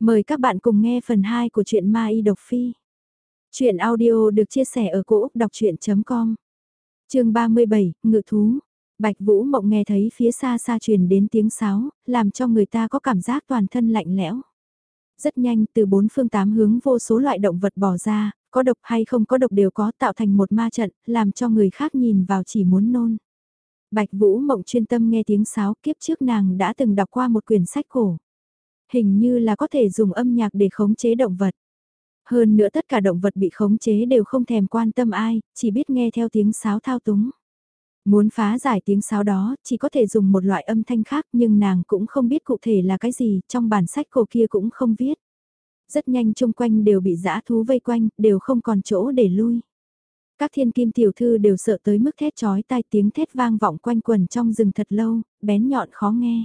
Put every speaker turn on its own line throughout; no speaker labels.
Mời các bạn cùng nghe phần 2 của truyện Ma Y Độc Phi. Chuyện audio được chia sẻ ở cỗ đọc chuyện.com Trường 37, Ngự Thú. Bạch Vũ Mộng nghe thấy phía xa xa truyền đến tiếng sáo, làm cho người ta có cảm giác toàn thân lạnh lẽo. Rất nhanh từ bốn phương tám hướng vô số loại động vật bỏ ra, có độc hay không có độc đều có tạo thành một ma trận, làm cho người khác nhìn vào chỉ muốn nôn. Bạch Vũ Mộng chuyên tâm nghe tiếng sáo kiếp trước nàng đã từng đọc qua một quyển sách cổ hình như là có thể dùng âm nhạc để khống chế động vật. Hơn nữa tất cả động vật bị khống chế đều không thèm quan tâm ai, chỉ biết nghe theo tiếng sáo thao túng. Muốn phá giải tiếng sáo đó, chỉ có thể dùng một loại âm thanh khác nhưng nàng cũng không biết cụ thể là cái gì, trong bản sách cổ kia cũng không viết. Rất nhanh chung quanh đều bị dã thú vây quanh, đều không còn chỗ để lui. Các thiên kim tiểu thư đều sợ tới mức thét chói tai tiếng thét vang vọng quanh quần trong rừng thật lâu, bén nhọn khó nghe.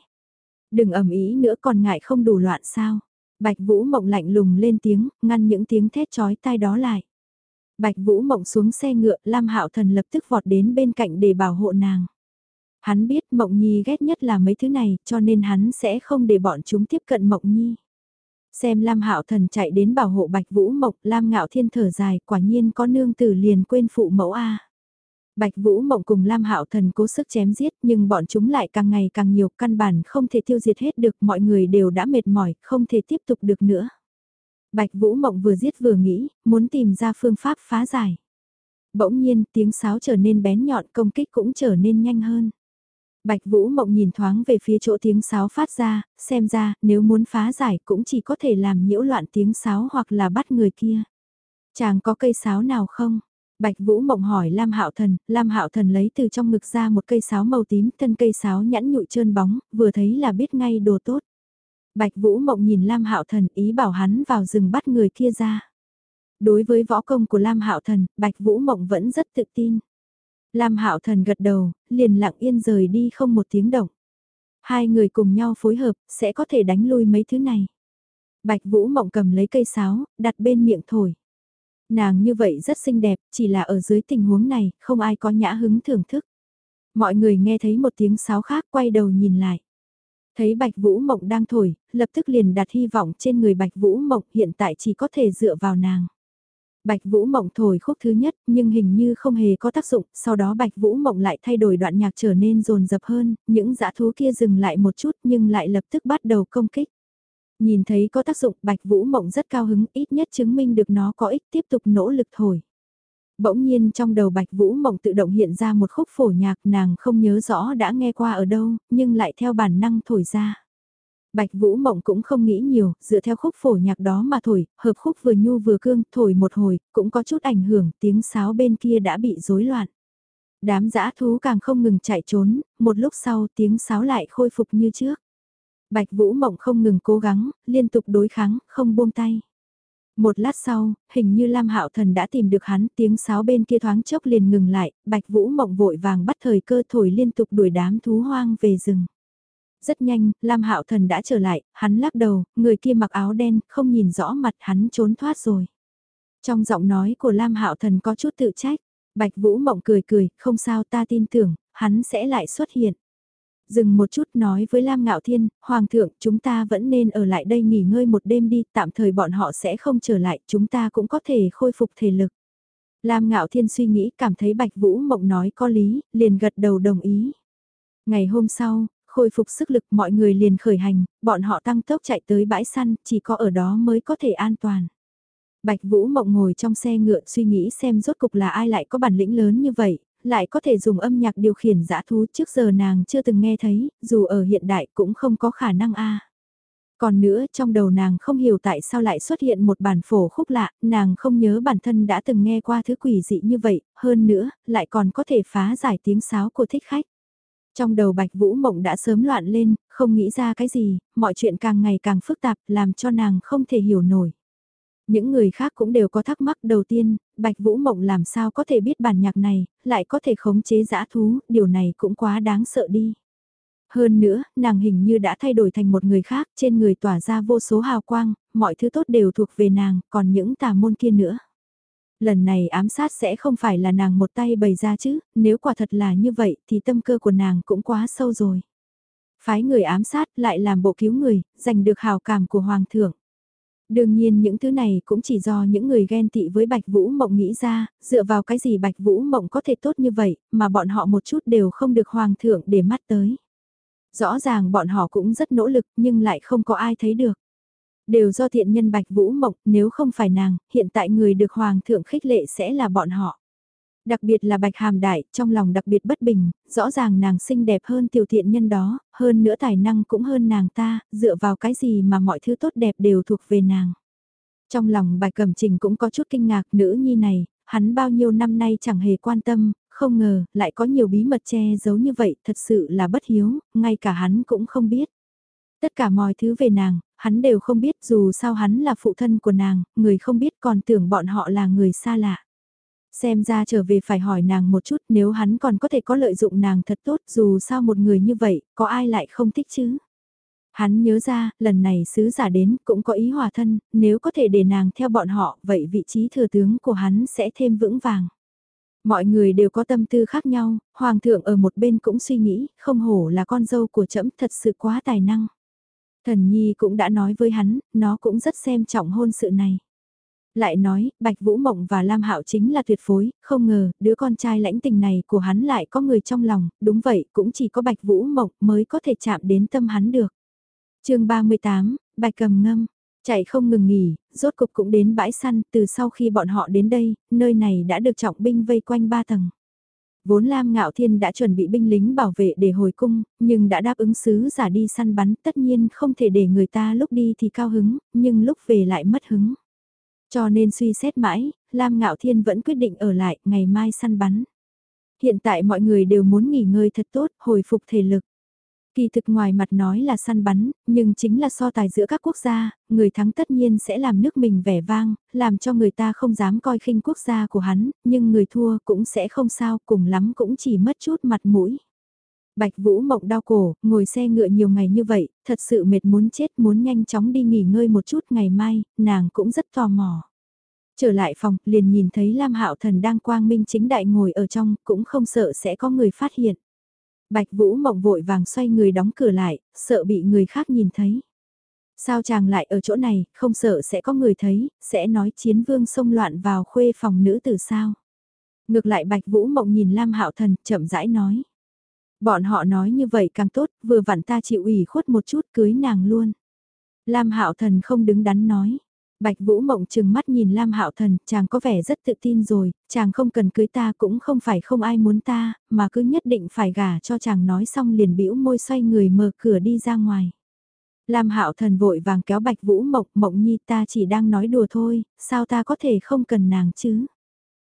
Đừng ầm ý nữa còn ngại không đủ loạn sao. Bạch Vũ Mộng lạnh lùng lên tiếng, ngăn những tiếng thét chói tai đó lại. Bạch Vũ Mộng xuống xe ngựa, Lam Hạo Thần lập tức vọt đến bên cạnh để bảo hộ nàng. Hắn biết Mộng Nhi ghét nhất là mấy thứ này, cho nên hắn sẽ không để bọn chúng tiếp cận Mộng Nhi. Xem Lam Hạo Thần chạy đến bảo hộ Bạch Vũ Mộng, Lam Ngạo Thiên thở dài, quả nhiên có nương tử liền quên phụ mẫu a. Bạch Vũ Mộng cùng Lam Hạo Thần cố sức chém giết nhưng bọn chúng lại càng ngày càng nhiều căn bản không thể tiêu diệt hết được mọi người đều đã mệt mỏi, không thể tiếp tục được nữa. Bạch Vũ Mộng vừa giết vừa nghĩ, muốn tìm ra phương pháp phá giải. Bỗng nhiên tiếng sáo trở nên bén nhọn công kích cũng trở nên nhanh hơn. Bạch Vũ Mộng nhìn thoáng về phía chỗ tiếng sáo phát ra, xem ra nếu muốn phá giải cũng chỉ có thể làm nhiễu loạn tiếng sáo hoặc là bắt người kia. Chàng có cây sáo nào không? Bạch Vũ Mộng hỏi Lam Hạo Thần, Lam Hạo Thần lấy từ trong ngực ra một cây sáo màu tím, thân cây sáo nhẵn nhụi trơn bóng, vừa thấy là biết ngay đồ tốt. Bạch Vũ Mộng nhìn Lam Hạo Thần ý bảo hắn vào rừng bắt người kia ra. Đối với võ công của Lam Hạo Thần, Bạch Vũ Mộng vẫn rất tự tin. Lam Hạo Thần gật đầu, liền lặng yên rời đi không một tiếng động. Hai người cùng nhau phối hợp, sẽ có thể đánh lui mấy thứ này. Bạch Vũ Mộng cầm lấy cây sáo, đặt bên miệng thổi. Nàng như vậy rất xinh đẹp, chỉ là ở dưới tình huống này, không ai có nhã hứng thưởng thức. Mọi người nghe thấy một tiếng sáo khác quay đầu nhìn lại. Thấy Bạch Vũ Mộng đang thổi, lập tức liền đặt hy vọng trên người Bạch Vũ Mộng hiện tại chỉ có thể dựa vào nàng. Bạch Vũ Mộng thổi khúc thứ nhất nhưng hình như không hề có tác dụng, sau đó Bạch Vũ Mộng lại thay đổi đoạn nhạc trở nên rồn rập hơn, những dã thú kia dừng lại một chút nhưng lại lập tức bắt đầu công kích. Nhìn thấy có tác dụng Bạch Vũ Mộng rất cao hứng ít nhất chứng minh được nó có ích tiếp tục nỗ lực thổi. Bỗng nhiên trong đầu Bạch Vũ Mộng tự động hiện ra một khúc phổ nhạc nàng không nhớ rõ đã nghe qua ở đâu, nhưng lại theo bản năng thổi ra. Bạch Vũ Mộng cũng không nghĩ nhiều, dựa theo khúc phổ nhạc đó mà thổi, hợp khúc vừa nhu vừa cương, thổi một hồi, cũng có chút ảnh hưởng, tiếng sáo bên kia đã bị rối loạn. Đám dã thú càng không ngừng chạy trốn, một lúc sau tiếng sáo lại khôi phục như trước. Bạch Vũ Mộng không ngừng cố gắng, liên tục đối kháng, không buông tay. Một lát sau, hình như Lam Hạo Thần đã tìm được hắn, tiếng sáo bên kia thoáng chốc liền ngừng lại, Bạch Vũ Mộng vội vàng bắt thời cơ thổi liên tục đuổi đám thú hoang về rừng. Rất nhanh, Lam Hạo Thần đã trở lại, hắn lắc đầu, người kia mặc áo đen, không nhìn rõ mặt hắn trốn thoát rồi. Trong giọng nói của Lam Hạo Thần có chút tự trách, Bạch Vũ Mộng cười cười, không sao ta tin tưởng, hắn sẽ lại xuất hiện. Dừng một chút nói với Lam Ngạo Thiên, Hoàng thượng, chúng ta vẫn nên ở lại đây nghỉ ngơi một đêm đi, tạm thời bọn họ sẽ không trở lại, chúng ta cũng có thể khôi phục thể lực. Lam Ngạo Thiên suy nghĩ cảm thấy Bạch Vũ Mộng nói có lý, liền gật đầu đồng ý. Ngày hôm sau, khôi phục sức lực mọi người liền khởi hành, bọn họ tăng tốc chạy tới bãi săn, chỉ có ở đó mới có thể an toàn. Bạch Vũ Mộng ngồi trong xe ngựa suy nghĩ xem rốt cục là ai lại có bản lĩnh lớn như vậy, lại có thể dùng âm nhạc điều khiển dã thú trước giờ nàng chưa từng nghe thấy, dù ở hiện đại cũng không có khả năng a. Còn nữa, trong đầu nàng không hiểu tại sao lại xuất hiện một bản phổ khúc lạ, nàng không nhớ bản thân đã từng nghe qua thứ quỷ dị như vậy, hơn nữa, lại còn có thể phá giải tiếng sáo của thích khách. Trong đầu Bạch Vũ Mộng đã sớm loạn lên, không nghĩ ra cái gì, mọi chuyện càng ngày càng phức tạp, làm cho nàng không thể hiểu nổi. Những người khác cũng đều có thắc mắc đầu tiên, Bạch Vũ Mộng làm sao có thể biết bản nhạc này, lại có thể khống chế dã thú, điều này cũng quá đáng sợ đi. Hơn nữa, nàng hình như đã thay đổi thành một người khác, trên người tỏa ra vô số hào quang, mọi thứ tốt đều thuộc về nàng, còn những tà môn kia nữa. Lần này ám sát sẽ không phải là nàng một tay bày ra chứ, nếu quả thật là như vậy thì tâm cơ của nàng cũng quá sâu rồi. Phái người ám sát lại làm bộ cứu người, giành được hào cảm của Hoàng thượng. Đương nhiên những thứ này cũng chỉ do những người ghen tị với Bạch Vũ Mộng nghĩ ra, dựa vào cái gì Bạch Vũ Mộng có thể tốt như vậy, mà bọn họ một chút đều không được hoàng thượng để mắt tới. Rõ ràng bọn họ cũng rất nỗ lực nhưng lại không có ai thấy được. Đều do thiện nhân Bạch Vũ Mộng, nếu không phải nàng, hiện tại người được hoàng thượng khích lệ sẽ là bọn họ. Đặc biệt là Bạch Hàm Đại, trong lòng đặc biệt bất bình, rõ ràng nàng xinh đẹp hơn tiểu thiện nhân đó, hơn nữa tài năng cũng hơn nàng ta, dựa vào cái gì mà mọi thứ tốt đẹp đều thuộc về nàng. Trong lòng Bạch Cẩm Trình cũng có chút kinh ngạc nữ nhi này, hắn bao nhiêu năm nay chẳng hề quan tâm, không ngờ, lại có nhiều bí mật che giấu như vậy, thật sự là bất hiếu, ngay cả hắn cũng không biết. Tất cả mọi thứ về nàng, hắn đều không biết dù sao hắn là phụ thân của nàng, người không biết còn tưởng bọn họ là người xa lạ. Xem ra trở về phải hỏi nàng một chút nếu hắn còn có thể có lợi dụng nàng thật tốt dù sao một người như vậy, có ai lại không thích chứ? Hắn nhớ ra, lần này sứ giả đến cũng có ý hòa thân, nếu có thể để nàng theo bọn họ, vậy vị trí thừa tướng của hắn sẽ thêm vững vàng. Mọi người đều có tâm tư khác nhau, hoàng thượng ở một bên cũng suy nghĩ, không hổ là con dâu của trẫm thật sự quá tài năng. Thần Nhi cũng đã nói với hắn, nó cũng rất xem trọng hôn sự này. Lại nói, Bạch Vũ Mộng và Lam Hạo chính là tuyệt phối, không ngờ, đứa con trai lãnh tình này của hắn lại có người trong lòng, đúng vậy, cũng chỉ có Bạch Vũ Mộng mới có thể chạm đến tâm hắn được. chương 38, Bạch Cầm Ngâm, chạy không ngừng nghỉ, rốt cục cũng đến bãi săn, từ sau khi bọn họ đến đây, nơi này đã được trọng binh vây quanh ba tầng. Vốn Lam Ngạo Thiên đã chuẩn bị binh lính bảo vệ để hồi cung, nhưng đã đáp ứng sứ giả đi săn bắn tất nhiên không thể để người ta lúc đi thì cao hứng, nhưng lúc về lại mất hứng. Cho nên suy xét mãi, Lam Ngạo Thiên vẫn quyết định ở lại, ngày mai săn bắn. Hiện tại mọi người đều muốn nghỉ ngơi thật tốt, hồi phục thể lực. Kỳ thực ngoài mặt nói là săn bắn, nhưng chính là so tài giữa các quốc gia, người thắng tất nhiên sẽ làm nước mình vẻ vang, làm cho người ta không dám coi khinh quốc gia của hắn, nhưng người thua cũng sẽ không sao, cùng lắm cũng chỉ mất chút mặt mũi. Bạch Vũ Mộng đau cổ, ngồi xe ngựa nhiều ngày như vậy, thật sự mệt muốn chết muốn nhanh chóng đi nghỉ ngơi một chút ngày mai, nàng cũng rất tò mò. Trở lại phòng, liền nhìn thấy Lam Hạo Thần đang quang minh chính đại ngồi ở trong, cũng không sợ sẽ có người phát hiện. Bạch Vũ Mộng vội vàng xoay người đóng cửa lại, sợ bị người khác nhìn thấy. Sao chàng lại ở chỗ này, không sợ sẽ có người thấy, sẽ nói chiến vương xông loạn vào khuê phòng nữ tử sao. Ngược lại Bạch Vũ Mộng nhìn Lam Hạo Thần, chậm rãi nói. Bọn họ nói như vậy càng tốt, vừa vặn ta chịu ủy khuất một chút cưới nàng luôn. Lam Hạo Thần không đứng đắn nói. Bạch Vũ Mộng trừng mắt nhìn Lam Hạo Thần, chàng có vẻ rất tự tin rồi, chàng không cần cưới ta cũng không phải không ai muốn ta, mà cứ nhất định phải gả cho chàng nói xong liền bĩu môi xoay người mở cửa đi ra ngoài. Lam Hạo Thần vội vàng kéo Bạch Vũ Mộng, Mộng Nhi ta chỉ đang nói đùa thôi, sao ta có thể không cần nàng chứ?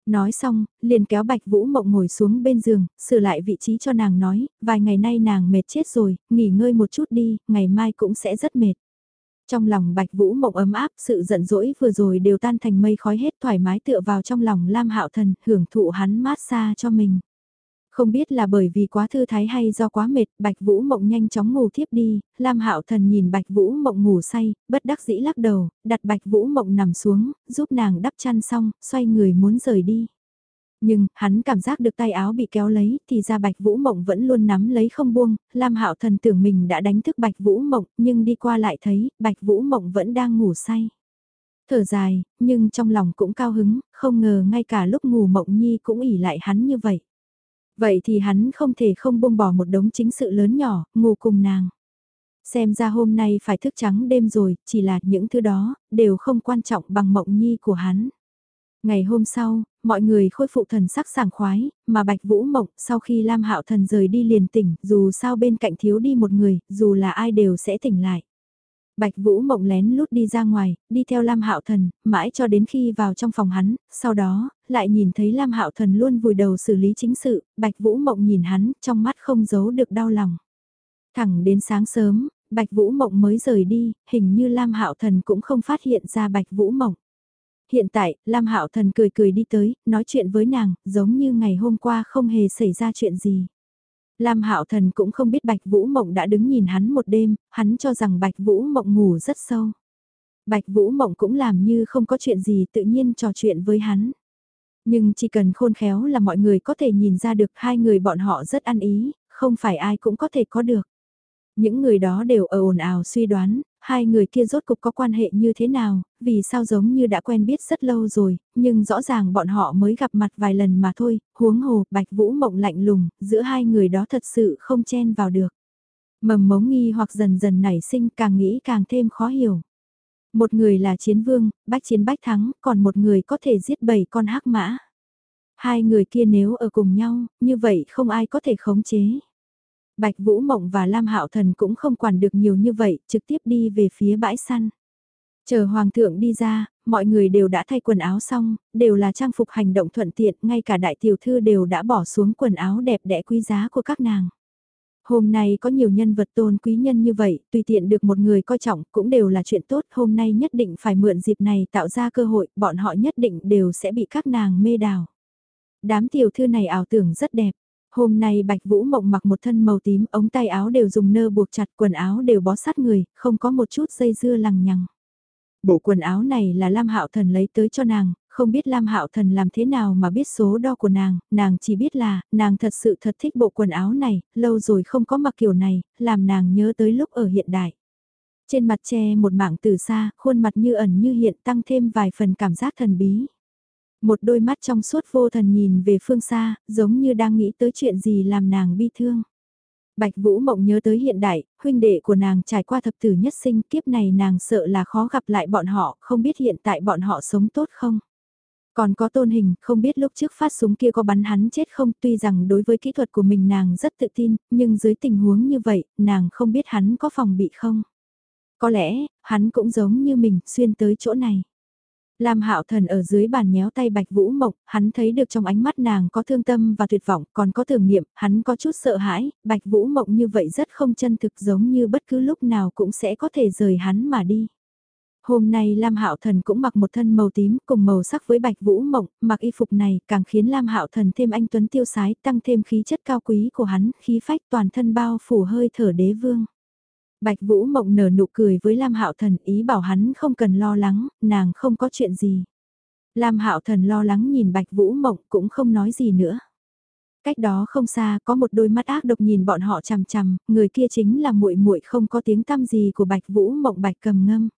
Nói xong, liền kéo Bạch Vũ Mộng ngồi xuống bên giường, sửa lại vị trí cho nàng nói, vài ngày nay nàng mệt chết rồi, nghỉ ngơi một chút đi, ngày mai cũng sẽ rất mệt. Trong lòng Bạch Vũ Mộng ấm áp, sự giận dỗi vừa rồi đều tan thành mây khói hết thoải mái tựa vào trong lòng Lam Hạo Thần, hưởng thụ hắn mát xa cho mình. Không biết là bởi vì quá thư thái hay do quá mệt, Bạch Vũ Mộng nhanh chóng ngủ thiếp đi, Lam Hạo Thần nhìn Bạch Vũ Mộng ngủ say, bất đắc dĩ lắc đầu, đặt Bạch Vũ Mộng nằm xuống, giúp nàng đắp chăn xong, xoay người muốn rời đi. Nhưng, hắn cảm giác được tay áo bị kéo lấy, thì ra Bạch Vũ Mộng vẫn luôn nắm lấy không buông, Lam Hạo Thần tưởng mình đã đánh thức Bạch Vũ Mộng, nhưng đi qua lại thấy, Bạch Vũ Mộng vẫn đang ngủ say. Thở dài, nhưng trong lòng cũng cao hứng, không ngờ ngay cả lúc ngủ Mộng Nhi cũng ỉ lại hắn như vậy. Vậy thì hắn không thể không buông bỏ một đống chính sự lớn nhỏ, ngủ cùng nàng. Xem ra hôm nay phải thức trắng đêm rồi, chỉ là những thứ đó, đều không quan trọng bằng mộng nhi của hắn. Ngày hôm sau, mọi người khôi phục thần sắc sảng khoái, mà Bạch Vũ Mộng sau khi Lam Hạo Thần rời đi liền tỉnh, dù sao bên cạnh thiếu đi một người, dù là ai đều sẽ tỉnh lại. Bạch Vũ Mộng lén lút đi ra ngoài, đi theo Lam Hạo Thần, mãi cho đến khi vào trong phòng hắn, sau đó, lại nhìn thấy Lam Hạo Thần luôn vùi đầu xử lý chính sự, Bạch Vũ Mộng nhìn hắn, trong mắt không giấu được đau lòng. Thẳng đến sáng sớm, Bạch Vũ Mộng mới rời đi, hình như Lam Hạo Thần cũng không phát hiện ra Bạch Vũ Mộng. Hiện tại, Lam Hạo Thần cười cười đi tới, nói chuyện với nàng, giống như ngày hôm qua không hề xảy ra chuyện gì. Lam Hạo Thần cũng không biết Bạch Vũ Mộng đã đứng nhìn hắn một đêm, hắn cho rằng Bạch Vũ Mộng ngủ rất sâu. Bạch Vũ Mộng cũng làm như không có chuyện gì tự nhiên trò chuyện với hắn. Nhưng chỉ cần khôn khéo là mọi người có thể nhìn ra được hai người bọn họ rất ăn ý, không phải ai cũng có thể có được. Những người đó đều ở ồn ào suy đoán, hai người kia rốt cục có quan hệ như thế nào, vì sao giống như đã quen biết rất lâu rồi, nhưng rõ ràng bọn họ mới gặp mặt vài lần mà thôi, huống hồ, bạch vũ mộng lạnh lùng, giữa hai người đó thật sự không chen vào được. Mầm mống nghi hoặc dần dần nảy sinh càng nghĩ càng thêm khó hiểu. Một người là chiến vương, bách chiến bách thắng, còn một người có thể giết bảy con hắc mã. Hai người kia nếu ở cùng nhau, như vậy không ai có thể khống chế. Bạch Vũ Mộng và Lam Hạo Thần cũng không quản được nhiều như vậy, trực tiếp đi về phía bãi săn. Chờ Hoàng thượng đi ra, mọi người đều đã thay quần áo xong, đều là trang phục hành động thuận tiện, ngay cả đại tiểu thư đều đã bỏ xuống quần áo đẹp đẽ quý giá của các nàng. Hôm nay có nhiều nhân vật tôn quý nhân như vậy, tùy tiện được một người coi trọng cũng đều là chuyện tốt, hôm nay nhất định phải mượn dịp này tạo ra cơ hội, bọn họ nhất định đều sẽ bị các nàng mê đào. Đám tiểu thư này ảo tưởng rất đẹp. Hôm nay Bạch Vũ Mộng mặc một thân màu tím, ống tay áo đều dùng nơ buộc chặt, quần áo đều bó sát người, không có một chút dây dưa lằng nhằng. Bộ quần áo này là Lam Hạo Thần lấy tới cho nàng, không biết Lam Hạo Thần làm thế nào mà biết số đo của nàng, nàng chỉ biết là, nàng thật sự thật thích bộ quần áo này, lâu rồi không có mặc kiểu này, làm nàng nhớ tới lúc ở hiện đại. Trên mặt che một mảng từ xa, khuôn mặt như ẩn như hiện tăng thêm vài phần cảm giác thần bí. Một đôi mắt trong suốt vô thần nhìn về phương xa, giống như đang nghĩ tới chuyện gì làm nàng bi thương. Bạch Vũ Mộng nhớ tới hiện đại, huynh đệ của nàng trải qua thập tử nhất sinh kiếp này nàng sợ là khó gặp lại bọn họ, không biết hiện tại bọn họ sống tốt không. Còn có tôn hình, không biết lúc trước phát súng kia có bắn hắn chết không, tuy rằng đối với kỹ thuật của mình nàng rất tự tin, nhưng dưới tình huống như vậy, nàng không biết hắn có phòng bị không. Có lẽ, hắn cũng giống như mình, xuyên tới chỗ này. Lam Hạo Thần ở dưới bàn nhéo tay Bạch Vũ Mộng, hắn thấy được trong ánh mắt nàng có thương tâm và tuyệt vọng, còn có tưởng niệm, hắn có chút sợ hãi, Bạch Vũ Mộng như vậy rất không chân thực giống như bất cứ lúc nào cũng sẽ có thể rời hắn mà đi. Hôm nay Lam Hạo Thần cũng mặc một thân màu tím cùng màu sắc với Bạch Vũ Mộng, mặc y phục này càng khiến Lam Hạo Thần thêm anh tuấn tiêu sái, tăng thêm khí chất cao quý của hắn, khí phách toàn thân bao phủ hơi thở đế vương. Bạch Vũ Mộng nở nụ cười với Lam Hạo Thần ý bảo hắn không cần lo lắng, nàng không có chuyện gì. Lam Hạo Thần lo lắng nhìn Bạch Vũ Mộng cũng không nói gì nữa. Cách đó không xa có một đôi mắt ác độc nhìn bọn họ chằm chằm, người kia chính là muội muội không có tiếng tăm gì của Bạch Vũ Mộng Bạch Cầm Ngâm.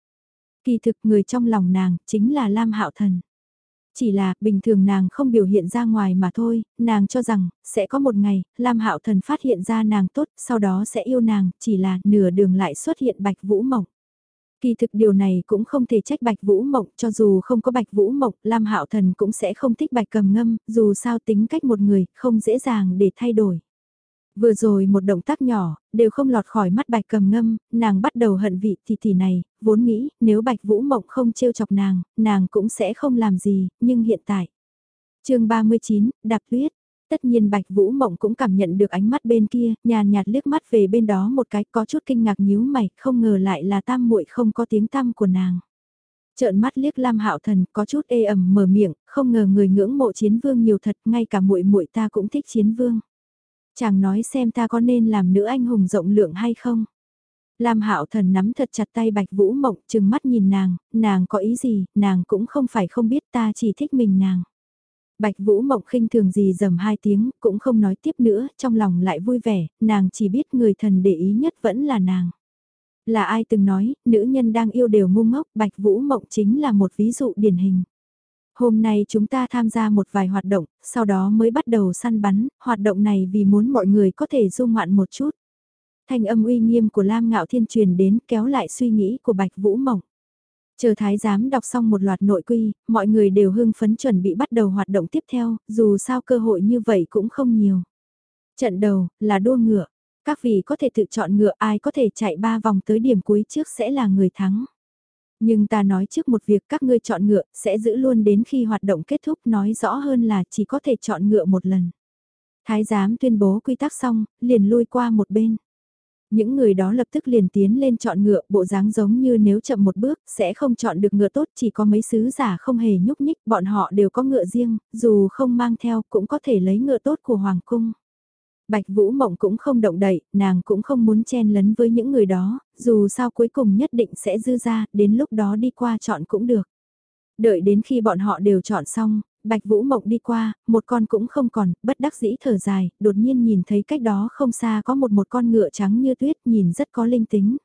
Kỳ thực người trong lòng nàng chính là Lam Hạo Thần. Chỉ là, bình thường nàng không biểu hiện ra ngoài mà thôi, nàng cho rằng, sẽ có một ngày, Lam Hạo Thần phát hiện ra nàng tốt, sau đó sẽ yêu nàng, chỉ là nửa đường lại xuất hiện Bạch Vũ Mộng. Kỳ thực điều này cũng không thể trách Bạch Vũ Mộng, cho dù không có Bạch Vũ Mộng, Lam Hạo Thần cũng sẽ không thích Bạch Cầm Ngâm, dù sao tính cách một người, không dễ dàng để thay đổi. Vừa rồi một động tác nhỏ, đều không lọt khỏi mắt bạch cầm ngâm, nàng bắt đầu hận vị thì tỷ này, vốn nghĩ nếu bạch vũ mộng không trêu chọc nàng, nàng cũng sẽ không làm gì, nhưng hiện tại. chương 39, đạp tuyết. Tất nhiên Bạch Vũ Mộng cũng cảm nhận được ánh mắt bên kia, nhàn nhạt liếc mắt về bên đó một cái có chút kinh ngạc nhíu mày, không ngờ lại là tam muội không có tiếng tam của nàng. Trợn mắt liếc Lam Hạo Thần, có chút ê ẩm mở miệng, không ngờ người ngưỡng mộ chiến vương nhiều thật, ngay cả muội muội ta cũng thích chiến vương. Chàng nói xem ta có nên làm nữ anh hùng rộng lượng hay không? Lam Hạo Thần nắm thật chặt tay Bạch Vũ Mộng, trừng mắt nhìn nàng, nàng có ý gì, nàng cũng không phải không biết ta chỉ thích mình nàng. Bạch Vũ Mộng khinh thường gì dầm hai tiếng, cũng không nói tiếp nữa, trong lòng lại vui vẻ, nàng chỉ biết người thần để ý nhất vẫn là nàng. Là ai từng nói, nữ nhân đang yêu đều ngu ngốc, Bạch Vũ Mộng chính là một ví dụ điển hình. Hôm nay chúng ta tham gia một vài hoạt động, sau đó mới bắt đầu săn bắn, hoạt động này vì muốn mọi người có thể du ngoạn một chút. Thanh âm uy nghiêm của Lam Ngạo Thiên truyền đến kéo lại suy nghĩ của Bạch Vũ Mộng. Chờ thái giám đọc xong một loạt nội quy, mọi người đều hưng phấn chuẩn bị bắt đầu hoạt động tiếp theo, dù sao cơ hội như vậy cũng không nhiều. Trận đầu là đua ngựa, các vị có thể tự chọn ngựa ai có thể chạy ba vòng tới điểm cuối trước sẽ là người thắng. Nhưng ta nói trước một việc các ngươi chọn ngựa sẽ giữ luôn đến khi hoạt động kết thúc nói rõ hơn là chỉ có thể chọn ngựa một lần. Thái giám tuyên bố quy tắc xong, liền lui qua một bên. Những người đó lập tức liền tiến lên chọn ngựa, bộ dáng giống như nếu chậm một bước, sẽ không chọn được ngựa tốt, chỉ có mấy sứ giả không hề nhúc nhích, bọn họ đều có ngựa riêng, dù không mang theo cũng có thể lấy ngựa tốt của Hoàng Cung. Bạch Vũ Mộng cũng không động đậy, nàng cũng không muốn chen lấn với những người đó, dù sao cuối cùng nhất định sẽ dư ra, đến lúc đó đi qua chọn cũng được. Đợi đến khi bọn họ đều chọn xong, Bạch Vũ Mộng đi qua, một con cũng không còn, bất đắc dĩ thở dài, đột nhiên nhìn thấy cách đó không xa có một một con ngựa trắng như tuyết nhìn rất có linh tính.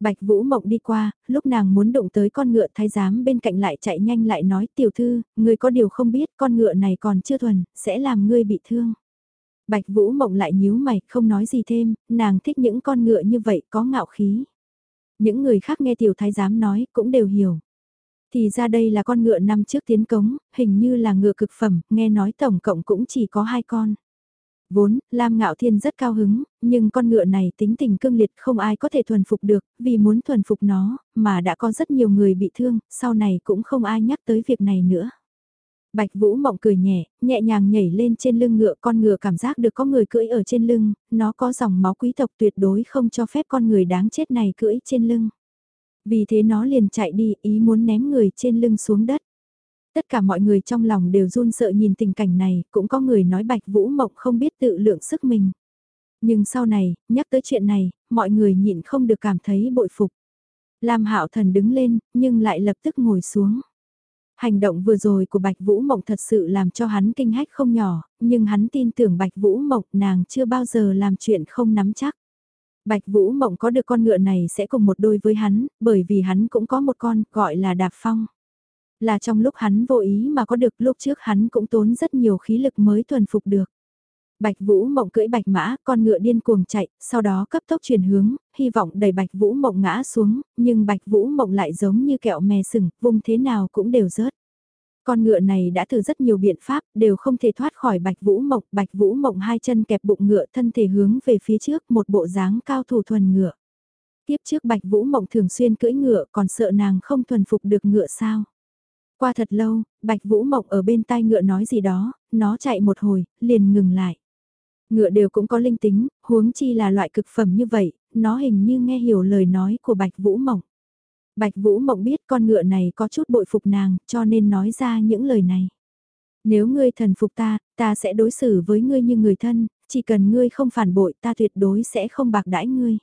Bạch Vũ Mộng đi qua, lúc nàng muốn động tới con ngựa thái giám bên cạnh lại chạy nhanh lại nói tiểu thư, người có điều không biết con ngựa này còn chưa thuần, sẽ làm ngươi bị thương. Bạch Vũ Mộng lại nhíu mày, không nói gì thêm, nàng thích những con ngựa như vậy có ngạo khí. Những người khác nghe tiểu thái giám nói cũng đều hiểu. Thì ra đây là con ngựa năm trước tiến cống, hình như là ngựa cực phẩm, nghe nói tổng cộng cũng chỉ có hai con. Vốn, Lam Ngạo Thiên rất cao hứng, nhưng con ngựa này tính tình cương liệt không ai có thể thuần phục được, vì muốn thuần phục nó, mà đã có rất nhiều người bị thương, sau này cũng không ai nhắc tới việc này nữa. Bạch Vũ Mộng cười nhẹ, nhẹ nhàng nhảy lên trên lưng ngựa con ngựa cảm giác được có người cưỡi ở trên lưng, nó có dòng máu quý tộc tuyệt đối không cho phép con người đáng chết này cưỡi trên lưng. Vì thế nó liền chạy đi, ý muốn ném người trên lưng xuống đất. Tất cả mọi người trong lòng đều run sợ nhìn tình cảnh này, cũng có người nói Bạch Vũ Mộng không biết tự lượng sức mình. Nhưng sau này, nhắc tới chuyện này, mọi người nhịn không được cảm thấy bội phục. Lam Hạo Thần đứng lên, nhưng lại lập tức ngồi xuống. Hành động vừa rồi của Bạch Vũ Mộng thật sự làm cho hắn kinh hách không nhỏ, nhưng hắn tin tưởng Bạch Vũ Mộng nàng chưa bao giờ làm chuyện không nắm chắc. Bạch Vũ Mộng có được con ngựa này sẽ cùng một đôi với hắn, bởi vì hắn cũng có một con, gọi là Đạp Phong. Là trong lúc hắn vô ý mà có được lúc trước hắn cũng tốn rất nhiều khí lực mới thuần phục được. Bạch Vũ Mộng cưỡi bạch mã, con ngựa điên cuồng chạy, sau đó cấp tốc chuyển hướng, hy vọng đẩy Bạch Vũ Mộng ngã xuống, nhưng Bạch Vũ Mộng lại giống như kẹo mè sừng, vùng thế nào cũng đều rớt. Con ngựa này đã thử rất nhiều biện pháp, đều không thể thoát khỏi Bạch Vũ Mộng, Bạch Vũ Mộng hai chân kẹp bụng ngựa thân thể hướng về phía trước một bộ dáng cao thủ thuần ngựa. Tiếp trước Bạch Vũ Mộng thường xuyên cưỡi ngựa còn sợ nàng không thuần phục được ngựa sao. Qua thật lâu, Bạch Vũ Mộng ở bên tai ngựa nói gì đó, nó chạy một hồi, liền ngừng lại. Ngựa đều cũng có linh tính, huống chi là loại cực phẩm như vậy, nó hình như nghe hiểu lời nói của Bạch Vũ Mộng. Bạch Vũ Mộng biết con ngựa này có chút bội phục nàng, cho nên nói ra những lời này. Nếu ngươi thần phục ta, ta sẽ đối xử với ngươi như người thân, chỉ cần ngươi không phản bội ta tuyệt đối sẽ không bạc đãi ngươi.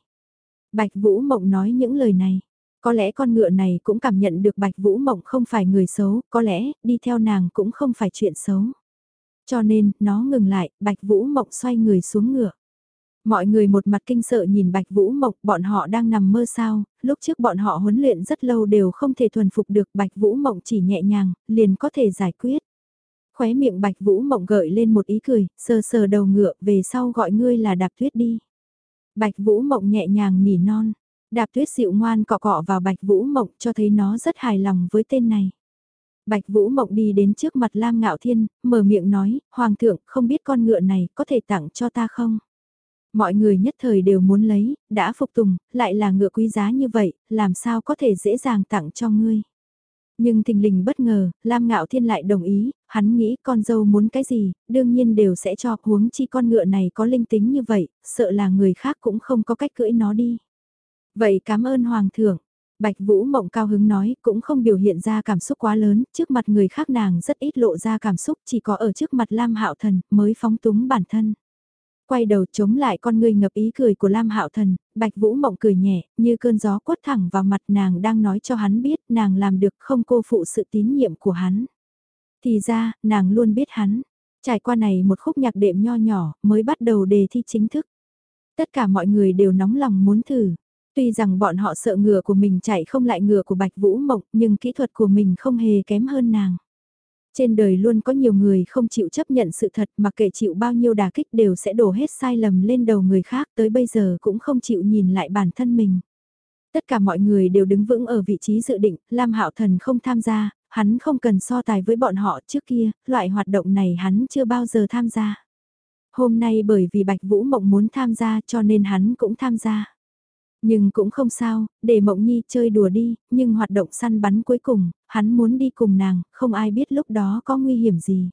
Bạch Vũ Mộng nói những lời này. Có lẽ con ngựa này cũng cảm nhận được Bạch Vũ Mộng không phải người xấu, có lẽ đi theo nàng cũng không phải chuyện xấu. Cho nên, nó ngừng lại, Bạch Vũ Mộng xoay người xuống ngựa. Mọi người một mặt kinh sợ nhìn Bạch Vũ Mộng, bọn họ đang nằm mơ sao, lúc trước bọn họ huấn luyện rất lâu đều không thể thuần phục được Bạch Vũ Mộng chỉ nhẹ nhàng, liền có thể giải quyết. Khóe miệng Bạch Vũ Mộng gợi lên một ý cười, sờ sờ đầu ngựa, về sau gọi ngươi là đạp tuyết đi. Bạch Vũ Mộng nhẹ nhàng nỉ non, đạp tuyết dịu ngoan cọ cọ vào Bạch Vũ Mộng cho thấy nó rất hài lòng với tên này. Bạch Vũ Mộng đi đến trước mặt Lam Ngạo Thiên, mở miệng nói, Hoàng thượng, không biết con ngựa này có thể tặng cho ta không? Mọi người nhất thời đều muốn lấy, đã phục tùng, lại là ngựa quý giá như vậy, làm sao có thể dễ dàng tặng cho ngươi? Nhưng thình lình bất ngờ, Lam Ngạo Thiên lại đồng ý, hắn nghĩ con dâu muốn cái gì, đương nhiên đều sẽ cho huống chi con ngựa này có linh tính như vậy, sợ là người khác cũng không có cách cưỡi nó đi. Vậy cảm ơn Hoàng thượng. Bạch Vũ Mộng cao hứng nói, cũng không biểu hiện ra cảm xúc quá lớn, trước mặt người khác nàng rất ít lộ ra cảm xúc, chỉ có ở trước mặt Lam Hạo Thần mới phóng túng bản thân. Quay đầu chống lại con người ngập ý cười của Lam Hạo Thần, Bạch Vũ Mộng cười nhẹ, như cơn gió quất thẳng vào mặt nàng đang nói cho hắn biết nàng làm được không cô phụ sự tín nhiệm của hắn. Thì ra, nàng luôn biết hắn. Trải qua này một khúc nhạc đệm nho nhỏ mới bắt đầu đề thi chính thức. Tất cả mọi người đều nóng lòng muốn thử. Tuy rằng bọn họ sợ ngựa của mình chạy không lại ngựa của Bạch Vũ Mộng, nhưng kỹ thuật của mình không hề kém hơn nàng. Trên đời luôn có nhiều người không chịu chấp nhận sự thật mà kể chịu bao nhiêu đà kích đều sẽ đổ hết sai lầm lên đầu người khác tới bây giờ cũng không chịu nhìn lại bản thân mình. Tất cả mọi người đều đứng vững ở vị trí dự định, Lam Hạo Thần không tham gia, hắn không cần so tài với bọn họ trước kia, loại hoạt động này hắn chưa bao giờ tham gia. Hôm nay bởi vì Bạch Vũ Mộng muốn tham gia cho nên hắn cũng tham gia. Nhưng cũng không sao, để Mộng Nhi chơi đùa đi, nhưng hoạt động săn bắn cuối cùng, hắn muốn đi cùng nàng, không ai biết lúc đó có nguy hiểm gì.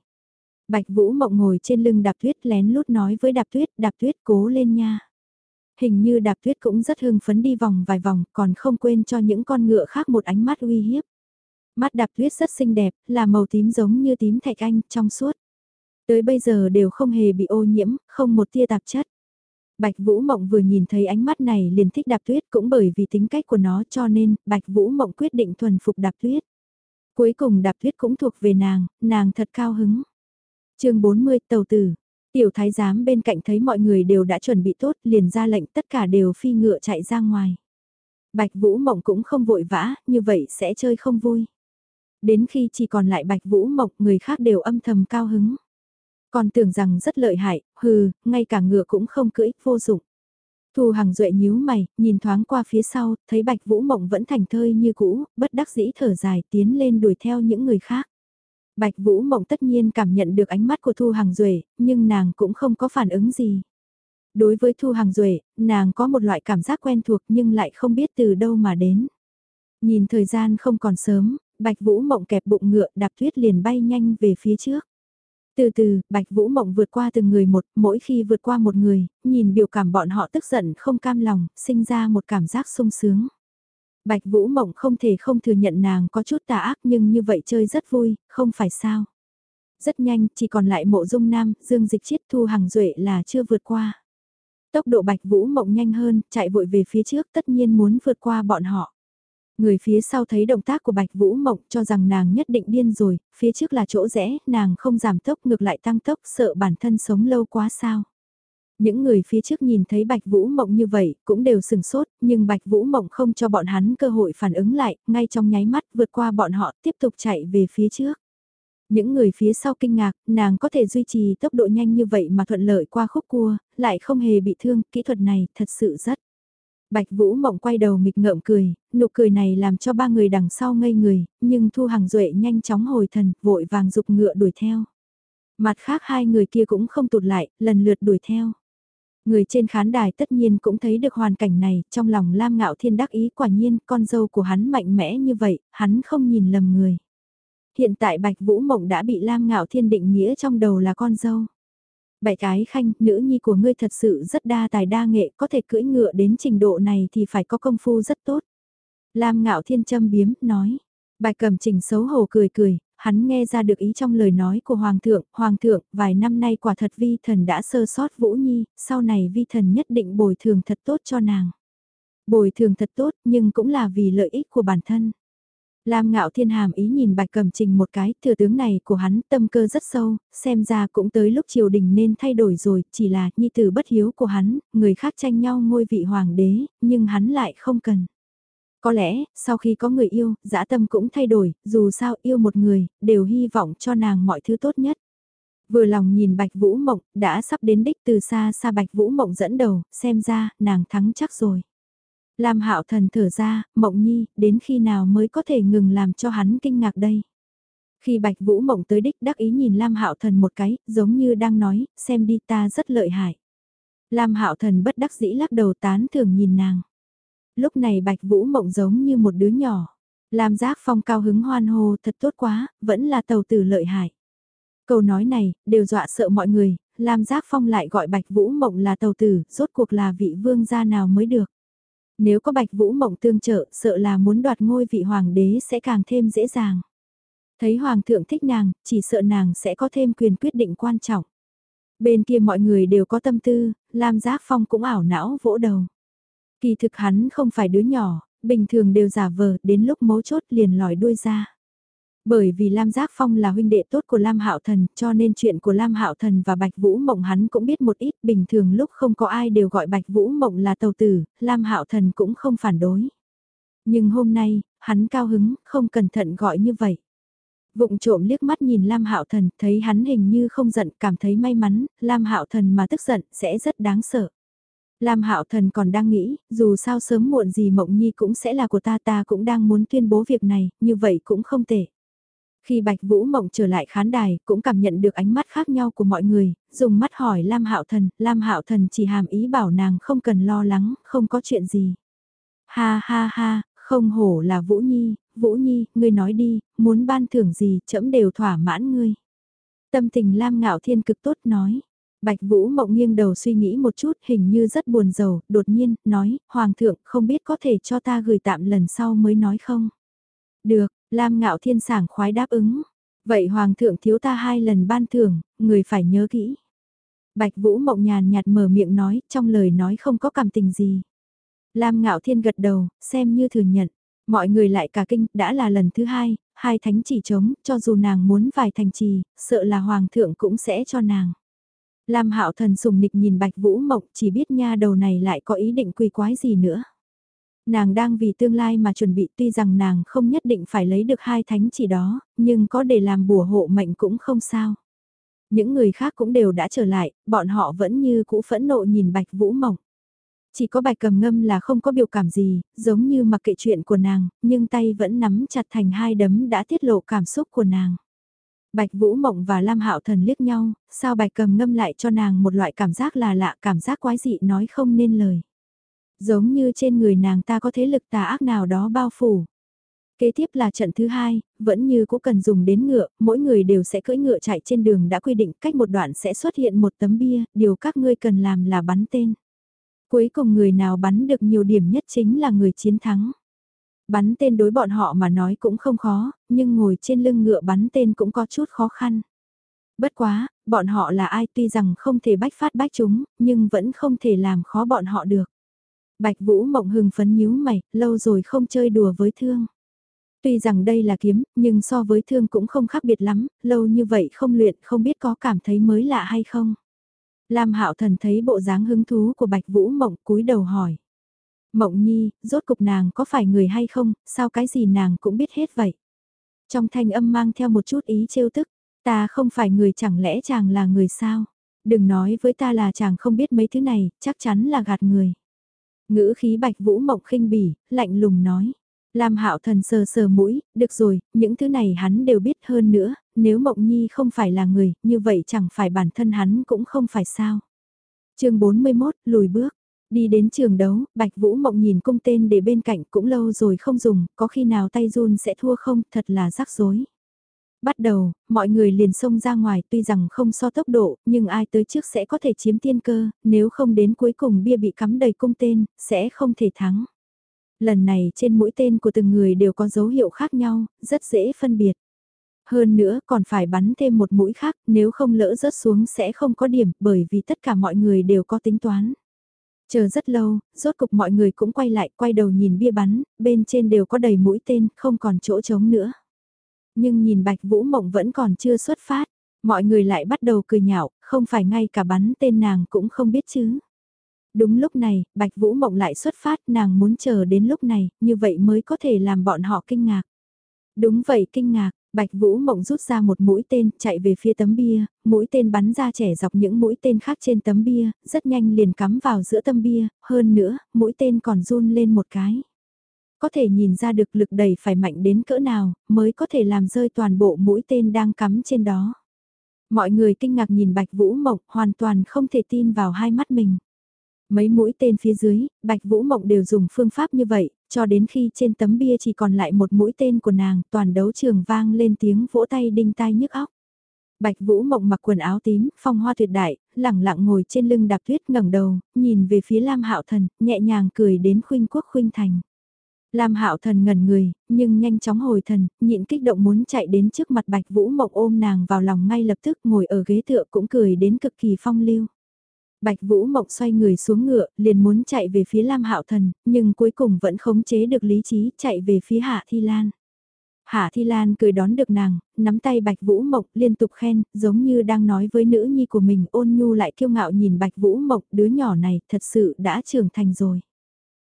Bạch Vũ Mộng ngồi trên lưng đạp tuyết lén lút nói với đạp tuyết, đạp tuyết cố lên nha. Hình như đạp tuyết cũng rất hưng phấn đi vòng vài vòng, còn không quên cho những con ngựa khác một ánh mắt uy hiếp. Mắt đạp tuyết rất xinh đẹp, là màu tím giống như tím thạch anh, trong suốt. Tới bây giờ đều không hề bị ô nhiễm, không một tia tạp chất. Bạch Vũ Mộng vừa nhìn thấy ánh mắt này liền thích đạp tuyết cũng bởi vì tính cách của nó cho nên Bạch Vũ Mộng quyết định thuần phục đạp tuyết. Cuối cùng đạp tuyết cũng thuộc về nàng, nàng thật cao hứng. chương 40 tàu tử, tiểu thái giám bên cạnh thấy mọi người đều đã chuẩn bị tốt liền ra lệnh tất cả đều phi ngựa chạy ra ngoài. Bạch Vũ Mộng cũng không vội vã, như vậy sẽ chơi không vui. Đến khi chỉ còn lại Bạch Vũ Mộng người khác đều âm thầm cao hứng. Còn tưởng rằng rất lợi hại, hừ, ngay cả ngựa cũng không cưỡi, vô dụng. Thu Hằng Duệ nhíu mày, nhìn thoáng qua phía sau, thấy Bạch Vũ Mộng vẫn thành thơi như cũ, bất đắc dĩ thở dài tiến lên đuổi theo những người khác. Bạch Vũ Mộng tất nhiên cảm nhận được ánh mắt của Thu Hằng Duệ, nhưng nàng cũng không có phản ứng gì. Đối với Thu Hằng Duệ, nàng có một loại cảm giác quen thuộc nhưng lại không biết từ đâu mà đến. Nhìn thời gian không còn sớm, Bạch Vũ Mộng kẹp bụng ngựa đạp tuyết liền bay nhanh về phía trước. Từ từ, Bạch Vũ Mộng vượt qua từng người một, mỗi khi vượt qua một người, nhìn biểu cảm bọn họ tức giận không cam lòng, sinh ra một cảm giác sung sướng. Bạch Vũ Mộng không thể không thừa nhận nàng có chút tà ác nhưng như vậy chơi rất vui, không phải sao. Rất nhanh, chỉ còn lại mộ dung nam, dương dịch chiết thu hàng duệ là chưa vượt qua. Tốc độ Bạch Vũ Mộng nhanh hơn, chạy vội về phía trước tất nhiên muốn vượt qua bọn họ. Người phía sau thấy động tác của Bạch Vũ Mộng cho rằng nàng nhất định điên rồi, phía trước là chỗ rẽ, nàng không giảm tốc ngược lại tăng tốc sợ bản thân sống lâu quá sao. Những người phía trước nhìn thấy Bạch Vũ Mộng như vậy cũng đều sừng sốt, nhưng Bạch Vũ Mộng không cho bọn hắn cơ hội phản ứng lại, ngay trong nháy mắt vượt qua bọn họ tiếp tục chạy về phía trước. Những người phía sau kinh ngạc, nàng có thể duy trì tốc độ nhanh như vậy mà thuận lợi qua khúc cua, lại không hề bị thương, kỹ thuật này thật sự rất. Bạch Vũ Mộng quay đầu nghịch ngợm cười, nụ cười này làm cho ba người đằng sau ngây người, nhưng Thu Hằng Duệ nhanh chóng hồi thần, vội vàng dục ngựa đuổi theo. Mặt khác hai người kia cũng không tụt lại, lần lượt đuổi theo. Người trên khán đài tất nhiên cũng thấy được hoàn cảnh này, trong lòng Lam Ngạo Thiên đắc ý quả nhiên con dâu của hắn mạnh mẽ như vậy, hắn không nhìn lầm người. Hiện tại Bạch Vũ Mộng đã bị Lam Ngạo Thiên định nghĩa trong đầu là con dâu. Bảy cái khanh, nữ nhi của ngươi thật sự rất đa tài đa nghệ, có thể cưỡi ngựa đến trình độ này thì phải có công phu rất tốt. Lam ngạo thiên châm biếm, nói. Bài cầm trình xấu hổ cười cười, hắn nghe ra được ý trong lời nói của Hoàng thượng, Hoàng thượng, vài năm nay quả thật vi thần đã sơ sót Vũ Nhi, sau này vi thần nhất định bồi thường thật tốt cho nàng. Bồi thường thật tốt nhưng cũng là vì lợi ích của bản thân. Lam ngạo thiên hàm ý nhìn bạch cầm trình một cái, thừa tướng này của hắn tâm cơ rất sâu, xem ra cũng tới lúc triều đình nên thay đổi rồi, chỉ là nhi tử bất hiếu của hắn, người khác tranh nhau ngôi vị hoàng đế, nhưng hắn lại không cần. Có lẽ, sau khi có người yêu, dã tâm cũng thay đổi, dù sao yêu một người, đều hy vọng cho nàng mọi thứ tốt nhất. Vừa lòng nhìn Bạch Vũ Mộng, đã sắp đến đích từ xa xa Bạch Vũ Mộng dẫn đầu, xem ra, nàng thắng chắc rồi. Lam Hạo Thần thở ra, Mộng Nhi, đến khi nào mới có thể ngừng làm cho hắn kinh ngạc đây? Khi Bạch Vũ Mộng tới đích đắc ý nhìn Lam Hạo Thần một cái, giống như đang nói, xem đi ta rất lợi hại. Lam Hạo Thần bất đắc dĩ lắc đầu tán thường nhìn nàng. Lúc này Bạch Vũ Mộng giống như một đứa nhỏ. Lam Giác Phong cao hứng hoan hô thật tốt quá, vẫn là tàu tử lợi hại. Câu nói này, đều dọa sợ mọi người, Lam Giác Phong lại gọi Bạch Vũ Mộng là tàu tử, rốt cuộc là vị vương gia nào mới được. Nếu có Bạch Vũ Mộng tương trợ, sợ là muốn đoạt ngôi vị hoàng đế sẽ càng thêm dễ dàng. Thấy hoàng thượng thích nàng, chỉ sợ nàng sẽ có thêm quyền quyết định quan trọng. Bên kia mọi người đều có tâm tư, Lam Giác Phong cũng ảo não vỗ đầu. Kỳ thực hắn không phải đứa nhỏ, bình thường đều giả vờ, đến lúc mấu chốt liền lòi đuôi ra. Bởi vì Lam Giác Phong là huynh đệ tốt của Lam Hạo Thần, cho nên chuyện của Lam Hạo Thần và Bạch Vũ Mộng hắn cũng biết một ít, bình thường lúc không có ai đều gọi Bạch Vũ Mộng là tàu tử, Lam Hạo Thần cũng không phản đối. Nhưng hôm nay, hắn cao hứng, không cẩn thận gọi như vậy. Vụng trộm liếc mắt nhìn Lam Hạo Thần, thấy hắn hình như không giận, cảm thấy may mắn, Lam Hạo Thần mà tức giận sẽ rất đáng sợ. Lam Hạo Thần còn đang nghĩ, dù sao sớm muộn gì Mộng Nhi cũng sẽ là của ta ta cũng đang muốn tuyên bố việc này, như vậy cũng không tệ. Khi Bạch Vũ Mộng trở lại khán đài, cũng cảm nhận được ánh mắt khác nhau của mọi người, dùng mắt hỏi Lam Hạo Thần, Lam Hạo Thần chỉ hàm ý bảo nàng không cần lo lắng, không có chuyện gì. Ha ha ha, không hổ là Vũ Nhi, Vũ Nhi, ngươi nói đi, muốn ban thưởng gì, chấm đều thỏa mãn ngươi. Tâm tình Lam Ngạo Thiên cực tốt nói. Bạch Vũ Mộng nghiêng đầu suy nghĩ một chút, hình như rất buồn rầu, đột nhiên, nói, Hoàng thượng, không biết có thể cho ta gửi tạm lần sau mới nói không? Được, Lam Ngạo Thiên sảng khoái đáp ứng. Vậy Hoàng thượng thiếu ta hai lần ban thưởng, người phải nhớ kỹ. Bạch Vũ Mộng nhàn nhạt mở miệng nói, trong lời nói không có cảm tình gì. Lam Ngạo Thiên gật đầu, xem như thừa nhận. Mọi người lại cả kinh, đã là lần thứ hai, hai thánh chỉ trống, cho dù nàng muốn vài thành trì, sợ là hoàng thượng cũng sẽ cho nàng. Lam Hạo Thần sùng nịch nhìn Bạch Vũ Mộng, chỉ biết nha đầu này lại có ý định quỳ quái gì nữa. Nàng đang vì tương lai mà chuẩn bị tuy rằng nàng không nhất định phải lấy được hai thánh chỉ đó, nhưng có để làm bùa hộ mệnh cũng không sao. Những người khác cũng đều đã trở lại, bọn họ vẫn như cũ phẫn nộ nhìn Bạch Vũ Mộng. Chỉ có bạch cầm ngâm là không có biểu cảm gì, giống như mặc kệ chuyện của nàng, nhưng tay vẫn nắm chặt thành hai đấm đã tiết lộ cảm xúc của nàng. Bạch Vũ Mộng và Lam Hạo Thần liếc nhau, sao bạch cầm ngâm lại cho nàng một loại cảm giác là lạ, cảm giác quái dị nói không nên lời. Giống như trên người nàng ta có thế lực tà ác nào đó bao phủ. Kế tiếp là trận thứ hai, vẫn như cũng cần dùng đến ngựa, mỗi người đều sẽ cưỡi ngựa chạy trên đường đã quy định cách một đoạn sẽ xuất hiện một tấm bia, điều các ngươi cần làm là bắn tên. Cuối cùng người nào bắn được nhiều điểm nhất chính là người chiến thắng. Bắn tên đối bọn họ mà nói cũng không khó, nhưng ngồi trên lưng ngựa bắn tên cũng có chút khó khăn. Bất quá, bọn họ là ai tuy rằng không thể bách phát bách chúng, nhưng vẫn không thể làm khó bọn họ được. Bạch Vũ mộng hừng phấn nhíu mày, lâu rồi không chơi đùa với thương. Tuy rằng đây là kiếm, nhưng so với thương cũng không khác biệt lắm, lâu như vậy không luyện không biết có cảm thấy mới lạ hay không. Lam Hạo Thần thấy bộ dáng hứng thú của Bạch Vũ Mộng cúi đầu hỏi. Mộng Nhi, rốt cục nàng có phải người hay không, sao cái gì nàng cũng biết hết vậy. Trong thanh âm mang theo một chút ý trêu tức, ta không phải người chẳng lẽ chàng là người sao? Đừng nói với ta là chàng không biết mấy thứ này, chắc chắn là gạt người. Ngữ khí Bạch Vũ Mộng khinh bỉ, lạnh lùng nói. Lam Hạo Thần sờ sờ mũi, được rồi, những thứ này hắn đều biết hơn nữa, nếu Mộng Nhi không phải là người, như vậy chẳng phải bản thân hắn cũng không phải sao. chương 41, lùi bước. Đi đến trường đấu, Bạch Vũ Mộng nhìn cung tên để bên cạnh cũng lâu rồi không dùng, có khi nào tay run sẽ thua không, thật là rắc rối. Bắt đầu, mọi người liền xông ra ngoài tuy rằng không so tốc độ, nhưng ai tới trước sẽ có thể chiếm tiên cơ, nếu không đến cuối cùng bia bị cắm đầy cung tên, sẽ không thể thắng. Lần này trên mũi tên của từng người đều có dấu hiệu khác nhau, rất dễ phân biệt. Hơn nữa còn phải bắn thêm một mũi khác, nếu không lỡ rớt xuống sẽ không có điểm, bởi vì tất cả mọi người đều có tính toán. Chờ rất lâu, rốt cục mọi người cũng quay lại, quay đầu nhìn bia bắn, bên trên đều có đầy mũi tên, không còn chỗ trống nữa. Nhưng nhìn Bạch Vũ Mộng vẫn còn chưa xuất phát, mọi người lại bắt đầu cười nhạo, không phải ngay cả bắn tên nàng cũng không biết chứ. Đúng lúc này, Bạch Vũ Mộng lại xuất phát, nàng muốn chờ đến lúc này, như vậy mới có thể làm bọn họ kinh ngạc. Đúng vậy kinh ngạc, Bạch Vũ Mộng rút ra một mũi tên, chạy về phía tấm bia, mũi tên bắn ra trẻ dọc những mũi tên khác trên tấm bia, rất nhanh liền cắm vào giữa tấm bia, hơn nữa, mũi tên còn run lên một cái. Có thể nhìn ra được lực đẩy phải mạnh đến cỡ nào, mới có thể làm rơi toàn bộ mũi tên đang cắm trên đó. Mọi người kinh ngạc nhìn Bạch Vũ Mộng, hoàn toàn không thể tin vào hai mắt mình. Mấy mũi tên phía dưới, Bạch Vũ Mộng đều dùng phương pháp như vậy, cho đến khi trên tấm bia chỉ còn lại một mũi tên của nàng, toàn đấu trường vang lên tiếng vỗ tay đinh tai nhức óc. Bạch Vũ Mộng mặc quần áo tím, phong hoa tuyệt đại, lẳng lặng ngồi trên lưng đạp tuyết ngẩng đầu, nhìn về phía Lam Hạo Thần, nhẹ nhàng cười đến khuynh quốc khuynh thành. Lam Hạo Thần ngẩn người, nhưng nhanh chóng hồi thần, nhịn kích động muốn chạy đến trước mặt Bạch Vũ Mộng ôm nàng vào lòng ngay lập tức ngồi ở ghế tựa cũng cười đến cực kỳ phong lưu. Bạch Vũ Mộng xoay người xuống ngựa, liền muốn chạy về phía Lam Hạo Thần, nhưng cuối cùng vẫn khống chế được lý trí, chạy về phía Hạ Thi Lan. Hạ Thi Lan cười đón được nàng, nắm tay Bạch Vũ Mộng liên tục khen, giống như đang nói với nữ nhi của mình ôn nhu lại kiêu ngạo nhìn Bạch Vũ Mộng, đứa nhỏ này thật sự đã trưởng thành rồi.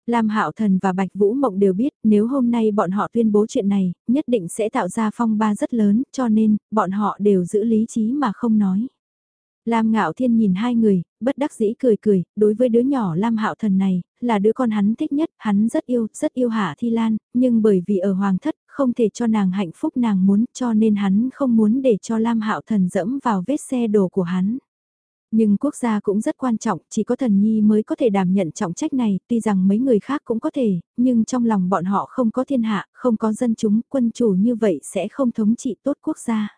Lam Hạo Thần và Bạch Vũ Mộng đều biết nếu hôm nay bọn họ tuyên bố chuyện này, nhất định sẽ tạo ra phong ba rất lớn, cho nên, bọn họ đều giữ lý trí mà không nói. Lam Ngạo Thiên nhìn hai người, bất đắc dĩ cười cười, đối với đứa nhỏ Lam Hạo Thần này, là đứa con hắn thích nhất, hắn rất yêu, rất yêu Hạ Thi Lan, nhưng bởi vì ở Hoàng Thất, không thể cho nàng hạnh phúc nàng muốn, cho nên hắn không muốn để cho Lam Hạo Thần dẫm vào vết xe đổ của hắn. Nhưng quốc gia cũng rất quan trọng, chỉ có thần nhi mới có thể đảm nhận trọng trách này, tuy rằng mấy người khác cũng có thể, nhưng trong lòng bọn họ không có thiên hạ, không có dân chúng, quân chủ như vậy sẽ không thống trị tốt quốc gia.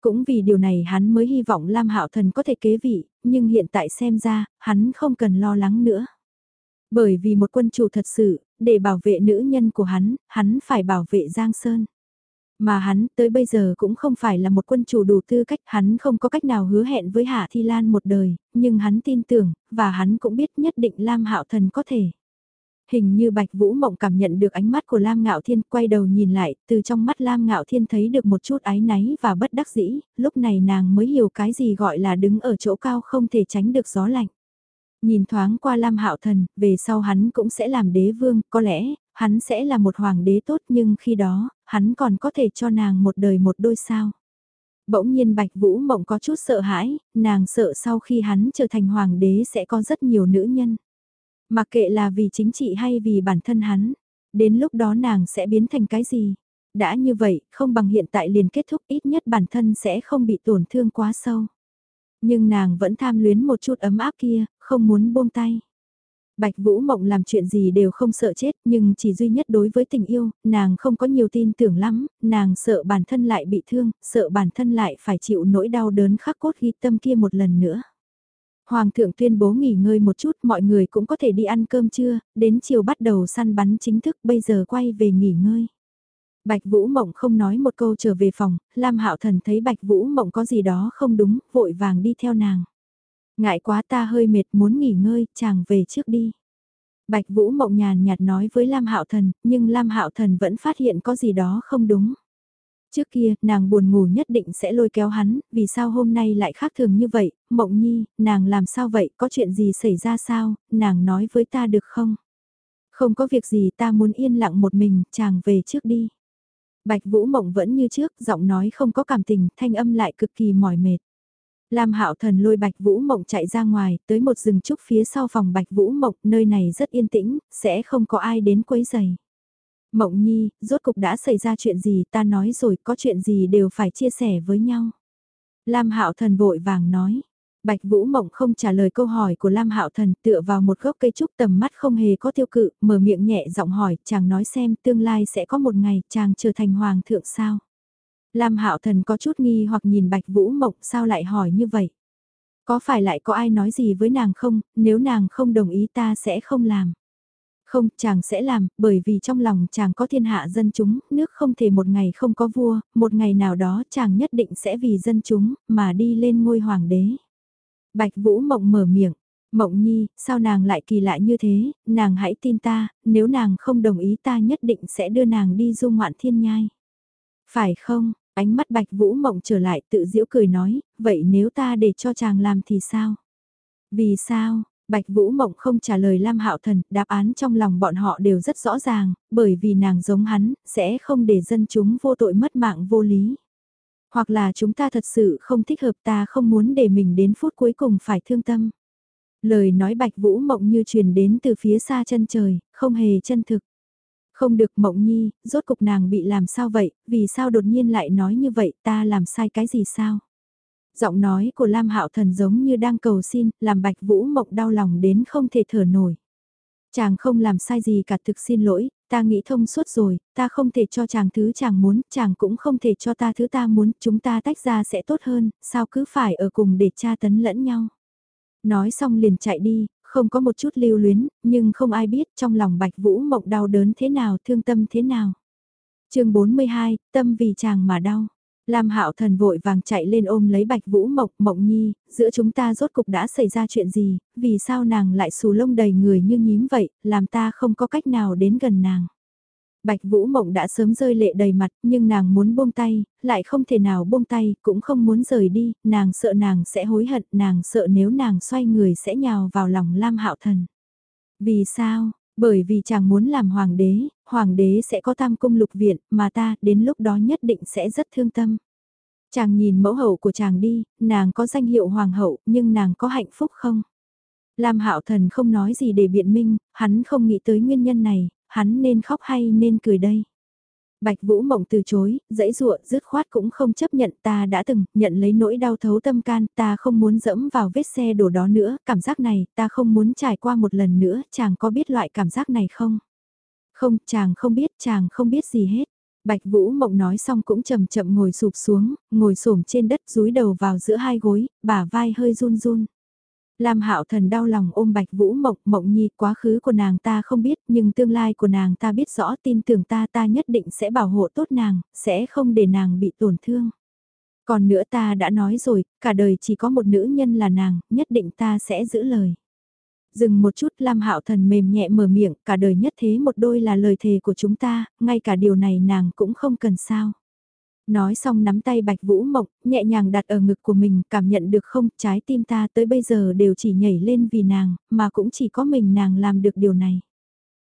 Cũng vì điều này hắn mới hy vọng Lam Hạo Thần có thể kế vị, nhưng hiện tại xem ra, hắn không cần lo lắng nữa. Bởi vì một quân chủ thật sự, để bảo vệ nữ nhân của hắn, hắn phải bảo vệ Giang Sơn. Mà hắn tới bây giờ cũng không phải là một quân chủ đủ tư cách, hắn không có cách nào hứa hẹn với Hạ Thi Lan một đời, nhưng hắn tin tưởng, và hắn cũng biết nhất định Lam Hạo Thần có thể. Hình như Bạch Vũ Mộng cảm nhận được ánh mắt của Lam Ngạo Thiên quay đầu nhìn lại, từ trong mắt Lam Ngạo Thiên thấy được một chút ái náy và bất đắc dĩ, lúc này nàng mới hiểu cái gì gọi là đứng ở chỗ cao không thể tránh được gió lạnh. Nhìn thoáng qua Lam Hạo Thần, về sau hắn cũng sẽ làm đế vương, có lẽ, hắn sẽ là một hoàng đế tốt nhưng khi đó, hắn còn có thể cho nàng một đời một đôi sao. Bỗng nhiên Bạch Vũ Mộng có chút sợ hãi, nàng sợ sau khi hắn trở thành hoàng đế sẽ có rất nhiều nữ nhân. Mặc kệ là vì chính trị hay vì bản thân hắn, đến lúc đó nàng sẽ biến thành cái gì? Đã như vậy, không bằng hiện tại liền kết thúc ít nhất bản thân sẽ không bị tổn thương quá sâu. Nhưng nàng vẫn tham luyến một chút ấm áp kia, không muốn buông tay. Bạch Vũ Mộng làm chuyện gì đều không sợ chết, nhưng chỉ duy nhất đối với tình yêu, nàng không có nhiều tin tưởng lắm, nàng sợ bản thân lại bị thương, sợ bản thân lại phải chịu nỗi đau đớn khắc cốt ghi tâm kia một lần nữa. Hoàng thượng tuyên bố nghỉ ngơi một chút, mọi người cũng có thể đi ăn cơm trưa, đến chiều bắt đầu săn bắn chính thức, bây giờ quay về nghỉ ngơi. Bạch Vũ Mộng không nói một câu trở về phòng, Lam Hạo Thần thấy Bạch Vũ Mộng có gì đó không đúng, vội vàng đi theo nàng. Ngại quá ta hơi mệt muốn nghỉ ngơi, chàng về trước đi. Bạch Vũ Mộng nhàn nhạt nói với Lam Hạo Thần, nhưng Lam Hạo Thần vẫn phát hiện có gì đó không đúng. Trước kia, nàng buồn ngủ nhất định sẽ lôi kéo hắn, vì sao hôm nay lại khác thường như vậy, Mộng Nhi, nàng làm sao vậy, có chuyện gì xảy ra sao, nàng nói với ta được không? Không có việc gì ta muốn yên lặng một mình, chàng về trước đi. Bạch Vũ Mộng vẫn như trước, giọng nói không có cảm tình, thanh âm lại cực kỳ mỏi mệt. Lam Hạo Thần lôi Bạch Vũ Mộng chạy ra ngoài, tới một rừng trúc phía sau phòng Bạch Vũ Mộng, nơi này rất yên tĩnh, sẽ không có ai đến quấy rầy. Mộng Nhi, rốt cục đã xảy ra chuyện gì, ta nói rồi, có chuyện gì đều phải chia sẻ với nhau. Lam Hạo Thần vội vàng nói. Bạch Vũ Mộng không trả lời câu hỏi của Lam Hạo Thần, tựa vào một gốc cây trúc tầm mắt không hề có tiêu cự, mở miệng nhẹ giọng hỏi, chàng nói xem tương lai sẽ có một ngày chàng trở thành hoàng thượng sao? Lam Hạo Thần có chút nghi hoặc nhìn Bạch Vũ Mộng sao lại hỏi như vậy? Có phải lại có ai nói gì với nàng không, nếu nàng không đồng ý ta sẽ không làm. Không, chàng sẽ làm, bởi vì trong lòng chàng có thiên hạ dân chúng, nước không thể một ngày không có vua, một ngày nào đó chàng nhất định sẽ vì dân chúng, mà đi lên ngôi hoàng đế. Bạch Vũ Mộng mở miệng, Mộng Nhi, sao nàng lại kỳ lạ như thế, nàng hãy tin ta, nếu nàng không đồng ý ta nhất định sẽ đưa nàng đi du ngoạn thiên nhai. Phải không, ánh mắt Bạch Vũ Mộng trở lại tự giễu cười nói, vậy nếu ta để cho chàng làm thì sao? Vì sao, Bạch Vũ Mộng không trả lời Lam Hạo Thần, đáp án trong lòng bọn họ đều rất rõ ràng, bởi vì nàng giống hắn, sẽ không để dân chúng vô tội mất mạng vô lý. Hoặc là chúng ta thật sự không thích hợp ta không muốn để mình đến phút cuối cùng phải thương tâm. Lời nói Bạch Vũ Mộng như truyền đến từ phía xa chân trời, không hề chân thực. Không được Mộng Nhi, rốt cục nàng bị làm sao vậy, vì sao đột nhiên lại nói như vậy, ta làm sai cái gì sao? Giọng nói của Lam Hạo Thần giống như đang cầu xin, làm Bạch Vũ Mộng đau lòng đến không thể thở nổi. Chàng không làm sai gì cả thực xin lỗi, ta nghĩ thông suốt rồi, ta không thể cho chàng thứ chàng muốn, chàng cũng không thể cho ta thứ ta muốn, chúng ta tách ra sẽ tốt hơn, sao cứ phải ở cùng để tra tấn lẫn nhau. Nói xong liền chạy đi, không có một chút lưu luyến, nhưng không ai biết trong lòng Bạch Vũ Mộng đau đớn thế nào, thương tâm thế nào. chương 42, tâm vì chàng mà đau. Lam Hạo Thần vội vàng chạy lên ôm lấy Bạch Vũ mộc Mộng Nhi, giữa chúng ta rốt cục đã xảy ra chuyện gì, vì sao nàng lại xù lông đầy người như nhím vậy, làm ta không có cách nào đến gần nàng. Bạch Vũ Mộng đã sớm rơi lệ đầy mặt, nhưng nàng muốn buông tay, lại không thể nào buông tay, cũng không muốn rời đi, nàng sợ nàng sẽ hối hận, nàng sợ nếu nàng xoay người sẽ nhào vào lòng Lam Hạo Thần. Vì sao? Bởi vì chàng muốn làm hoàng đế, hoàng đế sẽ có tam cung lục viện, mà ta đến lúc đó nhất định sẽ rất thương tâm. Chàng nhìn mẫu hậu của chàng đi, nàng có danh hiệu hoàng hậu, nhưng nàng có hạnh phúc không? Lam Hạo Thần không nói gì để biện minh, hắn không nghĩ tới nguyên nhân này, hắn nên khóc hay nên cười đây. Bạch Vũ Mộng từ chối, dãy dụa, dứt khoát cũng không chấp nhận ta đã từng, nhận lấy nỗi đau thấu tâm can, ta không muốn dẫm vào vết xe đổ đó nữa, cảm giác này, ta không muốn trải qua một lần nữa, chàng có biết loại cảm giác này không? Không, chàng không biết, chàng không biết gì hết. Bạch Vũ Mộng nói xong cũng chậm chậm ngồi sụp xuống, ngồi xổm trên đất dúi đầu vào giữa hai gối, bả vai hơi run run. Lam Hạo Thần đau lòng ôm Bạch Vũ Mộng, Mộng Nhi, quá khứ của nàng ta không biết, nhưng tương lai của nàng ta biết rõ, tin tưởng ta ta nhất định sẽ bảo hộ tốt nàng, sẽ không để nàng bị tổn thương. Còn nữa ta đã nói rồi, cả đời chỉ có một nữ nhân là nàng, nhất định ta sẽ giữ lời. Dừng một chút Lam Hạo Thần mềm nhẹ mở miệng, cả đời nhất thế một đôi là lời thề của chúng ta, ngay cả điều này nàng cũng không cần sao. Nói xong nắm tay Bạch Vũ Mộng, nhẹ nhàng đặt ở ngực của mình, cảm nhận được không, trái tim ta tới bây giờ đều chỉ nhảy lên vì nàng, mà cũng chỉ có mình nàng làm được điều này.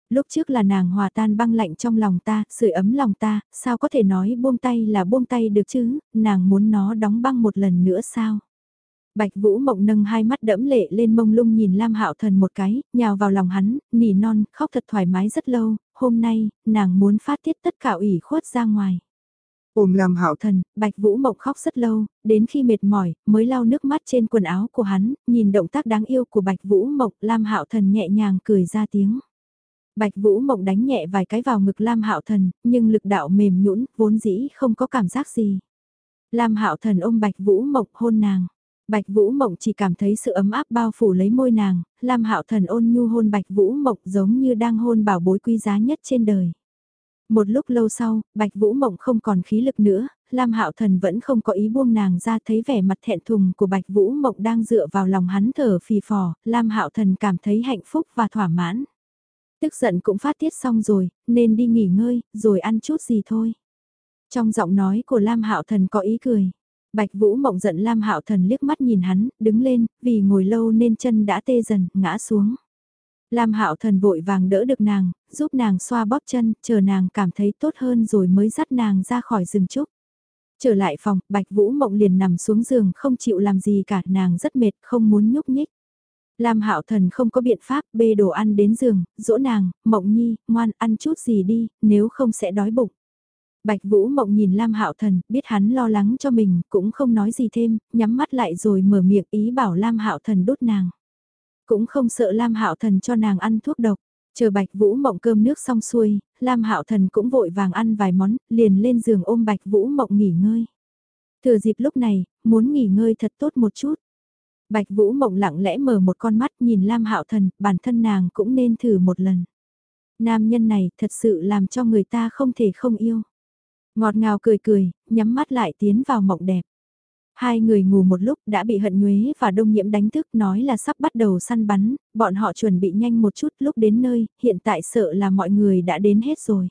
Lúc trước là nàng hòa tan băng lạnh trong lòng ta, sưởi ấm lòng ta, sao có thể nói buông tay là buông tay được chứ, nàng muốn nó đóng băng một lần nữa sao? Bạch Vũ Mộng nâng hai mắt đẫm lệ lên mông lung nhìn Lam Hạo Thần một cái, nhào vào lòng hắn, nỉ non, khóc thật thoải mái rất lâu, hôm nay, nàng muốn phát tiết tất cả ủy khuất ra ngoài. Ôm làm Hạo Thần, Bạch Vũ mộc khóc rất lâu, đến khi mệt mỏi, mới lau nước mắt trên quần áo của hắn, nhìn động tác đáng yêu của Bạch Vũ mộc Lam Hạo Thần nhẹ nhàng cười ra tiếng. Bạch Vũ mộc đánh nhẹ vài cái vào ngực Lam Hạo Thần, nhưng lực đạo mềm nhũn, vốn dĩ không có cảm giác gì. Lam Hạo Thần ôm Bạch Vũ mộc hôn nàng. Bạch Vũ Mộng chỉ cảm thấy sự ấm áp bao phủ lấy môi nàng, Lam Hạo Thần ôn nhu hôn Bạch Vũ Mộng giống như đang hôn bảo bối quý giá nhất trên đời. Một lúc lâu sau, Bạch Vũ Mộng không còn khí lực nữa, Lam Hạo Thần vẫn không có ý buông nàng ra thấy vẻ mặt thẹn thùng của Bạch Vũ Mộng đang dựa vào lòng hắn thở phì phò, Lam Hạo Thần cảm thấy hạnh phúc và thỏa mãn. Tức giận cũng phát tiết xong rồi, nên đi nghỉ ngơi, rồi ăn chút gì thôi. Trong giọng nói của Lam Hạo Thần có ý cười. Bạch Vũ Mộng giận Lam Hạo Thần liếc mắt nhìn hắn, đứng lên, vì ngồi lâu nên chân đã tê dần, ngã xuống. Lam Hạo Thần vội vàng đỡ được nàng, giúp nàng xoa bóp chân, chờ nàng cảm thấy tốt hơn rồi mới dắt nàng ra khỏi rừng trúc. Trở lại phòng, Bạch Vũ Mộng liền nằm xuống giường không chịu làm gì cả, nàng rất mệt, không muốn nhúc nhích. Lam Hạo Thần không có biện pháp bê đồ ăn đến giường, dỗ nàng, Mộng Nhi, ngoan ăn chút gì đi, nếu không sẽ đói bụng. Bạch Vũ Mộng nhìn Lam Hạo Thần, biết hắn lo lắng cho mình, cũng không nói gì thêm, nhắm mắt lại rồi mở miệng ý bảo Lam Hạo Thần đút nàng. Cũng không sợ Lam Hạo Thần cho nàng ăn thuốc độc. Chờ Bạch Vũ Mộng cơm nước xong xuôi, Lam Hạo Thần cũng vội vàng ăn vài món, liền lên giường ôm Bạch Vũ Mộng nghỉ ngơi. Thừa dịp lúc này, muốn nghỉ ngơi thật tốt một chút. Bạch Vũ Mộng lặng lẽ mở một con mắt nhìn Lam Hạo Thần, bản thân nàng cũng nên thử một lần. Nam nhân này thật sự làm cho người ta không thể không yêu. Ngọt ngào cười cười, nhắm mắt lại tiến vào mộng đẹp. Hai người ngủ một lúc đã bị hận nhuế và đông nhiễm đánh thức nói là sắp bắt đầu săn bắn, bọn họ chuẩn bị nhanh một chút lúc đến nơi, hiện tại sợ là mọi người đã đến hết rồi.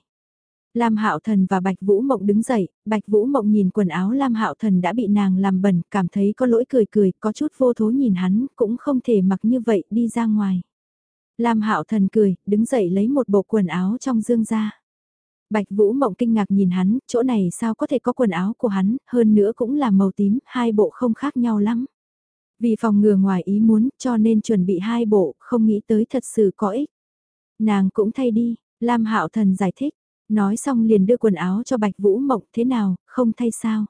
Lam Hạo Thần và Bạch Vũ Mộng đứng dậy, Bạch Vũ Mộng nhìn quần áo Lam Hạo Thần đã bị nàng làm bẩn, cảm thấy có lỗi cười cười, có chút vô thố nhìn hắn, cũng không thể mặc như vậy đi ra ngoài. Lam Hạo Thần cười, đứng dậy lấy một bộ quần áo trong dương ra. Bạch Vũ Mộng kinh ngạc nhìn hắn, chỗ này sao có thể có quần áo của hắn, hơn nữa cũng là màu tím, hai bộ không khác nhau lắm. Vì phòng ngừa ngoài ý muốn, cho nên chuẩn bị hai bộ, không nghĩ tới thật sự có ích. Nàng cũng thay đi, Lam Hạo Thần giải thích, nói xong liền đưa quần áo cho Bạch Vũ Mộng, thế nào, không thay sao?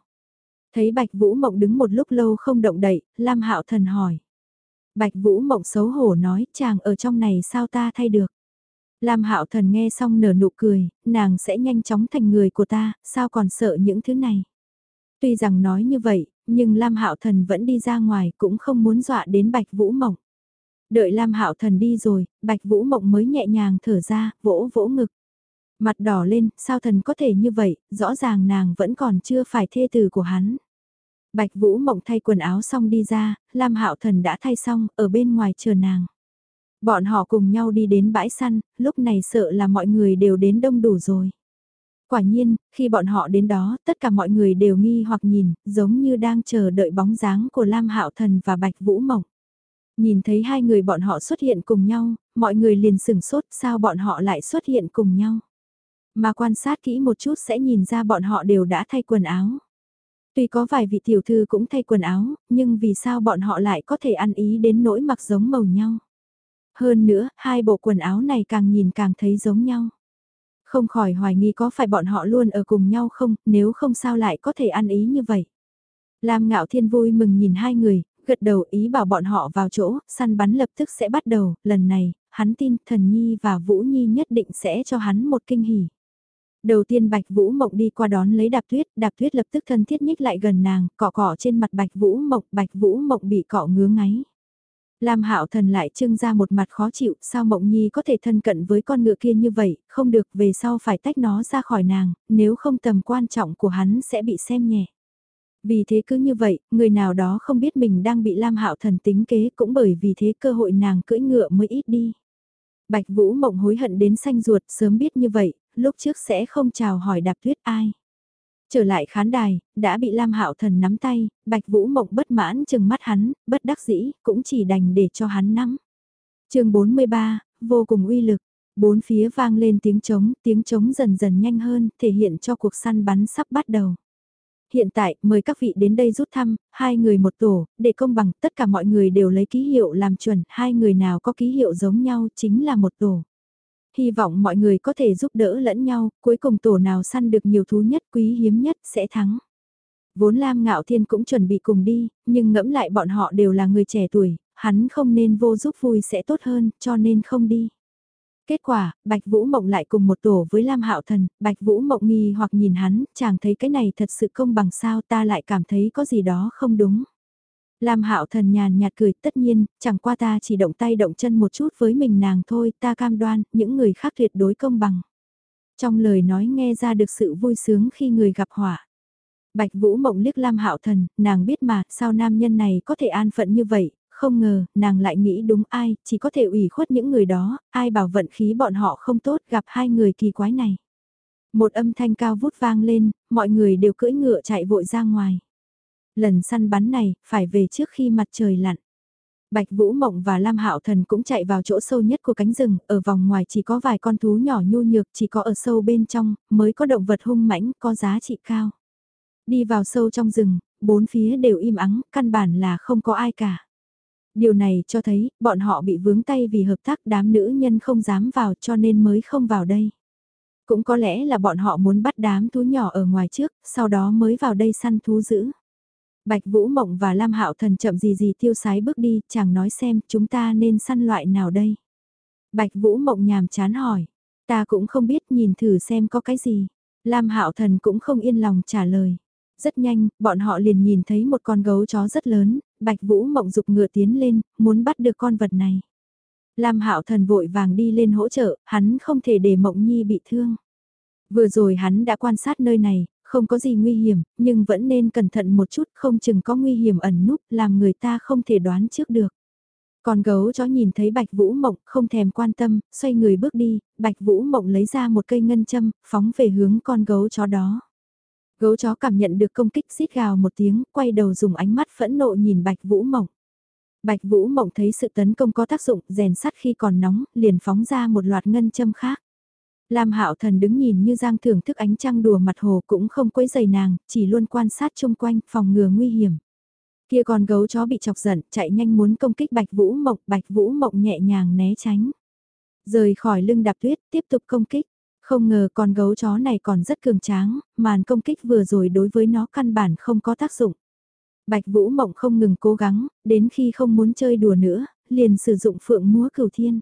Thấy Bạch Vũ Mộng đứng một lúc lâu không động đậy, Lam Hạo Thần hỏi. Bạch Vũ Mộng xấu hổ nói, chàng ở trong này sao ta thay được? Lam Hạo Thần nghe xong nở nụ cười, nàng sẽ nhanh chóng thành người của ta, sao còn sợ những thứ này. Tuy rằng nói như vậy, nhưng Lam Hạo Thần vẫn đi ra ngoài cũng không muốn dọa đến Bạch Vũ Mộng. Đợi Lam Hạo Thần đi rồi, Bạch Vũ Mộng mới nhẹ nhàng thở ra, vỗ vỗ ngực. Mặt đỏ lên, sao thần có thể như vậy, rõ ràng nàng vẫn còn chưa phải thê tử của hắn. Bạch Vũ Mộng thay quần áo xong đi ra, Lam Hạo Thần đã thay xong, ở bên ngoài chờ nàng. Bọn họ cùng nhau đi đến bãi săn, lúc này sợ là mọi người đều đến đông đủ rồi. Quả nhiên, khi bọn họ đến đó, tất cả mọi người đều nghi hoặc nhìn, giống như đang chờ đợi bóng dáng của Lam Hạo Thần và Bạch Vũ Mộng. Nhìn thấy hai người bọn họ xuất hiện cùng nhau, mọi người liền sửng sốt sao bọn họ lại xuất hiện cùng nhau. Mà quan sát kỹ một chút sẽ nhìn ra bọn họ đều đã thay quần áo. Tuy có vài vị tiểu thư cũng thay quần áo, nhưng vì sao bọn họ lại có thể ăn ý đến nỗi mặc giống màu nhau. Hơn nữa, hai bộ quần áo này càng nhìn càng thấy giống nhau. Không khỏi hoài nghi có phải bọn họ luôn ở cùng nhau không, nếu không sao lại có thể ăn ý như vậy. Lam Ngạo Thiên vui mừng nhìn hai người, gật đầu ý bảo bọn họ vào chỗ, săn bắn lập tức sẽ bắt đầu, lần này, hắn tin Thần Nhi và Vũ Nhi nhất định sẽ cho hắn một kinh hỉ. Đầu tiên Bạch Vũ Mộng đi qua đón lấy Đạp Tuyết, Đạp Tuyết lập tức thân thiết nhích lại gần nàng, cọ cọ trên mặt Bạch Vũ Mộng, Bạch Vũ Mộng bị cọ ngứa ngáy. Lam Hạo Thần lại trưng ra một mặt khó chịu, sao Mộng Nhi có thể thân cận với con ngựa kia như vậy, không được về sau phải tách nó ra khỏi nàng, nếu không tầm quan trọng của hắn sẽ bị xem nhẹ. Vì thế cứ như vậy, người nào đó không biết mình đang bị Lam Hạo Thần tính kế cũng bởi vì thế cơ hội nàng cưỡi ngựa mới ít đi. Bạch Vũ Mộng hối hận đến xanh ruột sớm biết như vậy, lúc trước sẽ không chào hỏi đạp tuyết ai. Trở lại khán đài, đã bị Lam Hạo Thần nắm tay, Bạch Vũ Mộng bất mãn chừng mắt hắn, bất đắc dĩ, cũng chỉ đành để cho hắn nắm. chương 43, vô cùng uy lực, bốn phía vang lên tiếng trống, tiếng trống dần dần nhanh hơn, thể hiện cho cuộc săn bắn sắp bắt đầu. Hiện tại, mời các vị đến đây rút thăm, hai người một tổ, để công bằng, tất cả mọi người đều lấy ký hiệu làm chuẩn, hai người nào có ký hiệu giống nhau chính là một tổ. Hy vọng mọi người có thể giúp đỡ lẫn nhau, cuối cùng tổ nào săn được nhiều thú nhất quý hiếm nhất sẽ thắng. Vốn Lam Ngạo Thiên cũng chuẩn bị cùng đi, nhưng ngẫm lại bọn họ đều là người trẻ tuổi, hắn không nên vô giúp vui sẽ tốt hơn, cho nên không đi. Kết quả, Bạch Vũ Mộng lại cùng một tổ với Lam Hạo Thần, Bạch Vũ Mộng nghi hoặc nhìn hắn, chàng thấy cái này thật sự công bằng sao ta lại cảm thấy có gì đó không đúng. Lam Hạo Thần nhàn nhạt cười, tất nhiên, chẳng qua ta chỉ động tay động chân một chút với mình nàng thôi, ta cam đoan, những người khác tuyệt đối công bằng. Trong lời nói nghe ra được sự vui sướng khi người gặp họa. Bạch Vũ Mộng liếc Lam Hạo Thần, nàng biết mà, sao nam nhân này có thể an phận như vậy, không ngờ, nàng lại nghĩ đúng ai, chỉ có thể ủy khuất những người đó, ai bảo vận khí bọn họ không tốt gặp hai người kỳ quái này. Một âm thanh cao vút vang lên, mọi người đều cưỡi ngựa chạy vội ra ngoài. Lần săn bắn này, phải về trước khi mặt trời lặn. Bạch Vũ Mộng và Lam Hạo Thần cũng chạy vào chỗ sâu nhất của cánh rừng, ở vòng ngoài chỉ có vài con thú nhỏ nhu nhược, chỉ có ở sâu bên trong, mới có động vật hung mãnh, có giá trị cao. Đi vào sâu trong rừng, bốn phía đều im ắng, căn bản là không có ai cả. Điều này cho thấy, bọn họ bị vướng tay vì hợp tác đám nữ nhân không dám vào cho nên mới không vào đây. Cũng có lẽ là bọn họ muốn bắt đám thú nhỏ ở ngoài trước, sau đó mới vào đây săn thú dữ. Bạch Vũ Mộng và Lam Hạo Thần chậm gì gì tiêu sái bước đi, chàng nói xem chúng ta nên săn loại nào đây. Bạch Vũ Mộng nhàm chán hỏi, ta cũng không biết nhìn thử xem có cái gì. Lam Hạo Thần cũng không yên lòng trả lời. Rất nhanh, bọn họ liền nhìn thấy một con gấu chó rất lớn, Bạch Vũ Mộng dục ngựa tiến lên, muốn bắt được con vật này. Lam Hạo Thần vội vàng đi lên hỗ trợ, hắn không thể để Mộng Nhi bị thương. Vừa rồi hắn đã quan sát nơi này, không có gì nguy hiểm, nhưng vẫn nên cẩn thận một chút, không chừng có nguy hiểm ẩn núp, làm người ta không thể đoán trước được. Con gấu chó nhìn thấy Bạch Vũ Mộng, không thèm quan tâm, xoay người bước đi, Bạch Vũ Mộng lấy ra một cây ngân châm, phóng về hướng con gấu chó đó. Gấu chó cảm nhận được công kích xít gào một tiếng, quay đầu dùng ánh mắt phẫn nộ nhìn Bạch Vũ Mộng. Bạch Vũ Mộng thấy sự tấn công có tác dụng, rèn sắt khi còn nóng, liền phóng ra một loạt ngân châm khác. Lam Hạo Thần đứng nhìn như Giang thưởng thức ánh trăng đùa mặt hồ cũng không quấy giày nàng, chỉ luôn quan sát chung quanh, phòng ngừa nguy hiểm. Kia con gấu chó bị chọc giận, chạy nhanh muốn công kích Bạch Vũ Mộng, Bạch Vũ Mộng nhẹ nhàng né tránh. Rời khỏi lưng đạp tuyết, tiếp tục công kích. Không ngờ con gấu chó này còn rất cường tráng, màn công kích vừa rồi đối với nó căn bản không có tác dụng. Bạch Vũ Mộng không ngừng cố gắng, đến khi không muốn chơi đùa nữa, liền sử dụng phượng múa cửu thiên.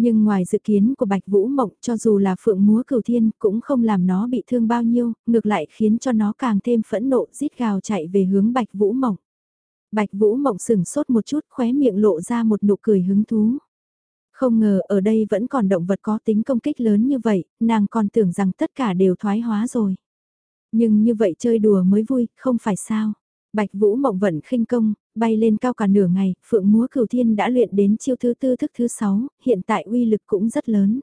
Nhưng ngoài dự kiến của Bạch Vũ Mộng cho dù là phượng múa cửu thiên cũng không làm nó bị thương bao nhiêu, ngược lại khiến cho nó càng thêm phẫn nộ rít gào chạy về hướng Bạch Vũ Mộng. Bạch Vũ Mộng sừng sốt một chút khóe miệng lộ ra một nụ cười hứng thú. Không ngờ ở đây vẫn còn động vật có tính công kích lớn như vậy, nàng còn tưởng rằng tất cả đều thoái hóa rồi. Nhưng như vậy chơi đùa mới vui, không phải sao. Bạch Vũ Mộng vận khinh công, bay lên cao cả nửa ngày, Phượng Múa Cửu Thiên đã luyện đến chiêu thứ tư thức thứ sáu, hiện tại uy lực cũng rất lớn.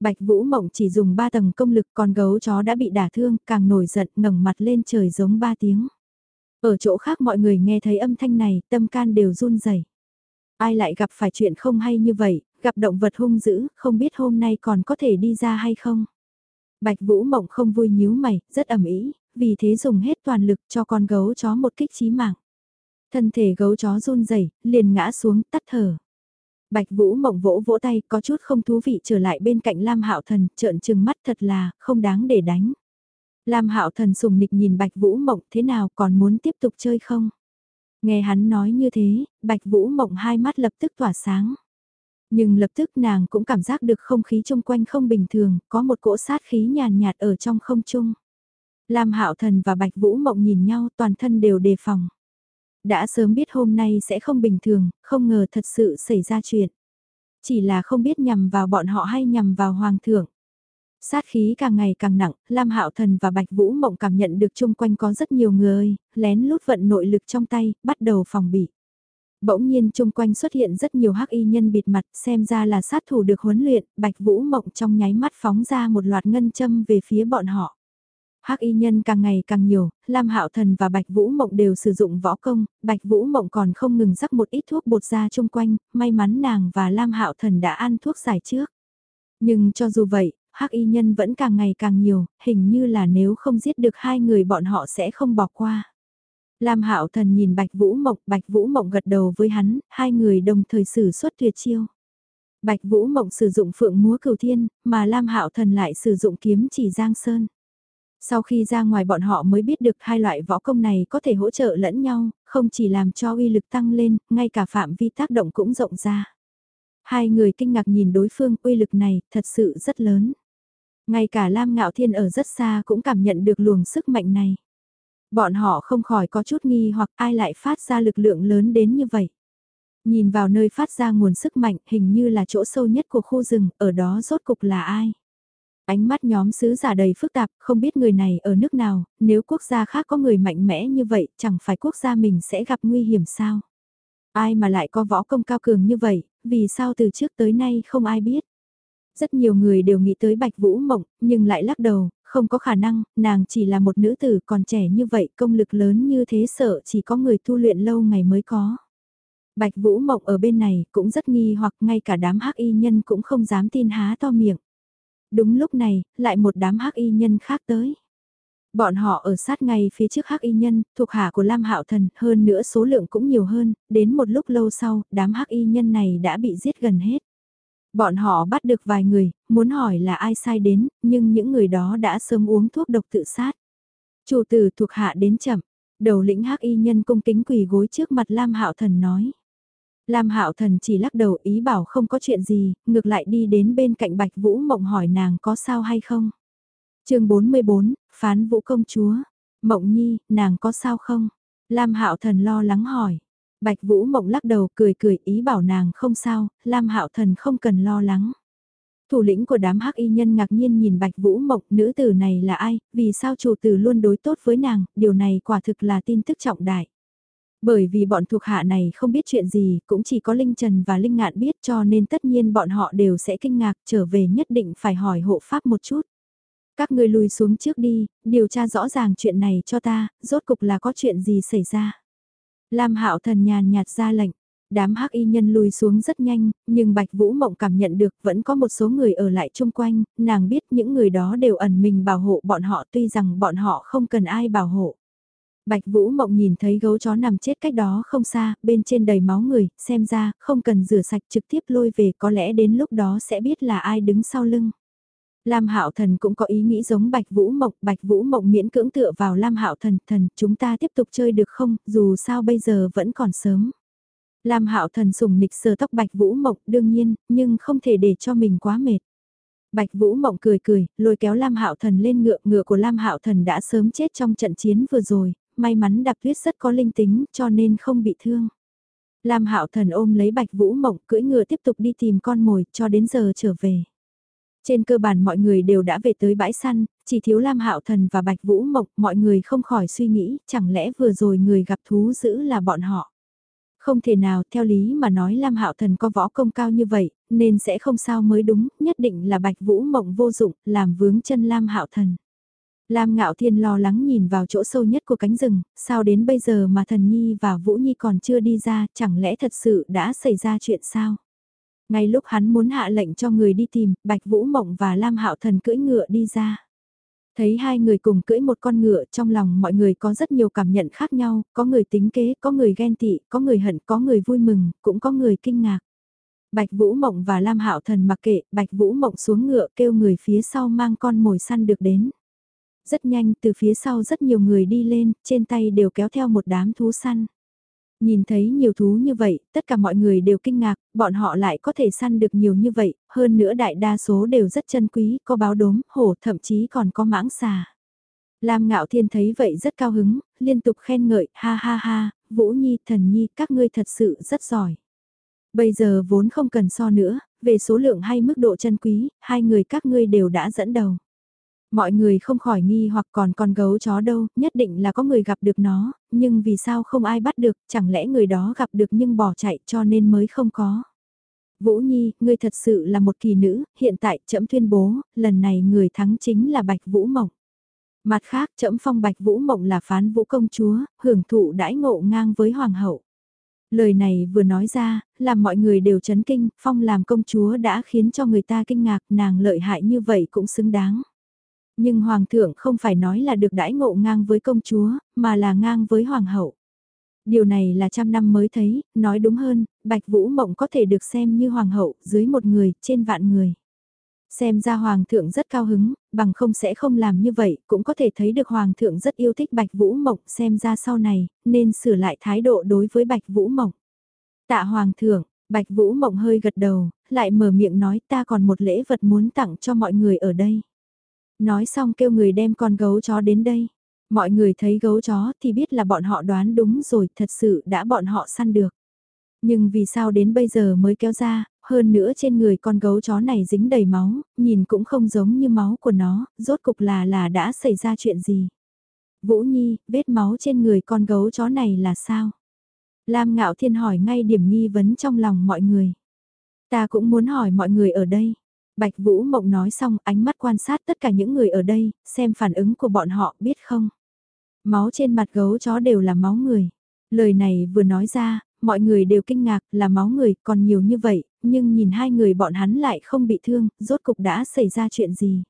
Bạch Vũ Mộng chỉ dùng 3 tầng công lực còn gấu chó đã bị đả thương, càng nổi giận ngẩng mặt lên trời giống ba tiếng. Ở chỗ khác mọi người nghe thấy âm thanh này, tâm can đều run rẩy. Ai lại gặp phải chuyện không hay như vậy, gặp động vật hung dữ, không biết hôm nay còn có thể đi ra hay không. Bạch Vũ Mộng không vui nhíu mày, rất ẩm ý, vì thế dùng hết toàn lực cho con gấu chó một kích chí mạng. Thân thể gấu chó run rẩy, liền ngã xuống, tắt thở. Bạch Vũ Mộng vỗ vỗ tay, có chút không thú vị trở lại bên cạnh Lam Hạo Thần, trợn trừng mắt thật là, không đáng để đánh. Lam Hạo Thần sùng nịch nhìn Bạch Vũ Mộng, thế nào còn muốn tiếp tục chơi không? Nghe hắn nói như thế, Bạch Vũ Mộng hai mắt lập tức tỏa sáng. Nhưng lập tức nàng cũng cảm giác được không khí xung quanh không bình thường, có một cỗ sát khí nhàn nhạt ở trong không trung. Lam Hạo Thần và Bạch Vũ Mộng nhìn nhau toàn thân đều đề phòng. Đã sớm biết hôm nay sẽ không bình thường, không ngờ thật sự xảy ra chuyện. Chỉ là không biết nhằm vào bọn họ hay nhằm vào Hoàng thượng. Sát khí càng ngày càng nặng, Lam Hạo Thần và Bạch Vũ Mộng cảm nhận được chung quanh có rất nhiều người, lén lút vận nội lực trong tay, bắt đầu phòng bị. Bỗng nhiên chung quanh xuất hiện rất nhiều hắc y nhân bịt mặt, xem ra là sát thủ được huấn luyện, Bạch Vũ Mộng trong nháy mắt phóng ra một loạt ngân châm về phía bọn họ. Hắc y nhân càng ngày càng nhiều, Lam Hạo Thần và Bạch Vũ Mộng đều sử dụng võ công, Bạch Vũ Mộng còn không ngừng rắc một ít thuốc bột ra chung quanh, may mắn nàng và Lam Hạo Thần đã ăn thuốc giải trước. Nhưng cho dù vậy, Hắc y nhân vẫn càng ngày càng nhiều, hình như là nếu không giết được hai người bọn họ sẽ không bỏ qua. Lam Hạo Thần nhìn Bạch Vũ Mộng, Bạch Vũ Mộng gật đầu với hắn, hai người đồng thời sử xuất tuyệt chiêu. Bạch Vũ Mộng sử dụng phượng múa cửu thiên, mà Lam Hạo Thần lại sử dụng kiếm chỉ giang sơn. Sau khi ra ngoài bọn họ mới biết được hai loại võ công này có thể hỗ trợ lẫn nhau, không chỉ làm cho uy lực tăng lên, ngay cả phạm vi tác động cũng rộng ra. Hai người kinh ngạc nhìn đối phương uy lực này thật sự rất lớn. Ngay cả Lam Ngạo Thiên ở rất xa cũng cảm nhận được luồng sức mạnh này. Bọn họ không khỏi có chút nghi hoặc ai lại phát ra lực lượng lớn đến như vậy. Nhìn vào nơi phát ra nguồn sức mạnh hình như là chỗ sâu nhất của khu rừng, ở đó rốt cục là ai. Ánh mắt nhóm sứ giả đầy phức tạp, không biết người này ở nước nào, nếu quốc gia khác có người mạnh mẽ như vậy, chẳng phải quốc gia mình sẽ gặp nguy hiểm sao? Ai mà lại có võ công cao cường như vậy, vì sao từ trước tới nay không ai biết? Rất nhiều người đều nghĩ tới Bạch Vũ Mộng, nhưng lại lắc đầu, không có khả năng, nàng chỉ là một nữ tử còn trẻ như vậy, công lực lớn như thế sợ chỉ có người tu luyện lâu ngày mới có. Bạch Vũ Mộng ở bên này cũng rất nghi hoặc ngay cả đám hắc y nhân cũng không dám tin há to miệng. Đúng lúc này, lại một đám hắc y nhân khác tới. Bọn họ ở sát ngay phía trước hắc y nhân, thuộc hạ của Lam Hạo Thần, hơn nữa số lượng cũng nhiều hơn, đến một lúc lâu sau, đám hắc y nhân này đã bị giết gần hết. Bọn họ bắt được vài người, muốn hỏi là ai sai đến, nhưng những người đó đã sớm uống thuốc độc tự sát. Chủ tử thuộc hạ đến chậm, đầu lĩnh hắc y nhân cung kính quỳ gối trước mặt Lam Hạo Thần nói. Lam Hạo Thần chỉ lắc đầu ý bảo không có chuyện gì, ngược lại đi đến bên cạnh Bạch Vũ Mộng hỏi nàng có sao hay không. chương 44, Phán Vũ Công Chúa. Mộng Nhi, nàng có sao không? Lam Hạo Thần lo lắng hỏi. Bạch Vũ Mộng lắc đầu cười cười ý bảo nàng không sao, Lam Hạo Thần không cần lo lắng. Thủ lĩnh của đám hắc y nhân ngạc nhiên nhìn Bạch Vũ Mộng, nữ tử này là ai, vì sao chủ tử luôn đối tốt với nàng, điều này quả thực là tin tức trọng đại. Bởi vì bọn thuộc hạ này không biết chuyện gì, cũng chỉ có Linh Trần và Linh Ngạn biết cho nên tất nhiên bọn họ đều sẽ kinh ngạc trở về nhất định phải hỏi hộ pháp một chút. Các người lùi xuống trước đi, điều tra rõ ràng chuyện này cho ta, rốt cục là có chuyện gì xảy ra. Lam Hạo Thần nhàn nhạt ra lệnh, đám hắc y nhân lùi xuống rất nhanh, nhưng Bạch Vũ Mộng cảm nhận được vẫn có một số người ở lại chung quanh, nàng biết những người đó đều ẩn mình bảo hộ bọn họ tuy rằng bọn họ không cần ai bảo hộ. Bạch Vũ Mộng nhìn thấy gấu chó nằm chết cách đó không xa, bên trên đầy máu người, xem ra, không cần rửa sạch trực tiếp lôi về có lẽ đến lúc đó sẽ biết là ai đứng sau lưng. Lam Hạo Thần cũng có ý nghĩ giống Bạch Vũ Mộng, Bạch Vũ Mộng miễn cưỡng tựa vào Lam Hạo Thần, thần, chúng ta tiếp tục chơi được không, dù sao bây giờ vẫn còn sớm. Lam Hạo Thần sùng nịch sờ tóc Bạch Vũ Mộng, đương nhiên, nhưng không thể để cho mình quá mệt. Bạch Vũ Mộng cười cười, lôi kéo Lam Hạo Thần lên ngựa, ngựa của Lam Hạo Thần đã sớm chết trong trận chiến vừa rồi, may mắn đạp tuyết rất có linh tính, cho nên không bị thương. Lam Hạo Thần ôm lấy Bạch Vũ Mộng, cưỡi ngựa tiếp tục đi tìm con mồi, cho đến giờ trở về. Trên cơ bản mọi người đều đã về tới bãi săn, chỉ thiếu Lam Hạo Thần và Bạch Vũ Mộng, mọi người không khỏi suy nghĩ, chẳng lẽ vừa rồi người gặp thú dữ là bọn họ. Không thể nào, theo lý mà nói Lam Hạo Thần có võ công cao như vậy, nên sẽ không sao mới đúng, nhất định là Bạch Vũ Mộng vô dụng, làm vướng chân Lam Hạo Thần. Lam Ngạo Thiên lo lắng nhìn vào chỗ sâu nhất của cánh rừng, sao đến bây giờ mà Thần Nhi và Vũ Nhi còn chưa đi ra, chẳng lẽ thật sự đã xảy ra chuyện sao? Ngay lúc hắn muốn hạ lệnh cho người đi tìm, Bạch Vũ Mộng và Lam Hạo Thần cưỡi ngựa đi ra. Thấy hai người cùng cưỡi một con ngựa trong lòng mọi người có rất nhiều cảm nhận khác nhau, có người tính kế, có người ghen tị, có người hận, có người vui mừng, cũng có người kinh ngạc. Bạch Vũ Mộng và Lam Hạo Thần mặc kệ, Bạch Vũ Mộng xuống ngựa kêu người phía sau mang con mồi săn được đến. Rất nhanh từ phía sau rất nhiều người đi lên, trên tay đều kéo theo một đám thú săn. Nhìn thấy nhiều thú như vậy, tất cả mọi người đều kinh ngạc, bọn họ lại có thể săn được nhiều như vậy, hơn nữa đại đa số đều rất chân quý, có báo đốm, hổ, thậm chí còn có mãng xà. Lam Ngạo Thiên thấy vậy rất cao hứng, liên tục khen ngợi, ha ha ha, Vũ Nhi, Thần Nhi, các ngươi thật sự rất giỏi. Bây giờ vốn không cần so nữa, về số lượng hay mức độ chân quý, hai người các ngươi đều đã dẫn đầu. Mọi người không khỏi nghi hoặc còn con gấu chó đâu, nhất định là có người gặp được nó, nhưng vì sao không ai bắt được, chẳng lẽ người đó gặp được nhưng bỏ chạy cho nên mới không có. Vũ Nhi, ngươi thật sự là một kỳ nữ, hiện tại trẫm tuyên bố, lần này người thắng chính là Bạch Vũ Mộng. Mặt khác trẫm phong Bạch Vũ Mộng là phán vũ công chúa, hưởng thụ đãi ngộ ngang với hoàng hậu. Lời này vừa nói ra, làm mọi người đều chấn kinh, phong làm công chúa đã khiến cho người ta kinh ngạc nàng lợi hại như vậy cũng xứng đáng. Nhưng hoàng thượng không phải nói là được đãi ngộ ngang với công chúa, mà là ngang với hoàng hậu. Điều này là trăm năm mới thấy, nói đúng hơn, Bạch Vũ Mộng có thể được xem như hoàng hậu, dưới một người, trên vạn người. Xem ra hoàng thượng rất cao hứng, bằng không sẽ không làm như vậy, cũng có thể thấy được hoàng thượng rất yêu thích Bạch Vũ Mộng, xem ra sau này, nên sửa lại thái độ đối với Bạch Vũ Mộng. Tạ hoàng thượng, Bạch Vũ Mộng hơi gật đầu, lại mở miệng nói ta còn một lễ vật muốn tặng cho mọi người ở đây. Nói xong kêu người đem con gấu chó đến đây. Mọi người thấy gấu chó thì biết là bọn họ đoán đúng rồi, thật sự đã bọn họ săn được. Nhưng vì sao đến bây giờ mới kéo ra, hơn nữa trên người con gấu chó này dính đầy máu, nhìn cũng không giống như máu của nó, rốt cục là là đã xảy ra chuyện gì. Vũ Nhi, vết máu trên người con gấu chó này là sao? Lam Ngạo Thiên hỏi ngay điểm nghi vấn trong lòng mọi người. Ta cũng muốn hỏi mọi người ở đây. Bạch Vũ Mộng nói xong ánh mắt quan sát tất cả những người ở đây, xem phản ứng của bọn họ biết không. Máu trên mặt gấu chó đều là máu người. Lời này vừa nói ra, mọi người đều kinh ngạc là máu người còn nhiều như vậy, nhưng nhìn hai người bọn hắn lại không bị thương, rốt cục đã xảy ra chuyện gì.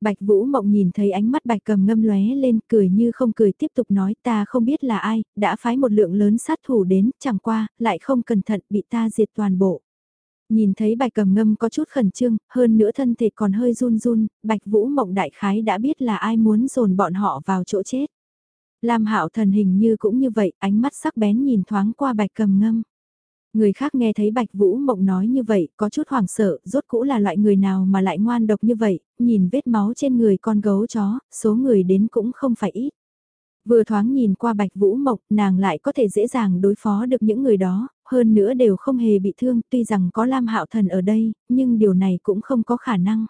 Bạch Vũ Mộng nhìn thấy ánh mắt bạch cầm ngâm lóe lên cười như không cười tiếp tục nói ta không biết là ai, đã phái một lượng lớn sát thủ đến, chẳng qua, lại không cẩn thận bị ta diệt toàn bộ. Nhìn thấy bạch cầm ngâm có chút khẩn trương, hơn nữa thân thể còn hơi run run, bạch Vũ Mộng đại khái đã biết là ai muốn dồn bọn họ vào chỗ chết. Lam Hạo Thần hình như cũng như vậy, ánh mắt sắc bén nhìn thoáng qua Bạch Cầm Ngâm. Người khác nghe thấy Bạch Vũ Mộng nói như vậy, có chút hoảng sợ, rốt cũ là loại người nào mà lại ngoan độc như vậy, nhìn vết máu trên người con gấu chó, số người đến cũng không phải ít. Vừa thoáng nhìn qua Bạch Vũ Mộng, nàng lại có thể dễ dàng đối phó được những người đó, hơn nữa đều không hề bị thương, tuy rằng có Lam Hạo Thần ở đây, nhưng điều này cũng không có khả năng.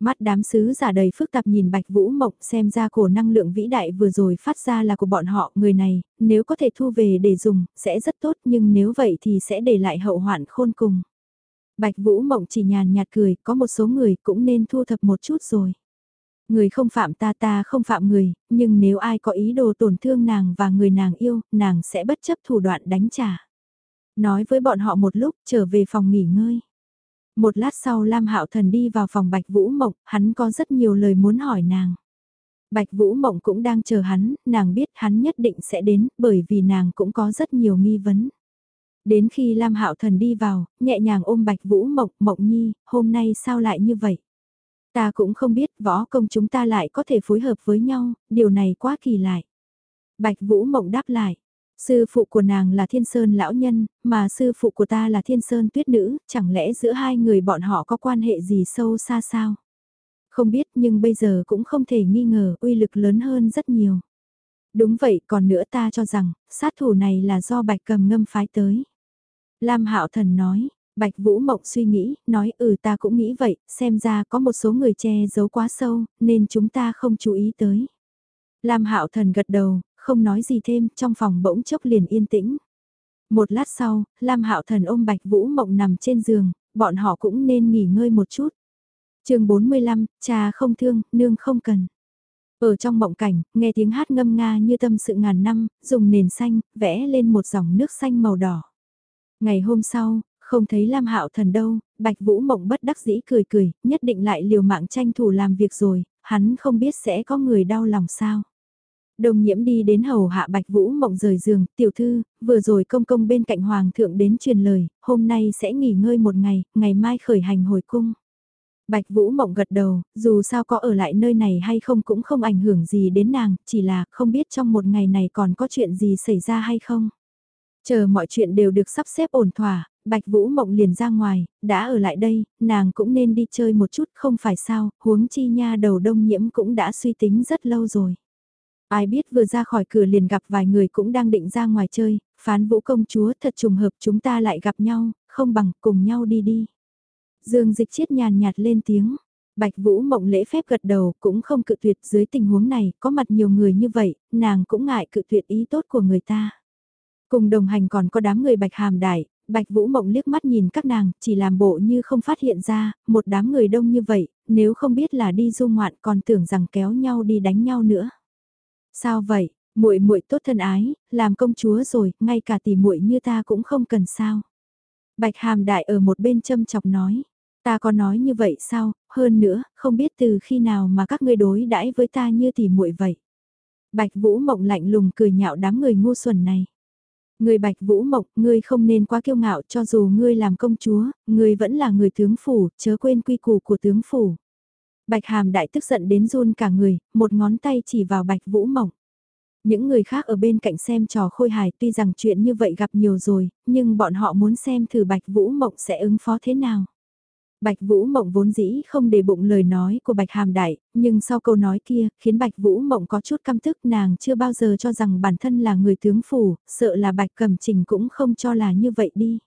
Mắt đám sứ giả đầy phức tạp nhìn Bạch Vũ Mộng xem ra cổ năng lượng vĩ đại vừa rồi phát ra là của bọn họ, người này, nếu có thể thu về để dùng, sẽ rất tốt nhưng nếu vậy thì sẽ để lại hậu hoạn khôn cùng. Bạch Vũ Mộng chỉ nhàn nhạt cười, có một số người cũng nên thu thập một chút rồi. Người không phạm ta ta không phạm người, nhưng nếu ai có ý đồ tổn thương nàng và người nàng yêu, nàng sẽ bất chấp thủ đoạn đánh trả. Nói với bọn họ một lúc trở về phòng nghỉ ngơi. Một lát sau Lam Hạo Thần đi vào phòng Bạch Vũ Mộng, hắn có rất nhiều lời muốn hỏi nàng. Bạch Vũ Mộng cũng đang chờ hắn, nàng biết hắn nhất định sẽ đến, bởi vì nàng cũng có rất nhiều nghi vấn. Đến khi Lam Hạo Thần đi vào, nhẹ nhàng ôm Bạch Vũ Mộng, Mộng Nhi, hôm nay sao lại như vậy? Ta cũng không biết võ công chúng ta lại có thể phối hợp với nhau, điều này quá kỳ lạ. Bạch Vũ Mộng đáp lại, Sư phụ của nàng là thiên sơn lão nhân, mà sư phụ của ta là thiên sơn tuyết nữ, chẳng lẽ giữa hai người bọn họ có quan hệ gì sâu xa sao? Không biết nhưng bây giờ cũng không thể nghi ngờ uy lực lớn hơn rất nhiều. Đúng vậy còn nữa ta cho rằng, sát thủ này là do bạch cầm ngâm phái tới. Lam hạo thần nói, Bạch Vũ Mộng suy nghĩ, nói ừ ta cũng nghĩ vậy, xem ra có một số người che giấu quá sâu, nên chúng ta không chú ý tới. Lam Hạo Thần gật đầu, không nói gì thêm, trong phòng bỗng chốc liền yên tĩnh. Một lát sau, Lam Hạo Thần ôm Bạch Vũ Mộng nằm trên giường, bọn họ cũng nên nghỉ ngơi một chút. chương 45, cha không thương, nương không cần. Ở trong mộng cảnh, nghe tiếng hát ngâm nga như tâm sự ngàn năm, dùng nền xanh, vẽ lên một dòng nước xanh màu đỏ. Ngày hôm sau, không thấy Lam Hạo Thần đâu, Bạch Vũ Mộng bất đắc dĩ cười cười, nhất định lại liều mạng tranh thủ làm việc rồi, hắn không biết sẽ có người đau lòng sao. Đồng nhiễm đi đến hầu hạ Bạch Vũ Mộng rời giường, tiểu thư, vừa rồi công công bên cạnh Hoàng thượng đến truyền lời, hôm nay sẽ nghỉ ngơi một ngày, ngày mai khởi hành hồi cung. Bạch Vũ Mộng gật đầu, dù sao có ở lại nơi này hay không cũng không ảnh hưởng gì đến nàng, chỉ là không biết trong một ngày này còn có chuyện gì xảy ra hay không. Chờ mọi chuyện đều được sắp xếp ổn thỏa, Bạch Vũ Mộng liền ra ngoài, đã ở lại đây, nàng cũng nên đi chơi một chút không phải sao, huống chi nha đầu đông nhiễm cũng đã suy tính rất lâu rồi. Ai biết vừa ra khỏi cửa liền gặp vài người cũng đang định ra ngoài chơi, phán vũ công chúa thật trùng hợp chúng ta lại gặp nhau, không bằng cùng nhau đi đi. Dương dịch chiết nhàn nhạt lên tiếng. Bạch Vũ mộng lễ phép gật đầu cũng không cự tuyệt dưới tình huống này, có mặt nhiều người như vậy, nàng cũng ngại cự tuyệt ý tốt của người ta. Cùng đồng hành còn có đám người Bạch Hàm Đại, Bạch Vũ mộng liếc mắt nhìn các nàng, chỉ làm bộ như không phát hiện ra, một đám người đông như vậy, nếu không biết là đi du ngoạn còn tưởng rằng kéo nhau đi đánh nhau nữa. Sao vậy, muội muội tốt thân ái, làm công chúa rồi, ngay cả tỷ muội như ta cũng không cần sao. Bạch Hàm Đại ở một bên châm chọc nói, ta có nói như vậy sao, hơn nữa, không biết từ khi nào mà các ngươi đối đãi với ta như tỷ muội vậy. Bạch Vũ Mộng lạnh lùng cười nhạo đám người ngu xuẩn này. Người Bạch Vũ Mộng, ngươi không nên quá kiêu ngạo cho dù ngươi làm công chúa, ngươi vẫn là người tướng phủ, chớ quên quy củ của tướng phủ. Bạch Hàm Đại tức giận đến run cả người, một ngón tay chỉ vào Bạch Vũ Mộng. Những người khác ở bên cạnh xem trò khôi hài tuy rằng chuyện như vậy gặp nhiều rồi, nhưng bọn họ muốn xem thử Bạch Vũ Mộng sẽ ứng phó thế nào. Bạch Vũ Mộng vốn dĩ không để bụng lời nói của Bạch Hàm Đại, nhưng sau câu nói kia, khiến Bạch Vũ Mộng có chút căm tức nàng chưa bao giờ cho rằng bản thân là người tướng phủ, sợ là Bạch Cẩm Trình cũng không cho là như vậy đi.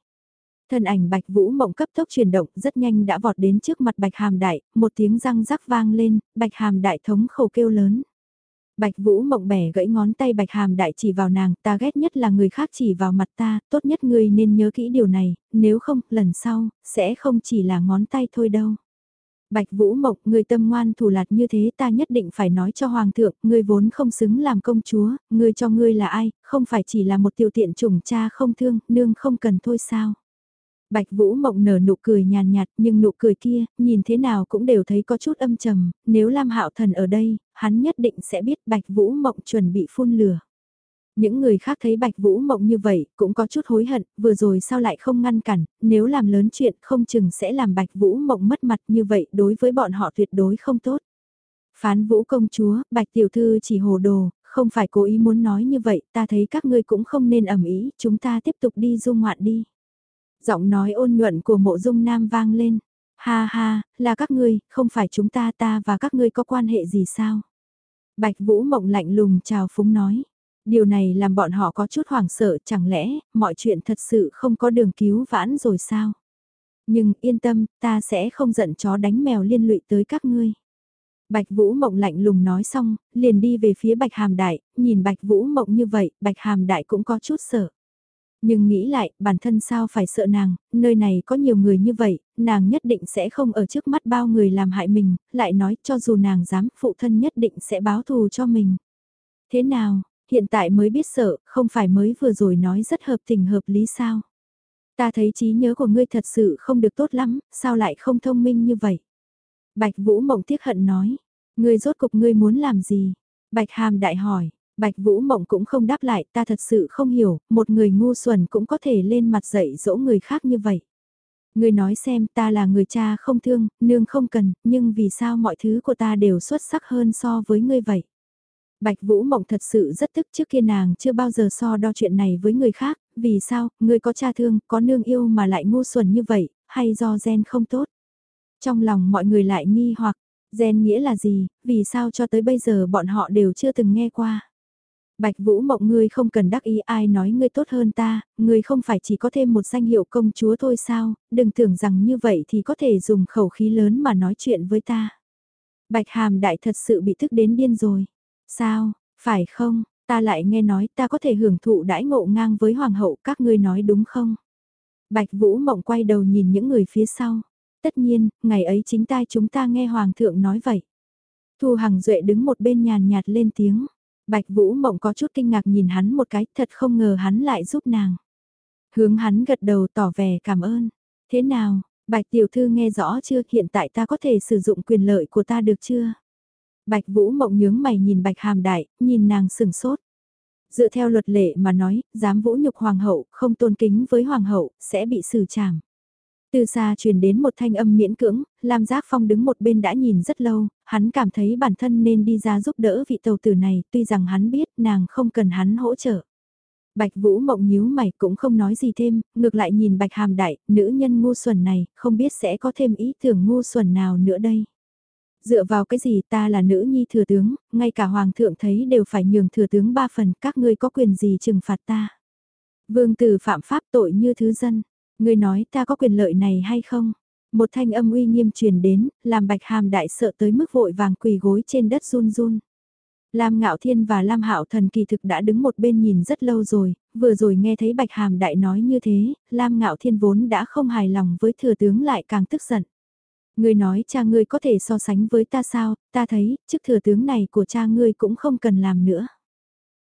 Thân ảnh Bạch Vũ Mộng cấp tốc chuyển động rất nhanh đã vọt đến trước mặt Bạch Hàm Đại, một tiếng răng rắc vang lên, Bạch Hàm Đại thống khẩu kêu lớn. Bạch Vũ mộng bẻ gãy ngón tay Bạch Hàm đại chỉ vào nàng, ta ghét nhất là người khác chỉ vào mặt ta, tốt nhất ngươi nên nhớ kỹ điều này, nếu không, lần sau, sẽ không chỉ là ngón tay thôi đâu. Bạch Vũ Mộng, người tâm ngoan thủ lạt như thế ta nhất định phải nói cho Hoàng thượng, ngươi vốn không xứng làm công chúa, ngươi cho ngươi là ai, không phải chỉ là một tiểu tiện chủng cha không thương, nương không cần thôi sao. Bạch Vũ Mộng nở nụ cười nhàn nhạt, nhưng nụ cười kia, nhìn thế nào cũng đều thấy có chút âm trầm, nếu Lam Hạo Thần ở đây, hắn nhất định sẽ biết Bạch Vũ Mộng chuẩn bị phun lửa. Những người khác thấy Bạch Vũ Mộng như vậy, cũng có chút hối hận, vừa rồi sao lại không ngăn cản, nếu làm lớn chuyện không chừng sẽ làm Bạch Vũ Mộng mất mặt như vậy đối với bọn họ tuyệt đối không tốt. Phán Vũ công chúa, Bạch Tiểu Thư chỉ hồ đồ, không phải cố ý muốn nói như vậy, ta thấy các ngươi cũng không nên ẩm ý, chúng ta tiếp tục đi du ngoạn đi. Giọng nói ôn nhuận của mộ dung nam vang lên. Ha ha, là các ngươi, không phải chúng ta ta và các ngươi có quan hệ gì sao? Bạch Vũ Mộng lạnh lùng chào phúng nói. Điều này làm bọn họ có chút hoảng sợ chẳng lẽ mọi chuyện thật sự không có đường cứu vãn rồi sao? Nhưng yên tâm, ta sẽ không giận chó đánh mèo liên lụy tới các ngươi. Bạch Vũ Mộng lạnh lùng nói xong, liền đi về phía Bạch Hàm Đại, nhìn Bạch Vũ Mộng như vậy, Bạch Hàm Đại cũng có chút sợ. Nhưng nghĩ lại, bản thân sao phải sợ nàng, nơi này có nhiều người như vậy, nàng nhất định sẽ không ở trước mắt bao người làm hại mình, lại nói cho dù nàng dám, phụ thân nhất định sẽ báo thù cho mình. Thế nào, hiện tại mới biết sợ, không phải mới vừa rồi nói rất hợp tình hợp lý sao? Ta thấy trí nhớ của ngươi thật sự không được tốt lắm, sao lại không thông minh như vậy? Bạch Vũ Mộng tiếc hận nói, ngươi rốt cục ngươi muốn làm gì? Bạch Hàm đại hỏi, Bạch Vũ Mộng cũng không đáp lại, ta thật sự không hiểu, một người ngu xuẩn cũng có thể lên mặt dạy dỗ người khác như vậy. Người nói xem ta là người cha không thương, nương không cần, nhưng vì sao mọi thứ của ta đều xuất sắc hơn so với ngươi vậy? Bạch Vũ Mộng thật sự rất tức trước kia nàng chưa bao giờ so đo chuyện này với người khác, vì sao, ngươi có cha thương, có nương yêu mà lại ngu xuẩn như vậy, hay do gen không tốt? Trong lòng mọi người lại nghi hoặc, gen nghĩa là gì, vì sao cho tới bây giờ bọn họ đều chưa từng nghe qua? Bạch Vũ Mộng ngươi không cần đắc ý ai nói ngươi tốt hơn ta, ngươi không phải chỉ có thêm một danh hiệu công chúa thôi sao, đừng tưởng rằng như vậy thì có thể dùng khẩu khí lớn mà nói chuyện với ta. Bạch Hàm Đại thật sự bị thức đến điên rồi. Sao, phải không, ta lại nghe nói ta có thể hưởng thụ đãi ngộ ngang với Hoàng hậu các ngươi nói đúng không? Bạch Vũ Mộng quay đầu nhìn những người phía sau. Tất nhiên, ngày ấy chính tai chúng ta nghe Hoàng thượng nói vậy. Thu Hằng Duệ đứng một bên nhàn nhạt lên tiếng. Bạch Vũ Mộng có chút kinh ngạc nhìn hắn một cái, thật không ngờ hắn lại giúp nàng. Hướng hắn gật đầu tỏ vẻ cảm ơn. Thế nào, Bạch Tiểu Thư nghe rõ chưa, hiện tại ta có thể sử dụng quyền lợi của ta được chưa? Bạch Vũ Mộng nhướng mày nhìn Bạch Hàm Đại, nhìn nàng sừng sốt. Dựa theo luật lệ mà nói, dám vũ nhục hoàng hậu, không tôn kính với hoàng hậu, sẽ bị xử trảm. Từ xa truyền đến một thanh âm miễn cưỡng, Lam Giác Phong đứng một bên đã nhìn rất lâu, hắn cảm thấy bản thân nên đi ra giúp đỡ vị tàu tử này, tuy rằng hắn biết nàng không cần hắn hỗ trợ. Bạch Vũ mộng nhíu mày cũng không nói gì thêm, ngược lại nhìn Bạch Hàm Đại, nữ nhân ngu xuẩn này, không biết sẽ có thêm ý tưởng ngu xuẩn nào nữa đây. Dựa vào cái gì ta là nữ nhi thừa tướng, ngay cả hoàng thượng thấy đều phải nhường thừa tướng ba phần, các ngươi có quyền gì trừng phạt ta. Vương tử phạm pháp tội như thứ dân. Người nói ta có quyền lợi này hay không? Một thanh âm uy nghiêm truyền đến, làm bạch hàm đại sợ tới mức vội vàng quỳ gối trên đất run run. Lam Ngạo Thiên và Lam Hạo Thần kỳ thực đã đứng một bên nhìn rất lâu rồi, vừa rồi nghe thấy Bạch Hàm Đại nói như thế, Lam Ngạo Thiên vốn đã không hài lòng với thừa tướng lại càng tức giận. Ngươi nói cha ngươi có thể so sánh với ta sao, ta thấy, chức thừa tướng này của cha ngươi cũng không cần làm nữa.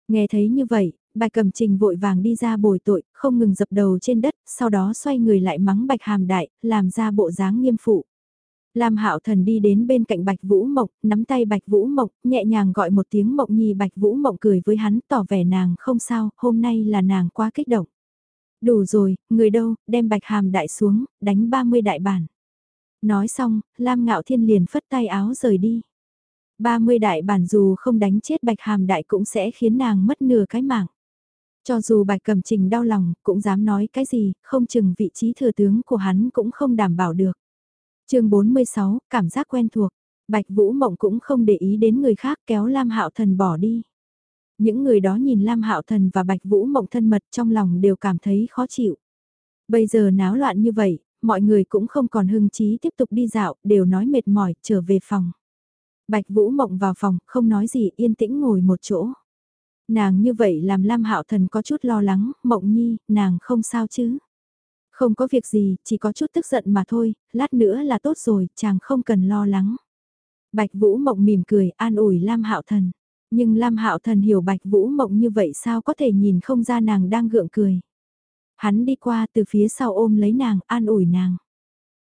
Nghe thấy như vậy, Bạch Cẩm Trình vội vàng đi ra bồi tội, không ngừng dập đầu trên đất, sau đó xoay người lại mắng Bạch Hàm Đại, làm ra bộ dáng nghiêm phụ. Lam Hạo Thần đi đến bên cạnh Bạch Vũ mộc nắm tay Bạch Vũ mộc nhẹ nhàng gọi một tiếng Mộng Nhi Bạch Vũ Mộng cười với hắn, tỏ vẻ nàng không sao, hôm nay là nàng quá kích động. Đủ rồi, người đâu, đem Bạch Hàm đại xuống, đánh 30 đại bản. Nói xong, Lam Ngạo Thiên liền phất tay áo rời đi. 30 đại bản dù không đánh chết Bạch Hàm đại cũng sẽ khiến nàng mất nửa cái mạng. Cho dù Bạch Cẩm Trình đau lòng, cũng dám nói cái gì, không chừng vị trí thừa tướng của hắn cũng không đảm bảo được chương 46, cảm giác quen thuộc. Bạch Vũ Mộng cũng không để ý đến người khác kéo Lam Hạo Thần bỏ đi. Những người đó nhìn Lam Hạo Thần và Bạch Vũ Mộng thân mật trong lòng đều cảm thấy khó chịu. Bây giờ náo loạn như vậy, mọi người cũng không còn hưng trí tiếp tục đi dạo, đều nói mệt mỏi, trở về phòng. Bạch Vũ Mộng vào phòng, không nói gì, yên tĩnh ngồi một chỗ. Nàng như vậy làm Lam Hạo Thần có chút lo lắng, Mộng Nhi, nàng không sao chứ? Không có việc gì, chỉ có chút tức giận mà thôi, lát nữa là tốt rồi, chàng không cần lo lắng. Bạch Vũ Mộng mỉm cười, an ủi Lam Hạo Thần. Nhưng Lam Hạo Thần hiểu Bạch Vũ Mộng như vậy sao có thể nhìn không ra nàng đang gượng cười. Hắn đi qua từ phía sau ôm lấy nàng, an ủi nàng.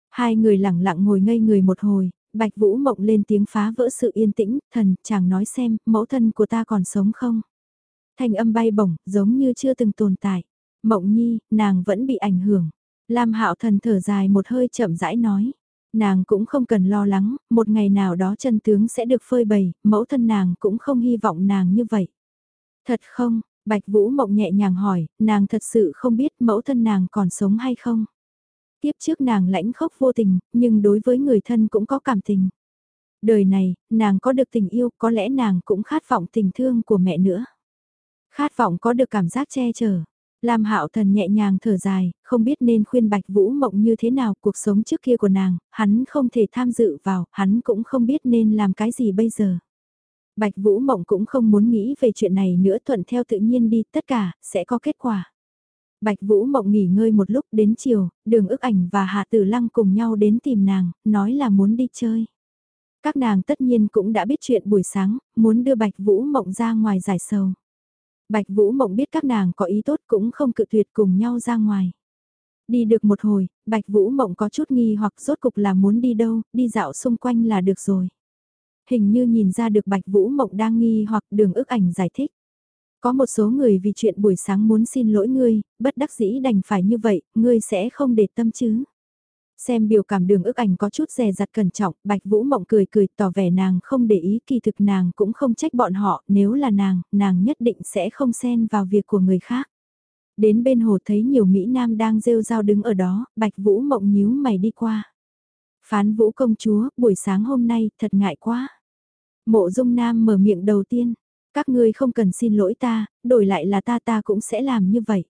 Hai người lặng lặng ngồi ngây người một hồi, Bạch Vũ Mộng lên tiếng phá vỡ sự yên tĩnh, thần, chàng nói xem, mẫu thân của ta còn sống không? Thanh âm bay bổng, giống như chưa từng tồn tại. Mộng nhi, nàng vẫn bị ảnh hưởng. Lam Hạo Thần thở dài một hơi chậm rãi nói. Nàng cũng không cần lo lắng, một ngày nào đó chân tướng sẽ được phơi bày, mẫu thân nàng cũng không hy vọng nàng như vậy. Thật không, Bạch Vũ Mộng nhẹ nhàng hỏi, nàng thật sự không biết mẫu thân nàng còn sống hay không? Tiếp trước nàng lãnh khốc vô tình, nhưng đối với người thân cũng có cảm tình. Đời này, nàng có được tình yêu, có lẽ nàng cũng khát vọng tình thương của mẹ nữa. Khát vọng có được cảm giác che chở, Lam Hạo Thần nhẹ nhàng thở dài, không biết nên khuyên Bạch Vũ Mộng như thế nào, cuộc sống trước kia của nàng, hắn không thể tham dự vào, hắn cũng không biết nên làm cái gì bây giờ. Bạch Vũ Mộng cũng không muốn nghĩ về chuyện này nữa thuận theo tự nhiên đi, tất cả, sẽ có kết quả. Bạch Vũ Mộng nghỉ ngơi một lúc đến chiều, đường ức ảnh và Hạ Tử Lăng cùng nhau đến tìm nàng, nói là muốn đi chơi. Các nàng tất nhiên cũng đã biết chuyện buổi sáng, muốn đưa Bạch Vũ Mộng ra ngoài giải sầu. Bạch Vũ Mộng biết các nàng có ý tốt cũng không cự tuyệt cùng nhau ra ngoài. Đi được một hồi, Bạch Vũ Mộng có chút nghi hoặc rốt cục là muốn đi đâu, đi dạo xung quanh là được rồi. Hình như nhìn ra được Bạch Vũ Mộng đang nghi hoặc đường ức ảnh giải thích. Có một số người vì chuyện buổi sáng muốn xin lỗi ngươi, bất đắc dĩ đành phải như vậy, ngươi sẽ không để tâm chứ. Xem biểu cảm đường ức ảnh có chút dè dặt cẩn trọng, Bạch Vũ Mộng cười cười tỏ vẻ nàng không để ý kỳ thực nàng cũng không trách bọn họ, nếu là nàng, nàng nhất định sẽ không xen vào việc của người khác. Đến bên hồ thấy nhiều Mỹ Nam đang rêu rao đứng ở đó, Bạch Vũ Mộng nhíu mày đi qua. Phán Vũ công chúa, buổi sáng hôm nay, thật ngại quá. Mộ Dung Nam mở miệng đầu tiên, các ngươi không cần xin lỗi ta, đổi lại là ta ta cũng sẽ làm như vậy.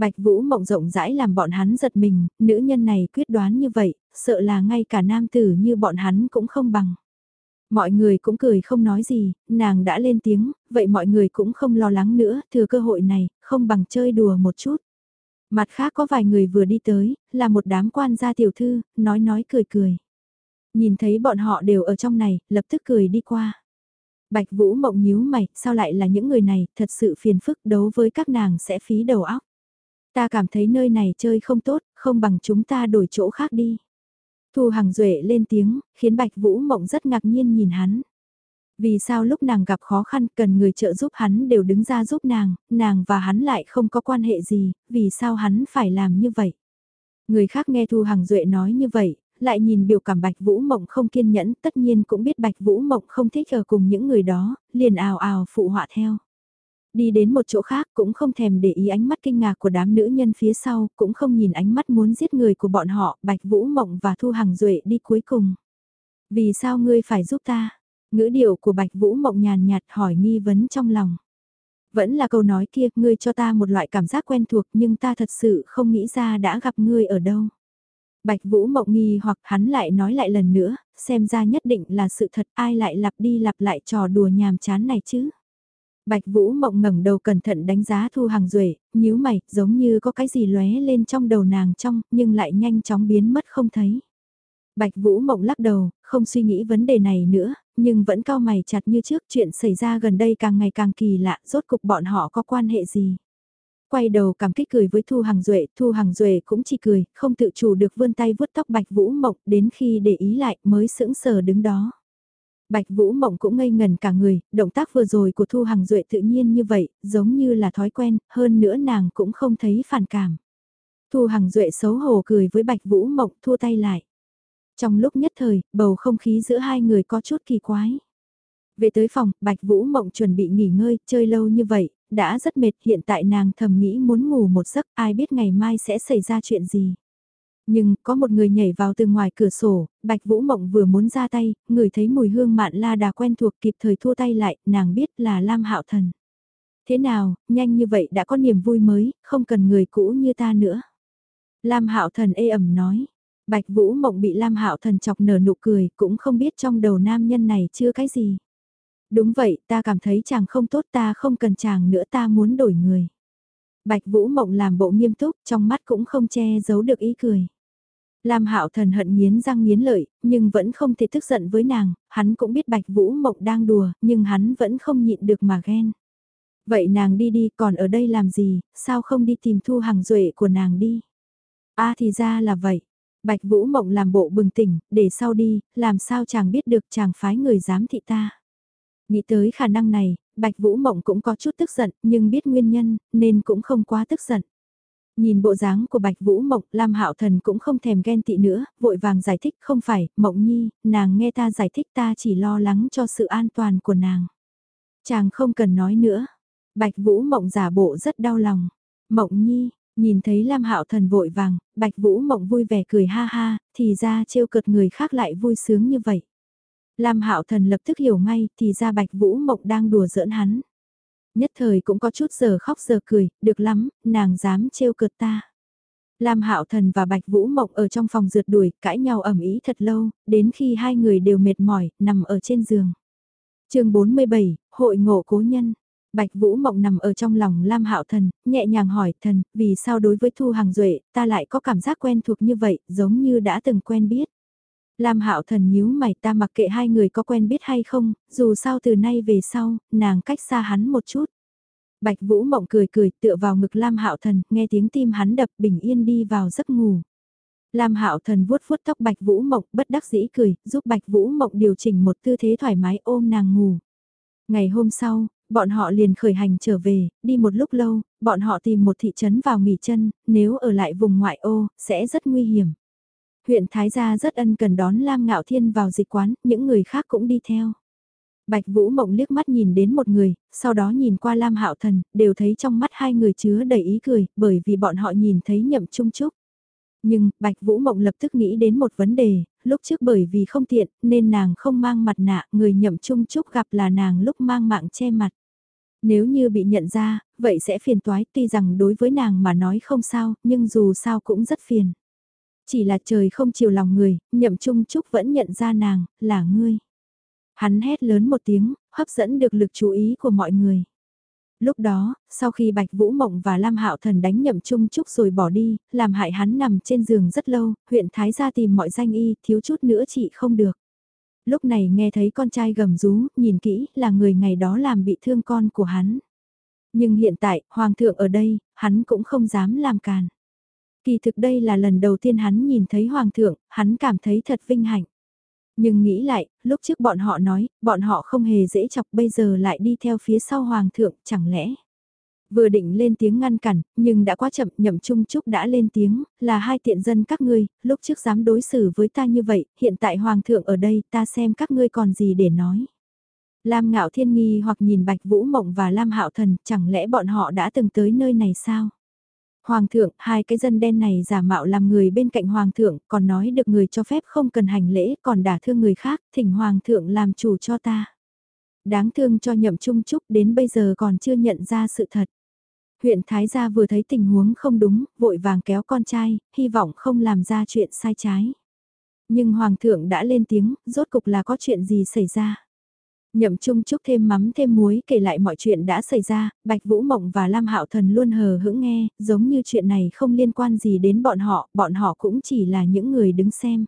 Bạch Vũ mộng rộng rãi làm bọn hắn giật mình, nữ nhân này quyết đoán như vậy, sợ là ngay cả nam tử như bọn hắn cũng không bằng. Mọi người cũng cười không nói gì, nàng đã lên tiếng, vậy mọi người cũng không lo lắng nữa, thừa cơ hội này, không bằng chơi đùa một chút. Mặt khác có vài người vừa đi tới, là một đám quan gia tiểu thư, nói nói cười cười. Nhìn thấy bọn họ đều ở trong này, lập tức cười đi qua. Bạch Vũ mộng nhíu mày, sao lại là những người này, thật sự phiền phức đấu với các nàng sẽ phí đầu óc. Ta cảm thấy nơi này chơi không tốt, không bằng chúng ta đổi chỗ khác đi. Thu Hằng Duệ lên tiếng, khiến Bạch Vũ Mộng rất ngạc nhiên nhìn hắn. Vì sao lúc nàng gặp khó khăn cần người trợ giúp hắn đều đứng ra giúp nàng, nàng và hắn lại không có quan hệ gì, vì sao hắn phải làm như vậy? Người khác nghe Thu Hằng Duệ nói như vậy, lại nhìn biểu cảm Bạch Vũ Mộng không kiên nhẫn, tất nhiên cũng biết Bạch Vũ Mộng không thích ở cùng những người đó, liền ào ào phụ họa theo. Đi đến một chỗ khác cũng không thèm để ý ánh mắt kinh ngạc của đám nữ nhân phía sau, cũng không nhìn ánh mắt muốn giết người của bọn họ, Bạch Vũ Mộng và Thu Hằng Duệ đi cuối cùng. Vì sao ngươi phải giúp ta? Ngữ điệu của Bạch Vũ Mộng nhàn nhạt hỏi nghi vấn trong lòng. Vẫn là câu nói kia, ngươi cho ta một loại cảm giác quen thuộc nhưng ta thật sự không nghĩ ra đã gặp ngươi ở đâu. Bạch Vũ mộng nghi hoặc hắn lại nói lại lần nữa, xem ra nhất định là sự thật ai lại lặp đi lặp lại trò đùa nhàm chán này chứ. Bạch Vũ mộng ngẩng đầu cẩn thận đánh giá Thu Hằng Duệ, nhíu mày, giống như có cái gì lóe lên trong đầu nàng trong, nhưng lại nhanh chóng biến mất không thấy. Bạch Vũ mộng lắc đầu, không suy nghĩ vấn đề này nữa, nhưng vẫn cao mày chặt như trước chuyện xảy ra gần đây càng ngày càng kỳ lạ, rốt cục bọn họ có quan hệ gì. Quay đầu cảm kích cười với Thu Hằng Duệ, Thu Hằng Duệ cũng chỉ cười, không tự chủ được vươn tay vuốt tóc Bạch Vũ Mộng, đến khi để ý lại mới sững sờ đứng đó. Bạch Vũ Mộng cũng ngây ngần cả người, động tác vừa rồi của Thu Hằng Duệ tự nhiên như vậy, giống như là thói quen, hơn nữa nàng cũng không thấy phản cảm. Thu Hằng Duệ xấu hổ cười với Bạch Vũ Mộng thua tay lại. Trong lúc nhất thời, bầu không khí giữa hai người có chút kỳ quái. Về tới phòng, Bạch Vũ Mộng chuẩn bị nghỉ ngơi, chơi lâu như vậy, đã rất mệt, hiện tại nàng thầm nghĩ muốn ngủ một giấc, ai biết ngày mai sẽ xảy ra chuyện gì. Nhưng, có một người nhảy vào từ ngoài cửa sổ, Bạch Vũ Mộng vừa muốn ra tay, người thấy mùi hương mạn la đà quen thuộc kịp thời thua tay lại, nàng biết là Lam Hạo Thần. Thế nào, nhanh như vậy đã có niềm vui mới, không cần người cũ như ta nữa. Lam Hạo Thần ê ẩm nói, Bạch Vũ Mộng bị Lam Hạo Thần chọc nở nụ cười, cũng không biết trong đầu nam nhân này chưa cái gì. Đúng vậy, ta cảm thấy chàng không tốt ta không cần chàng nữa ta muốn đổi người. Bạch Vũ Mộng làm bộ nghiêm túc, trong mắt cũng không che giấu được ý cười. Lam Hạo Thần hận nghiến răng nghiến lợi, nhưng vẫn không thể tức giận với nàng, hắn cũng biết Bạch Vũ Mộng đang đùa, nhưng hắn vẫn không nhịn được mà ghen. Vậy nàng đi đi, còn ở đây làm gì, sao không đi tìm thu hằng duệ của nàng đi? a thì ra là vậy. Bạch Vũ Mộng làm bộ bừng tỉnh, để sau đi, làm sao chàng biết được chàng phái người giám thị ta. Nghĩ tới khả năng này, Bạch Vũ Mộng cũng có chút tức giận, nhưng biết nguyên nhân, nên cũng không quá tức giận. Nhìn bộ dáng của Bạch Vũ Mộng, Lam Hạo Thần cũng không thèm ghen tị nữa, vội vàng giải thích, không phải, Mộng Nhi, nàng nghe ta giải thích ta chỉ lo lắng cho sự an toàn của nàng. Chàng không cần nói nữa. Bạch Vũ Mộng giả bộ rất đau lòng. Mộng Nhi, nhìn thấy Lam Hạo Thần vội vàng, Bạch Vũ Mộng vui vẻ cười ha ha, thì ra trêu cợt người khác lại vui sướng như vậy. Lam Hạo Thần lập tức hiểu ngay, thì ra Bạch Vũ Mộng đang đùa giỡn hắn. Nhất thời cũng có chút giờ khóc giờ cười, được lắm, nàng dám trêu cợt ta. Lam Hạo Thần và Bạch Vũ Mộng ở trong phòng rượt đuổi, cãi nhau ầm ĩ thật lâu, đến khi hai người đều mệt mỏi, nằm ở trên giường. Chương 47, hội ngộ cố nhân. Bạch Vũ Mộng nằm ở trong lòng Lam Hạo Thần, nhẹ nhàng hỏi, "Thần, vì sao đối với Thu Hàng Duệ, ta lại có cảm giác quen thuộc như vậy, giống như đã từng quen biết?" Lam Hạo Thần nhíu mày ta mặc kệ hai người có quen biết hay không, dù sao từ nay về sau, nàng cách xa hắn một chút. Bạch Vũ Mộng cười cười tựa vào ngực Lam Hạo Thần, nghe tiếng tim hắn đập bình yên đi vào giấc ngủ. Lam Hạo Thần vuốt vuốt tóc Bạch Vũ Mộng bất đắc dĩ cười, giúp Bạch Vũ Mộng điều chỉnh một tư thế thoải mái ôm nàng ngủ. Ngày hôm sau, bọn họ liền khởi hành trở về, đi một lúc lâu, bọn họ tìm một thị trấn vào nghỉ chân, nếu ở lại vùng ngoại ô, sẽ rất nguy hiểm. Huyện Thái Gia rất ân cần đón Lam Ngạo Thiên vào dịch quán, những người khác cũng đi theo. Bạch Vũ Mộng liếc mắt nhìn đến một người, sau đó nhìn qua Lam Hạo Thần, đều thấy trong mắt hai người chứa đầy ý cười, bởi vì bọn họ nhìn thấy nhậm trung trúc. Nhưng, Bạch Vũ Mộng lập tức nghĩ đến một vấn đề, lúc trước bởi vì không tiện, nên nàng không mang mặt nạ, người nhậm trung trúc gặp là nàng lúc mang mạng che mặt. Nếu như bị nhận ra, vậy sẽ phiền toái, tuy rằng đối với nàng mà nói không sao, nhưng dù sao cũng rất phiền. Chỉ là trời không chiều lòng người, nhậm trung trúc vẫn nhận ra nàng, là ngươi. Hắn hét lớn một tiếng, hấp dẫn được lực chú ý của mọi người. Lúc đó, sau khi Bạch Vũ Mộng và Lam Hạo Thần đánh nhậm trung trúc rồi bỏ đi, làm hại hắn nằm trên giường rất lâu, huyện Thái gia tìm mọi danh y, thiếu chút nữa chị không được. Lúc này nghe thấy con trai gầm rú, nhìn kỹ, là người ngày đó làm bị thương con của hắn. Nhưng hiện tại, Hoàng thượng ở đây, hắn cũng không dám làm càn. Kỳ thực đây là lần đầu tiên hắn nhìn thấy Hoàng thượng, hắn cảm thấy thật vinh hạnh. Nhưng nghĩ lại, lúc trước bọn họ nói, bọn họ không hề dễ chọc bây giờ lại đi theo phía sau Hoàng thượng, chẳng lẽ. Vừa định lên tiếng ngăn cản, nhưng đã quá chậm, nhậm trung trúc đã lên tiếng, là hai tiện dân các ngươi, lúc trước dám đối xử với ta như vậy, hiện tại Hoàng thượng ở đây, ta xem các ngươi còn gì để nói. Lam ngạo thiên nghi hoặc nhìn Bạch Vũ Mộng và Lam hạo thần, chẳng lẽ bọn họ đã từng tới nơi này sao? Hoàng thượng, hai cái dân đen này giả mạo làm người bên cạnh Hoàng thượng, còn nói được người cho phép không cần hành lễ, còn đả thương người khác, thỉnh Hoàng thượng làm chủ cho ta. Đáng thương cho nhậm trung trúc đến bây giờ còn chưa nhận ra sự thật. Huyện Thái Gia vừa thấy tình huống không đúng, vội vàng kéo con trai, hy vọng không làm ra chuyện sai trái. Nhưng Hoàng thượng đã lên tiếng, rốt cục là có chuyện gì xảy ra. Nhậm Trung Trúc thêm mắm thêm muối kể lại mọi chuyện đã xảy ra, Bạch Vũ Mộng và Lam Hạo Thần luôn hờ hững nghe, giống như chuyện này không liên quan gì đến bọn họ, bọn họ cũng chỉ là những người đứng xem.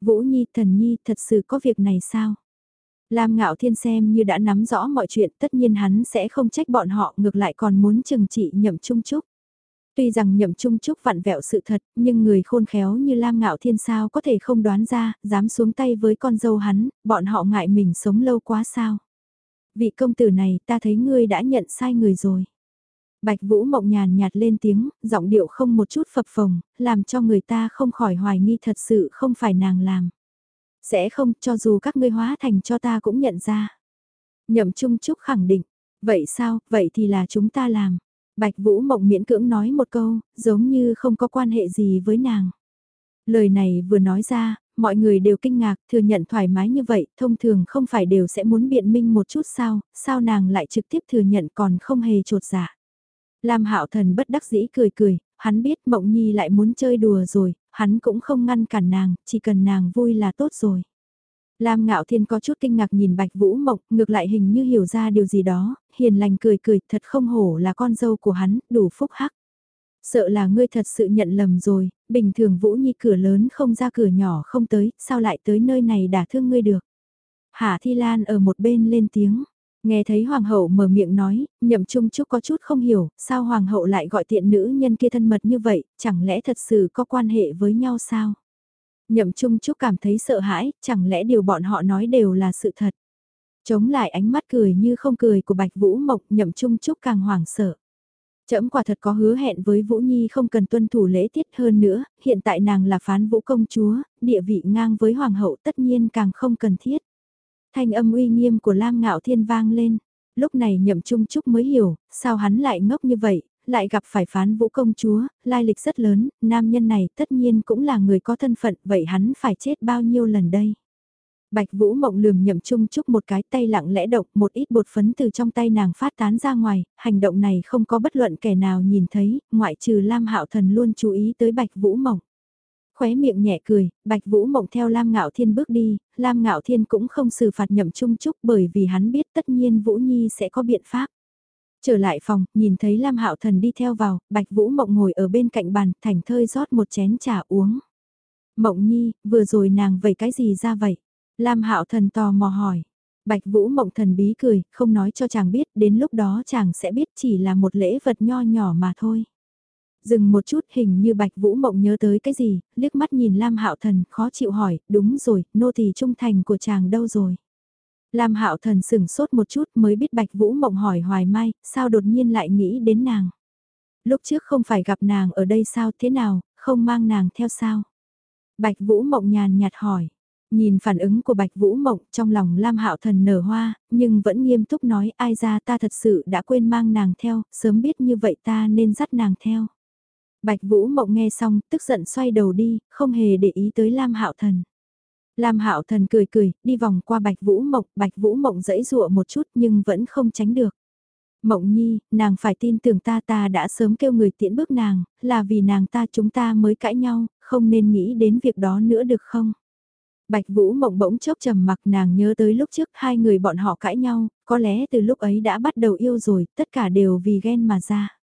Vũ Nhi, Thần Nhi, thật sự có việc này sao? Lam Ngạo Thiên xem như đã nắm rõ mọi chuyện, tất nhiên hắn sẽ không trách bọn họ, ngược lại còn muốn trừng trị Nhậm Trung Trúc. Tuy rằng nhậm trung trúc vặn vẹo sự thật, nhưng người khôn khéo như Lam Ngạo Thiên sao có thể không đoán ra, dám xuống tay với con dâu hắn, bọn họ ngại mình sống lâu quá sao. Vị công tử này ta thấy ngươi đã nhận sai người rồi. Bạch Vũ mộng nhàn nhạt lên tiếng, giọng điệu không một chút phập phồng, làm cho người ta không khỏi hoài nghi thật sự không phải nàng làm. Sẽ không, cho dù các ngươi hóa thành cho ta cũng nhận ra. Nhậm Trung Trúc khẳng định, vậy sao, vậy thì là chúng ta làm. Bạch Vũ Mộng miễn cưỡng nói một câu, giống như không có quan hệ gì với nàng. Lời này vừa nói ra, mọi người đều kinh ngạc, thừa nhận thoải mái như vậy, thông thường không phải đều sẽ muốn biện minh một chút sao, sao nàng lại trực tiếp thừa nhận còn không hề trột dạ. Lam Hạo Thần bất đắc dĩ cười cười, hắn biết Mộng Nhi lại muốn chơi đùa rồi, hắn cũng không ngăn cản nàng, chỉ cần nàng vui là tốt rồi. Lam Ngạo Thiên có chút kinh ngạc nhìn Bạch Vũ Mộng, ngược lại hình như hiểu ra điều gì đó, hiền lành cười cười, thật không hổ là con dâu của hắn, đủ phúc hắc. Sợ là ngươi thật sự nhận lầm rồi, bình thường Vũ Nhi cửa lớn không ra cửa nhỏ không tới, sao lại tới nơi này đả thương ngươi được. Hạ Thi Lan ở một bên lên tiếng, nghe thấy Hoàng hậu mở miệng nói, nhậm trung trúc có chút không hiểu, sao Hoàng hậu lại gọi tiện nữ nhân kia thân mật như vậy, chẳng lẽ thật sự có quan hệ với nhau sao? Nhậm Trung Trúc cảm thấy sợ hãi, chẳng lẽ điều bọn họ nói đều là sự thật. Chống lại ánh mắt cười như không cười của Bạch Vũ Mộc, Nhậm Trung Trúc càng hoảng sợ. Trẫm quả thật có hứa hẹn với Vũ Nhi không cần tuân thủ lễ tiết hơn nữa, hiện tại nàng là phán vũ công chúa, địa vị ngang với hoàng hậu tất nhiên càng không cần thiết. Thanh âm uy nghiêm của Lam Ngạo Thiên vang lên, lúc này Nhậm Trung Trúc mới hiểu, sao hắn lại ngốc như vậy, lại gặp phải phán vũ công chúa, lai lịch rất lớn, nam nhân này tất nhiên cũng là người có thân phận, vậy hắn phải chết bao nhiêu lần đây? Bạch Vũ Mộng lườm nhậm chung chúc một cái tay lặng lẽ độc, một ít bột phấn từ trong tay nàng phát tán ra ngoài, hành động này không có bất luận kẻ nào nhìn thấy, ngoại trừ Lam Hạo Thần luôn chú ý tới Bạch Vũ Mộng. Khóe miệng nhẹ cười, Bạch Vũ Mộng theo Lam Ngạo Thiên bước đi, Lam Ngạo Thiên cũng không xử phạt nhậm chung chúc bởi vì hắn biết tất nhiên Vũ Nhi sẽ có biện pháp. Trở lại phòng, nhìn thấy Lam Hạo Thần đi theo vào, Bạch Vũ Mộng ngồi ở bên cạnh bàn, thành thơi rót một chén trà uống. Mộng Nhi, vừa rồi nàng vẩy cái gì ra vậy? Lam Hạo Thần tò mò hỏi. Bạch Vũ Mộng thần bí cười, không nói cho chàng biết, đến lúc đó chàng sẽ biết chỉ là một lễ vật nho nhỏ mà thôi. Dừng một chút hình như Bạch Vũ Mộng nhớ tới cái gì, liếc mắt nhìn Lam Hạo Thần, khó chịu hỏi, đúng rồi, nô tỳ trung thành của chàng đâu rồi? Lam Hạo Thần sừng sốt một chút mới biết Bạch Vũ Mộng hỏi Hoài Mai, sao đột nhiên lại nghĩ đến nàng. Lúc trước không phải gặp nàng ở đây sao thế nào, không mang nàng theo sao. Bạch Vũ Mộng nhàn nhạt hỏi. Nhìn phản ứng của Bạch Vũ Mộng trong lòng Lam Hạo Thần nở hoa, nhưng vẫn nghiêm túc nói ai ra ta thật sự đã quên mang nàng theo, sớm biết như vậy ta nên dắt nàng theo. Bạch Vũ Mộng nghe xong, tức giận xoay đầu đi, không hề để ý tới Lam Hạo Thần. Lam Hạo Thần cười cười, đi vòng qua Bạch Vũ Mộng, Bạch Vũ Mộng dẫy dụa một chút nhưng vẫn không tránh được. Mộng Nhi, nàng phải tin tưởng ta ta đã sớm kêu người tiễn bước nàng, là vì nàng ta chúng ta mới cãi nhau, không nên nghĩ đến việc đó nữa được không? Bạch Vũ Mộng bỗng chốc trầm mặc nàng nhớ tới lúc trước hai người bọn họ cãi nhau, có lẽ từ lúc ấy đã bắt đầu yêu rồi, tất cả đều vì ghen mà ra.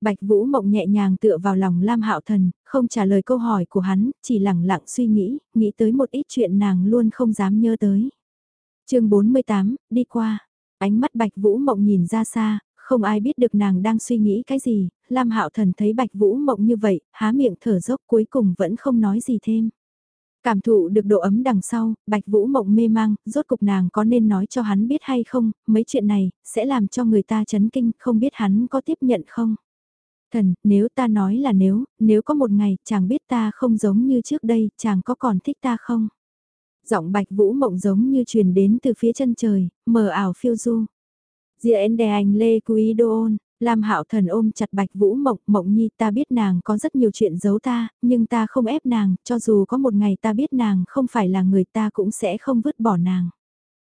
Bạch Vũ Mộng nhẹ nhàng tựa vào lòng Lam Hạo Thần, không trả lời câu hỏi của hắn, chỉ lặng lặng suy nghĩ, nghĩ tới một ít chuyện nàng luôn không dám nhớ tới. chương 48, đi qua. Ánh mắt Bạch Vũ Mộng nhìn ra xa, không ai biết được nàng đang suy nghĩ cái gì, Lam Hạo Thần thấy Bạch Vũ Mộng như vậy, há miệng thở dốc cuối cùng vẫn không nói gì thêm. Cảm thụ được độ ấm đằng sau, Bạch Vũ Mộng mê mang, rốt cục nàng có nên nói cho hắn biết hay không, mấy chuyện này, sẽ làm cho người ta chấn kinh, không biết hắn có tiếp nhận không. Thần, nếu ta nói là nếu, nếu có một ngày chàng biết ta không giống như trước đây, chàng có còn thích ta không? Giọng bạch vũ mộng giống như truyền đến từ phía chân trời, mờ ảo phiêu du. Diện đè anh lê quý đô ôn, Lam Hạo Thần ôm chặt Bạch Vũ Mộng, Mộng Nhi ta biết nàng có rất nhiều chuyện giấu ta, nhưng ta không ép nàng, cho dù có một ngày ta biết nàng không phải là người ta cũng sẽ không vứt bỏ nàng.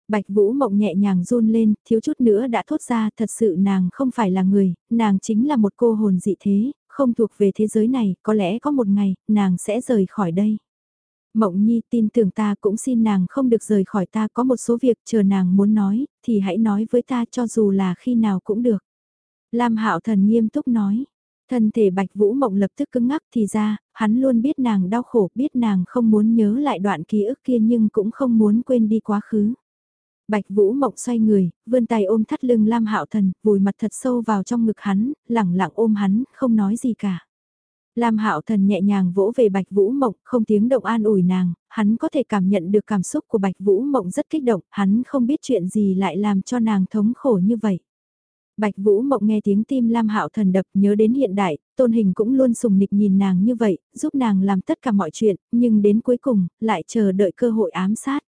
Bạch Vũ Mộng nhẹ nhàng run lên, thiếu chút nữa đã thốt ra thật sự nàng không phải là người, nàng chính là một cô hồn dị thế, không thuộc về thế giới này, có lẽ có một ngày, nàng sẽ rời khỏi đây. Mộng Nhi tin tưởng ta cũng xin nàng không được rời khỏi ta có một số việc chờ nàng muốn nói, thì hãy nói với ta cho dù là khi nào cũng được. Lam Hạo Thần nghiêm túc nói, thân thể Bạch Vũ Mộng lập tức cứng ngắc thì ra, hắn luôn biết nàng đau khổ, biết nàng không muốn nhớ lại đoạn ký ức kia nhưng cũng không muốn quên đi quá khứ. Bạch Vũ Mộng xoay người, vươn tay ôm thắt lưng Lam Hạo Thần, vùi mặt thật sâu vào trong ngực hắn, lẳng lặng ôm hắn, không nói gì cả. Lam Hạo Thần nhẹ nhàng vỗ về Bạch Vũ Mộng, không tiếng động an ủi nàng, hắn có thể cảm nhận được cảm xúc của Bạch Vũ Mộng rất kích động, hắn không biết chuyện gì lại làm cho nàng thống khổ như vậy. Bạch Vũ Mộng nghe tiếng tim Lam Hạo Thần đập, nhớ đến hiện đại, Tôn Hình cũng luôn sùng nịch nhìn nàng như vậy, giúp nàng làm tất cả mọi chuyện, nhưng đến cuối cùng, lại chờ đợi cơ hội ám sát.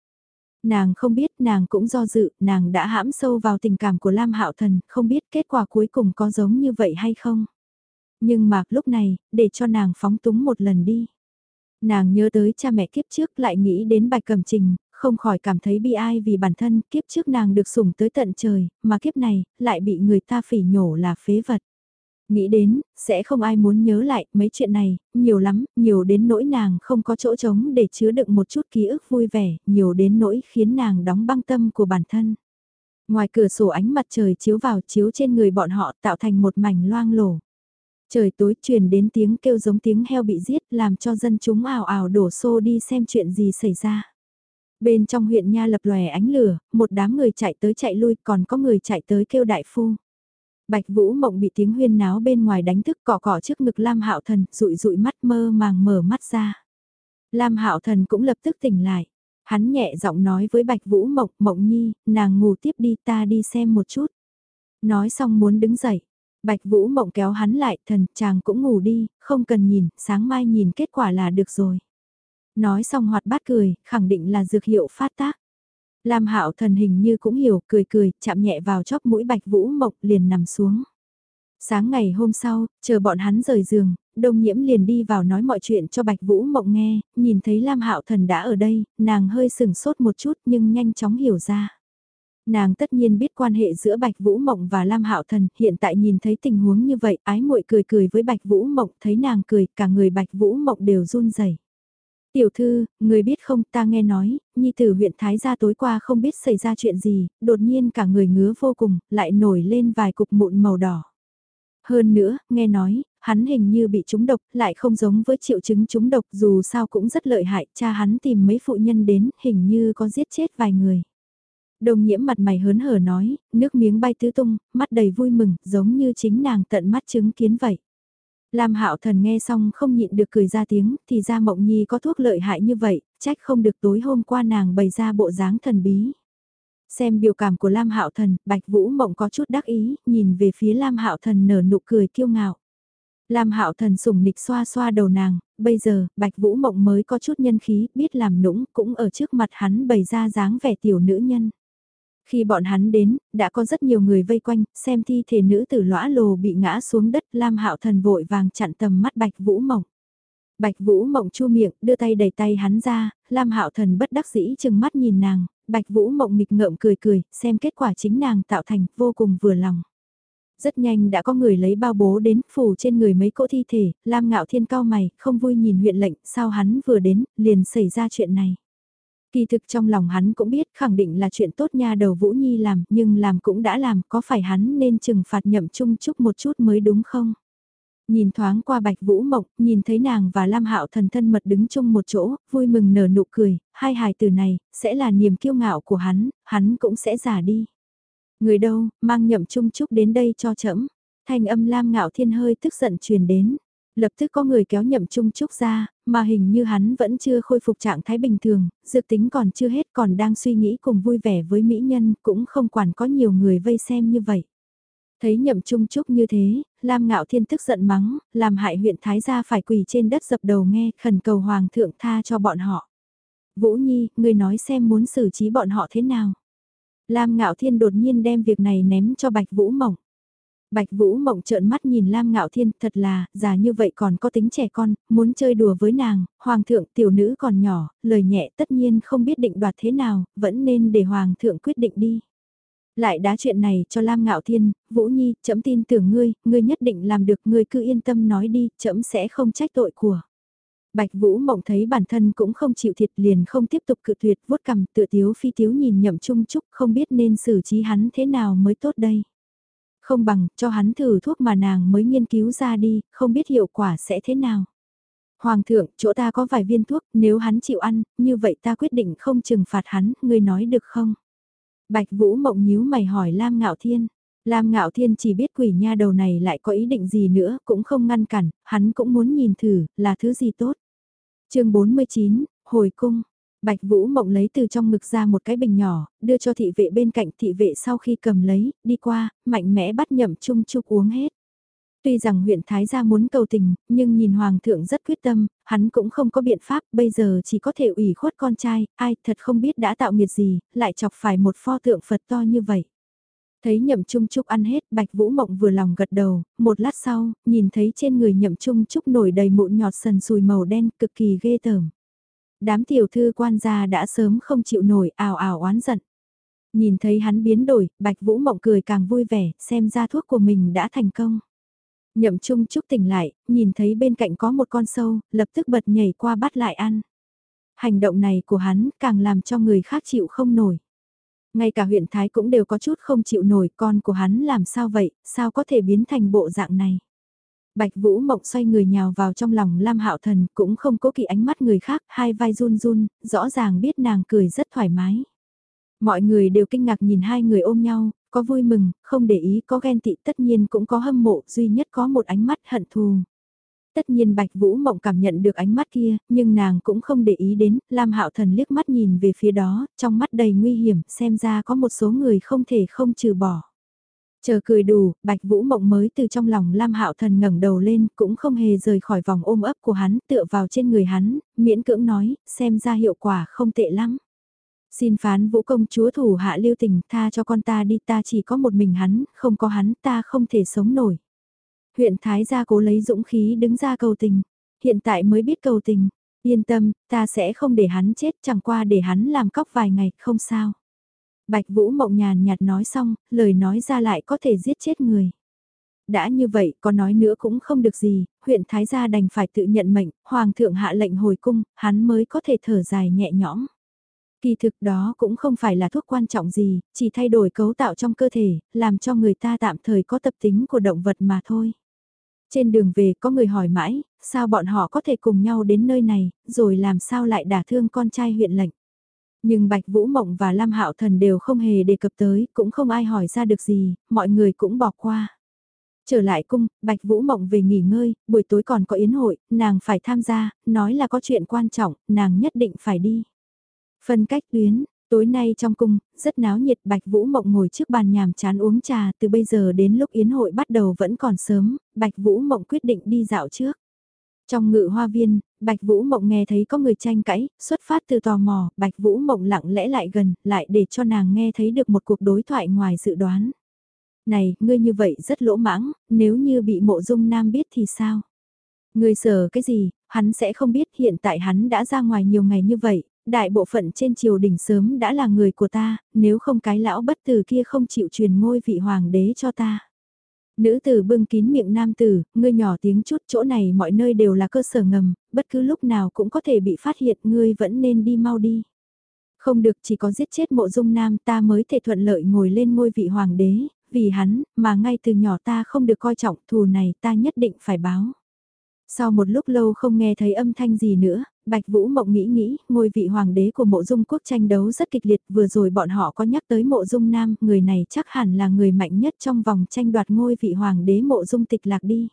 Nàng không biết, nàng cũng do dự, nàng đã hãm sâu vào tình cảm của Lam Hạo Thần, không biết kết quả cuối cùng có giống như vậy hay không. Nhưng mà lúc này, để cho nàng phóng túng một lần đi. Nàng nhớ tới cha mẹ kiếp trước lại nghĩ đến bài cầm trình, không khỏi cảm thấy bi ai vì bản thân kiếp trước nàng được sủng tới tận trời, mà kiếp này, lại bị người ta phỉ nhổ là phế vật. Nghĩ đến, sẽ không ai muốn nhớ lại mấy chuyện này, nhiều lắm, nhiều đến nỗi nàng không có chỗ trống để chứa đựng một chút ký ức vui vẻ, nhiều đến nỗi khiến nàng đóng băng tâm của bản thân. Ngoài cửa sổ ánh mặt trời chiếu vào chiếu trên người bọn họ tạo thành một mảnh loang lổ. Trời tối truyền đến tiếng kêu giống tiếng heo bị giết làm cho dân chúng ảo ảo đổ xô đi xem chuyện gì xảy ra. Bên trong huyện Nha lập lòe ánh lửa, một đám người chạy tới chạy lui còn có người chạy tới kêu đại phu. Bạch Vũ Mộng bị tiếng huyên náo bên ngoài đánh thức cọ cọ trước ngực Lam Hạo Thần, rụi rụi mắt mơ màng mở mắt ra. Lam Hạo Thần cũng lập tức tỉnh lại. Hắn nhẹ giọng nói với Bạch Vũ Mộng, Mộng Nhi, nàng ngủ tiếp đi ta đi xem một chút. Nói xong muốn đứng dậy. Bạch Vũ Mộng kéo hắn lại, thần, chàng cũng ngủ đi, không cần nhìn, sáng mai nhìn kết quả là được rồi. Nói xong hoạt bát cười, khẳng định là dược hiệu phát tác. Lam Hạo thần hình như cũng hiểu, cười cười, chạm nhẹ vào chóp mũi Bạch Vũ Mộng liền nằm xuống. Sáng ngày hôm sau, chờ bọn hắn rời giường, Đông Nhiễm liền đi vào nói mọi chuyện cho Bạch Vũ Mộng nghe, nhìn thấy Lam Hạo Thần đã ở đây, nàng hơi sừng sốt một chút nhưng nhanh chóng hiểu ra. Nàng tất nhiên biết quan hệ giữa Bạch Vũ Mộng và Lam Hạo Thần, hiện tại nhìn thấy tình huống như vậy, ái muội cười cười với Bạch Vũ Mộng, thấy nàng cười, cả người Bạch Vũ Mộng đều run rẩy. Tiểu thư, người biết không ta nghe nói, nhi tử huyện Thái gia tối qua không biết xảy ra chuyện gì, đột nhiên cả người ngứa vô cùng, lại nổi lên vài cục mụn màu đỏ. Hơn nữa, nghe nói, hắn hình như bị trúng độc, lại không giống với triệu chứng trúng độc dù sao cũng rất lợi hại, cha hắn tìm mấy phụ nhân đến, hình như có giết chết vài người. Đồng nhiễm mặt mày hớn hở nói, nước miếng bay tứ tung, mắt đầy vui mừng, giống như chính nàng tận mắt chứng kiến vậy. Lam Hạo Thần nghe xong không nhịn được cười ra tiếng, thì ra Mộng Nhi có thuốc lợi hại như vậy, trách không được tối hôm qua nàng bày ra bộ dáng thần bí. Xem biểu cảm của Lam Hạo Thần, Bạch Vũ Mộng có chút đắc ý, nhìn về phía Lam Hạo Thần nở nụ cười kiêu ngạo. Lam Hạo Thần sủng nịch xoa xoa đầu nàng, bây giờ, Bạch Vũ Mộng mới có chút nhân khí, biết làm nũng, cũng ở trước mặt hắn bày ra dáng vẻ tiểu nữ nhân. Khi bọn hắn đến, đã có rất nhiều người vây quanh, xem thi thể nữ tử lõa lồ bị ngã xuống đất, Lam Hạo Thần vội vàng chặn tầm mắt Bạch Vũ Mộng. Bạch Vũ Mộng chu miệng, đưa tay đẩy tay hắn ra, Lam Hạo Thần bất đắc dĩ chừng mắt nhìn nàng, Bạch Vũ Mộng nghịch ngợm cười cười, xem kết quả chính nàng tạo thành, vô cùng vừa lòng. Rất nhanh đã có người lấy bao bố đến phủ trên người mấy cỗ thi thể, Lam Ngạo Thiên cao mày, không vui nhìn huyện lệnh, sao hắn vừa đến, liền xảy ra chuyện này. Kỳ thực trong lòng hắn cũng biết khẳng định là chuyện tốt nha đầu Vũ Nhi làm, nhưng làm cũng đã làm, có phải hắn nên trừng phạt nhậm chung chúc một chút mới đúng không? Nhìn thoáng qua Bạch Vũ Mộng, nhìn thấy nàng và Lam Hạo thần thân mật đứng chung một chỗ, vui mừng nở nụ cười, hai hài từ này, sẽ là niềm kiêu ngạo của hắn, hắn cũng sẽ giả đi. Người đâu, mang nhậm chung chúc đến đây cho chấm. Thanh âm Lam Ngạo Thiên hơi tức giận truyền đến. Lập tức có người kéo nhậm trung trúc ra, mà hình như hắn vẫn chưa khôi phục trạng thái bình thường, dược tính còn chưa hết còn đang suy nghĩ cùng vui vẻ với mỹ nhân, cũng không quản có nhiều người vây xem như vậy. Thấy nhậm trung trúc như thế, Lam Ngạo Thiên tức giận mắng, làm hại huyện Thái gia phải quỳ trên đất dập đầu nghe, khẩn cầu Hoàng thượng tha cho bọn họ. Vũ Nhi, người nói xem muốn xử trí bọn họ thế nào. Lam Ngạo Thiên đột nhiên đem việc này ném cho Bạch Vũ Mộng. Bạch Vũ Mộng trợn mắt nhìn Lam Ngạo Thiên, thật là, già như vậy còn có tính trẻ con, muốn chơi đùa với nàng, hoàng thượng tiểu nữ còn nhỏ, lời nhẹ tất nhiên không biết định đoạt thế nào, vẫn nên để hoàng thượng quyết định đi. Lại đá chuyện này cho Lam Ngạo Thiên, Vũ Nhi, chấm tin tưởng ngươi, ngươi nhất định làm được, ngươi cứ yên tâm nói đi, chấm sẽ không trách tội của. Bạch Vũ Mộng thấy bản thân cũng không chịu thiệt liền không tiếp tục cự tuyệt vuốt cầm tựa tiếu phi tiếu nhìn nhậm trung trúc không biết nên xử trí hắn thế nào mới tốt đây. Không bằng cho hắn thử thuốc mà nàng mới nghiên cứu ra đi, không biết hiệu quả sẽ thế nào. Hoàng thượng, chỗ ta có vài viên thuốc, nếu hắn chịu ăn, như vậy ta quyết định không trừng phạt hắn, ngươi nói được không? Bạch Vũ Mộng nhíu mày hỏi Lam Ngạo Thiên. Lam Ngạo Thiên chỉ biết quỷ nha đầu này lại có ý định gì nữa, cũng không ngăn cản, hắn cũng muốn nhìn thử, là thứ gì tốt. chương 49, Hồi Cung. Bạch Vũ Mộng lấy từ trong ngực ra một cái bình nhỏ, đưa cho thị vệ bên cạnh thị vệ sau khi cầm lấy, đi qua, mạnh mẽ bắt nhậm chung chúc uống hết. Tuy rằng huyện Thái gia muốn cầu tình, nhưng nhìn Hoàng thượng rất quyết tâm, hắn cũng không có biện pháp, bây giờ chỉ có thể ủy khuất con trai, ai thật không biết đã tạo nghiệt gì, lại chọc phải một pho tượng Phật to như vậy. Thấy nhậm trung trúc ăn hết, bạch vũ mộng vừa lòng gật đầu, một lát sau, nhìn thấy trên người nhậm trung trúc nổi đầy mụn nhọt sần sùi màu đen cực kỳ ghê tởm. Đám tiểu thư quan gia đã sớm không chịu nổi ào ào oán giận. Nhìn thấy hắn biến đổi, bạch vũ mộng cười càng vui vẻ, xem ra thuốc của mình đã thành công. Nhậm Trung Trúc tỉnh lại, nhìn thấy bên cạnh có một con sâu, lập tức bật nhảy qua bắt lại ăn. Hành động này của hắn càng làm cho người khác chịu không nổi. Ngay cả huyện Thái cũng đều có chút không chịu nổi con của hắn làm sao vậy, sao có thể biến thành bộ dạng này. Bạch Vũ Mộng xoay người nhào vào trong lòng Lam Hạo Thần cũng không cố kỵ ánh mắt người khác, hai vai run run, rõ ràng biết nàng cười rất thoải mái. Mọi người đều kinh ngạc nhìn hai người ôm nhau, có vui mừng, không để ý, có ghen tị tất nhiên cũng có hâm mộ, duy nhất có một ánh mắt hận thù. Tất nhiên Bạch Vũ Mộng cảm nhận được ánh mắt kia, nhưng nàng cũng không để ý đến, Lam Hạo Thần liếc mắt nhìn về phía đó, trong mắt đầy nguy hiểm, xem ra có một số người không thể không trừ bỏ. Chờ cười đủ, Bạch Vũ Mộng mới từ trong lòng Lam Hạo Thần ngẩng đầu lên, cũng không hề rời khỏi vòng ôm ấp của hắn, tựa vào trên người hắn, miễn cưỡng nói, xem ra hiệu quả không tệ lắm. Xin phán vũ công chúa thủ hạ lưu tình tha cho con ta đi ta chỉ có một mình hắn, không có hắn ta không thể sống nổi. Huyện Thái gia cố lấy dũng khí đứng ra cầu tình, hiện tại mới biết cầu tình, yên tâm, ta sẽ không để hắn chết chẳng qua để hắn làm cóc vài ngày, không sao. Bạch Vũ mộng nhàn nhạt nói xong, lời nói ra lại có thể giết chết người. Đã như vậy, có nói nữa cũng không được gì, huyện Thái gia đành phải tự nhận mệnh, Hoàng thượng hạ lệnh hồi cung, hắn mới có thể thở dài nhẹ nhõm. Kỳ thực đó cũng không phải là thuốc quan trọng gì, chỉ thay đổi cấu tạo trong cơ thể, làm cho người ta tạm thời có tập tính của động vật mà thôi. Trên đường về có người hỏi mãi, sao bọn họ có thể cùng nhau đến nơi này, rồi làm sao lại đả thương con trai huyện lệnh. Nhưng Bạch Vũ Mộng và Lam Hạo Thần đều không hề đề cập tới, cũng không ai hỏi ra được gì, mọi người cũng bỏ qua. Trở lại cung, Bạch Vũ Mộng về nghỉ ngơi, buổi tối còn có yến hội, nàng phải tham gia, nói là có chuyện quan trọng, nàng nhất định phải đi. Phân cách tuyến, tối nay trong cung, rất náo nhiệt Bạch Vũ Mộng ngồi trước bàn nhàm chán uống trà từ bây giờ đến lúc yến hội bắt đầu vẫn còn sớm, Bạch Vũ Mộng quyết định đi dạo trước. Trong ngự hoa viên, Bạch Vũ Mộng nghe thấy có người tranh cãi, xuất phát từ tò mò, Bạch Vũ Mộng lặng lẽ lại gần, lại để cho nàng nghe thấy được một cuộc đối thoại ngoài dự đoán. Này, ngươi như vậy rất lỗ mãng, nếu như bị mộ dung nam biết thì sao? Ngươi sợ cái gì, hắn sẽ không biết hiện tại hắn đã ra ngoài nhiều ngày như vậy, đại bộ phận trên triều đình sớm đã là người của ta, nếu không cái lão bất tử kia không chịu truyền ngôi vị hoàng đế cho ta. Nữ tử bưng kín miệng nam tử, ngươi nhỏ tiếng chút chỗ này mọi nơi đều là cơ sở ngầm, bất cứ lúc nào cũng có thể bị phát hiện ngươi vẫn nên đi mau đi. Không được chỉ có giết chết mộ dung nam ta mới thể thuận lợi ngồi lên ngôi vị hoàng đế, vì hắn, mà ngay từ nhỏ ta không được coi trọng thù này ta nhất định phải báo. Sau một lúc lâu không nghe thấy âm thanh gì nữa, Bạch Vũ Mộng nghĩ nghĩ, ngôi vị hoàng đế của mộ dung quốc tranh đấu rất kịch liệt, vừa rồi bọn họ có nhắc tới mộ dung nam, người này chắc hẳn là người mạnh nhất trong vòng tranh đoạt ngôi vị hoàng đế mộ dung tịch lạc đi.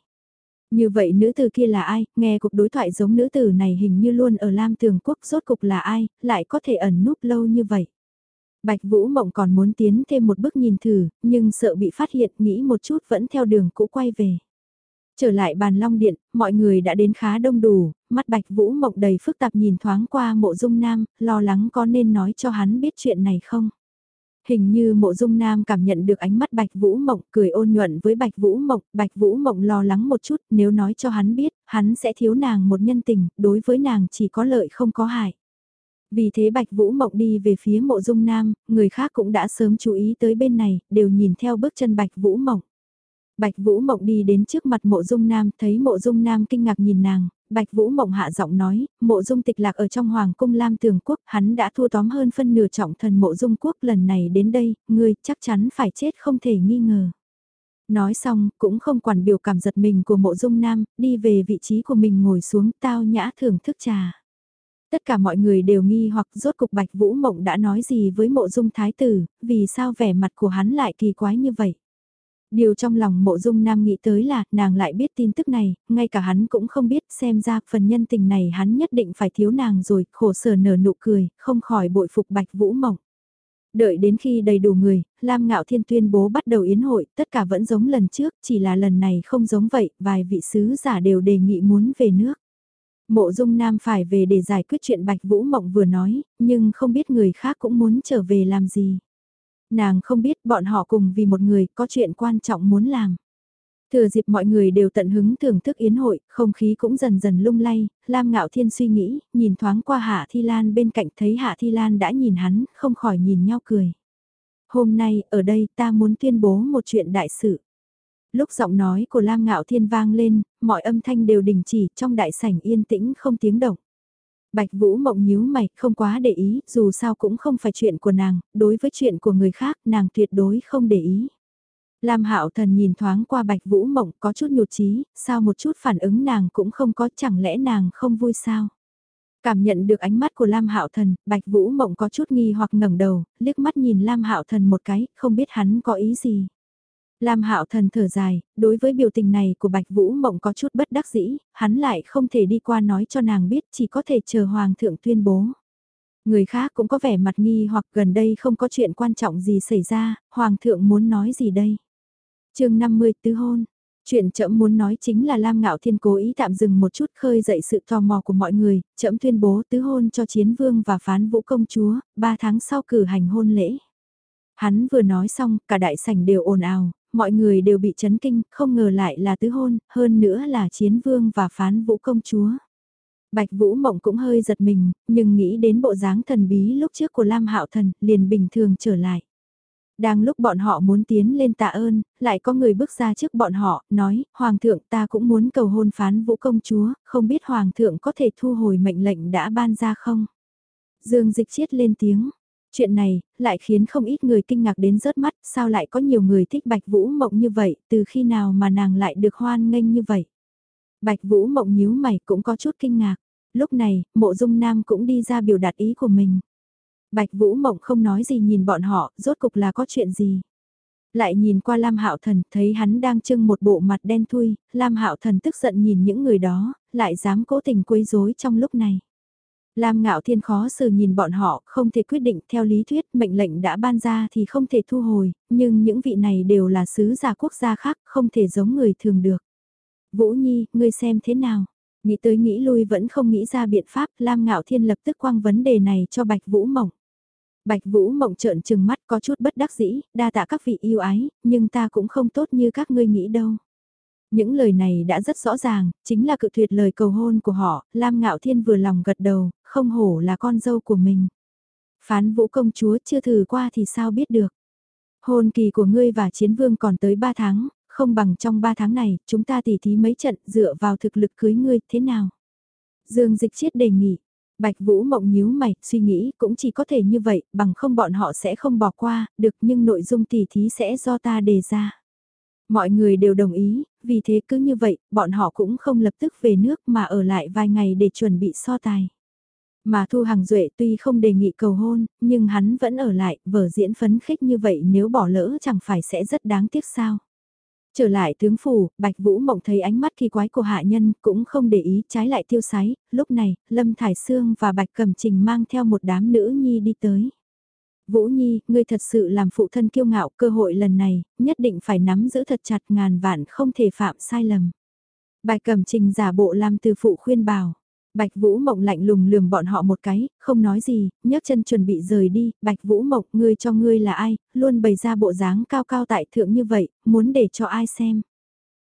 Như vậy nữ tử kia là ai, nghe cuộc đối thoại giống nữ tử này hình như luôn ở Lam Tường Quốc rốt cục là ai, lại có thể ẩn núp lâu như vậy. Bạch Vũ Mộng còn muốn tiến thêm một bước nhìn thử, nhưng sợ bị phát hiện nghĩ một chút vẫn theo đường cũ quay về. Trở lại bàn long điện, mọi người đã đến khá đông đủ, mắt bạch vũ mộng đầy phức tạp nhìn thoáng qua mộ dung nam, lo lắng có nên nói cho hắn biết chuyện này không. Hình như mộ dung nam cảm nhận được ánh mắt Bạch Vũ Mộng cười ôn nhuận với Bạch Vũ Mộng, Bạch Vũ Mộng lo lắng một chút nếu nói cho hắn biết, hắn sẽ thiếu nàng một nhân tình, đối với nàng chỉ có lợi không có hại. Vì thế Bạch Vũ Mộng đi về phía mộ dung nam, người khác cũng đã sớm chú ý tới bên này, đều nhìn theo bước chân Bạch Vũ Mộng. Bạch Vũ Mộng đi đến trước mặt mộ dung nam, thấy mộ dung nam kinh ngạc nhìn nàng, Bạch Vũ Mộng hạ giọng nói, mộ dung tịch lạc ở trong Hoàng cung Lam Tường Quốc, hắn đã thua tóm hơn phân nửa trọng thần mộ dung quốc lần này đến đây, ngươi chắc chắn phải chết không thể nghi ngờ. Nói xong, cũng không quản biểu cảm giật mình của mộ dung nam, đi về vị trí của mình ngồi xuống tao nhã thưởng thức trà. Tất cả mọi người đều nghi hoặc rốt cục Bạch Vũ Mộng đã nói gì với mộ dung thái tử, vì sao vẻ mặt của hắn lại kỳ quái như vậy. Điều trong lòng mộ dung nam nghĩ tới là nàng lại biết tin tức này, ngay cả hắn cũng không biết xem ra phần nhân tình này hắn nhất định phải thiếu nàng rồi, khổ sở nở nụ cười, không khỏi bội phục bạch vũ mộng. Đợi đến khi đầy đủ người, Lam Ngạo Thiên tuyên bố bắt đầu yến hội, tất cả vẫn giống lần trước, chỉ là lần này không giống vậy, vài vị sứ giả đều đề nghị muốn về nước. Mộ Dung Nam phải về để giải quyết chuyện Bạch Vũ Mộng vừa nói, nhưng không biết người khác cũng muốn trở về làm gì. Nàng không biết bọn họ cùng vì một người có chuyện quan trọng muốn làm. Thừa dịp mọi người đều tận hứng thưởng thức yến hội, không khí cũng dần dần lung lay, Lam Ngạo Thiên suy nghĩ, nhìn thoáng qua Hạ Thi Lan bên cạnh thấy Hạ Thi Lan đã nhìn hắn, không khỏi nhìn nhau cười. Hôm nay, ở đây ta muốn tuyên bố một chuyện đại sự. Lúc giọng nói của Lam Ngạo Thiên vang lên, mọi âm thanh đều đình chỉ trong đại sảnh yên tĩnh không tiếng động. Bạch Vũ Mộng nhíu mày, không quá để ý, dù sao cũng không phải chuyện của nàng, đối với chuyện của người khác, nàng tuyệt đối không để ý. Lam Hạo Thần nhìn thoáng qua Bạch Vũ Mộng có chút nhụt chí, sao một chút phản ứng nàng cũng không có, chẳng lẽ nàng không vui sao? Cảm nhận được ánh mắt của Lam Hạo Thần, Bạch Vũ Mộng có chút nghi hoặc ngẩng đầu, liếc mắt nhìn Lam Hạo Thần một cái, không biết hắn có ý gì. Lam Hạo Thần thở dài, đối với biểu tình này của Bạch Vũ Mộng có chút bất đắc dĩ, hắn lại không thể đi qua nói cho nàng biết, chỉ có thể chờ Hoàng thượng tuyên bố. Người khác cũng có vẻ mặt nghi hoặc gần đây không có chuyện quan trọng gì xảy ra, Hoàng thượng muốn nói gì đây? chương 50 tứ hôn. Chuyện chậm muốn nói chính là Lam Ngạo Thiên cố ý tạm dừng một chút khơi dậy sự tò mò của mọi người, chậm tuyên bố tứ hôn cho chiến vương và phán vũ công chúa, ba tháng sau cử hành hôn lễ. Hắn vừa nói xong, cả đại sảnh đều ồn ào, mọi người đều bị chấn kinh, không ngờ lại là tứ hôn, hơn nữa là chiến vương và phán vũ công chúa. Bạch Vũ Mộng cũng hơi giật mình, nhưng nghĩ đến bộ dáng thần bí lúc trước của Lam Hạo Thần, liền bình thường trở lại. Đang lúc bọn họ muốn tiến lên tạ ơn, lại có người bước ra trước bọn họ, nói, Hoàng thượng ta cũng muốn cầu hôn phán vũ công chúa, không biết Hoàng thượng có thể thu hồi mệnh lệnh đã ban ra không? Dương dịch chiết lên tiếng, Chuyện này, lại khiến không ít người kinh ngạc đến rớt mắt, sao lại có nhiều người thích Bạch Vũ Mộng như vậy, từ khi nào mà nàng lại được hoan nghênh như vậy. Bạch Vũ Mộng nhíu mày cũng có chút kinh ngạc. Lúc này, mộ dung nam cũng đi ra biểu đạt ý của mình. Bạch Vũ Mộng không nói gì nhìn bọn họ, rốt cục là có chuyện gì. Lại nhìn qua Lam Hạo Thần, thấy hắn đang trưng một bộ mặt đen thui, Lam Hạo Thần tức giận nhìn những người đó, lại dám cố tình quấy rối trong lúc này. Lam Ngạo Thiên khó xử nhìn bọn họ, không thể quyết định theo lý thuyết mệnh lệnh đã ban ra thì không thể thu hồi, nhưng những vị này đều là sứ giả quốc gia khác, không thể giống người thường được. Vũ Nhi, ngươi xem thế nào? Nghĩ tới nghĩ lui vẫn không nghĩ ra biện pháp, Lam Ngạo Thiên lập tức quăng vấn đề này cho Bạch Vũ Mộng. Bạch Vũ Mộng trợn trừng mắt có chút bất đắc dĩ, đa tạ các vị yêu ái, nhưng ta cũng không tốt như các ngươi nghĩ đâu. Những lời này đã rất rõ ràng, chính là cự tuyệt lời cầu hôn của họ, Lam Ngạo Thiên vừa lòng gật đầu, không hổ là con dâu của mình. Phán vũ công chúa chưa thử qua thì sao biết được. Hôn kỳ của ngươi và chiến vương còn tới 3 tháng, không bằng trong 3 tháng này, chúng ta tỉ thí mấy trận dựa vào thực lực cưới ngươi, thế nào? Dương Dịch Chiết đề nghị. Bạch Vũ mộng nhíu mày, suy nghĩ cũng chỉ có thể như vậy, bằng không bọn họ sẽ không bỏ qua, được nhưng nội dung tỉ thí sẽ do ta đề ra. Mọi người đều đồng ý, vì thế cứ như vậy, bọn họ cũng không lập tức về nước mà ở lại vài ngày để chuẩn bị so tài. Mà Thu Hằng Duệ tuy không đề nghị cầu hôn, nhưng hắn vẫn ở lại, vở diễn phấn khích như vậy nếu bỏ lỡ chẳng phải sẽ rất đáng tiếc sao. Trở lại tướng phủ, Bạch Vũ Mộng thấy ánh mắt kỳ quái của hạ nhân, cũng không để ý, trái lại tiêu sái, lúc này, Lâm Thải Sương và Bạch Cẩm Trình mang theo một đám nữ nhi đi tới. Vũ Nhi, ngươi thật sự làm phụ thân kiêu ngạo, cơ hội lần này, nhất định phải nắm giữ thật chặt ngàn vạn không thể phạm sai lầm. Bài Cầm trình giả bộ làm từ phụ khuyên bảo. Bạch Vũ Mộng lạnh lùng lườm bọn họ một cái, không nói gì, nhấc chân chuẩn bị rời đi, Bạch Vũ Mộng, ngươi cho ngươi là ai, luôn bày ra bộ dáng cao cao tại thượng như vậy, muốn để cho ai xem.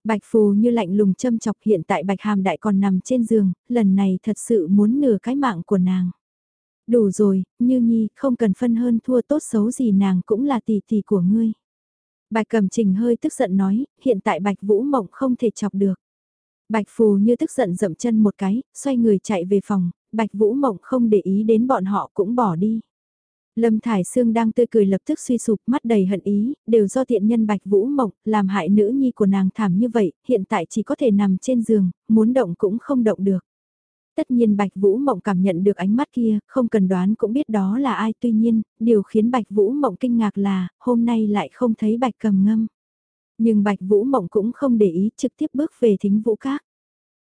Bạch Phù như lạnh lùng châm chọc hiện tại Bạch Hàm Đại còn nằm trên giường, lần này thật sự muốn nửa cái mạng của nàng. Đủ rồi, Như Nhi, không cần phân hơn thua tốt xấu gì nàng cũng là tỷ tỷ của ngươi. Bạch Cầm Trình hơi tức giận nói, hiện tại Bạch Vũ Mộng không thể chọc được. Bạch Phù như tức giận dậm chân một cái, xoay người chạy về phòng, Bạch Vũ Mộng không để ý đến bọn họ cũng bỏ đi. Lâm Thải Sương đang tươi cười lập tức suy sụp mắt đầy hận ý, đều do thiện nhân Bạch Vũ Mộng, làm hại nữ nhi của nàng thảm như vậy, hiện tại chỉ có thể nằm trên giường, muốn động cũng không động được. Tất nhiên Bạch Vũ Mộng cảm nhận được ánh mắt kia, không cần đoán cũng biết đó là ai tuy nhiên, điều khiến Bạch Vũ Mộng kinh ngạc là, hôm nay lại không thấy Bạch cầm ngâm. Nhưng Bạch Vũ Mộng cũng không để ý trực tiếp bước về thính vũ các.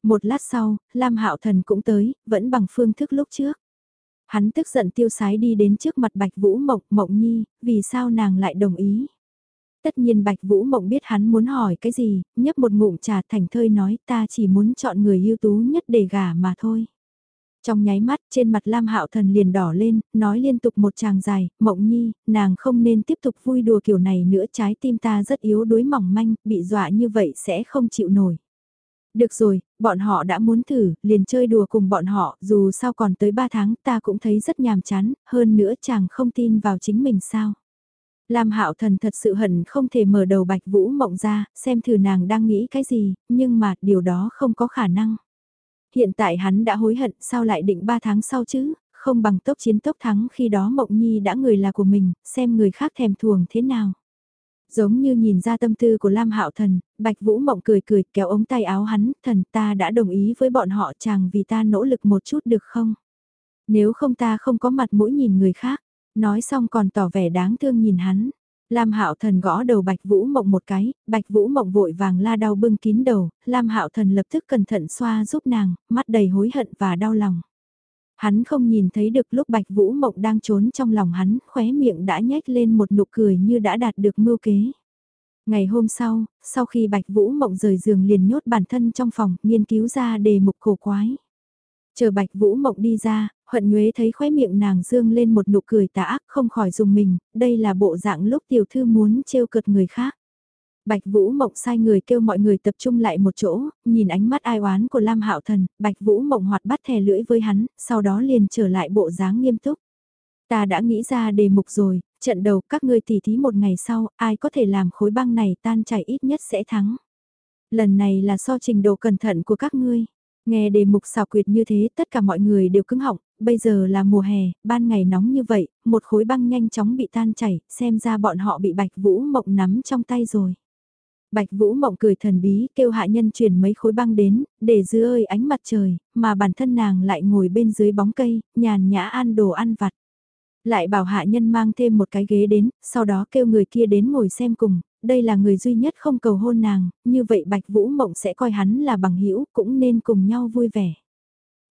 Một lát sau, Lam Hạo Thần cũng tới, vẫn bằng phương thức lúc trước. Hắn tức giận tiêu sái đi đến trước mặt Bạch Vũ Mộng, Mộng Nhi, vì sao nàng lại đồng ý. Tất nhiên Bạch Vũ Mộng biết hắn muốn hỏi cái gì, nhấp một ngụm trà thành thơi nói ta chỉ muốn chọn người ưu tú nhất để gả mà thôi. Trong nháy mắt trên mặt Lam Hạo Thần liền đỏ lên, nói liên tục một tràng dài, Mộng Nhi, nàng không nên tiếp tục vui đùa kiểu này nữa trái tim ta rất yếu đuối mỏng manh, bị dọa như vậy sẽ không chịu nổi. Được rồi, bọn họ đã muốn thử, liền chơi đùa cùng bọn họ, dù sao còn tới 3 tháng ta cũng thấy rất nhàm chán, hơn nữa chàng không tin vào chính mình sao. Lam Hạo Thần thật sự hận không thể mở đầu Bạch Vũ Mộng ra, xem thử nàng đang nghĩ cái gì, nhưng mà điều đó không có khả năng. Hiện tại hắn đã hối hận, sao lại định 3 tháng sau chứ, không bằng tốc chiến tốc thắng khi đó Mộng Nhi đã người là của mình, xem người khác thèm thuồng thế nào. Giống như nhìn ra tâm tư của Lam Hạo Thần, Bạch Vũ Mộng cười cười kéo ống tay áo hắn, thần ta đã đồng ý với bọn họ chàng vì ta nỗ lực một chút được không? Nếu không ta không có mặt mũi nhìn người khác, nói xong còn tỏ vẻ đáng thương nhìn hắn. Lam Hạo Thần gõ đầu Bạch Vũ Mộng một cái, Bạch Vũ Mộng vội vàng la đau bưng kín đầu, Lam Hạo Thần lập tức cẩn thận xoa giúp nàng, mắt đầy hối hận và đau lòng. Hắn không nhìn thấy được lúc Bạch Vũ Mộng đang trốn trong lòng hắn, khóe miệng đã nhếch lên một nụ cười như đã đạt được mưu kế. Ngày hôm sau, sau khi Bạch Vũ Mộng rời giường liền nhốt bản thân trong phòng, nghiên cứu ra đề mục cổ quái. Chờ Bạch Vũ Mộng đi ra, Huận Nhuế thấy khóe miệng nàng dương lên một nụ cười tà ác không khỏi dùng mình, đây là bộ dạng lúc tiểu thư muốn trêu cợt người khác. Bạch Vũ Mộng sai người kêu mọi người tập trung lại một chỗ, nhìn ánh mắt ai oán của Lam Hạo Thần, Bạch Vũ Mộng hoạt bắt thè lưỡi với hắn, sau đó liền trở lại bộ dáng nghiêm túc. Ta đã nghĩ ra đề mục rồi, trận đầu các ngươi tỉ thí một ngày sau, ai có thể làm khối băng này tan chảy ít nhất sẽ thắng. Lần này là so trình độ cẩn thận của các ngươi. Nghe đề mục xào quyệt như thế tất cả mọi người đều cứng họng, bây giờ là mùa hè, ban ngày nóng như vậy, một khối băng nhanh chóng bị tan chảy, xem ra bọn họ bị Bạch Vũ Mộng nắm trong tay rồi. Bạch Vũ Mộng cười thần bí kêu hạ nhân chuyển mấy khối băng đến, để dưới ơi ánh mặt trời, mà bản thân nàng lại ngồi bên dưới bóng cây, nhàn nhã ăn đồ ăn vặt. Lại bảo hạ nhân mang thêm một cái ghế đến, sau đó kêu người kia đến ngồi xem cùng, đây là người duy nhất không cầu hôn nàng, như vậy Bạch Vũ Mộng sẽ coi hắn là bằng hữu cũng nên cùng nhau vui vẻ.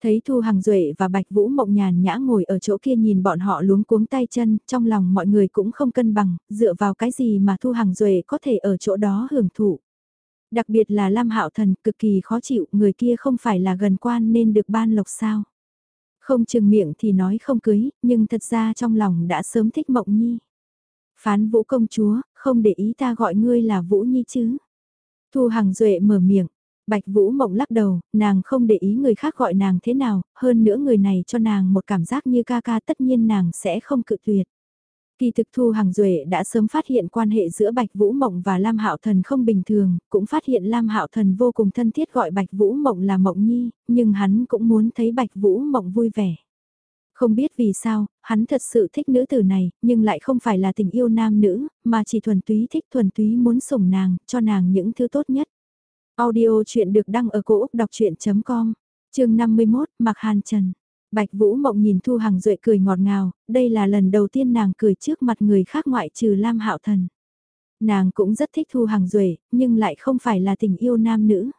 Thấy Thu Hằng Duệ và Bạch Vũ Mộng nhàn nhã ngồi ở chỗ kia nhìn bọn họ luống cuống tay chân, trong lòng mọi người cũng không cân bằng, dựa vào cái gì mà Thu Hằng Duệ có thể ở chỗ đó hưởng thụ. Đặc biệt là Lam Hạo Thần cực kỳ khó chịu, người kia không phải là gần quan nên được ban lộc sao. Không chừng miệng thì nói không cưới, nhưng thật ra trong lòng đã sớm thích Mộng Nhi. Phán Vũ công chúa, không để ý ta gọi ngươi là Vũ Nhi chứ. Thu Hằng Duệ mở miệng, Bạch Vũ Mộng lắc đầu, nàng không để ý người khác gọi nàng thế nào, hơn nữa người này cho nàng một cảm giác như ca ca tất nhiên nàng sẽ không cự tuyệt. Kỳ thực Thu Hằng Duệ đã sớm phát hiện quan hệ giữa Bạch Vũ Mộng và Lam Hạo Thần không bình thường, cũng phát hiện Lam Hạo Thần vô cùng thân thiết gọi Bạch Vũ Mộng là Mộng Nhi, nhưng hắn cũng muốn thấy Bạch Vũ Mộng vui vẻ. Không biết vì sao, hắn thật sự thích nữ tử này, nhưng lại không phải là tình yêu nam nữ, mà chỉ thuần túy thích thuần túy muốn sủng nàng, cho nàng những thứ tốt nhất. Audio chuyện được đăng ở cổ Úc đọc chuyện.com, chương 51, Mạc Hàn Trần. Bạch Vũ Mộng nhìn Thu Hằng Duệ cười ngọt ngào, đây là lần đầu tiên nàng cười trước mặt người khác ngoại trừ Lam Hạo Thần. Nàng cũng rất thích Thu Hằng Duệ, nhưng lại không phải là tình yêu nam nữ.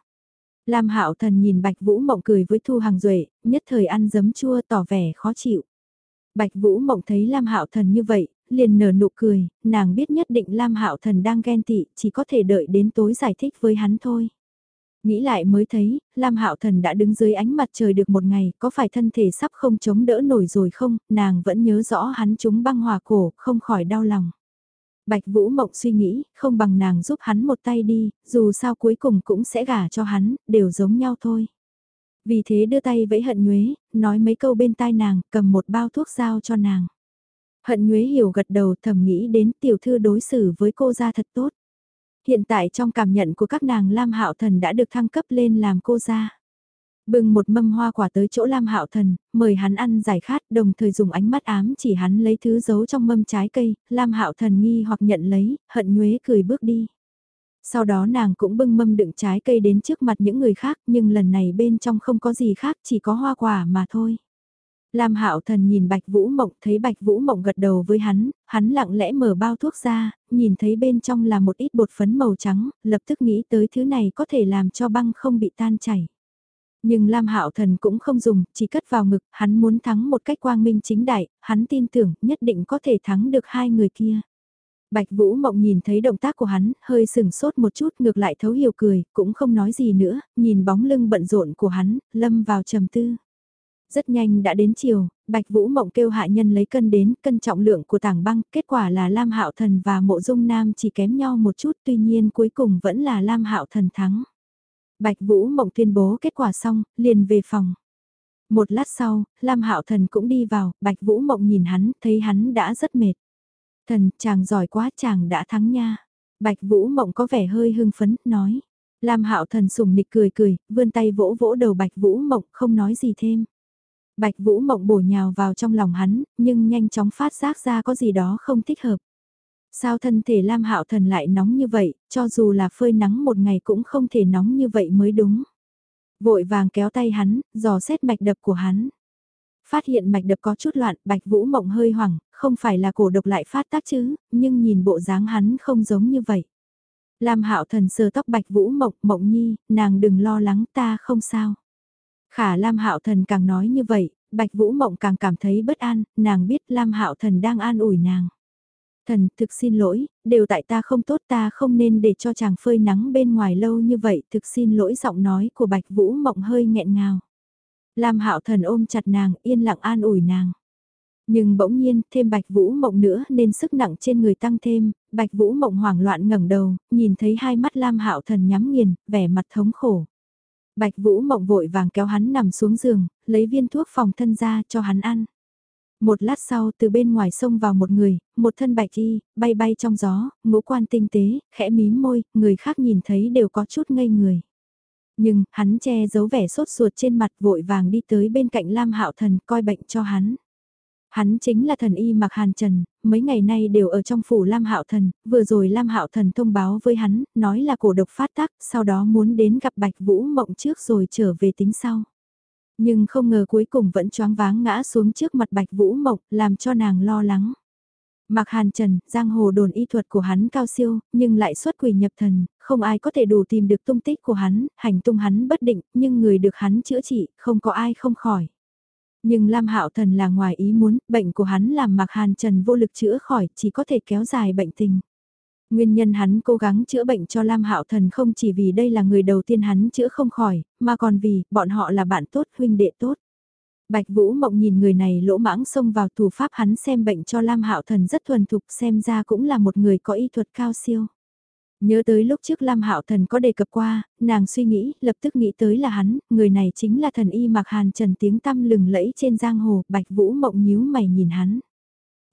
Lam Hạo Thần nhìn Bạch Vũ Mộng cười với Thu Hằng Duệ, nhất thời ăn giấm chua tỏ vẻ khó chịu. Bạch Vũ Mộng thấy Lam Hạo Thần như vậy, liền nở nụ cười, nàng biết nhất định Lam Hạo Thần đang ghen tị, chỉ có thể đợi đến tối giải thích với hắn thôi. Nghĩ lại mới thấy, Lam Hạo Thần đã đứng dưới ánh mặt trời được một ngày, có phải thân thể sắp không chống đỡ nổi rồi không, nàng vẫn nhớ rõ hắn chúng băng hòa cổ, không khỏi đau lòng. Bạch Vũ Mộng suy nghĩ, không bằng nàng giúp hắn một tay đi, dù sao cuối cùng cũng sẽ gả cho hắn, đều giống nhau thôi. Vì thế đưa tay vẫy hận nhuế, nói mấy câu bên tai nàng, cầm một bao thuốc giao cho nàng. Hận nhuế hiểu gật đầu thầm nghĩ đến tiểu thư đối xử với cô ra thật tốt. Hiện tại trong cảm nhận của các nàng Lam Hạo Thần đã được thăng cấp lên làm cô gia. Bưng một mâm hoa quả tới chỗ Lam Hạo Thần, mời hắn ăn giải khát, đồng thời dùng ánh mắt ám chỉ hắn lấy thứ giấu trong mâm trái cây, Lam Hạo Thần nghi hoặc nhận lấy, hận nhuế cười bước đi. Sau đó nàng cũng bưng mâm đựng trái cây đến trước mặt những người khác, nhưng lần này bên trong không có gì khác, chỉ có hoa quả mà thôi. Lam Hạo Thần nhìn Bạch Vũ Mộng, thấy Bạch Vũ Mộng gật đầu với hắn, hắn lặng lẽ mở bao thuốc ra, nhìn thấy bên trong là một ít bột phấn màu trắng, lập tức nghĩ tới thứ này có thể làm cho băng không bị tan chảy. Nhưng Lam Hạo Thần cũng không dùng, chỉ cất vào ngực, hắn muốn thắng một cách quang minh chính đại, hắn tin tưởng nhất định có thể thắng được hai người kia. Bạch Vũ Mộng nhìn thấy động tác của hắn, hơi sừng sốt một chút ngược lại thấu hiểu cười, cũng không nói gì nữa, nhìn bóng lưng bận rộn của hắn, lâm vào trầm tư. Rất nhanh đã đến chiều, Bạch Vũ Mộng kêu hạ nhân lấy cân đến, cân trọng lượng của tảng băng, kết quả là Lam Hạo Thần và Mộ Dung Nam chỉ kém nhau một chút tuy nhiên cuối cùng vẫn là Lam Hạo Thần thắng. Bạch Vũ Mộng tuyên bố kết quả xong, liền về phòng. Một lát sau, Lam Hạo Thần cũng đi vào, Bạch Vũ Mộng nhìn hắn, thấy hắn đã rất mệt. Thần, chàng giỏi quá chàng đã thắng nha. Bạch Vũ Mộng có vẻ hơi hưng phấn, nói. Lam Hạo Thần sùng nịch cười cười, vươn tay vỗ vỗ đầu Bạch Vũ Mộng, không nói gì thêm. Bạch Vũ Mộng bổ nhào vào trong lòng hắn, nhưng nhanh chóng phát giác ra có gì đó không thích hợp. Sao thân thể Lam Hạo Thần lại nóng như vậy, cho dù là phơi nắng một ngày cũng không thể nóng như vậy mới đúng. Vội vàng kéo tay hắn, dò xét mạch đập của hắn. Phát hiện mạch đập có chút loạn, Bạch Vũ Mộng hơi hoảng, không phải là cổ độc lại phát tác chứ, nhưng nhìn bộ dáng hắn không giống như vậy. Lam Hạo Thần sờ tóc Bạch Vũ Mộng, Mộng Nhi, nàng đừng lo lắng ta không sao. Khả Lam Hạo Thần càng nói như vậy, Bạch Vũ Mộng càng cảm thấy bất an, nàng biết Lam Hạo Thần đang an ủi nàng. Thần, thực xin lỗi, đều tại ta không tốt ta không nên để cho chàng phơi nắng bên ngoài lâu như vậy, thực xin lỗi giọng nói của Bạch Vũ Mộng hơi nghẹn ngào. Lam Hạo Thần ôm chặt nàng, yên lặng an ủi nàng. Nhưng bỗng nhiên, thêm Bạch Vũ Mộng nữa nên sức nặng trên người tăng thêm, Bạch Vũ Mộng hoảng loạn ngẩng đầu, nhìn thấy hai mắt Lam Hạo Thần nhắm nghiền, vẻ mặt thống khổ. Bạch Vũ Mộng vội vàng kéo hắn nằm xuống giường, lấy viên thuốc phòng thân ra cho hắn ăn. Một lát sau từ bên ngoài sông vào một người, một thân bạch y, bay bay trong gió, ngũ quan tinh tế, khẽ mím môi, người khác nhìn thấy đều có chút ngây người. Nhưng, hắn che giấu vẻ sốt ruột trên mặt vội vàng đi tới bên cạnh Lam Hạo Thần coi bệnh cho hắn. Hắn chính là thần y Mạc Hàn Trần, mấy ngày nay đều ở trong phủ Lam Hạo Thần, vừa rồi Lam Hạo Thần thông báo với hắn, nói là cổ độc phát tác, sau đó muốn đến gặp Bạch Vũ Mộng trước rồi trở về tính sau. Nhưng không ngờ cuối cùng vẫn choáng váng ngã xuống trước mặt Bạch Vũ Mộng, làm cho nàng lo lắng. Mạc Hàn Trần, giang hồ đồn y thuật của hắn cao siêu, nhưng lại xuất quỷ nhập thần, không ai có thể đủ tìm được tung tích của hắn, hành tung hắn bất định, nhưng người được hắn chữa trị, không có ai không khỏi. Nhưng Lam Hạo Thần là ngoài ý muốn, bệnh của hắn làm Mạc Hàn Trần vô lực chữa khỏi, chỉ có thể kéo dài bệnh tình. Nguyên nhân hắn cố gắng chữa bệnh cho Lam Hạo Thần không chỉ vì đây là người đầu tiên hắn chữa không khỏi, mà còn vì bọn họ là bạn tốt, huynh đệ tốt. Bạch Vũ Mộng nhìn người này lỗ mãng xông vào thủ pháp hắn xem bệnh cho Lam Hạo Thần rất thuần thục xem ra cũng là một người có y thuật cao siêu. Nhớ tới lúc trước Lam Hạo Thần có đề cập qua, nàng suy nghĩ, lập tức nghĩ tới là hắn, người này chính là thần y Mạc Hàn Trần tiếng tăm lừng lẫy trên giang hồ, Bạch Vũ Mộng nhíu mày nhìn hắn.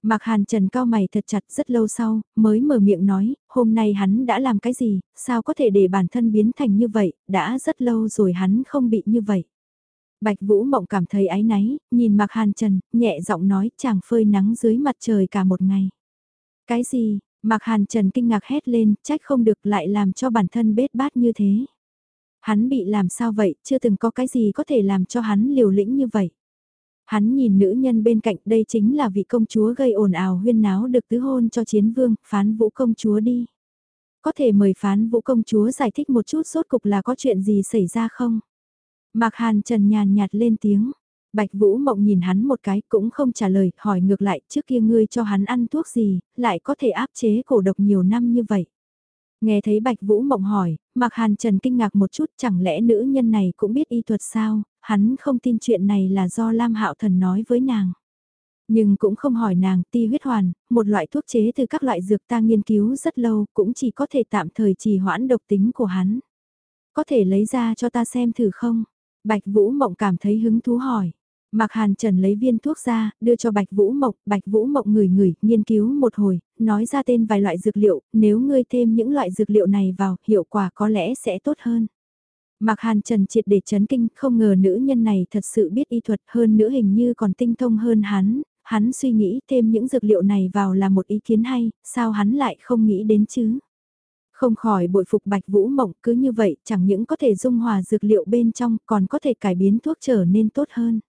Mạc Hàn Trần cao mày thật chặt rất lâu sau, mới mở miệng nói, hôm nay hắn đã làm cái gì, sao có thể để bản thân biến thành như vậy, đã rất lâu rồi hắn không bị như vậy. Bạch Vũ Mộng cảm thấy áy náy, nhìn Mạc Hàn Trần, nhẹ giọng nói chàng phơi nắng dưới mặt trời cả một ngày. Cái gì, Mạc Hàn Trần kinh ngạc hét lên, trách không được lại làm cho bản thân bết bát như thế. Hắn bị làm sao vậy, chưa từng có cái gì có thể làm cho hắn liều lĩnh như vậy. Hắn nhìn nữ nhân bên cạnh đây chính là vị công chúa gây ồn ào huyên náo được tứ hôn cho chiến vương, phán vũ công chúa đi. Có thể mời phán vũ công chúa giải thích một chút rốt cục là có chuyện gì xảy ra không? Mạc Hàn Trần nhàn nhạt lên tiếng. Bạch Vũ Mộng nhìn hắn một cái cũng không trả lời, hỏi ngược lại trước kia ngươi cho hắn ăn thuốc gì, lại có thể áp chế cổ độc nhiều năm như vậy. Nghe thấy Bạch Vũ Mộng hỏi, Mạc Hàn Trần kinh ngạc một chút chẳng lẽ nữ nhân này cũng biết y thuật sao, hắn không tin chuyện này là do Lam Hạo Thần nói với nàng. Nhưng cũng không hỏi nàng ti huyết hoàn, một loại thuốc chế từ các loại dược ta nghiên cứu rất lâu cũng chỉ có thể tạm thời trì hoãn độc tính của hắn. Có thể lấy ra cho ta xem thử không? Bạch Vũ Mộng cảm thấy hứng thú hỏi. Mạc Hàn Trần lấy viên thuốc ra, đưa cho Bạch Vũ Mộng, Bạch Vũ Mộng ngửi ngửi, nghiên cứu một hồi, nói ra tên vài loại dược liệu, nếu ngươi thêm những loại dược liệu này vào, hiệu quả có lẽ sẽ tốt hơn. Mạc Hàn Trần triệt để chấn kinh, không ngờ nữ nhân này thật sự biết y thuật hơn nữ hình như còn tinh thông hơn hắn, hắn suy nghĩ thêm những dược liệu này vào là một ý kiến hay, sao hắn lại không nghĩ đến chứ? Không khỏi bội phục Bạch Vũ Mộng cứ như vậy chẳng những có thể dung hòa dược liệu bên trong còn có thể cải biến thuốc trở nên tốt hơn.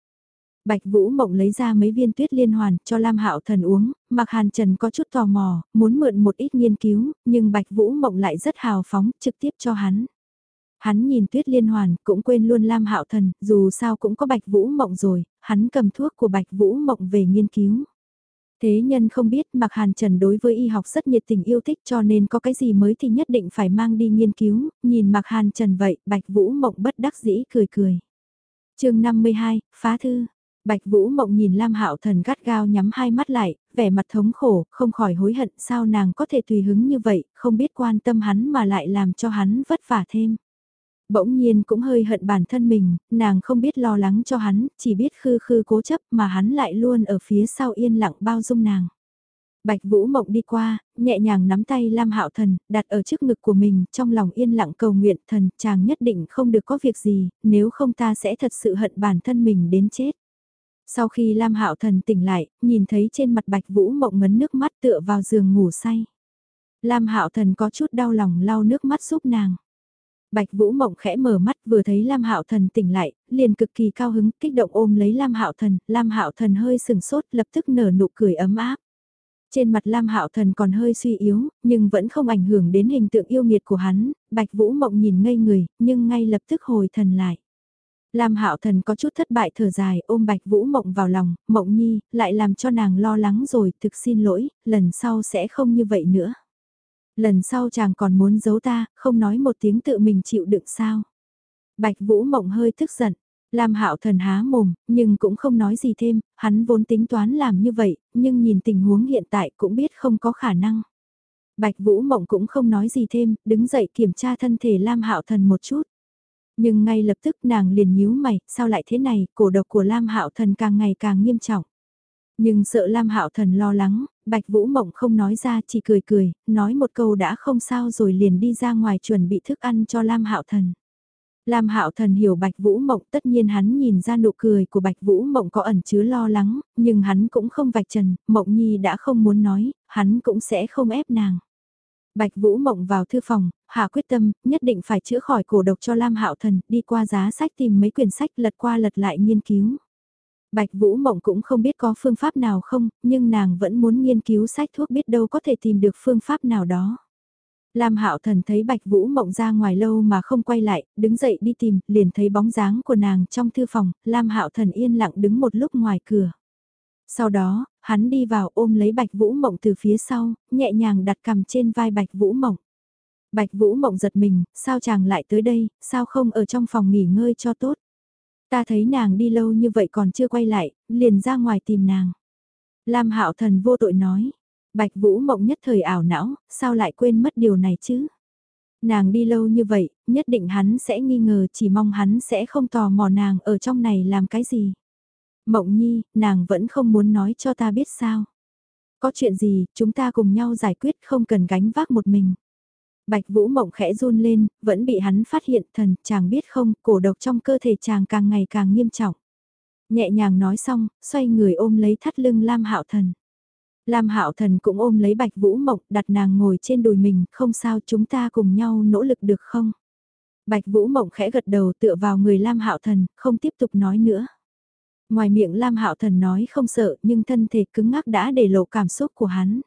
Bạch Vũ Mộng lấy ra mấy viên tuyết liên hoàn cho Lam Hạo Thần uống, Mạc Hàn Trần có chút tò mò, muốn mượn một ít nghiên cứu, nhưng Bạch Vũ Mộng lại rất hào phóng, trực tiếp cho hắn. Hắn nhìn tuyết liên hoàn, cũng quên luôn Lam Hạo Thần, dù sao cũng có Bạch Vũ Mộng rồi, hắn cầm thuốc của Bạch Vũ Mộng về nghiên cứu. Thế nhân không biết Mạc Hàn Trần đối với y học rất nhiệt tình yêu thích cho nên có cái gì mới thì nhất định phải mang đi nghiên cứu, nhìn Mạc Hàn Trần vậy, Bạch Vũ Mộng bất đắc dĩ cười cười. chương 52, Phá Thư Bạch Vũ Mộng nhìn Lam Hạo Thần gắt gao nhắm hai mắt lại, vẻ mặt thống khổ, không khỏi hối hận sao nàng có thể tùy hứng như vậy, không biết quan tâm hắn mà lại làm cho hắn vất vả thêm. Bỗng nhiên cũng hơi hận bản thân mình, nàng không biết lo lắng cho hắn, chỉ biết khư khư cố chấp mà hắn lại luôn ở phía sau yên lặng bao dung nàng. Bạch Vũ Mộng đi qua, nhẹ nhàng nắm tay Lam Hạo Thần, đặt ở trước ngực của mình, trong lòng yên lặng cầu nguyện thần, chàng nhất định không được có việc gì, nếu không ta sẽ thật sự hận bản thân mình đến chết. Sau khi Lam Hạo Thần tỉnh lại, nhìn thấy trên mặt Bạch Vũ Mộng ngấn nước mắt tựa vào giường ngủ say. Lam Hạo Thần có chút đau lòng lau nước mắt giúp nàng. Bạch Vũ Mộng khẽ mở mắt vừa thấy Lam Hạo Thần tỉnh lại, liền cực kỳ cao hứng, kích động ôm lấy Lam Hạo Thần, Lam Hạo Thần hơi sừng sốt, lập tức nở nụ cười ấm áp. Trên mặt Lam Hạo Thần còn hơi suy yếu, nhưng vẫn không ảnh hưởng đến hình tượng yêu nghiệt của hắn, Bạch Vũ Mộng nhìn ngây người, nhưng ngay lập tức hồi thần lại. Lam Hạo Thần có chút thất bại thở dài, ôm Bạch Vũ Mộng vào lòng, Mộng Nhi, lại làm cho nàng lo lắng rồi, thực xin lỗi, lần sau sẽ không như vậy nữa. Lần sau chàng còn muốn giấu ta, không nói một tiếng tự mình chịu đựng sao. Bạch Vũ Mộng hơi tức giận. Lam Hạo Thần há mồm, nhưng cũng không nói gì thêm, hắn vốn tính toán làm như vậy, nhưng nhìn tình huống hiện tại cũng biết không có khả năng. Bạch Vũ Mộng cũng không nói gì thêm, đứng dậy kiểm tra thân thể Lam Hạo Thần một chút. Nhưng ngay lập tức nàng liền nhíu mày, sao lại thế này, cổ độc của Lam Hạo Thần càng ngày càng nghiêm trọng. Nhưng sợ Lam Hạo Thần lo lắng, Bạch Vũ Mộng không nói ra chỉ cười cười, nói một câu đã không sao rồi liền đi ra ngoài chuẩn bị thức ăn cho Lam Hạo Thần. Lam Hạo Thần hiểu Bạch Vũ Mộng, tất nhiên hắn nhìn ra nụ cười của Bạch Vũ Mộng có ẩn chứa lo lắng, nhưng hắn cũng không vạch trần, Mộng Nhi đã không muốn nói, hắn cũng sẽ không ép nàng. Bạch Vũ Mộng vào thư phòng, hạ quyết tâm, nhất định phải chữa khỏi cổ độc cho Lam Hạo Thần, đi qua giá sách tìm mấy quyển sách lật qua lật lại nghiên cứu. Bạch Vũ Mộng cũng không biết có phương pháp nào không, nhưng nàng vẫn muốn nghiên cứu sách thuốc biết đâu có thể tìm được phương pháp nào đó. Lam Hạo Thần thấy Bạch Vũ Mộng ra ngoài lâu mà không quay lại, đứng dậy đi tìm, liền thấy bóng dáng của nàng trong thư phòng, Lam Hạo Thần yên lặng đứng một lúc ngoài cửa. Sau đó, hắn đi vào ôm lấy Bạch Vũ Mộng từ phía sau, nhẹ nhàng đặt cầm trên vai Bạch Vũ Mộng. Bạch Vũ Mộng giật mình, sao chàng lại tới đây, sao không ở trong phòng nghỉ ngơi cho tốt. Ta thấy nàng đi lâu như vậy còn chưa quay lại, liền ra ngoài tìm nàng. Lam Hạo Thần vô tội nói, Bạch Vũ Mộng nhất thời ảo não, sao lại quên mất điều này chứ? Nàng đi lâu như vậy, nhất định hắn sẽ nghi ngờ chỉ mong hắn sẽ không tò mò nàng ở trong này làm cái gì. Mộng Nhi, nàng vẫn không muốn nói cho ta biết sao. Có chuyện gì, chúng ta cùng nhau giải quyết không cần gánh vác một mình. Bạch Vũ Mộng khẽ run lên, vẫn bị hắn phát hiện thần, chàng biết không, cổ độc trong cơ thể chàng càng ngày càng nghiêm trọng. Nhẹ nhàng nói xong, xoay người ôm lấy thắt lưng Lam Hạo Thần. Lam Hạo Thần cũng ôm lấy Bạch Vũ Mộng, đặt nàng ngồi trên đùi mình, không sao chúng ta cùng nhau nỗ lực được không? Bạch Vũ Mộng khẽ gật đầu tựa vào người Lam Hạo Thần, không tiếp tục nói nữa. Ngoài miệng Lam Hạo Thần nói không sợ, nhưng thân thể cứng ngắc đã để lộ cảm xúc của hắn.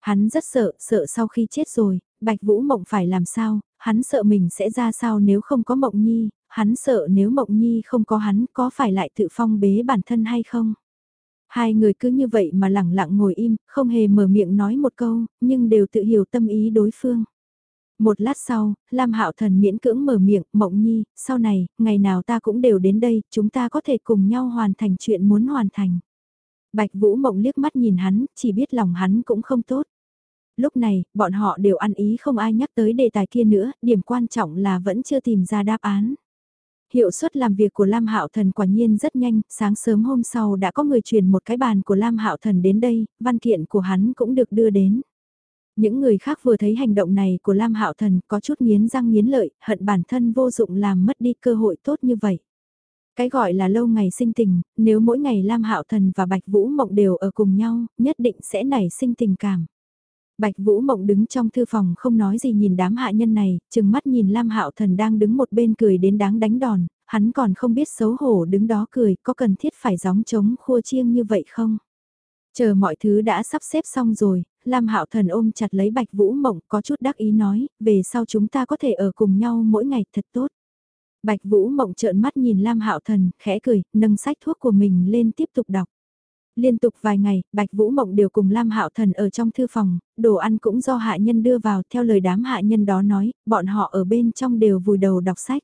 Hắn rất sợ, sợ sau khi chết rồi, Bạch Vũ Mộng phải làm sao, hắn sợ mình sẽ ra sao nếu không có Mộng Nhi, hắn sợ nếu Mộng Nhi không có hắn có phải lại tự phong bế bản thân hay không. Hai người cứ như vậy mà lẳng lặng ngồi im, không hề mở miệng nói một câu, nhưng đều tự hiểu tâm ý đối phương. Một lát sau, Lam Hạo Thần miễn cưỡng mở miệng, Mộng Nhi, sau này, ngày nào ta cũng đều đến đây, chúng ta có thể cùng nhau hoàn thành chuyện muốn hoàn thành. Bạch Vũ Mộng liếc mắt nhìn hắn, chỉ biết lòng hắn cũng không tốt. Lúc này, bọn họ đều ăn ý không ai nhắc tới đề tài kia nữa, điểm quan trọng là vẫn chưa tìm ra đáp án. Hiệu suất làm việc của Lam Hạo Thần quả nhiên rất nhanh, sáng sớm hôm sau đã có người truyền một cái bàn của Lam Hạo Thần đến đây, văn kiện của hắn cũng được đưa đến. Những người khác vừa thấy hành động này của Lam Hạo Thần có chút nghiến răng nghiến lợi, hận bản thân vô dụng làm mất đi cơ hội tốt như vậy. Cái gọi là lâu ngày sinh tình, nếu mỗi ngày Lam Hạo Thần và Bạch Vũ Mộng đều ở cùng nhau, nhất định sẽ nảy sinh tình cảm. Bạch Vũ Mộng đứng trong thư phòng không nói gì nhìn đám hạ nhân này, chừng mắt nhìn Lam Hạo Thần đang đứng một bên cười đến đáng đánh đòn, hắn còn không biết xấu hổ đứng đó cười, có cần thiết phải gióng trống khua chiêng như vậy không? Chờ mọi thứ đã sắp xếp xong rồi, Lam Hạo Thần ôm chặt lấy Bạch Vũ Mộng có chút đắc ý nói, về sau chúng ta có thể ở cùng nhau mỗi ngày thật tốt. Bạch Vũ Mộng trợn mắt nhìn Lam Hạo Thần, khẽ cười, nâng sách thuốc của mình lên tiếp tục đọc. Liên tục vài ngày, Bạch Vũ Mộng đều cùng Lam Hạo Thần ở trong thư phòng, đồ ăn cũng do hạ nhân đưa vào theo lời đám hạ nhân đó nói, bọn họ ở bên trong đều vùi đầu đọc sách.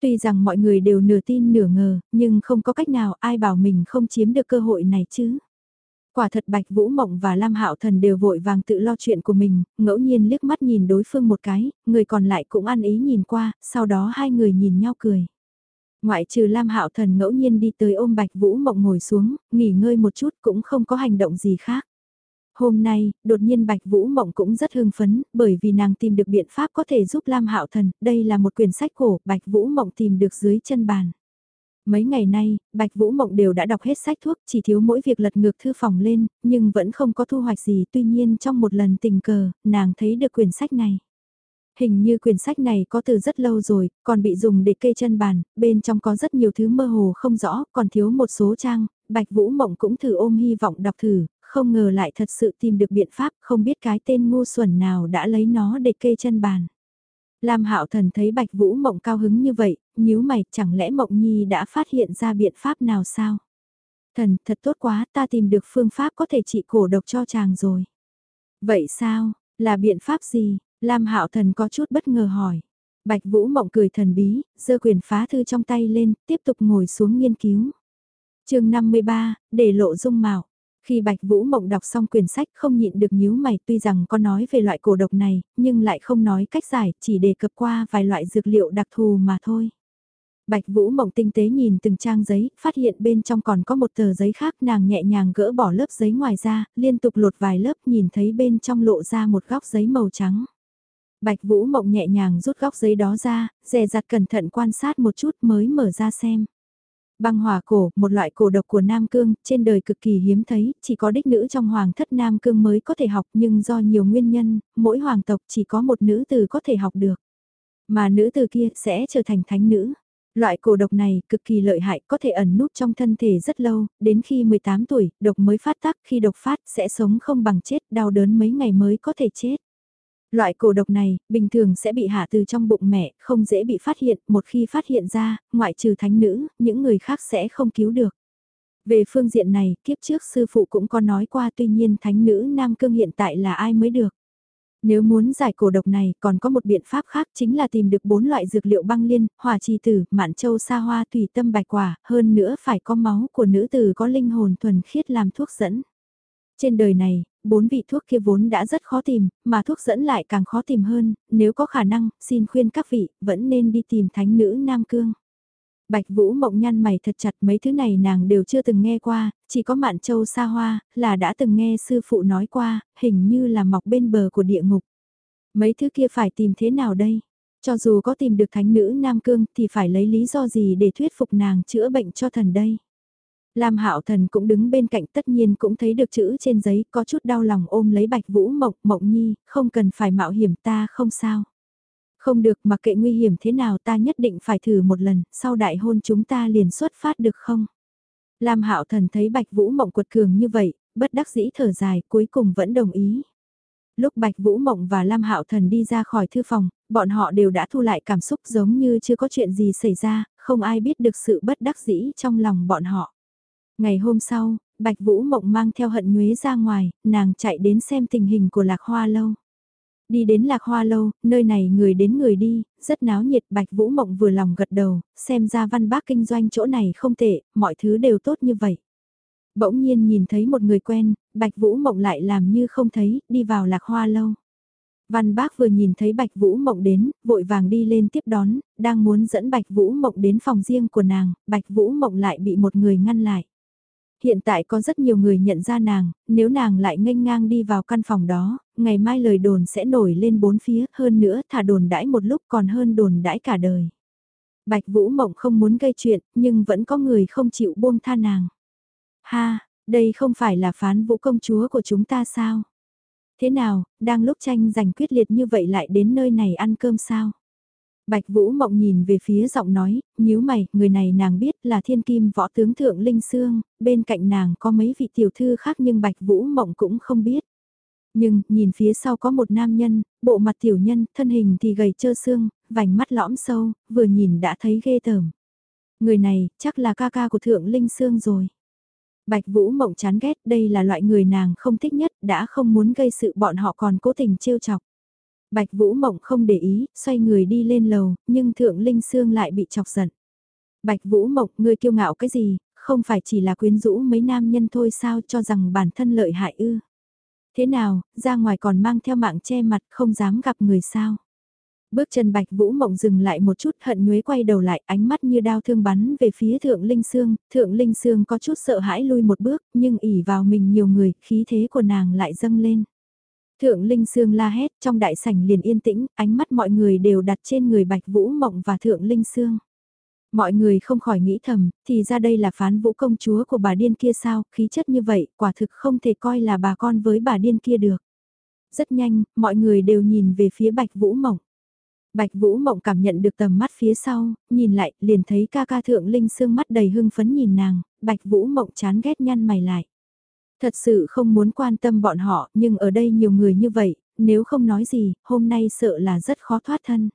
Tuy rằng mọi người đều nửa tin nửa ngờ, nhưng không có cách nào ai bảo mình không chiếm được cơ hội này chứ. Quả thật Bạch Vũ Mộng và Lam Hạo Thần đều vội vàng tự lo chuyện của mình, ngẫu nhiên liếc mắt nhìn đối phương một cái, người còn lại cũng ăn ý nhìn qua, sau đó hai người nhìn nhau cười. Ngoại trừ Lam Hạo Thần ngẫu nhiên đi tới ôm Bạch Vũ Mộng ngồi xuống, nghỉ ngơi một chút cũng không có hành động gì khác. Hôm nay, đột nhiên Bạch Vũ Mộng cũng rất hưng phấn, bởi vì nàng tìm được biện pháp có thể giúp Lam Hạo Thần, đây là một quyển sách cổ, Bạch Vũ Mộng tìm được dưới chân bàn. Mấy ngày nay, Bạch Vũ Mộng đều đã đọc hết sách thuốc, chỉ thiếu mỗi việc lật ngược thư phòng lên, nhưng vẫn không có thu hoạch gì, tuy nhiên trong một lần tình cờ, nàng thấy được quyển sách này. Hình như quyển sách này có từ rất lâu rồi, còn bị dùng để kê chân bàn, bên trong có rất nhiều thứ mơ hồ không rõ, còn thiếu một số trang, Bạch Vũ Mộng cũng thử ôm hy vọng đọc thử, không ngờ lại thật sự tìm được biện pháp, không biết cái tên ngu xuẩn nào đã lấy nó để kê chân bàn. Lam Hạo Thần thấy Bạch Vũ Mộng cao hứng như vậy, nhíu mày, chẳng lẽ Mộng Nhi đã phát hiện ra biện pháp nào sao? Thần, thật tốt quá, ta tìm được phương pháp có thể trị cổ độc cho chàng rồi. Vậy sao, là biện pháp gì? Lam Hạo Thần có chút bất ngờ hỏi. Bạch Vũ Mộng cười thần bí, giơ quyền phá thư trong tay lên, tiếp tục ngồi xuống nghiên cứu. Chương 53, để lộ dung mạo. Khi Bạch Vũ Mộng đọc xong quyển sách không nhịn được nhíu mày tuy rằng có nói về loại cổ độc này, nhưng lại không nói cách giải, chỉ đề cập qua vài loại dược liệu đặc thù mà thôi. Bạch Vũ Mộng tinh tế nhìn từng trang giấy, phát hiện bên trong còn có một tờ giấy khác nàng nhẹ nhàng gỡ bỏ lớp giấy ngoài ra, liên tục lột vài lớp nhìn thấy bên trong lộ ra một góc giấy màu trắng. Bạch Vũ Mộng nhẹ nhàng rút góc giấy đó ra, dè dặt cẩn thận quan sát một chút mới mở ra xem. Băng hỏa cổ, một loại cổ độc của Nam Cương, trên đời cực kỳ hiếm thấy, chỉ có đích nữ trong hoàng thất Nam Cương mới có thể học nhưng do nhiều nguyên nhân, mỗi hoàng tộc chỉ có một nữ từ có thể học được. Mà nữ từ kia sẽ trở thành thánh nữ. Loại cổ độc này cực kỳ lợi hại có thể ẩn núp trong thân thể rất lâu, đến khi 18 tuổi, độc mới phát tác khi độc phát sẽ sống không bằng chết, đau đớn mấy ngày mới có thể chết. Loại cổ độc này, bình thường sẽ bị hạ từ trong bụng mẹ, không dễ bị phát hiện, một khi phát hiện ra, ngoại trừ thánh nữ, những người khác sẽ không cứu được. Về phương diện này, kiếp trước sư phụ cũng có nói qua tuy nhiên thánh nữ Nam Cương hiện tại là ai mới được. Nếu muốn giải cổ độc này, còn có một biện pháp khác chính là tìm được bốn loại dược liệu băng liên, hỏa trì tử, mạn châu sa hoa tùy tâm bạch quả, hơn nữa phải có máu của nữ tử có linh hồn thuần khiết làm thuốc dẫn. Trên đời này, bốn vị thuốc kia vốn đã rất khó tìm, mà thuốc dẫn lại càng khó tìm hơn, nếu có khả năng, xin khuyên các vị, vẫn nên đi tìm thánh nữ Nam Cương. Bạch Vũ mộng nhăn mày thật chặt mấy thứ này nàng đều chưa từng nghe qua, chỉ có mạn châu sa hoa, là đã từng nghe sư phụ nói qua, hình như là mọc bên bờ của địa ngục. Mấy thứ kia phải tìm thế nào đây? Cho dù có tìm được thánh nữ Nam Cương thì phải lấy lý do gì để thuyết phục nàng chữa bệnh cho thần đây? Lam Hạo Thần cũng đứng bên cạnh tất nhiên cũng thấy được chữ trên giấy có chút đau lòng ôm lấy Bạch Vũ Mộng, Mộng Nhi, không cần phải mạo hiểm ta không sao. Không được mặc kệ nguy hiểm thế nào ta nhất định phải thử một lần, sau đại hôn chúng ta liền xuất phát được không? Lam Hạo Thần thấy Bạch Vũ Mộng quật cường như vậy, bất đắc dĩ thở dài cuối cùng vẫn đồng ý. Lúc Bạch Vũ Mộng và Lam Hạo Thần đi ra khỏi thư phòng, bọn họ đều đã thu lại cảm xúc giống như chưa có chuyện gì xảy ra, không ai biết được sự bất đắc dĩ trong lòng bọn họ. Ngày hôm sau, Bạch Vũ Mộng mang theo hận nhuế ra ngoài, nàng chạy đến xem tình hình của lạc hoa lâu. Đi đến lạc hoa lâu, nơi này người đến người đi, rất náo nhiệt Bạch Vũ Mộng vừa lòng gật đầu, xem ra văn bác kinh doanh chỗ này không tệ, mọi thứ đều tốt như vậy. Bỗng nhiên nhìn thấy một người quen, Bạch Vũ Mộng lại làm như không thấy, đi vào lạc hoa lâu. Văn bác vừa nhìn thấy Bạch Vũ Mộng đến, vội vàng đi lên tiếp đón, đang muốn dẫn Bạch Vũ Mộng đến phòng riêng của nàng, Bạch Vũ Mộng lại bị một người ngăn lại. Hiện tại có rất nhiều người nhận ra nàng, nếu nàng lại nghênh ngang đi vào căn phòng đó, ngày mai lời đồn sẽ nổi lên bốn phía, hơn nữa thả đồn đãi một lúc còn hơn đồn đãi cả đời. Bạch Vũ Mộng không muốn gây chuyện, nhưng vẫn có người không chịu buông tha nàng. Ha, đây không phải là phán vũ công chúa của chúng ta sao? Thế nào, đang lúc tranh giành quyết liệt như vậy lại đến nơi này ăn cơm sao? Bạch Vũ Mộng nhìn về phía giọng nói, nhíu mày, người này nàng biết là thiên kim võ tướng thượng Linh Sương, bên cạnh nàng có mấy vị tiểu thư khác nhưng Bạch Vũ Mộng cũng không biết. Nhưng, nhìn phía sau có một nam nhân, bộ mặt tiểu nhân, thân hình thì gầy trơ xương, vành mắt lõm sâu, vừa nhìn đã thấy ghê tởm. Người này, chắc là ca ca của thượng Linh Sương rồi. Bạch Vũ Mộng chán ghét đây là loại người nàng không thích nhất, đã không muốn gây sự bọn họ còn cố tình trêu chọc. Bạch Vũ Mộng không để ý, xoay người đi lên lầu, nhưng Thượng Linh Sương lại bị chọc giận. Bạch Vũ Mộng, ngươi kiêu ngạo cái gì, không phải chỉ là quyến rũ mấy nam nhân thôi sao cho rằng bản thân lợi hại ư. Thế nào, ra ngoài còn mang theo mạng che mặt không dám gặp người sao. Bước chân Bạch Vũ Mộng dừng lại một chút hận nhuế quay đầu lại ánh mắt như đao thương bắn về phía Thượng Linh Sương, Thượng Linh Sương có chút sợ hãi lui một bước nhưng ỉ vào mình nhiều người, khí thế của nàng lại dâng lên. Thượng Linh Sương la hét trong đại sảnh liền yên tĩnh, ánh mắt mọi người đều đặt trên người Bạch Vũ Mộng và Thượng Linh Sương. Mọi người không khỏi nghĩ thầm, thì ra đây là phán vũ công chúa của bà điên kia sao, khí chất như vậy, quả thực không thể coi là bà con với bà điên kia được. Rất nhanh, mọi người đều nhìn về phía Bạch Vũ Mộng. Bạch Vũ Mộng cảm nhận được tầm mắt phía sau, nhìn lại, liền thấy ca ca thượng linh sương mắt đầy hưng phấn nhìn nàng, Bạch Vũ Mộng chán ghét nhăn mày lại. Thật sự không muốn quan tâm bọn họ, nhưng ở đây nhiều người như vậy, nếu không nói gì, hôm nay sợ là rất khó thoát thân.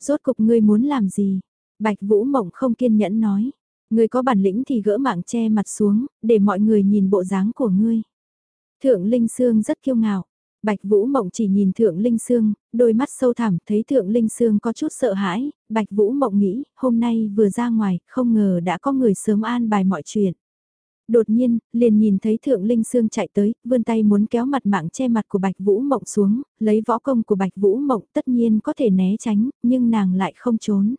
Rốt cục ngươi muốn làm gì? Bạch Vũ Mộng không kiên nhẫn nói. Ngươi có bản lĩnh thì gỡ mạng che mặt xuống, để mọi người nhìn bộ dáng của ngươi. Thượng Linh Sương rất kiêu ngạo. Bạch Vũ Mộng chỉ nhìn Thượng Linh Sương, đôi mắt sâu thẳm, thấy Thượng Linh Sương có chút sợ hãi, Bạch Vũ Mộng nghĩ, hôm nay vừa ra ngoài, không ngờ đã có người sớm an bài mọi chuyện. Đột nhiên, liền nhìn thấy Thượng Linh Sương chạy tới, vươn tay muốn kéo mặt mạng che mặt của Bạch Vũ Mộng xuống, lấy võ công của Bạch Vũ Mộng tất nhiên có thể né tránh, nhưng nàng lại không trốn.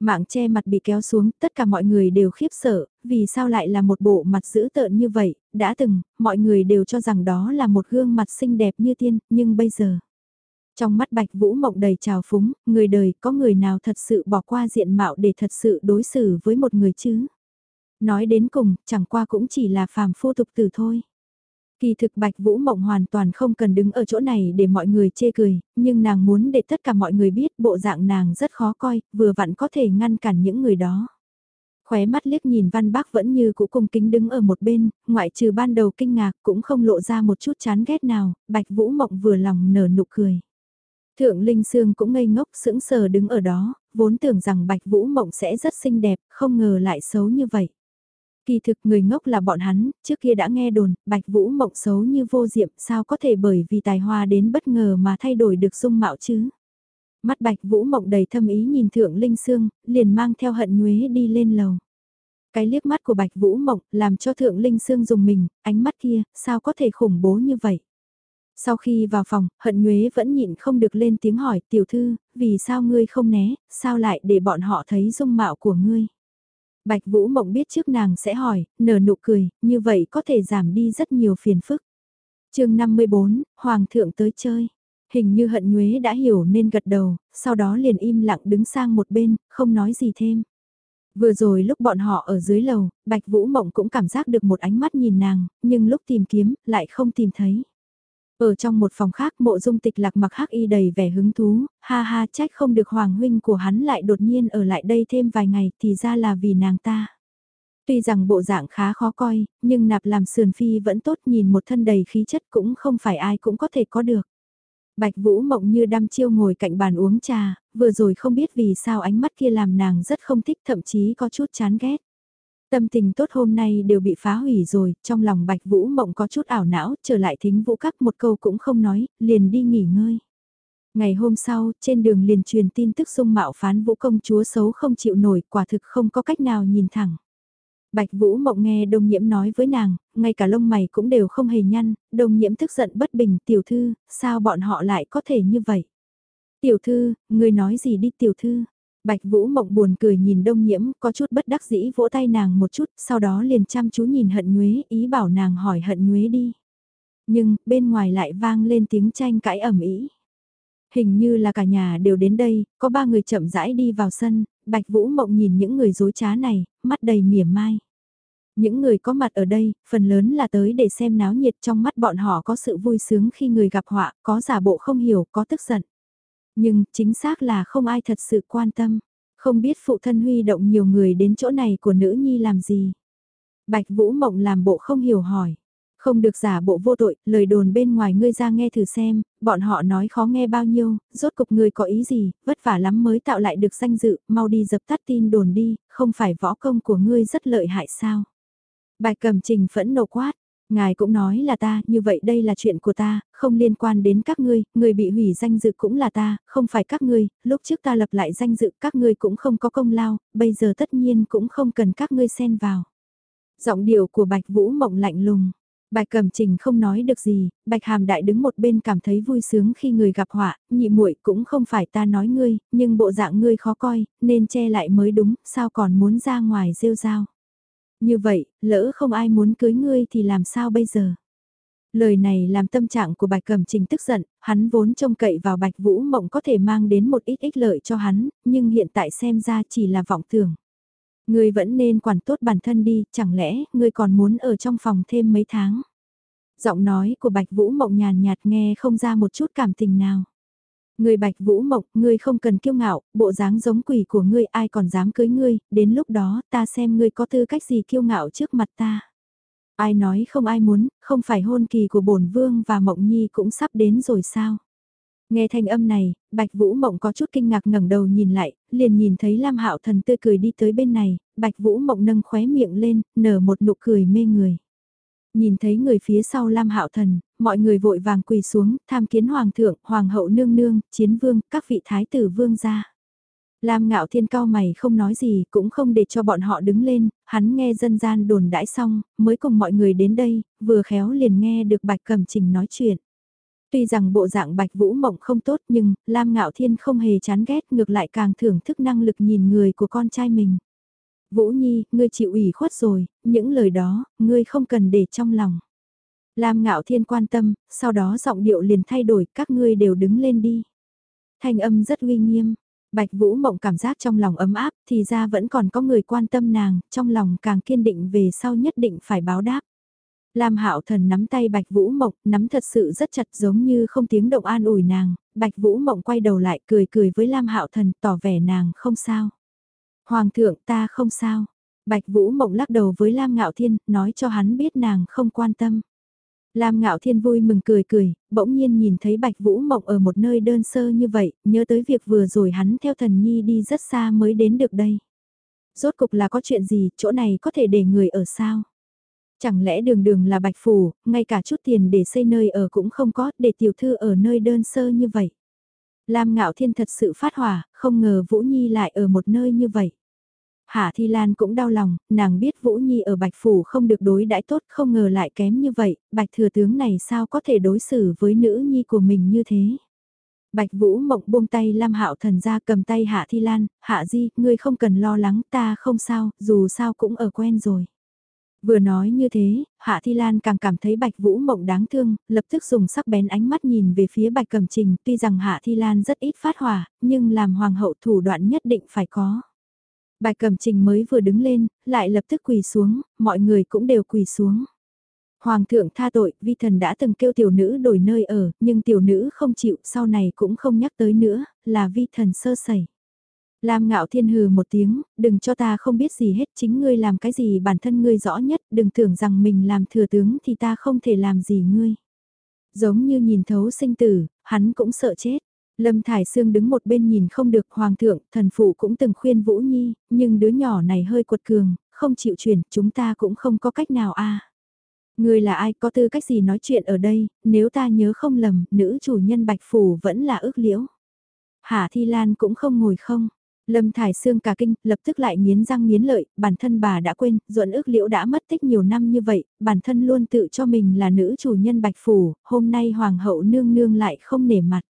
Mạng che mặt bị kéo xuống, tất cả mọi người đều khiếp sợ, vì sao lại là một bộ mặt dữ tợn như vậy, đã từng, mọi người đều cho rằng đó là một gương mặt xinh đẹp như tiên, nhưng bây giờ. Trong mắt Bạch Vũ Mộng đầy trào phúng, người đời có người nào thật sự bỏ qua diện mạo để thật sự đối xử với một người chứ? Nói đến cùng, chẳng qua cũng chỉ là phàm phu tục tử thôi. Kỳ thực Bạch Vũ Mộng hoàn toàn không cần đứng ở chỗ này để mọi người chê cười, nhưng nàng muốn để tất cả mọi người biết bộ dạng nàng rất khó coi, vừa vặn có thể ngăn cản những người đó. Khóe mắt liếc nhìn Văn Bác vẫn như cũ cung kính đứng ở một bên, ngoại trừ ban đầu kinh ngạc cũng không lộ ra một chút chán ghét nào, Bạch Vũ Mộng vừa lòng nở nụ cười. Thượng Linh Sương cũng ngây ngốc sững sờ đứng ở đó, vốn tưởng rằng Bạch Vũ Mộng sẽ rất xinh đẹp, không ngờ lại xấu như vậy. Kỳ thực người ngốc là bọn hắn, trước kia đã nghe đồn, Bạch Vũ mộng xấu như vô diệm, sao có thể bởi vì tài hoa đến bất ngờ mà thay đổi được dung mạo chứ? Mắt Bạch Vũ mộng đầy thâm ý nhìn Thượng Linh Sương, liền mang theo hận nhuế đi lên lầu. Cái liếc mắt của Bạch Vũ mộng làm cho Thượng Linh Sương dùng mình, ánh mắt kia, sao có thể khủng bố như vậy? Sau khi vào phòng, hận nhuế vẫn nhịn không được lên tiếng hỏi, tiểu thư, vì sao ngươi không né, sao lại để bọn họ thấy dung mạo của ngươi? Bạch Vũ Mộng biết trước nàng sẽ hỏi, nở nụ cười, như vậy có thể giảm đi rất nhiều phiền phức. chương 54, Hoàng thượng tới chơi. Hình như hận nhuế đã hiểu nên gật đầu, sau đó liền im lặng đứng sang một bên, không nói gì thêm. Vừa rồi lúc bọn họ ở dưới lầu, Bạch Vũ Mộng cũng cảm giác được một ánh mắt nhìn nàng, nhưng lúc tìm kiếm, lại không tìm thấy. Ở trong một phòng khác mộ dung tịch lạc mặc hắc y đầy vẻ hứng thú, ha ha trách không được hoàng huynh của hắn lại đột nhiên ở lại đây thêm vài ngày thì ra là vì nàng ta. Tuy rằng bộ dạng khá khó coi, nhưng nạp làm sườn phi vẫn tốt nhìn một thân đầy khí chất cũng không phải ai cũng có thể có được. Bạch Vũ Mộng như đăm chiêu ngồi cạnh bàn uống trà, vừa rồi không biết vì sao ánh mắt kia làm nàng rất không thích thậm chí có chút chán ghét. Tâm tình tốt hôm nay đều bị phá hủy rồi, trong lòng Bạch Vũ Mộng có chút ảo não, trở lại thính vũ các một câu cũng không nói, liền đi nghỉ ngơi. Ngày hôm sau, trên đường liền truyền tin tức dung mạo phán vũ công chúa xấu không chịu nổi, quả thực không có cách nào nhìn thẳng. Bạch Vũ Mộng nghe Đông Nhiễm nói với nàng, ngay cả lông mày cũng đều không hề nhăn, Đông Nhiễm tức giận bất bình, tiểu thư, sao bọn họ lại có thể như vậy? Tiểu thư, người nói gì đi tiểu thư? Bạch Vũ Mộng buồn cười nhìn Đông Nhiễm, có chút bất đắc dĩ vỗ tay nàng một chút, sau đó liền chăm chú nhìn Hận Nhuế, ý bảo nàng hỏi Hận Nhuế đi. Nhưng, bên ngoài lại vang lên tiếng tranh cãi ẩm ý. Hình như là cả nhà đều đến đây, có ba người chậm rãi đi vào sân, Bạch Vũ Mộng nhìn những người dối trá này, mắt đầy mỉa mai. Những người có mặt ở đây, phần lớn là tới để xem náo nhiệt trong mắt bọn họ có sự vui sướng khi người gặp họa, có giả bộ không hiểu, có tức giận. Nhưng, chính xác là không ai thật sự quan tâm. Không biết phụ thân huy động nhiều người đến chỗ này của nữ nhi làm gì. Bạch Vũ Mộng làm bộ không hiểu hỏi. Không được giả bộ vô tội, lời đồn bên ngoài ngươi ra nghe thử xem, bọn họ nói khó nghe bao nhiêu, rốt cục ngươi có ý gì, vất vả lắm mới tạo lại được danh dự, mau đi dập tắt tin đồn đi, không phải võ công của ngươi rất lợi hại sao. Bài cầm trình phẫn nộ quát, ngài cũng nói là ta, như vậy đây là chuyện của ta, không liên quan đến các ngươi, người bị hủy danh dự cũng là ta, không phải các ngươi, lúc trước ta lập lại danh dự các ngươi cũng không có công lao, bây giờ tất nhiên cũng không cần các ngươi xen vào. Giọng điệu của Bạch Vũ Mộng lạnh lùng. Bạch Cẩm Trình không nói được gì, Bạch Hàm Đại đứng một bên cảm thấy vui sướng khi người gặp họa, nhị muội cũng không phải ta nói ngươi, nhưng bộ dạng ngươi khó coi, nên che lại mới đúng, sao còn muốn ra ngoài rêu rao. Như vậy, lỡ không ai muốn cưới ngươi thì làm sao bây giờ? Lời này làm tâm trạng của Bạch Cẩm Trình tức giận, hắn vốn trông cậy vào Bạch Vũ Mộng có thể mang đến một ít ích lợi cho hắn, nhưng hiện tại xem ra chỉ là vọng tưởng. Ngươi vẫn nên quản tốt bản thân đi, chẳng lẽ ngươi còn muốn ở trong phòng thêm mấy tháng? Giọng nói của Bạch Vũ Mộng nhàn nhạt nghe không ra một chút cảm tình nào. Người Bạch Vũ Mộng, ngươi không cần kiêu ngạo, bộ dáng giống quỷ của ngươi ai còn dám cưới ngươi, đến lúc đó ta xem ngươi có tư cách gì kiêu ngạo trước mặt ta. Ai nói không ai muốn, không phải hôn kỳ của bổn vương và Mộng Nhi cũng sắp đến rồi sao? Nghe thanh âm này, Bạch Vũ Mộng có chút kinh ngạc ngẩng đầu nhìn lại, liền nhìn thấy Lam Hạo Thần tươi cười đi tới bên này, Bạch Vũ Mộng nâng khóe miệng lên, nở một nụ cười mê người. Nhìn thấy người phía sau Lam Hạo Thần, mọi người vội vàng quỳ xuống, tham kiến hoàng thượng, hoàng hậu nương nương, chiến vương, các vị thái tử vương gia. Lam Ngạo Thiên cao mày không nói gì, cũng không để cho bọn họ đứng lên, hắn nghe dân gian đồn đãi xong, mới cùng mọi người đến đây, vừa khéo liền nghe được Bạch Cẩm Trình nói chuyện. Tuy rằng bộ dạng Bạch Vũ Mộng không tốt nhưng Lam Ngạo Thiên không hề chán ghét ngược lại càng thưởng thức năng lực nhìn người của con trai mình. Vũ Nhi, ngươi chịu ủy khuất rồi, những lời đó, ngươi không cần để trong lòng. Lam Ngạo Thiên quan tâm, sau đó giọng điệu liền thay đổi, các ngươi đều đứng lên đi. Thanh âm rất uy nghiêm, Bạch Vũ Mộng cảm giác trong lòng ấm áp, thì ra vẫn còn có người quan tâm nàng, trong lòng càng kiên định về sau nhất định phải báo đáp. Lam Hạo Thần nắm tay Bạch Vũ Mộng, nắm thật sự rất chặt giống như không tiếng động an ủi nàng, Bạch Vũ Mộng quay đầu lại cười cười với Lam Hạo Thần tỏ vẻ nàng không sao. Hoàng thượng ta không sao. Bạch Vũ Mộng lắc đầu với Lam Ngạo Thiên, nói cho hắn biết nàng không quan tâm. Lam Ngạo Thiên vui mừng cười cười, bỗng nhiên nhìn thấy Bạch Vũ Mộng ở một nơi đơn sơ như vậy, nhớ tới việc vừa rồi hắn theo thần nhi đi rất xa mới đến được đây. Rốt cục là có chuyện gì, chỗ này có thể để người ở sao? Chẳng lẽ đường đường là Bạch Phủ, ngay cả chút tiền để xây nơi ở cũng không có, để tiểu thư ở nơi đơn sơ như vậy? Lam Ngạo Thiên thật sự phát hỏa, không ngờ Vũ Nhi lại ở một nơi như vậy. Hạ Thi Lan cũng đau lòng, nàng biết Vũ Nhi ở Bạch Phủ không được đối đãi tốt không ngờ lại kém như vậy, Bạch Thừa Tướng này sao có thể đối xử với nữ nhi của mình như thế. Bạch Vũ Mộng buông tay Lam Hạo Thần ra cầm tay Hạ Thi Lan, Hạ Di, ngươi không cần lo lắng ta không sao, dù sao cũng ở quen rồi. Vừa nói như thế, Hạ Thi Lan càng cảm thấy Bạch Vũ Mộng đáng thương, lập tức dùng sắc bén ánh mắt nhìn về phía Bạch Cẩm Trình, tuy rằng Hạ Thi Lan rất ít phát hỏa, nhưng làm hoàng hậu thủ đoạn nhất định phải có. Bạch Cẩm Trình mới vừa đứng lên, lại lập tức quỳ xuống, mọi người cũng đều quỳ xuống. Hoàng thượng tha tội, vi thần đã từng kêu tiểu nữ đổi nơi ở, nhưng tiểu nữ không chịu, sau này cũng không nhắc tới nữa, là vi thần sơ sẩy. Lam ngạo thiên hừ một tiếng, đừng cho ta không biết gì hết chính ngươi làm cái gì bản thân ngươi rõ nhất, đừng tưởng rằng mình làm thừa tướng thì ta không thể làm gì ngươi. Giống như nhìn thấu sinh tử, hắn cũng sợ chết. Lâm Thải Sương đứng một bên nhìn không được hoàng thượng, thần phụ cũng từng khuyên Vũ Nhi, nhưng đứa nhỏ này hơi quật cường, không chịu chuyển, chúng ta cũng không có cách nào a. Ngươi là ai có tư cách gì nói chuyện ở đây, nếu ta nhớ không lầm, nữ chủ nhân Bạch Phủ vẫn là ước liễu. Hà Thi Lan cũng không ngồi không. Lâm Thải Sương cả kinh, lập tức lại nghiến răng nghiến lợi, bản thân bà đã quên, ruộn ước liễu đã mất tích nhiều năm như vậy, bản thân luôn tự cho mình là nữ chủ nhân Bạch Phủ, hôm nay Hoàng hậu nương nương lại không nể mặt.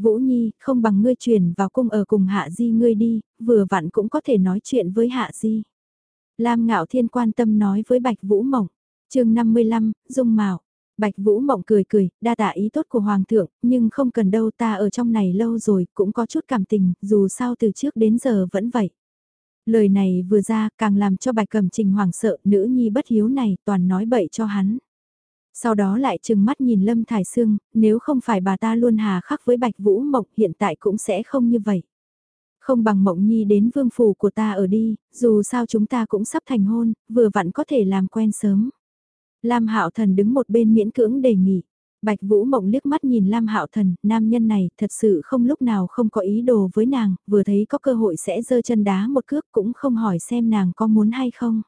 Vũ Nhi, không bằng ngươi truyền vào cung ở cùng Hạ Di ngươi đi, vừa vặn cũng có thể nói chuyện với Hạ Di. Lam Ngạo Thiên quan tâm nói với Bạch Vũ Mộng, chương 55, Dung Mạo. Bạch Vũ Mộng cười cười, đa tạ ý tốt của Hoàng thượng, nhưng không cần đâu ta ở trong này lâu rồi, cũng có chút cảm tình, dù sao từ trước đến giờ vẫn vậy. Lời này vừa ra càng làm cho Bạch Cẩm Trình hoảng sợ, nữ nhi bất hiếu này toàn nói bậy cho hắn. Sau đó lại chừng mắt nhìn Lâm Thải Sương, nếu không phải bà ta luôn hà khắc với Bạch Vũ Mộng hiện tại cũng sẽ không như vậy. Không bằng Mộng Nhi đến vương phủ của ta ở đi, dù sao chúng ta cũng sắp thành hôn, vừa vặn có thể làm quen sớm. Lam Hạo Thần đứng một bên miễn cưỡng đề nghị. Bạch Vũ Mộng liếc mắt nhìn Lam Hạo Thần, nam nhân này thật sự không lúc nào không có ý đồ với nàng, vừa thấy có cơ hội sẽ giơ chân đá một cước cũng không hỏi xem nàng có muốn hay không.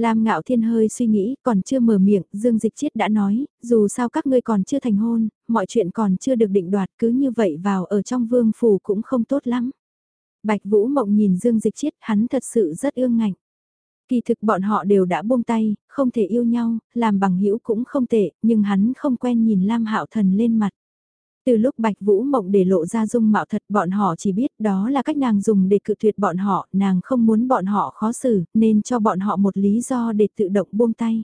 Lam Ngạo Thiên hơi suy nghĩ, còn chưa mở miệng, Dương Dịch Chiết đã nói, dù sao các ngươi còn chưa thành hôn, mọi chuyện còn chưa được định đoạt cứ như vậy vào ở trong vương phủ cũng không tốt lắm. Bạch Vũ Mộng nhìn Dương Dịch Chiết, hắn thật sự rất ương ngạnh. Kỳ thực bọn họ đều đã buông tay, không thể yêu nhau, làm bằng hữu cũng không tệ, nhưng hắn không quen nhìn Lam Hạo Thần lên mặt. Từ lúc Bạch Vũ Mộng để lộ ra dung mạo thật bọn họ chỉ biết đó là cách nàng dùng để cự tuyệt bọn họ, nàng không muốn bọn họ khó xử, nên cho bọn họ một lý do để tự động buông tay.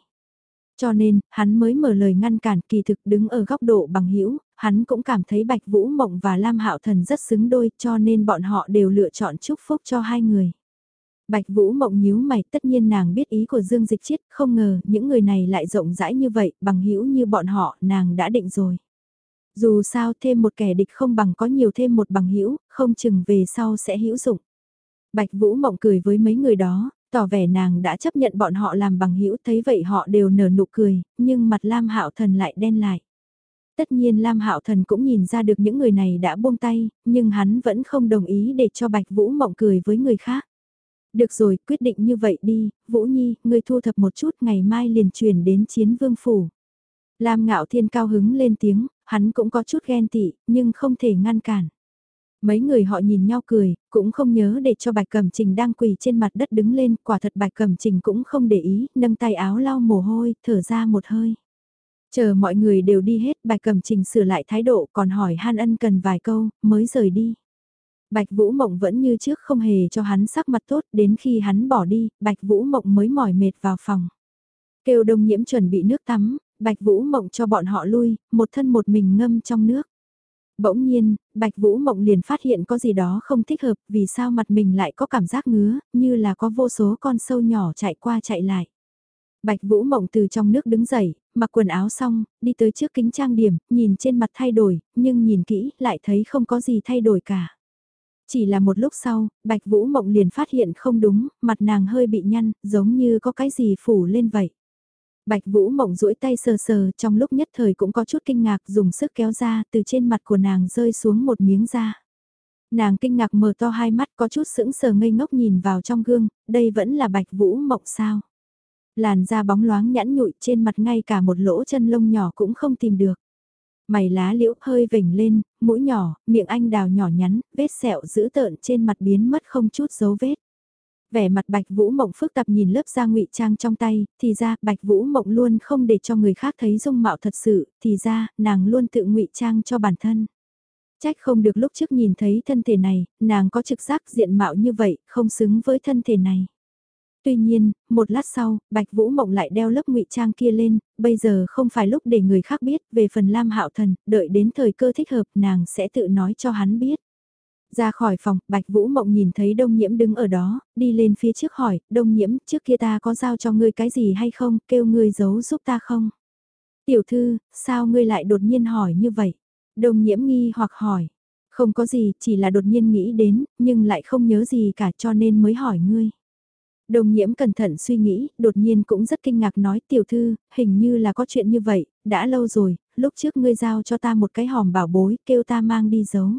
Cho nên, hắn mới mở lời ngăn cản kỳ thực đứng ở góc độ bằng hữu hắn cũng cảm thấy Bạch Vũ Mộng và Lam Hạo Thần rất xứng đôi cho nên bọn họ đều lựa chọn chúc phúc cho hai người. Bạch Vũ Mộng nhíu mày tất nhiên nàng biết ý của Dương Dịch Chiết không ngờ những người này lại rộng rãi như vậy bằng hữu như bọn họ nàng đã định rồi. Dù sao thêm một kẻ địch không bằng có nhiều thêm một bằng hữu không chừng về sau sẽ hữu dụng. Bạch Vũ Mộng cười với mấy người đó, tỏ vẻ nàng đã chấp nhận bọn họ làm bằng hữu thấy vậy họ đều nở nụ cười, nhưng mặt Lam Hạo Thần lại đen lại. Tất nhiên Lam Hạo Thần cũng nhìn ra được những người này đã buông tay, nhưng hắn vẫn không đồng ý để cho Bạch Vũ Mộng cười với người khác. Được rồi, quyết định như vậy đi, Vũ Nhi, ngươi thu thập một chút ngày mai liền truyền đến chiến vương phủ. Lam Ngạo Thiên cao hứng lên tiếng, hắn cũng có chút ghen tị, nhưng không thể ngăn cản. Mấy người họ nhìn nhau cười, cũng không nhớ để cho Bạch Cẩm Trình đang quỳ trên mặt đất đứng lên, quả thật Bạch Cẩm Trình cũng không để ý, nâng tay áo lau mồ hôi, thở ra một hơi. Chờ mọi người đều đi hết, Bạch Cẩm Trình sửa lại thái độ còn hỏi Han Ân cần vài câu, mới rời đi. Bạch Vũ Mộng vẫn như trước không hề cho hắn sắc mặt tốt, đến khi hắn bỏ đi, Bạch Vũ Mộng mới mỏi mệt vào phòng. Kêu đông nhiễm chuẩn bị nước tắm, Bạch Vũ Mộng cho bọn họ lui, một thân một mình ngâm trong nước. Bỗng nhiên, Bạch Vũ Mộng liền phát hiện có gì đó không thích hợp, vì sao mặt mình lại có cảm giác ngứa, như là có vô số con sâu nhỏ chạy qua chạy lại. Bạch Vũ Mộng từ trong nước đứng dậy, mặc quần áo xong, đi tới trước kính trang điểm, nhìn trên mặt thay đổi, nhưng nhìn kỹ lại thấy không có gì thay đổi cả. Chỉ là một lúc sau, Bạch Vũ Mộng liền phát hiện không đúng, mặt nàng hơi bị nhăn, giống như có cái gì phủ lên vậy. Bạch Vũ Mộng duỗi tay sờ sờ, trong lúc nhất thời cũng có chút kinh ngạc dùng sức kéo ra, từ trên mặt của nàng rơi xuống một miếng da. Nàng kinh ngạc mở to hai mắt có chút sững sờ ngây ngốc nhìn vào trong gương, đây vẫn là Bạch Vũ Mộng sao. Làn da bóng loáng nhẵn nhụi trên mặt ngay cả một lỗ chân lông nhỏ cũng không tìm được. Mày lá liễu hơi vểnh lên, mũi nhỏ, miệng anh đào nhỏ nhắn, vết sẹo dữ tợn trên mặt biến mất không chút dấu vết. Vẻ mặt Bạch Vũ Mộng phức tạp nhìn lớp da ngụy trang trong tay, thì ra Bạch Vũ Mộng luôn không để cho người khác thấy dung mạo thật sự, thì ra nàng luôn tự ngụy trang cho bản thân. Trách không được lúc trước nhìn thấy thân thể này, nàng có trực giác diện mạo như vậy, không xứng với thân thể này. Tuy nhiên, một lát sau, Bạch Vũ Mộng lại đeo lớp ngụy trang kia lên, bây giờ không phải lúc để người khác biết về phần Lam Hạo Thần, đợi đến thời cơ thích hợp nàng sẽ tự nói cho hắn biết. Ra khỏi phòng, Bạch Vũ Mộng nhìn thấy Đông Nhiễm đứng ở đó, đi lên phía trước hỏi, Đông Nhiễm, trước kia ta có giao cho ngươi cái gì hay không, kêu ngươi giấu giúp ta không? Tiểu thư, sao ngươi lại đột nhiên hỏi như vậy? Đông Nhiễm nghi hoặc hỏi, không có gì, chỉ là đột nhiên nghĩ đến, nhưng lại không nhớ gì cả cho nên mới hỏi ngươi. Đồng nhiễm cẩn thận suy nghĩ, đột nhiên cũng rất kinh ngạc nói tiểu thư, hình như là có chuyện như vậy, đã lâu rồi, lúc trước ngươi giao cho ta một cái hòm bảo bối, kêu ta mang đi giấu.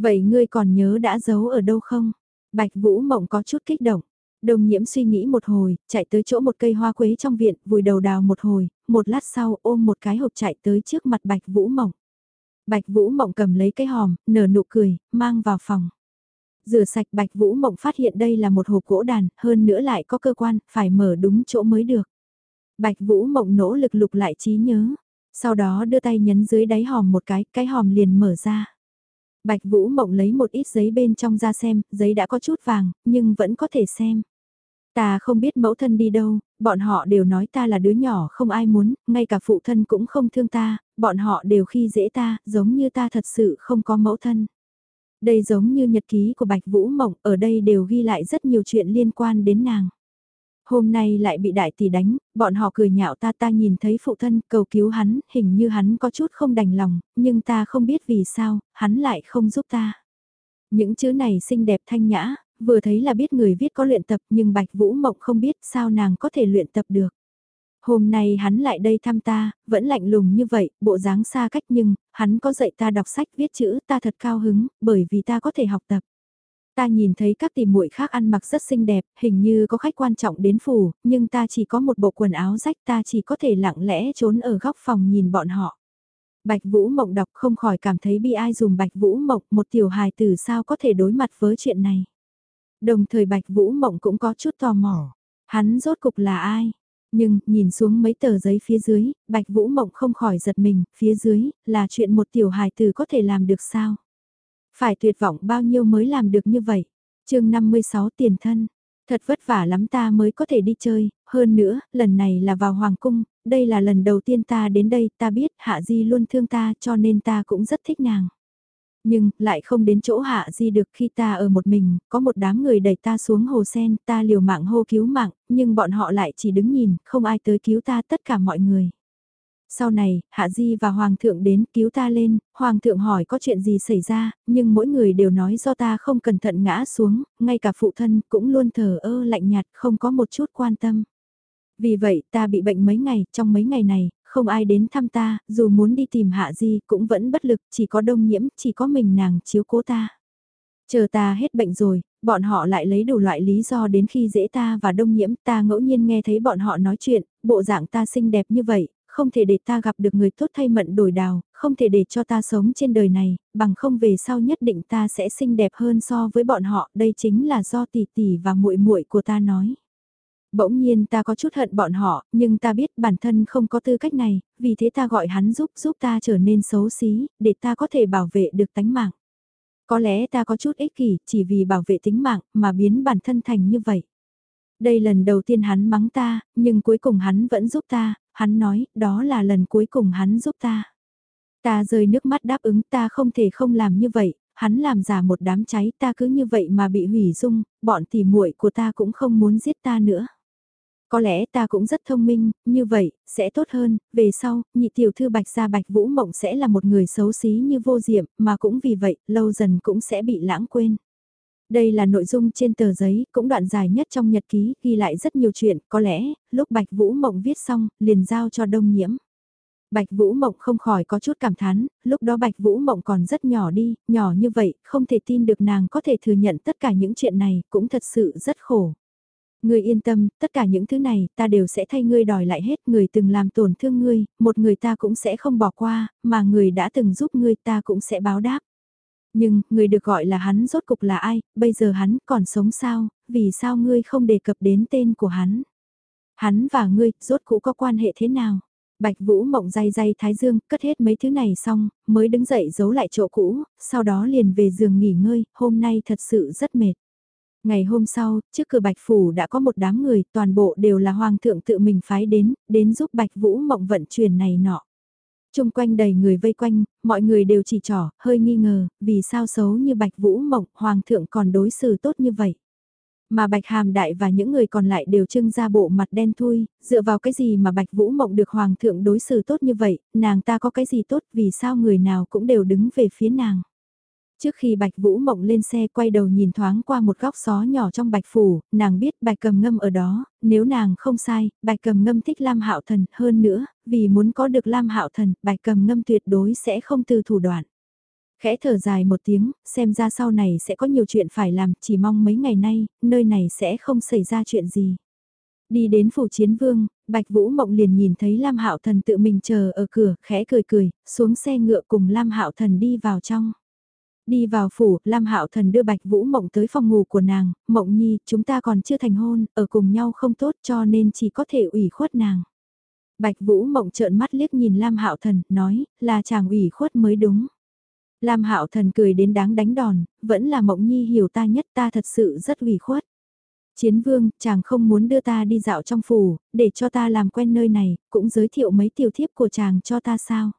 Vậy ngươi còn nhớ đã giấu ở đâu không? Bạch Vũ Mộng có chút kích động. Đồng nhiễm suy nghĩ một hồi, chạy tới chỗ một cây hoa quế trong viện, vùi đầu đào một hồi, một lát sau ôm một cái hộp chạy tới trước mặt Bạch Vũ Mộng. Bạch Vũ Mộng cầm lấy cái hòm, nở nụ cười, mang vào phòng. Rửa sạch Bạch Vũ Mộng phát hiện đây là một hộp gỗ đàn, hơn nữa lại có cơ quan, phải mở đúng chỗ mới được. Bạch Vũ Mộng nỗ lực lục lại trí nhớ, sau đó đưa tay nhấn dưới đáy hòm một cái, cái hòm liền mở ra. Bạch Vũ Mộng lấy một ít giấy bên trong ra xem, giấy đã có chút vàng, nhưng vẫn có thể xem. Ta không biết mẫu thân đi đâu, bọn họ đều nói ta là đứa nhỏ không ai muốn, ngay cả phụ thân cũng không thương ta, bọn họ đều khi dễ ta, giống như ta thật sự không có mẫu thân. Đây giống như nhật ký của Bạch Vũ Mộng, ở đây đều ghi lại rất nhiều chuyện liên quan đến nàng. Hôm nay lại bị đại tỷ đánh, bọn họ cười nhạo ta ta nhìn thấy phụ thân cầu cứu hắn, hình như hắn có chút không đành lòng, nhưng ta không biết vì sao, hắn lại không giúp ta. Những chữ này xinh đẹp thanh nhã, vừa thấy là biết người viết có luyện tập nhưng Bạch Vũ Mộng không biết sao nàng có thể luyện tập được. Hôm nay hắn lại đây thăm ta, vẫn lạnh lùng như vậy, bộ dáng xa cách nhưng, hắn có dạy ta đọc sách viết chữ ta thật cao hứng, bởi vì ta có thể học tập. Ta nhìn thấy các tỷ muội khác ăn mặc rất xinh đẹp, hình như có khách quan trọng đến phủ, nhưng ta chỉ có một bộ quần áo rách ta chỉ có thể lặng lẽ trốn ở góc phòng nhìn bọn họ. Bạch Vũ Mộng đọc không khỏi cảm thấy bi ai dùng Bạch Vũ Mộng một tiểu hài tử sao có thể đối mặt với chuyện này. Đồng thời Bạch Vũ Mộng cũng có chút tò mò. Hắn rốt cục là ai? Nhưng, nhìn xuống mấy tờ giấy phía dưới, Bạch Vũ Mộng không khỏi giật mình, phía dưới, là chuyện một tiểu hài tử có thể làm được sao? Phải tuyệt vọng bao nhiêu mới làm được như vậy? chương 56 tiền thân. Thật vất vả lắm ta mới có thể đi chơi, hơn nữa, lần này là vào Hoàng Cung, đây là lần đầu tiên ta đến đây, ta biết Hạ Di luôn thương ta cho nên ta cũng rất thích nàng. Nhưng, lại không đến chỗ Hạ Di được khi ta ở một mình, có một đám người đẩy ta xuống hồ sen, ta liều mạng hô cứu mạng, nhưng bọn họ lại chỉ đứng nhìn, không ai tới cứu ta tất cả mọi người. Sau này, Hạ Di và Hoàng thượng đến cứu ta lên, Hoàng thượng hỏi có chuyện gì xảy ra, nhưng mỗi người đều nói do ta không cẩn thận ngã xuống, ngay cả phụ thân cũng luôn thờ ơ lạnh nhạt không có một chút quan tâm. Vì vậy ta bị bệnh mấy ngày, trong mấy ngày này, không ai đến thăm ta, dù muốn đi tìm Hạ Di cũng vẫn bất lực, chỉ có đông nhiễm, chỉ có mình nàng chiếu cố ta. Chờ ta hết bệnh rồi, bọn họ lại lấy đủ loại lý do đến khi dễ ta và đông nhiễm ta ngẫu nhiên nghe thấy bọn họ nói chuyện, bộ dạng ta xinh đẹp như vậy, không thể để ta gặp được người tốt thay mận đổi đào, không thể để cho ta sống trên đời này, bằng không về sau nhất định ta sẽ xinh đẹp hơn so với bọn họ, đây chính là do tỷ tỷ và muội muội của ta nói. Bỗng nhiên ta có chút hận bọn họ, nhưng ta biết bản thân không có tư cách này, vì thế ta gọi hắn giúp giúp ta trở nên xấu xí, để ta có thể bảo vệ được tánh mạng. Có lẽ ta có chút ích kỷ, chỉ vì bảo vệ tính mạng, mà biến bản thân thành như vậy. Đây lần đầu tiên hắn mắng ta, nhưng cuối cùng hắn vẫn giúp ta, hắn nói, đó là lần cuối cùng hắn giúp ta. Ta rơi nước mắt đáp ứng ta không thể không làm như vậy, hắn làm giả một đám cháy ta cứ như vậy mà bị hủy dung, bọn tỉ muội của ta cũng không muốn giết ta nữa. Có lẽ ta cũng rất thông minh, như vậy, sẽ tốt hơn, về sau, nhị tiểu thư bạch gia bạch vũ mộng sẽ là một người xấu xí như vô diệm, mà cũng vì vậy, lâu dần cũng sẽ bị lãng quên. Đây là nội dung trên tờ giấy, cũng đoạn dài nhất trong nhật ký, ghi lại rất nhiều chuyện, có lẽ, lúc Bạch Vũ Mộng viết xong, liền giao cho đông nhiễm. Bạch Vũ Mộng không khỏi có chút cảm thán, lúc đó Bạch Vũ Mộng còn rất nhỏ đi, nhỏ như vậy, không thể tin được nàng có thể thừa nhận tất cả những chuyện này, cũng thật sự rất khổ. Ngươi yên tâm, tất cả những thứ này, ta đều sẽ thay ngươi đòi lại hết, người từng làm tổn thương ngươi, một người ta cũng sẽ không bỏ qua, mà người đã từng giúp ngươi ta cũng sẽ báo đáp. Nhưng, người được gọi là hắn rốt cục là ai, bây giờ hắn còn sống sao, vì sao ngươi không đề cập đến tên của hắn? Hắn và ngươi, rốt cũ có quan hệ thế nào? Bạch Vũ mộng day day thái dương, cất hết mấy thứ này xong, mới đứng dậy giấu lại chỗ cũ, sau đó liền về giường nghỉ ngơi, hôm nay thật sự rất mệt. Ngày hôm sau, trước cửa Bạch Phủ đã có một đám người, toàn bộ đều là Hoàng thượng tự mình phái đến, đến giúp Bạch Vũ mộng vận chuyển này nọ. Trung quanh đầy người vây quanh, mọi người đều chỉ trỏ, hơi nghi ngờ, vì sao xấu như Bạch Vũ Mộng, Hoàng thượng còn đối xử tốt như vậy. Mà Bạch Hàm Đại và những người còn lại đều trưng ra bộ mặt đen thui, dựa vào cái gì mà Bạch Vũ Mộng được Hoàng thượng đối xử tốt như vậy, nàng ta có cái gì tốt vì sao người nào cũng đều đứng về phía nàng. Trước khi Bạch Vũ Mộng lên xe quay đầu nhìn thoáng qua một góc xó nhỏ trong Bạch Phủ, nàng biết Bạch Cầm Ngâm ở đó, nếu nàng không sai, Bạch Cầm Ngâm thích Lam Hạo Thần hơn nữa, vì muốn có được Lam Hạo Thần, Bạch Cầm Ngâm tuyệt đối sẽ không từ thủ đoạn. Khẽ thở dài một tiếng, xem ra sau này sẽ có nhiều chuyện phải làm, chỉ mong mấy ngày nay, nơi này sẽ không xảy ra chuyện gì. Đi đến phủ chiến vương, Bạch Vũ Mộng liền nhìn thấy Lam Hạo Thần tự mình chờ ở cửa, khẽ cười cười, xuống xe ngựa cùng Lam Hạo Thần đi vào trong. Đi vào phủ, Lam Hạo Thần đưa Bạch Vũ Mộng tới phòng ngủ của nàng, Mộng Nhi, chúng ta còn chưa thành hôn, ở cùng nhau không tốt cho nên chỉ có thể ủy khuất nàng. Bạch Vũ Mộng trợn mắt liếc nhìn Lam Hạo Thần, nói, là chàng ủy khuất mới đúng. Lam Hạo Thần cười đến đáng đánh đòn, vẫn là Mộng Nhi hiểu ta nhất ta thật sự rất ủy khuất. Chiến vương, chàng không muốn đưa ta đi dạo trong phủ, để cho ta làm quen nơi này, cũng giới thiệu mấy tiểu thiếp của chàng cho ta sao?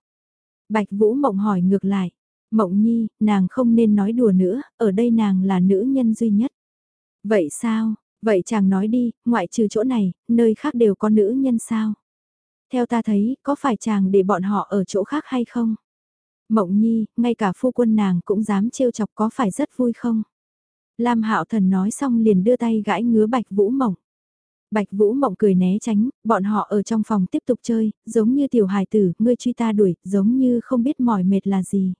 Bạch Vũ Mộng hỏi ngược lại. Mộng Nhi, nàng không nên nói đùa nữa, ở đây nàng là nữ nhân duy nhất. Vậy sao, vậy chàng nói đi, ngoại trừ chỗ này, nơi khác đều có nữ nhân sao? Theo ta thấy, có phải chàng để bọn họ ở chỗ khác hay không? Mộng Nhi, ngay cả phu quân nàng cũng dám trêu chọc có phải rất vui không? Lam Hạo Thần nói xong liền đưa tay gãi ngứa Bạch Vũ Mộng. Bạch Vũ Mộng cười né tránh, bọn họ ở trong phòng tiếp tục chơi, giống như tiểu hài tử, ngươi truy ta đuổi, giống như không biết mỏi mệt là gì.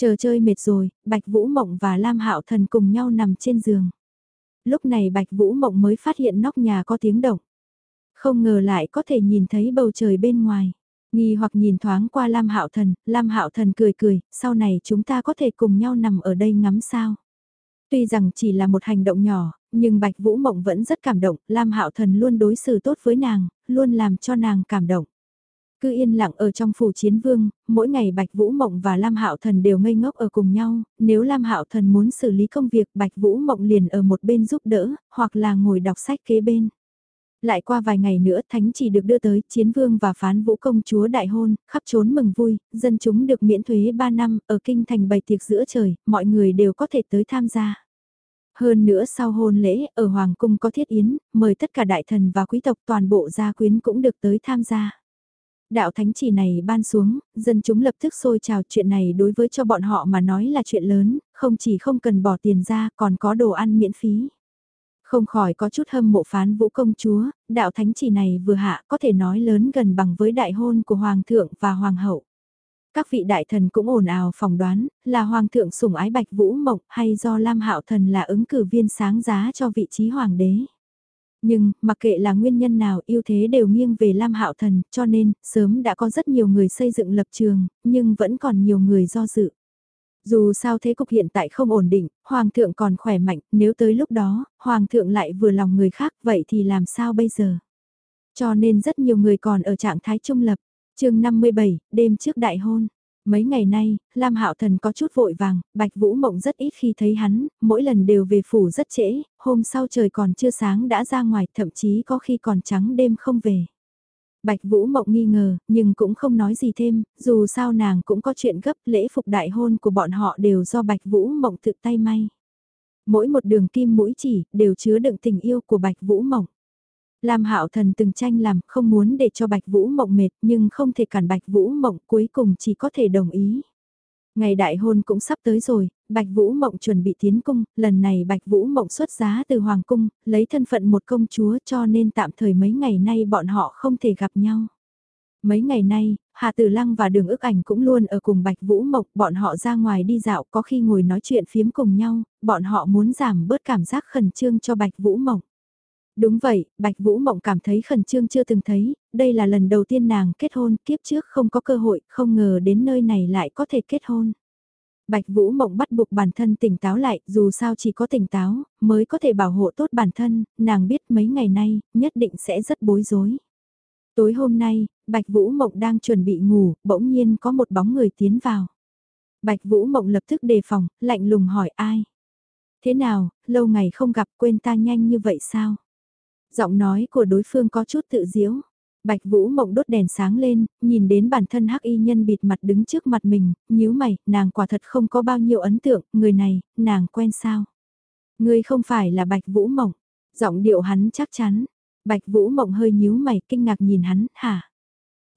Chờ chơi mệt rồi, Bạch Vũ Mộng và Lam Hạo Thần cùng nhau nằm trên giường. Lúc này Bạch Vũ Mộng mới phát hiện nóc nhà có tiếng động. Không ngờ lại có thể nhìn thấy bầu trời bên ngoài. Nghi hoặc nhìn thoáng qua Lam Hạo Thần, Lam Hạo Thần cười cười, sau này chúng ta có thể cùng nhau nằm ở đây ngắm sao. Tuy rằng chỉ là một hành động nhỏ, nhưng Bạch Vũ Mộng vẫn rất cảm động, Lam Hạo Thần luôn đối xử tốt với nàng, luôn làm cho nàng cảm động. Cứ yên lặng ở trong phủ chiến vương, mỗi ngày Bạch Vũ Mộng và Lam Hạo Thần đều ngây ngốc ở cùng nhau, nếu Lam Hạo Thần muốn xử lý công việc Bạch Vũ Mộng liền ở một bên giúp đỡ, hoặc là ngồi đọc sách kế bên. Lại qua vài ngày nữa thánh chỉ được đưa tới, chiến vương và phán vũ công chúa đại hôn, khắp trốn mừng vui, dân chúng được miễn thuế 3 năm, ở kinh thành bày tiệc giữa trời, mọi người đều có thể tới tham gia. Hơn nữa sau hôn lễ, ở Hoàng cung có thiết yến, mời tất cả đại thần và quý tộc toàn bộ gia quyến cũng được tới tham gia. Đạo thánh chỉ này ban xuống, dân chúng lập tức sôi trào chuyện này đối với cho bọn họ mà nói là chuyện lớn, không chỉ không cần bỏ tiền ra còn có đồ ăn miễn phí. Không khỏi có chút hâm mộ phán vũ công chúa, đạo thánh chỉ này vừa hạ có thể nói lớn gần bằng với đại hôn của hoàng thượng và hoàng hậu. Các vị đại thần cũng ồn ào phỏng đoán, là hoàng thượng sủng ái bạch vũ mộc hay do Lam Hạo thần là ứng cử viên sáng giá cho vị trí hoàng đế. Nhưng, mặc kệ là nguyên nhân nào ưu thế đều nghiêng về Lam Hạo thần, cho nên, sớm đã có rất nhiều người xây dựng lập trường, nhưng vẫn còn nhiều người do dự. Dù sao thế cục hiện tại không ổn định, Hoàng thượng còn khỏe mạnh, nếu tới lúc đó, Hoàng thượng lại vừa lòng người khác, vậy thì làm sao bây giờ? Cho nên rất nhiều người còn ở trạng thái trung lập. chương 57, đêm trước đại hôn. Mấy ngày nay, Lam Hạo Thần có chút vội vàng, Bạch Vũ Mộng rất ít khi thấy hắn, mỗi lần đều về phủ rất trễ, hôm sau trời còn chưa sáng đã ra ngoài, thậm chí có khi còn trắng đêm không về. Bạch Vũ Mộng nghi ngờ, nhưng cũng không nói gì thêm, dù sao nàng cũng có chuyện gấp lễ phục đại hôn của bọn họ đều do Bạch Vũ Mộng tự tay may. Mỗi một đường kim mũi chỉ đều chứa đựng tình yêu của Bạch Vũ Mộng. Lam Hạo Thần từng tranh làm, không muốn để cho Bạch Vũ Mộng mệt, nhưng không thể cản Bạch Vũ Mộng, cuối cùng chỉ có thể đồng ý. Ngày đại hôn cũng sắp tới rồi, Bạch Vũ Mộng chuẩn bị tiến cung, lần này Bạch Vũ Mộng xuất giá từ Hoàng cung, lấy thân phận một công chúa cho nên tạm thời mấy ngày nay bọn họ không thể gặp nhau. Mấy ngày nay, Hà Tử Lăng và Đường Ước ảnh cũng luôn ở cùng Bạch Vũ Mộng, bọn họ ra ngoài đi dạo có khi ngồi nói chuyện phiếm cùng nhau, bọn họ muốn giảm bớt cảm giác khẩn trương cho Bạch Vũ Mộng. Đúng vậy, Bạch Vũ Mộng cảm thấy khẩn trương chưa từng thấy, đây là lần đầu tiên nàng kết hôn, kiếp trước không có cơ hội, không ngờ đến nơi này lại có thể kết hôn. Bạch Vũ Mộng bắt buộc bản thân tỉnh táo lại, dù sao chỉ có tỉnh táo, mới có thể bảo hộ tốt bản thân, nàng biết mấy ngày nay, nhất định sẽ rất bối rối. Tối hôm nay, Bạch Vũ Mộng đang chuẩn bị ngủ, bỗng nhiên có một bóng người tiến vào. Bạch Vũ Mộng lập tức đề phòng, lạnh lùng hỏi ai. Thế nào, lâu ngày không gặp quên ta nhanh như vậy sao? Giọng nói của đối phương có chút tự diễu. Bạch Vũ Mộng đốt đèn sáng lên, nhìn đến bản thân hắc y nhân bịt mặt đứng trước mặt mình, nhíu mày, nàng quả thật không có bao nhiêu ấn tượng, người này, nàng quen sao? Ngươi không phải là Bạch Vũ Mộng. Giọng điệu hắn chắc chắn. Bạch Vũ Mộng hơi nhíu mày, kinh ngạc nhìn hắn, hả?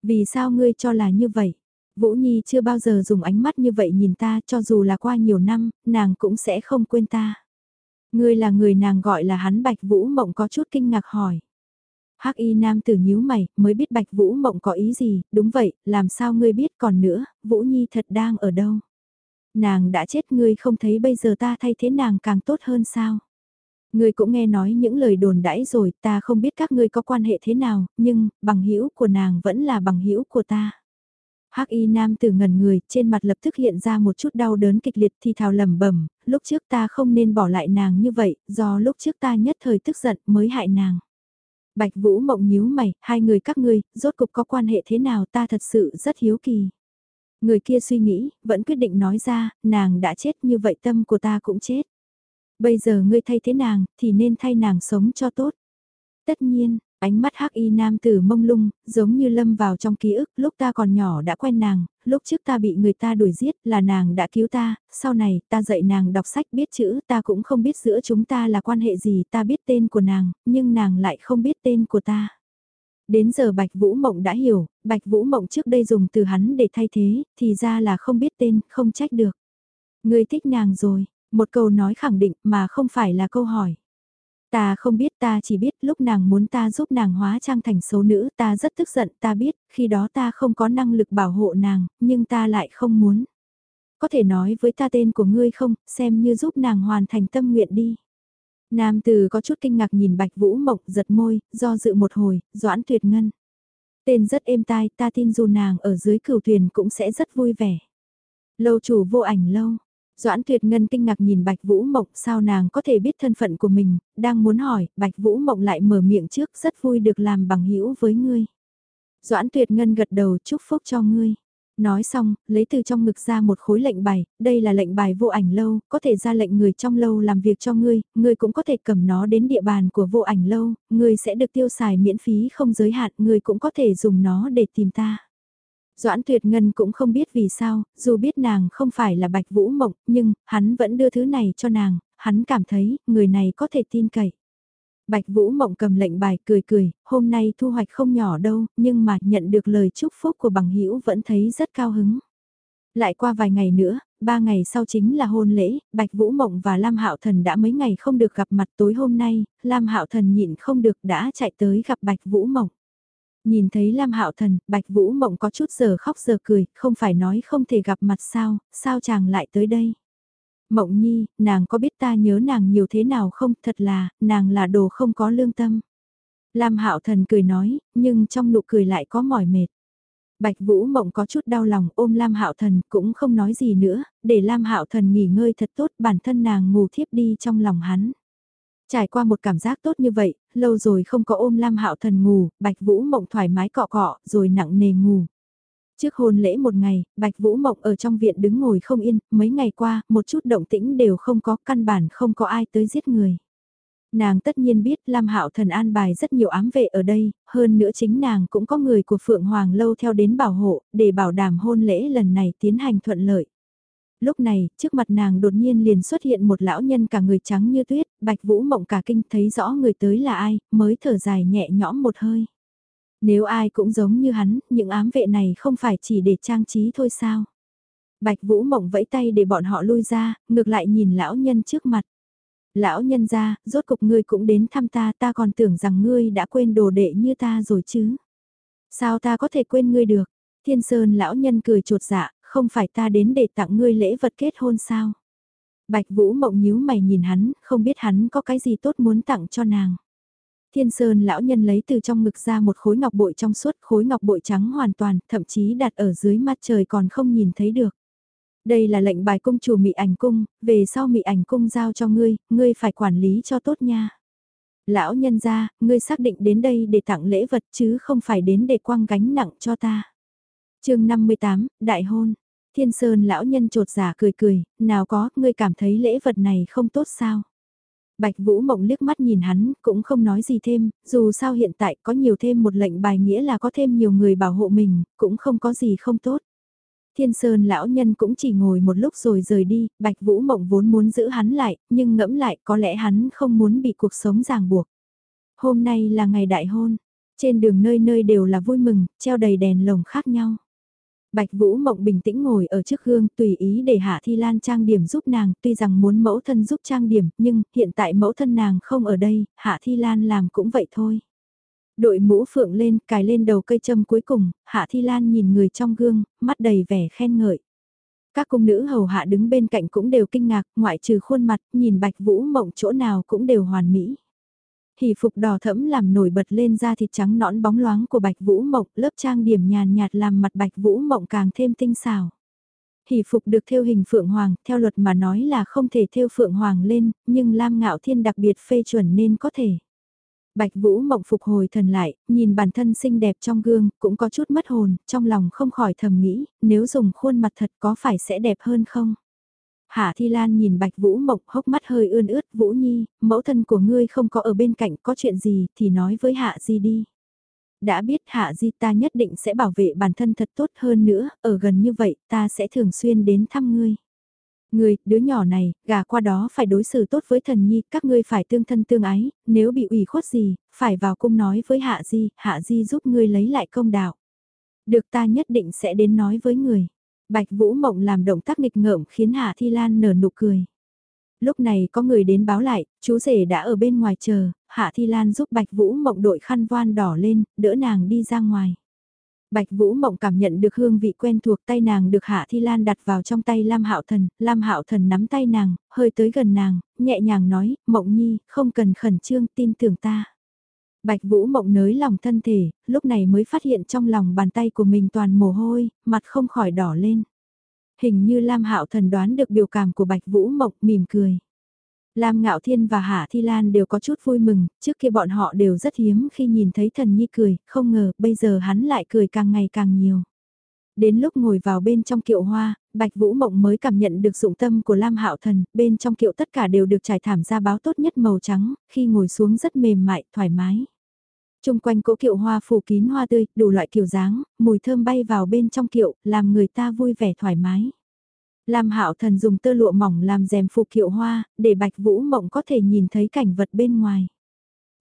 Vì sao ngươi cho là như vậy? Vũ Nhi chưa bao giờ dùng ánh mắt như vậy nhìn ta, cho dù là qua nhiều năm, nàng cũng sẽ không quên ta. Ngươi là người nàng gọi là hắn Bạch Vũ Mộng có chút kinh ngạc hỏi. Hắc y nam tử nhíu mày, mới biết Bạch Vũ Mộng có ý gì, đúng vậy, làm sao ngươi biết còn nữa, Vũ Nhi thật đang ở đâu. Nàng đã chết ngươi không thấy bây giờ ta thay thế nàng càng tốt hơn sao? Ngươi cũng nghe nói những lời đồn đãi rồi, ta không biết các ngươi có quan hệ thế nào, nhưng bằng hữu của nàng vẫn là bằng hữu của ta. Hắc y nam tử ngẩn người, trên mặt lập tức hiện ra một chút đau đớn kịch liệt thì thào lẩm bẩm, lúc trước ta không nên bỏ lại nàng như vậy, do lúc trước ta nhất thời tức giận mới hại nàng. Bạch Vũ mộng nhíu mày, hai người các ngươi, rốt cục có quan hệ thế nào ta thật sự rất hiếu kỳ. Người kia suy nghĩ, vẫn quyết định nói ra, nàng đã chết như vậy tâm của ta cũng chết. Bây giờ ngươi thay thế nàng, thì nên thay nàng sống cho tốt. Tất nhiên, ánh mắt hắc y nam tử mông lung, giống như lâm vào trong ký ức, lúc ta còn nhỏ đã quen nàng, lúc trước ta bị người ta đuổi giết là nàng đã cứu ta, sau này ta dạy nàng đọc sách biết chữ ta cũng không biết giữa chúng ta là quan hệ gì ta biết tên của nàng, nhưng nàng lại không biết tên của ta. Đến giờ Bạch Vũ Mộng đã hiểu, Bạch Vũ Mộng trước đây dùng từ hắn để thay thế, thì ra là không biết tên, không trách được. Người thích nàng rồi, một câu nói khẳng định mà không phải là câu hỏi. Ta không biết ta chỉ biết lúc nàng muốn ta giúp nàng hóa trang thành số nữ ta rất tức giận ta biết khi đó ta không có năng lực bảo hộ nàng nhưng ta lại không muốn. Có thể nói với ta tên của ngươi không xem như giúp nàng hoàn thành tâm nguyện đi. Nam từ có chút kinh ngạc nhìn bạch vũ mộng giật môi do dự một hồi doãn tuyệt ngân. Tên rất êm tai ta tin dù nàng ở dưới cửu thuyền cũng sẽ rất vui vẻ. Lâu chủ vô ảnh lâu, Doãn tuyệt ngân kinh ngạc nhìn Bạch Vũ Mộng sao nàng có thể biết thân phận của mình, đang muốn hỏi, Bạch Vũ Mộng lại mở miệng trước rất vui được làm bằng hữu với ngươi. Doãn tuyệt ngân gật đầu chúc phúc cho ngươi. Nói xong, lấy từ trong ngực ra một khối lệnh bài, đây là lệnh bài vô ảnh lâu, có thể ra lệnh người trong lâu làm việc cho ngươi, ngươi cũng có thể cầm nó đến địa bàn của vô ảnh lâu, ngươi sẽ được tiêu xài miễn phí không giới hạn, ngươi cũng có thể dùng nó để tìm ta. Doãn Tuyệt Ngân cũng không biết vì sao, dù biết nàng không phải là Bạch Vũ Mộng, nhưng hắn vẫn đưa thứ này cho nàng, hắn cảm thấy người này có thể tin cậy. Bạch Vũ Mộng cầm lệnh bài cười cười, hôm nay thu hoạch không nhỏ đâu, nhưng mà nhận được lời chúc phúc của bằng hữu vẫn thấy rất cao hứng. Lại qua vài ngày nữa, ba ngày sau chính là hôn lễ, Bạch Vũ Mộng và Lam Hạo Thần đã mấy ngày không được gặp mặt tối hôm nay, Lam Hạo Thần nhịn không được đã chạy tới gặp Bạch Vũ Mộng. Nhìn thấy Lam Hạo Thần, Bạch Vũ Mộng có chút giờ khóc giờ cười, không phải nói không thể gặp mặt sao, sao chàng lại tới đây? Mộng Nhi, nàng có biết ta nhớ nàng nhiều thế nào không? Thật là, nàng là đồ không có lương tâm. Lam Hạo Thần cười nói, nhưng trong nụ cười lại có mỏi mệt. Bạch Vũ Mộng có chút đau lòng ôm Lam Hạo Thần cũng không nói gì nữa, để Lam Hạo Thần nghỉ ngơi thật tốt bản thân nàng ngủ thiếp đi trong lòng hắn. Trải qua một cảm giác tốt như vậy, lâu rồi không có ôm Lam Hạo Thần ngủ, Bạch Vũ Mộng thoải mái cọ cọ, rồi nặng nề ngủ. Trước hôn lễ một ngày, Bạch Vũ Mộng ở trong viện đứng ngồi không yên, mấy ngày qua, một chút động tĩnh đều không có, căn bản không có ai tới giết người. Nàng tất nhiên biết Lam Hạo Thần an bài rất nhiều ám vệ ở đây, hơn nữa chính nàng cũng có người của Phượng Hoàng Lâu theo đến bảo hộ, để bảo đảm hôn lễ lần này tiến hành thuận lợi. Lúc này, trước mặt nàng đột nhiên liền xuất hiện một lão nhân cả người trắng như tuyết, bạch vũ mộng cả kinh thấy rõ người tới là ai, mới thở dài nhẹ nhõm một hơi. Nếu ai cũng giống như hắn, những ám vệ này không phải chỉ để trang trí thôi sao? Bạch Vũ Mộng vẫy tay để bọn họ lui ra, ngược lại nhìn lão nhân trước mặt. Lão nhân ra, rốt cục ngươi cũng đến thăm ta, ta còn tưởng rằng ngươi đã quên đồ đệ như ta rồi chứ. Sao ta có thể quên ngươi được? Thiên Sơn lão nhân cười trột dạ, không phải ta đến để tặng ngươi lễ vật kết hôn sao? Bạch Vũ mộng nhíu mày nhìn hắn, không biết hắn có cái gì tốt muốn tặng cho nàng. Thiên Sơn lão nhân lấy từ trong ngực ra một khối ngọc bội trong suốt, khối ngọc bội trắng hoàn toàn, thậm chí đặt ở dưới mặt trời còn không nhìn thấy được. Đây là lệnh bài cung chủ mị ảnh cung, về sau mị ảnh cung giao cho ngươi, ngươi phải quản lý cho tốt nha. Lão nhân ra, ngươi xác định đến đây để tặng lễ vật chứ không phải đến để quăng gánh nặng cho ta. chương 58, Đại hôn. Thiên Sơn lão nhân trột giả cười cười, nào có, ngươi cảm thấy lễ vật này không tốt sao? Bạch Vũ Mộng liếc mắt nhìn hắn, cũng không nói gì thêm, dù sao hiện tại có nhiều thêm một lệnh bài nghĩa là có thêm nhiều người bảo hộ mình, cũng không có gì không tốt. Thiên Sơn lão nhân cũng chỉ ngồi một lúc rồi rời đi, Bạch Vũ Mộng vốn muốn giữ hắn lại, nhưng ngẫm lại có lẽ hắn không muốn bị cuộc sống ràng buộc. Hôm nay là ngày đại hôn, trên đường nơi nơi đều là vui mừng, treo đầy đèn lồng khác nhau. Bạch Vũ Mộng bình tĩnh ngồi ở trước gương tùy ý để Hạ Thi Lan trang điểm giúp nàng, tuy rằng muốn mẫu thân giúp trang điểm, nhưng hiện tại mẫu thân nàng không ở đây, Hạ Thi Lan làm cũng vậy thôi. Đội mũ phượng lên, cài lên đầu cây châm cuối cùng, Hạ Thi Lan nhìn người trong gương, mắt đầy vẻ khen ngợi. Các cung nữ hầu hạ đứng bên cạnh cũng đều kinh ngạc, ngoại trừ khuôn mặt, nhìn Bạch Vũ Mộng chỗ nào cũng đều hoàn mỹ. Hỷ phục đỏ thẫm làm nổi bật lên da thịt trắng nõn bóng loáng của Bạch Vũ Mộng, lớp trang điểm nhàn nhạt làm mặt Bạch Vũ Mộng càng thêm tinh xảo. Hỷ phục được thêu hình phượng hoàng, theo luật mà nói là không thể thêu phượng hoàng lên, nhưng Lam Ngạo Thiên đặc biệt phê chuẩn nên có thể. Bạch Vũ Mộng phục hồi thần lại, nhìn bản thân xinh đẹp trong gương, cũng có chút mất hồn, trong lòng không khỏi thầm nghĩ, nếu dùng khuôn mặt thật có phải sẽ đẹp hơn không? Hạ Thi Lan nhìn Bạch Vũ Mộc hốc mắt hơi ươn ướt, Vũ Nhi, mẫu thân của ngươi không có ở bên cạnh, có chuyện gì thì nói với Hạ Di đi. Đã biết Hạ Di ta nhất định sẽ bảo vệ bản thân thật tốt hơn nữa, ở gần như vậy ta sẽ thường xuyên đến thăm ngươi. Ngươi, đứa nhỏ này, gà qua đó phải đối xử tốt với thần nhi, các ngươi phải tương thân tương ái, nếu bị ủy khuất gì, phải vào cung nói với Hạ Di, Hạ Di giúp ngươi lấy lại công đạo. Được ta nhất định sẽ đến nói với người. Bạch Vũ Mộng làm động tác nghịch ngợm khiến Hạ Thi Lan nở nụ cười. Lúc này có người đến báo lại, chú rể đã ở bên ngoài chờ, Hạ Thi Lan giúp Bạch Vũ Mộng đội khăn voan đỏ lên, đỡ nàng đi ra ngoài. Bạch Vũ Mộng cảm nhận được hương vị quen thuộc tay nàng được Hạ Thi Lan đặt vào trong tay Lam Hạo Thần, Lam Hạo Thần nắm tay nàng, hơi tới gần nàng, nhẹ nhàng nói, Mộng Nhi, không cần khẩn trương, tin tưởng ta. Bạch Vũ Mộng nới lòng thân thể, lúc này mới phát hiện trong lòng bàn tay của mình toàn mồ hôi, mặt không khỏi đỏ lên. Hình như Lam Hạo Thần đoán được biểu cảm của Bạch Vũ Mộng mỉm cười. Lam Ngạo Thiên và Hạ Thi Lan đều có chút vui mừng, trước kia bọn họ đều rất hiếm khi nhìn thấy thần nhi cười, không ngờ bây giờ hắn lại cười càng ngày càng nhiều. Đến lúc ngồi vào bên trong kiệu hoa, Bạch Vũ Mộng mới cảm nhận được dụng tâm của Lam Hạo Thần, bên trong kiệu tất cả đều được trải thảm ra báo tốt nhất màu trắng, khi ngồi xuống rất mềm mại, thoải mái. Trung quanh cỗ kiệu hoa phủ kín hoa tươi, đủ loại kiểu dáng, mùi thơm bay vào bên trong kiệu, làm người ta vui vẻ thoải mái. Lam Hạo Thần dùng tơ lụa mỏng làm rèm phục kiệu hoa, để Bạch Vũ Mộng có thể nhìn thấy cảnh vật bên ngoài.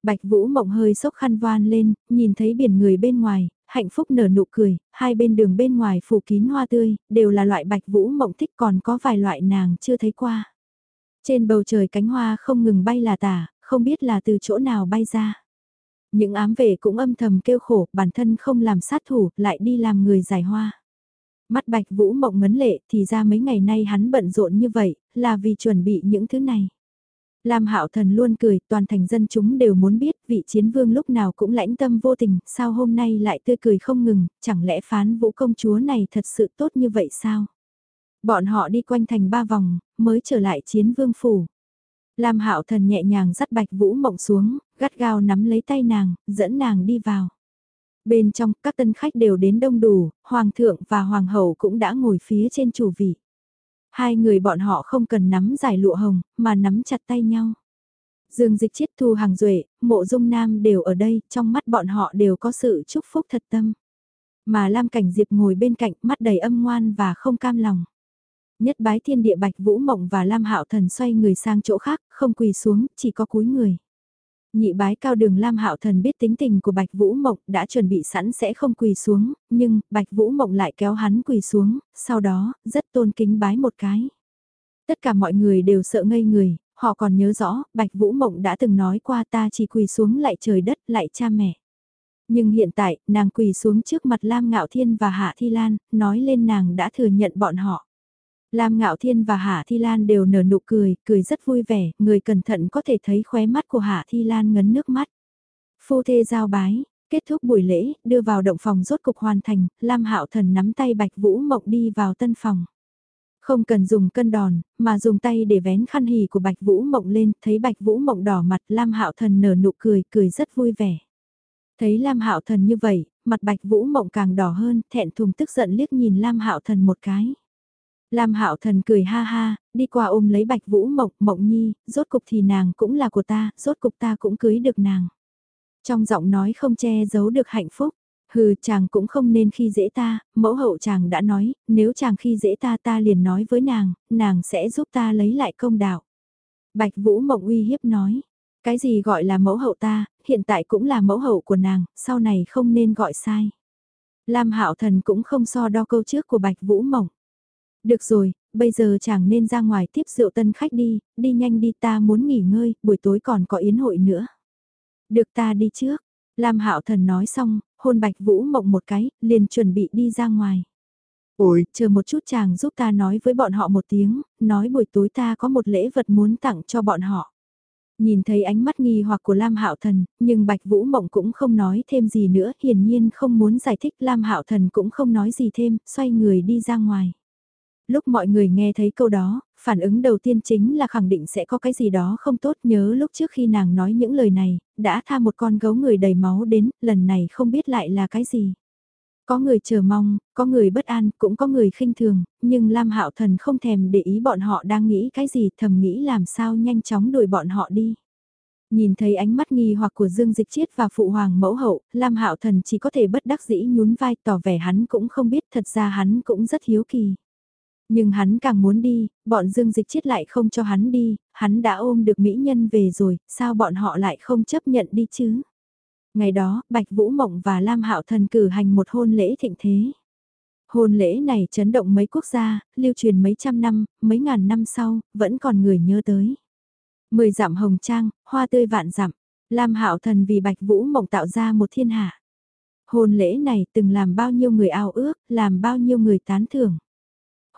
Bạch Vũ Mộng hơi sốc khăn voan lên, nhìn thấy biển người bên ngoài, hạnh phúc nở nụ cười, hai bên đường bên ngoài phủ kín hoa tươi, đều là loại Bạch Vũ Mộng thích còn có vài loại nàng chưa thấy qua. Trên bầu trời cánh hoa không ngừng bay là tả, không biết là từ chỗ nào bay ra. Những ám vệ cũng âm thầm kêu khổ, bản thân không làm sát thủ, lại đi làm người giải hoa. Mắt bạch vũ mộng ngấn lệ thì ra mấy ngày nay hắn bận rộn như vậy, là vì chuẩn bị những thứ này. Lam Hạo Thần luôn cười, toàn thành dân chúng đều muốn biết vị chiến vương lúc nào cũng lãnh tâm vô tình, sao hôm nay lại tươi cười không ngừng, chẳng lẽ phán vũ công chúa này thật sự tốt như vậy sao? Bọn họ đi quanh thành ba vòng, mới trở lại chiến vương phủ. Lam Hạo Thần nhẹ nhàng dắt Bạch Vũ Mộng xuống, gắt gao nắm lấy tay nàng, dẫn nàng đi vào. Bên trong, các tân khách đều đến đông đủ, hoàng thượng và hoàng hậu cũng đã ngồi phía trên chủ vị. Hai người bọn họ không cần nắm giải lụa hồng, mà nắm chặt tay nhau. Dương dịch chiết thu hàng duệ mộ dung nam đều ở đây, trong mắt bọn họ đều có sự chúc phúc thật tâm. Mà Lam Cảnh Diệp ngồi bên cạnh mắt đầy âm ngoan và không cam lòng. Nhất bái thiên địa bạch vũ mộng và Lam Hạo Thần xoay người sang chỗ khác, không quỳ xuống, chỉ có cúi người. Nhị bái cao đường Lam Hạo Thần biết tính tình của Bạch Vũ Mộng đã chuẩn bị sẵn sẽ không quỳ xuống, nhưng Bạch Vũ Mộng lại kéo hắn quỳ xuống, sau đó, rất tôn kính bái một cái. Tất cả mọi người đều sợ ngây người, họ còn nhớ rõ, Bạch Vũ Mộng đã từng nói qua ta chỉ quỳ xuống lại trời đất lại cha mẹ. Nhưng hiện tại, nàng quỳ xuống trước mặt Lam Ngạo Thiên và Hạ Thi Lan, nói lên nàng đã thừa nhận bọn họ. Lam Ngạo Thiên và Hạ Thi Lan đều nở nụ cười, cười rất vui vẻ, người cẩn thận có thể thấy khóe mắt của Hạ Thi Lan ngấn nước mắt. Phu thê giao bái, kết thúc buổi lễ, đưa vào động phòng rốt cục hoàn thành, Lam Hạo Thần nắm tay Bạch Vũ Mộng đi vào tân phòng. Không cần dùng cân đòn, mà dùng tay để vén khăn hỉ của Bạch Vũ Mộng lên, thấy Bạch Vũ Mộng đỏ mặt, Lam Hạo Thần nở nụ cười, cười rất vui vẻ. Thấy Lam Hạo Thần như vậy, mặt Bạch Vũ Mộng càng đỏ hơn, thẹn thùng tức giận liếc nhìn Lam Hạo Thần một cái. Lam Hạo Thần cười ha ha, đi qua ôm lấy Bạch Vũ Mộng, Mộng Nhi, rốt cục thì nàng cũng là của ta, rốt cục ta cũng cưới được nàng. Trong giọng nói không che giấu được hạnh phúc, hừ chàng cũng không nên khi dễ ta, mẫu hậu chàng đã nói, nếu chàng khi dễ ta ta liền nói với nàng, nàng sẽ giúp ta lấy lại công đạo. Bạch Vũ Mộng uy hiếp nói, cái gì gọi là mẫu hậu ta, hiện tại cũng là mẫu hậu của nàng, sau này không nên gọi sai. Lam Hạo Thần cũng không so đo câu trước của Bạch Vũ Mộng. Được rồi, bây giờ chàng nên ra ngoài tiếp rượu tân khách đi, đi nhanh đi ta muốn nghỉ ngơi, buổi tối còn có yến hội nữa. Được ta đi trước, Lam Hạo Thần nói xong, hôn Bạch Vũ Mộng một cái, liền chuẩn bị đi ra ngoài. Ôi, chờ một chút chàng giúp ta nói với bọn họ một tiếng, nói buổi tối ta có một lễ vật muốn tặng cho bọn họ. Nhìn thấy ánh mắt nghi hoặc của Lam Hạo Thần, nhưng Bạch Vũ Mộng cũng không nói thêm gì nữa, hiển nhiên không muốn giải thích Lam Hạo Thần cũng không nói gì thêm, xoay người đi ra ngoài. Lúc mọi người nghe thấy câu đó, phản ứng đầu tiên chính là khẳng định sẽ có cái gì đó không tốt nhớ lúc trước khi nàng nói những lời này, đã tha một con gấu người đầy máu đến, lần này không biết lại là cái gì. Có người chờ mong, có người bất an, cũng có người khinh thường, nhưng Lam Hạo Thần không thèm để ý bọn họ đang nghĩ cái gì, thầm nghĩ làm sao nhanh chóng đuổi bọn họ đi. Nhìn thấy ánh mắt nghi hoặc của Dương Dịch Chiết và Phụ Hoàng Mẫu Hậu, Lam Hạo Thần chỉ có thể bất đắc dĩ nhún vai tỏ vẻ hắn cũng không biết thật ra hắn cũng rất hiếu kỳ. Nhưng hắn càng muốn đi, bọn Dương Dịch Chiết lại không cho hắn đi, hắn đã ôm được mỹ nhân về rồi, sao bọn họ lại không chấp nhận đi chứ? Ngày đó, Bạch Vũ Mộng và Lam Hạo Thần cử hành một hôn lễ thịnh thế. Hôn lễ này chấn động mấy quốc gia, lưu truyền mấy trăm năm, mấy ngàn năm sau, vẫn còn người nhớ tới. Mười dặm hồng trang, hoa tươi vạn dặm, Lam Hạo Thần vì Bạch Vũ Mộng tạo ra một thiên hạ. Hôn lễ này từng làm bao nhiêu người ao ước, làm bao nhiêu người tán thưởng.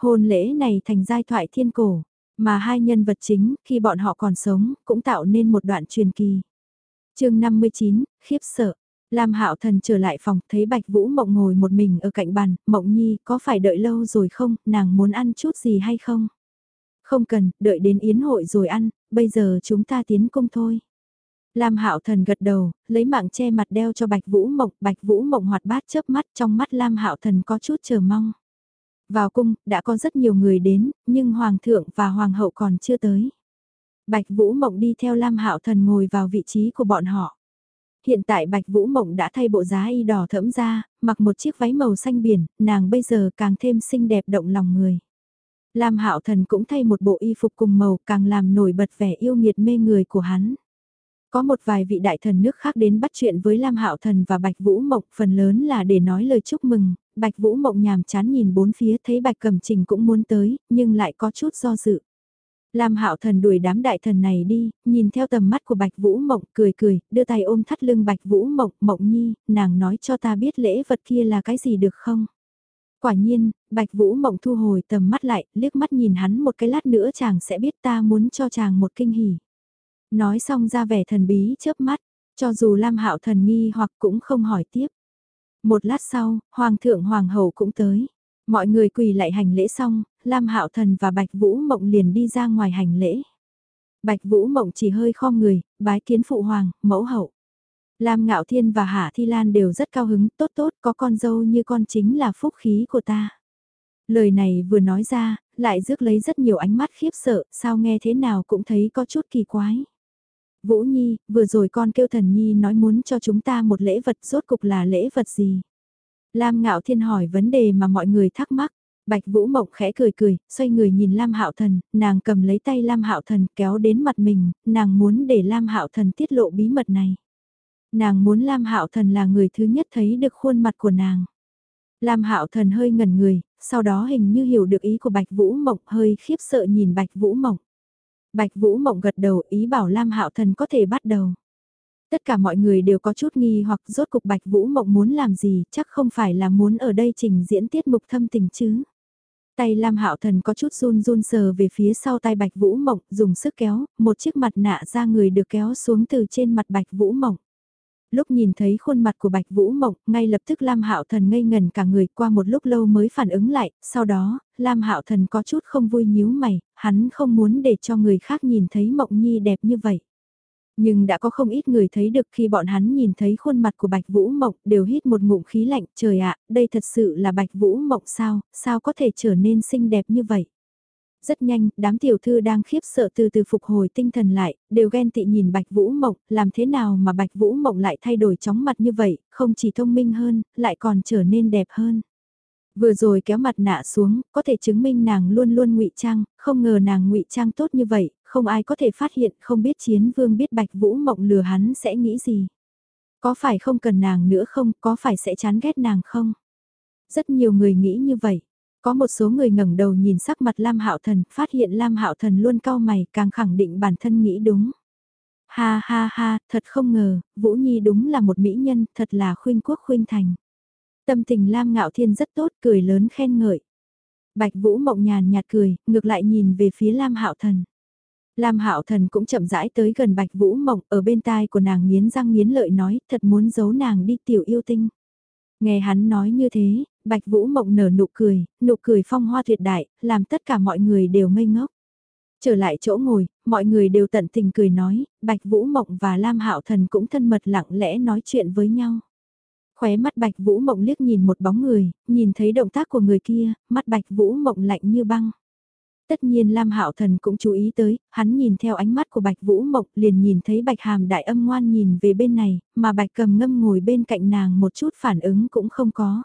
Hôn lễ này thành giai thoại thiên cổ, mà hai nhân vật chính, khi bọn họ còn sống, cũng tạo nên một đoạn truyền kỳ. chương 59, khiếp sợ. Lam Hạo Thần trở lại phòng, thấy Bạch Vũ Mộng ngồi một mình ở cạnh bàn, Mộng Nhi, có phải đợi lâu rồi không, nàng muốn ăn chút gì hay không? Không cần, đợi đến yến hội rồi ăn, bây giờ chúng ta tiến cung thôi. Lam Hạo Thần gật đầu, lấy mạng che mặt đeo cho Bạch Vũ Mộng, Bạch Vũ Mộng hoạt bát chớp mắt, trong mắt Lam Hạo Thần có chút chờ mong. Vào cung, đã có rất nhiều người đến, nhưng Hoàng thượng và Hoàng hậu còn chưa tới. Bạch Vũ Mộng đi theo Lam Hạo Thần ngồi vào vị trí của bọn họ. Hiện tại Bạch Vũ Mộng đã thay bộ giá y đỏ thẫm ra, mặc một chiếc váy màu xanh biển, nàng bây giờ càng thêm xinh đẹp động lòng người. Lam Hạo Thần cũng thay một bộ y phục cùng màu càng làm nổi bật vẻ yêu nghiệt mê người của hắn. Có một vài vị đại thần nước khác đến bắt chuyện với Lam Hạo Thần và Bạch Vũ Mộng, phần lớn là để nói lời chúc mừng, Bạch Vũ Mộng nhàm chán nhìn bốn phía thấy Bạch Cẩm Trình cũng muốn tới, nhưng lại có chút do dự. Lam Hạo Thần đuổi đám đại thần này đi, nhìn theo tầm mắt của Bạch Vũ Mộng, cười cười, đưa tay ôm thắt lưng Bạch Vũ Mộng, Mộng Nhi, nàng nói cho ta biết lễ vật kia là cái gì được không? Quả nhiên, Bạch Vũ Mộng thu hồi tầm mắt lại, liếc mắt nhìn hắn một cái lát nữa chàng sẽ biết ta muốn cho chàng một kinh hỉ. Nói xong ra vẻ thần bí chớp mắt, cho dù Lam Hạo Thần nghi hoặc cũng không hỏi tiếp. Một lát sau, Hoàng thượng Hoàng hậu cũng tới. Mọi người quỳ lại hành lễ xong, Lam Hạo Thần và Bạch Vũ Mộng liền đi ra ngoài hành lễ. Bạch Vũ Mộng chỉ hơi khom người, bái kiến phụ hoàng, mẫu hậu. Lam Ngạo Thiên và Hạ Thi Lan đều rất cao hứng, tốt tốt, có con dâu như con chính là phúc khí của ta. Lời này vừa nói ra, lại rước lấy rất nhiều ánh mắt khiếp sợ, sao nghe thế nào cũng thấy có chút kỳ quái. Vũ Nhi, vừa rồi con kêu thần Nhi nói muốn cho chúng ta một lễ vật rốt cục là lễ vật gì? Lam Ngạo Thiên hỏi vấn đề mà mọi người thắc mắc. Bạch Vũ Mộng khẽ cười cười, xoay người nhìn Lam Hạo Thần, nàng cầm lấy tay Lam Hạo Thần kéo đến mặt mình, nàng muốn để Lam Hạo Thần tiết lộ bí mật này. Nàng muốn Lam Hạo Thần là người thứ nhất thấy được khuôn mặt của nàng. Lam Hạo Thần hơi ngẩn người, sau đó hình như hiểu được ý của Bạch Vũ Mộng, hơi khiếp sợ nhìn Bạch Vũ Mộng. Bạch Vũ Mộng gật đầu ý bảo Lam Hạo Thần có thể bắt đầu. Tất cả mọi người đều có chút nghi hoặc rốt cục Bạch Vũ Mộng muốn làm gì, chắc không phải là muốn ở đây trình diễn tiết mục thâm tình chứ. Tay Lam Hạo Thần có chút run run sờ về phía sau tay Bạch Vũ Mộng, dùng sức kéo, một chiếc mặt nạ ra người được kéo xuống từ trên mặt Bạch Vũ Mộng. Lúc nhìn thấy khuôn mặt của Bạch Vũ Mộng, ngay lập tức Lam Hạo Thần ngây ngần cả người qua một lúc lâu mới phản ứng lại, sau đó, Lam Hạo Thần có chút không vui nhíu mày, hắn không muốn để cho người khác nhìn thấy Mộng Nhi đẹp như vậy. Nhưng đã có không ít người thấy được khi bọn hắn nhìn thấy khuôn mặt của Bạch Vũ Mộng đều hít một ngụm khí lạnh, trời ạ, đây thật sự là Bạch Vũ Mộng sao, sao có thể trở nên xinh đẹp như vậy. Rất nhanh, đám tiểu thư đang khiếp sợ từ từ phục hồi tinh thần lại, đều ghen tị nhìn Bạch Vũ Mộng, làm thế nào mà Bạch Vũ Mộng lại thay đổi chóng mặt như vậy, không chỉ thông minh hơn, lại còn trở nên đẹp hơn. Vừa rồi kéo mặt nạ xuống, có thể chứng minh nàng luôn luôn ngụy trang, không ngờ nàng ngụy trang tốt như vậy, không ai có thể phát hiện, không biết chiến vương biết Bạch Vũ Mộng lừa hắn sẽ nghĩ gì. Có phải không cần nàng nữa không, có phải sẽ chán ghét nàng không? Rất nhiều người nghĩ như vậy. Có một số người ngẩng đầu nhìn sắc mặt Lam Hạo Thần, phát hiện Lam Hạo Thần luôn cau mày, càng khẳng định bản thân nghĩ đúng. Ha ha ha, thật không ngờ, Vũ Nhi đúng là một mỹ nhân, thật là khuynh quốc khuynh thành. Tâm tình Lam Ngạo Thiên rất tốt, cười lớn khen ngợi. Bạch Vũ Mộng nhàn nhạt cười, ngược lại nhìn về phía Lam Hạo Thần. Lam Hạo Thần cũng chậm rãi tới gần Bạch Vũ Mộng, ở bên tai của nàng nghiến răng nghiến lợi nói, thật muốn giấu nàng đi tiểu yêu tinh. Nghe hắn nói như thế, Bạch Vũ Mộng nở nụ cười, nụ cười phong hoa tuyệt đại, làm tất cả mọi người đều ngây ngốc. Trở lại chỗ ngồi, mọi người đều tận tình cười nói, Bạch Vũ Mộng và Lam Hạo Thần cũng thân mật lặng lẽ nói chuyện với nhau. Khóe mắt Bạch Vũ Mộng liếc nhìn một bóng người, nhìn thấy động tác của người kia, mắt Bạch Vũ Mộng lạnh như băng. Tất nhiên Lam Hạo Thần cũng chú ý tới, hắn nhìn theo ánh mắt của Bạch Vũ Mộng liền nhìn thấy Bạch Hàm đại âm ngoan nhìn về bên này, mà Bạch Cầm Ngâm ngồi bên cạnh nàng một chút phản ứng cũng không có.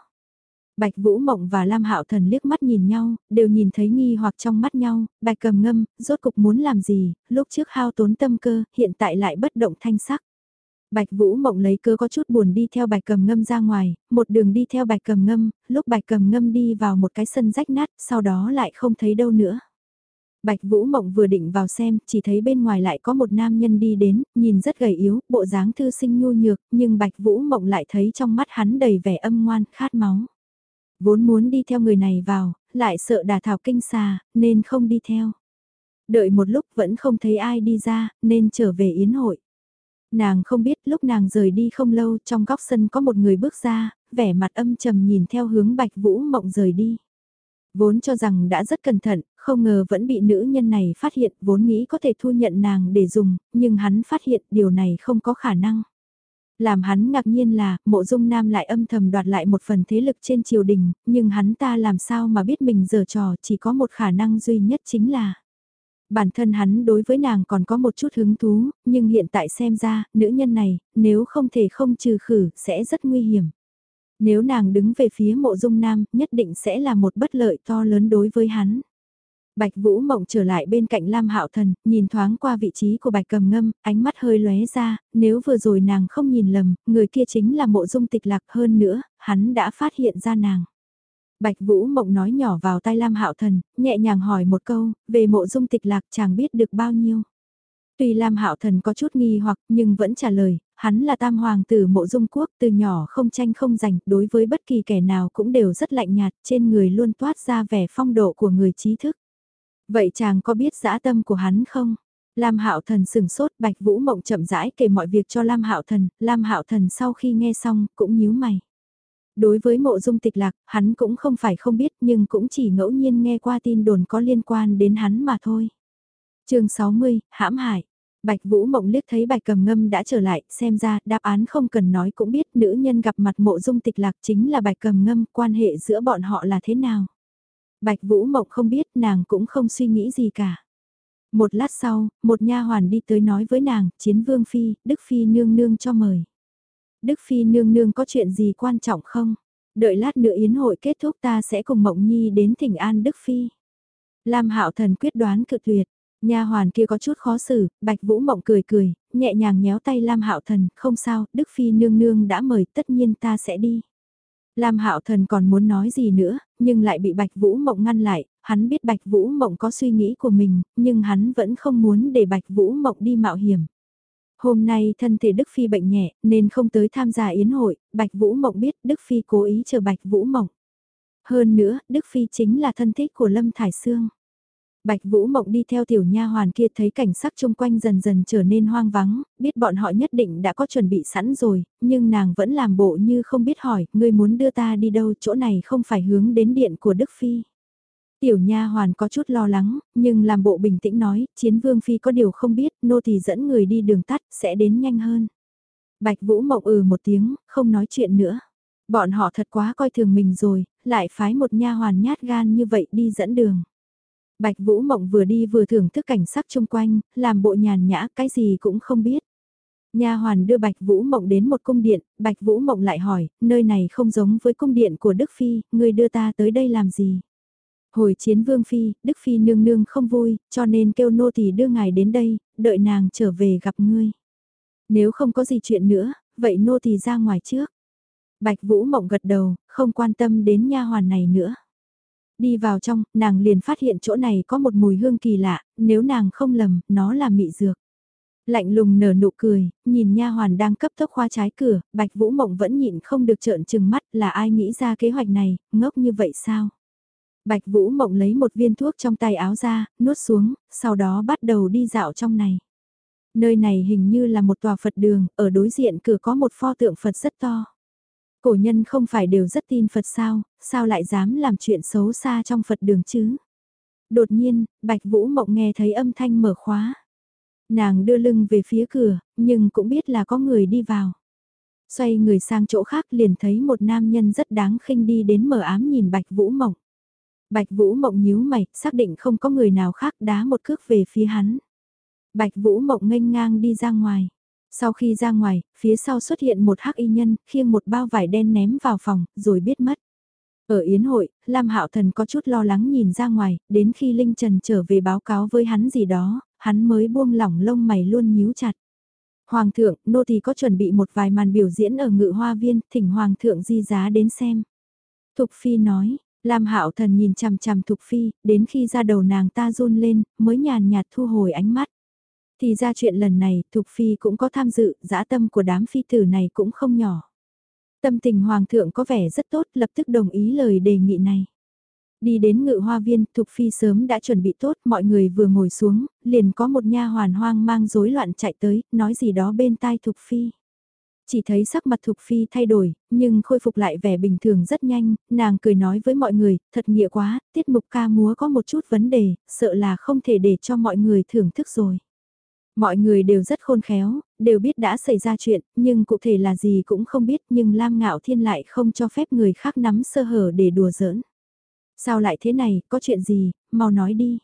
Bạch Vũ Mộng và Lam Hạo Thần liếc mắt nhìn nhau, đều nhìn thấy nghi hoặc trong mắt nhau, Bạch Cầm Ngâm, rốt cục muốn làm gì, lúc trước hao tốn tâm cơ, hiện tại lại bất động thanh sắc. Bạch Vũ Mộng lấy cơ có chút buồn đi theo Bạch Cầm Ngâm ra ngoài, một đường đi theo Bạch Cầm Ngâm, lúc Bạch Cầm Ngâm đi vào một cái sân rách nát, sau đó lại không thấy đâu nữa. Bạch Vũ Mộng vừa định vào xem, chỉ thấy bên ngoài lại có một nam nhân đi đến, nhìn rất gầy yếu, bộ dáng thư sinh nhu nhược, nhưng Bạch Vũ Mộng lại thấy trong mắt hắn đầy vẻ âm ngoan, khát máu. Vốn muốn đi theo người này vào, lại sợ đà thảo kinh xà, nên không đi theo. Đợi một lúc vẫn không thấy ai đi ra, nên trở về yến hội. Nàng không biết lúc nàng rời đi không lâu trong góc sân có một người bước ra, vẻ mặt âm trầm nhìn theo hướng Bạch Vũ Mộng rời đi. Vốn cho rằng đã rất cẩn thận, không ngờ vẫn bị nữ nhân này phát hiện, vốn nghĩ có thể thu nhận nàng để dùng, nhưng hắn phát hiện điều này không có khả năng. Làm hắn ngạc nhiên là, mộ dung nam lại âm thầm đoạt lại một phần thế lực trên triều đình, nhưng hắn ta làm sao mà biết mình giờ trò chỉ có một khả năng duy nhất chính là bản thân hắn đối với nàng còn có một chút hứng thú, nhưng hiện tại xem ra, nữ nhân này, nếu không thể không trừ khử, sẽ rất nguy hiểm. Nếu nàng đứng về phía mộ dung nam, nhất định sẽ là một bất lợi to lớn đối với hắn. Bạch Vũ Mộng trở lại bên cạnh Lam Hạo Thần, nhìn thoáng qua vị trí của Bạch Cầm Ngâm, ánh mắt hơi lóe ra, nếu vừa rồi nàng không nhìn lầm, người kia chính là mộ dung tịch lạc hơn nữa, hắn đã phát hiện ra nàng. Bạch Vũ Mộng nói nhỏ vào tai Lam Hạo Thần, nhẹ nhàng hỏi một câu, về mộ dung tịch lạc chàng biết được bao nhiêu. Tuy Lam Hạo Thần có chút nghi hoặc nhưng vẫn trả lời, hắn là tam hoàng tử mộ dung quốc từ nhỏ không tranh không giành, đối với bất kỳ kẻ nào cũng đều rất lạnh nhạt, trên người luôn toát ra vẻ phong độ của người trí thức. Vậy chàng có biết dã tâm của hắn không? Lam Hạo Thần sừng sốt, Bạch Vũ Mộng chậm rãi kể mọi việc cho Lam Hạo Thần, Lam Hạo Thần sau khi nghe xong cũng nhíu mày. Đối với mộ dung tịch lạc, hắn cũng không phải không biết nhưng cũng chỉ ngẫu nhiên nghe qua tin đồn có liên quan đến hắn mà thôi. chương 60, hãm hại. Bạch Vũ Mộng liếc thấy Bạch Cầm Ngâm đã trở lại, xem ra đáp án không cần nói cũng biết nữ nhân gặp mặt mộ dung tịch lạc chính là Bạch Cầm Ngâm, quan hệ giữa bọn họ là thế nào. Bạch Vũ Mộng không biết nàng cũng không suy nghĩ gì cả. Một lát sau, một nha hoàn đi tới nói với nàng, chiến vương phi, Đức Phi nương nương cho mời. Đức Phi nương nương có chuyện gì quan trọng không? Đợi lát nữa yến hội kết thúc ta sẽ cùng Mộng Nhi đến thỉnh an Đức Phi. Lam Hạo Thần quyết đoán cự tuyệt, nha hoàn kia có chút khó xử, Bạch Vũ Mộng cười cười, nhẹ nhàng nhéo tay Lam Hạo Thần, không sao, Đức Phi nương nương đã mời tất nhiên ta sẽ đi. Lam Hạo Thần còn muốn nói gì nữa, nhưng lại bị Bạch Vũ Mộng ngăn lại, hắn biết Bạch Vũ Mộng có suy nghĩ của mình, nhưng hắn vẫn không muốn để Bạch Vũ Mộng đi mạo hiểm. Hôm nay thân thể Đức Phi bệnh nhẹ, nên không tới tham gia yến hội, Bạch Vũ Mộng biết Đức Phi cố ý chờ Bạch Vũ Mộng. Hơn nữa, Đức Phi chính là thân thích của Lâm Thải Sương. Bạch Vũ Mộng đi theo tiểu nha hoàn kia thấy cảnh sắc chung quanh dần dần trở nên hoang vắng, biết bọn họ nhất định đã có chuẩn bị sẵn rồi, nhưng nàng vẫn làm bộ như không biết hỏi, ngươi muốn đưa ta đi đâu, chỗ này không phải hướng đến điện của Đức Phi. Tiểu nha hoàn có chút lo lắng, nhưng làm bộ bình tĩnh nói, chiến vương phi có điều không biết, nô thì dẫn người đi đường tắt, sẽ đến nhanh hơn. Bạch Vũ Mộng ừ một tiếng, không nói chuyện nữa. Bọn họ thật quá coi thường mình rồi, lại phái một nha hoàn nhát gan như vậy đi dẫn đường. Bạch Vũ Mộng vừa đi vừa thưởng thức cảnh sắc chung quanh, làm bộ nhàn nhã, cái gì cũng không biết. Nha hoàn đưa Bạch Vũ Mộng đến một cung điện, Bạch Vũ Mộng lại hỏi, nơi này không giống với cung điện của Đức Phi, người đưa ta tới đây làm gì? Hồi chiến vương phi, Đức phi nương nương không vui, cho nên kêu nô tỳ đưa ngài đến đây, đợi nàng trở về gặp ngươi. Nếu không có gì chuyện nữa, vậy nô tỳ ra ngoài trước. Bạch Vũ Mộng gật đầu, không quan tâm đến nha hoàn này nữa. Đi vào trong, nàng liền phát hiện chỗ này có một mùi hương kỳ lạ, nếu nàng không lầm, nó là mị dược. Lạnh lùng nở nụ cười, nhìn nha hoàn đang cấp tốc khoa trái cửa, Bạch Vũ Mộng vẫn nhịn không được trợn trừng mắt là ai nghĩ ra kế hoạch này, ngốc như vậy sao? Bạch Vũ Mộng lấy một viên thuốc trong tay áo ra, nuốt xuống, sau đó bắt đầu đi dạo trong này. Nơi này hình như là một tòa Phật đường, ở đối diện cửa có một pho tượng Phật rất to. Cổ nhân không phải đều rất tin Phật sao, sao lại dám làm chuyện xấu xa trong Phật đường chứ? Đột nhiên, Bạch Vũ Mộng nghe thấy âm thanh mở khóa. Nàng đưa lưng về phía cửa, nhưng cũng biết là có người đi vào. Xoay người sang chỗ khác liền thấy một nam nhân rất đáng khinh đi đến mở ám nhìn Bạch Vũ Mộng. Bạch Vũ Mộng nhíu mày, xác định không có người nào khác đá một cước về phía hắn. Bạch Vũ Mộng nghênh ngang đi ra ngoài. Sau khi ra ngoài, phía sau xuất hiện một hắc y nhân, khiêng một bao vải đen ném vào phòng, rồi biết mất. Ở Yến hội, Lam Hạo Thần có chút lo lắng nhìn ra ngoài, đến khi Linh Trần trở về báo cáo với hắn gì đó, hắn mới buông lỏng lông mày luôn nhíu chặt. Hoàng thượng, nô thì có chuẩn bị một vài màn biểu diễn ở ngự hoa viên, thỉnh Hoàng thượng di giá đến xem. Thục Phi nói, Lam Hạo Thần nhìn chằm chằm Thục Phi, đến khi ra đầu nàng ta run lên, mới nhàn nhạt thu hồi ánh mắt. Thì ra chuyện lần này, Thục Phi cũng có tham dự, dã tâm của đám phi tử này cũng không nhỏ. Tâm tình Hoàng thượng có vẻ rất tốt, lập tức đồng ý lời đề nghị này. Đi đến ngự hoa viên, Thục Phi sớm đã chuẩn bị tốt, mọi người vừa ngồi xuống, liền có một nha hoàn hoang mang rối loạn chạy tới, nói gì đó bên tai Thục Phi. Chỉ thấy sắc mặt Thục Phi thay đổi, nhưng khôi phục lại vẻ bình thường rất nhanh, nàng cười nói với mọi người, thật nghĩa quá, tiết mục ca múa có một chút vấn đề, sợ là không thể để cho mọi người thưởng thức rồi. Mọi người đều rất khôn khéo, đều biết đã xảy ra chuyện, nhưng cụ thể là gì cũng không biết nhưng Lam Ngạo Thiên lại không cho phép người khác nắm sơ hở để đùa giỡn. Sao lại thế này, có chuyện gì, mau nói đi.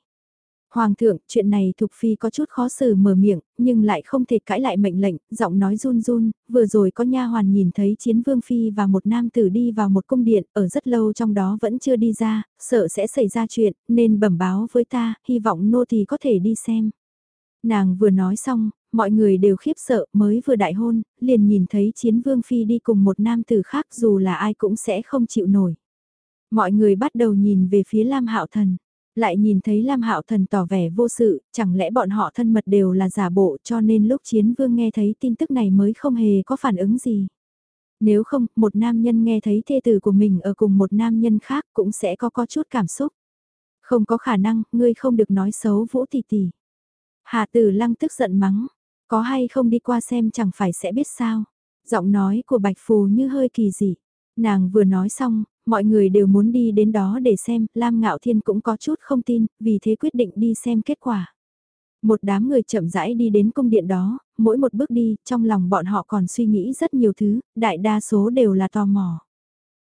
Hoàng thượng, chuyện này Thục Phi có chút khó xử mở miệng, nhưng lại không thể cãi lại mệnh lệnh, giọng nói run run, vừa rồi có nha hoàn nhìn thấy chiến vương Phi và một nam tử đi vào một cung điện, ở rất lâu trong đó vẫn chưa đi ra, sợ sẽ xảy ra chuyện, nên bẩm báo với ta, hy vọng nô thì có thể đi xem. Nàng vừa nói xong, mọi người đều khiếp sợ, mới vừa đại hôn, liền nhìn thấy chiến vương phi đi cùng một nam tử khác dù là ai cũng sẽ không chịu nổi. Mọi người bắt đầu nhìn về phía Lam Hạo Thần, lại nhìn thấy Lam Hạo Thần tỏ vẻ vô sự, chẳng lẽ bọn họ thân mật đều là giả bộ cho nên lúc chiến vương nghe thấy tin tức này mới không hề có phản ứng gì. Nếu không, một nam nhân nghe thấy thê tử của mình ở cùng một nam nhân khác cũng sẽ có có chút cảm xúc. Không có khả năng, ngươi không được nói xấu Vũ Tỷ Tỷ. Hà Tử Lăng tức giận mắng, có hay không đi qua xem chẳng phải sẽ biết sao. Giọng nói của Bạch Phù như hơi kỳ dị. Nàng vừa nói xong, mọi người đều muốn đi đến đó để xem, Lam Ngạo Thiên cũng có chút không tin, vì thế quyết định đi xem kết quả. Một đám người chậm rãi đi đến cung điện đó, mỗi một bước đi, trong lòng bọn họ còn suy nghĩ rất nhiều thứ, đại đa số đều là tò mò.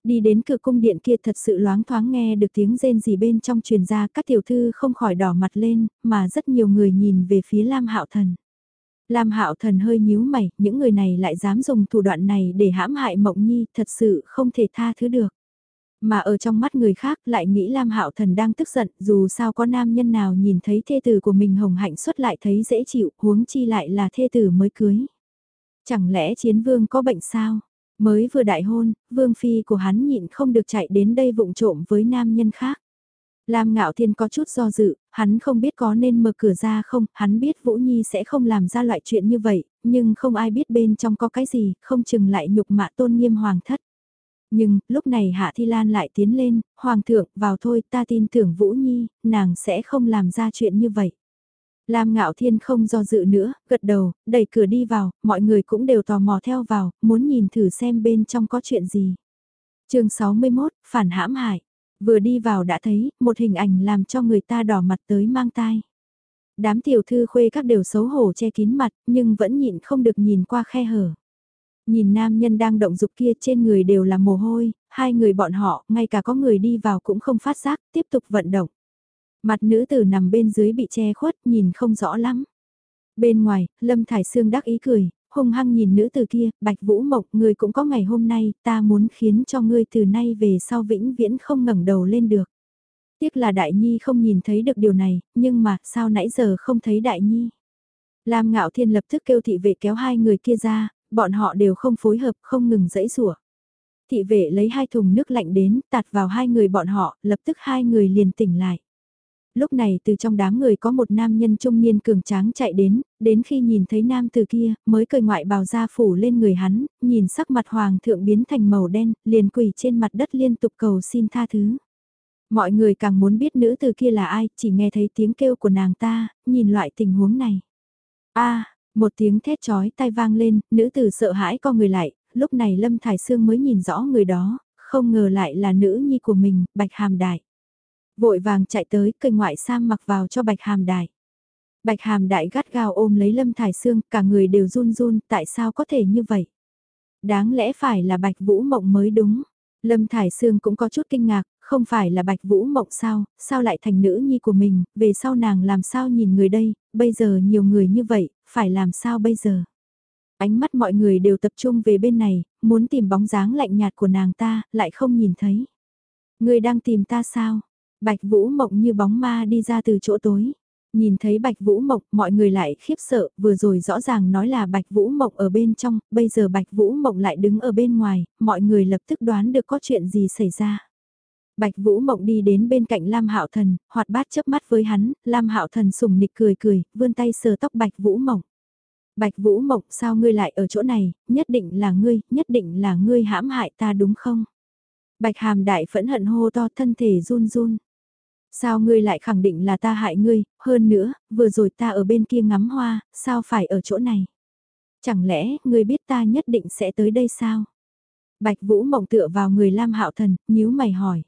Đi đến cửa cung điện kia thật sự loáng thoáng nghe được tiếng rên gì bên trong truyền ra các tiểu thư không khỏi đỏ mặt lên, mà rất nhiều người nhìn về phía Lam Hạo Thần. Lam Hạo Thần hơi nhíu mày, những người này lại dám dùng thủ đoạn này để hãm hại Mộng Nhi, thật sự không thể tha thứ được. Mà ở trong mắt người khác lại nghĩ Lam Hạo Thần đang tức giận, dù sao có nam nhân nào nhìn thấy thê tử của mình hồng hạnh xuất lại thấy dễ chịu, huống chi lại là thê tử mới cưới. Chẳng lẽ chiến vương có bệnh sao? Mới vừa đại hôn, vương phi của hắn nhịn không được chạy đến đây vụng trộm với nam nhân khác. Lam Ngạo Thiên có chút do dự, hắn không biết có nên mở cửa ra không, hắn biết Vũ Nhi sẽ không làm ra loại chuyện như vậy, nhưng không ai biết bên trong có cái gì, không chừng lại nhục mạ tôn nghiêm hoàng thất. Nhưng, lúc này Hạ Thi Lan lại tiến lên, Hoàng thượng, vào thôi, ta tin tưởng Vũ Nhi, nàng sẽ không làm ra chuyện như vậy. Lam Ngạo Thiên không do dự nữa, gật đầu, đẩy cửa đi vào, mọi người cũng đều tò mò theo vào, muốn nhìn thử xem bên trong có chuyện gì. chương 61, Phản hãm hại. Vừa đi vào đã thấy, một hình ảnh làm cho người ta đỏ mặt tới mang tai. Đám tiểu thư khuê các đều xấu hổ che kín mặt, nhưng vẫn nhịn không được nhìn qua khe hở. Nhìn nam nhân đang động dục kia trên người đều là mồ hôi, hai người bọn họ, ngay cả có người đi vào cũng không phát giác, tiếp tục vận động. Mặt nữ tử nằm bên dưới bị che khuất, nhìn không rõ lắm. Bên ngoài, Lâm Thải Sương đắc ý cười, hung hăng nhìn nữ tử kia, Bạch Vũ Mộc, người cũng có ngày hôm nay, ta muốn khiến cho ngươi từ nay về sau vĩnh viễn không ngẩng đầu lên được. Tiếc là Đại Nhi không nhìn thấy được điều này, nhưng mà sao nãy giờ không thấy Đại Nhi. Lam Ngạo Thiên lập tức kêu thị vệ kéo hai người kia ra, bọn họ đều không phối hợp, không ngừng dẫy rủa. Thị vệ lấy hai thùng nước lạnh đến, tạt vào hai người bọn họ, lập tức hai người liền tỉnh lại. Lúc này từ trong đám người có một nam nhân trung niên cường tráng chạy đến, đến khi nhìn thấy nam từ kia, mới cởi ngoại bào ra phủ lên người hắn, nhìn sắc mặt hoàng thượng biến thành màu đen, liền quỳ trên mặt đất liên tục cầu xin tha thứ. Mọi người càng muốn biết nữ từ kia là ai, chỉ nghe thấy tiếng kêu của nàng ta, nhìn loại tình huống này. a một tiếng thét chói tai vang lên, nữ tử sợ hãi co người lại, lúc này Lâm Thải Sương mới nhìn rõ người đó, không ngờ lại là nữ nhi của mình, Bạch Hàm Đại. Vội vàng chạy tới, cây ngoại sam mặc vào cho Bạch Hàm Đại. Bạch Hàm Đại gắt gao ôm lấy Lâm Thải xương cả người đều run run, tại sao có thể như vậy? Đáng lẽ phải là Bạch Vũ Mộng mới đúng. Lâm Thải Sương cũng có chút kinh ngạc, không phải là Bạch Vũ Mộng sao, sao lại thành nữ nhi của mình, về sau nàng làm sao nhìn người đây, bây giờ nhiều người như vậy, phải làm sao bây giờ? Ánh mắt mọi người đều tập trung về bên này, muốn tìm bóng dáng lạnh nhạt của nàng ta, lại không nhìn thấy. Người đang tìm ta sao? Bạch Vũ Mộng như bóng ma đi ra từ chỗ tối. Nhìn thấy Bạch Vũ Mộng, mọi người lại khiếp sợ, vừa rồi rõ ràng nói là Bạch Vũ Mộng ở bên trong, bây giờ Bạch Vũ Mộng lại đứng ở bên ngoài, mọi người lập tức đoán được có chuyện gì xảy ra. Bạch Vũ Mộng đi đến bên cạnh Lam Hạo Thần, hoạt bát chớp mắt với hắn, Lam Hạo Thần sùng nịch cười cười, vươn tay sờ tóc Bạch Vũ Mộng. Bạch Vũ Mộng, sao ngươi lại ở chỗ này, nhất định là ngươi, nhất định là ngươi hãm hại ta đúng không? Bạch Hàm Đại phẫn hận hô to thân thể run run. Sao ngươi lại khẳng định là ta hại ngươi, hơn nữa, vừa rồi ta ở bên kia ngắm hoa, sao phải ở chỗ này? Chẳng lẽ, ngươi biết ta nhất định sẽ tới đây sao? Bạch Vũ mộng tựa vào người Lam Hạo Thần, nhíu mày hỏi.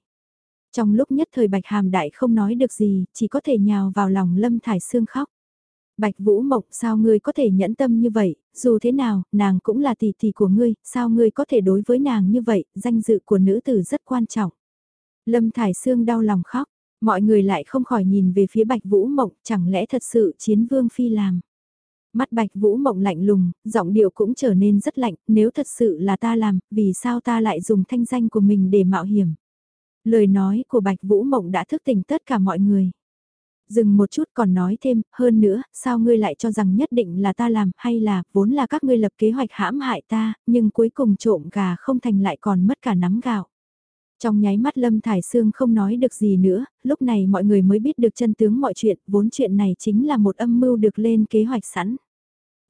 Trong lúc nhất thời Bạch Hàm Đại không nói được gì, chỉ có thể nhào vào lòng Lâm Thải Sương khóc. Bạch Vũ Mộng, sao ngươi có thể nhẫn tâm như vậy, dù thế nào, nàng cũng là tỷ tỷ của ngươi, sao ngươi có thể đối với nàng như vậy, danh dự của nữ tử rất quan trọng. Lâm Thải Sương đau lòng khóc, mọi người lại không khỏi nhìn về phía Bạch Vũ Mộng, chẳng lẽ thật sự chiến vương phi làm. Mắt Bạch Vũ Mộng lạnh lùng, giọng điệu cũng trở nên rất lạnh, nếu thật sự là ta làm, vì sao ta lại dùng thanh danh của mình để mạo hiểm. Lời nói của Bạch Vũ Mộng đã thức tỉnh tất cả mọi người. Dừng một chút còn nói thêm, hơn nữa, sao ngươi lại cho rằng nhất định là ta làm, hay là, vốn là các ngươi lập kế hoạch hãm hại ta, nhưng cuối cùng trộm gà không thành lại còn mất cả nắm gạo. Trong nháy mắt Lâm Thải Sương không nói được gì nữa, lúc này mọi người mới biết được chân tướng mọi chuyện, vốn chuyện này chính là một âm mưu được lên kế hoạch sẵn.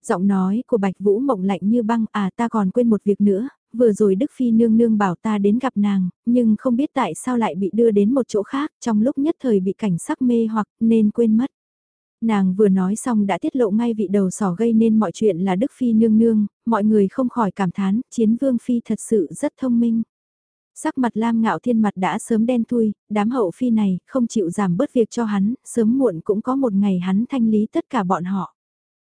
Giọng nói của Bạch Vũ mộng lạnh như băng, à ta còn quên một việc nữa, vừa rồi Đức Phi nương nương bảo ta đến gặp nàng, nhưng không biết tại sao lại bị đưa đến một chỗ khác, trong lúc nhất thời bị cảnh sắc mê hoặc nên quên mất. Nàng vừa nói xong đã tiết lộ ngay vị đầu sỏ gây nên mọi chuyện là Đức Phi nương nương, mọi người không khỏi cảm thán, chiến vương Phi thật sự rất thông minh. Sắc mặt Lam Ngạo Thiên mặt đã sớm đen thui, đám hậu phi này không chịu giảm bớt việc cho hắn, sớm muộn cũng có một ngày hắn thanh lý tất cả bọn họ.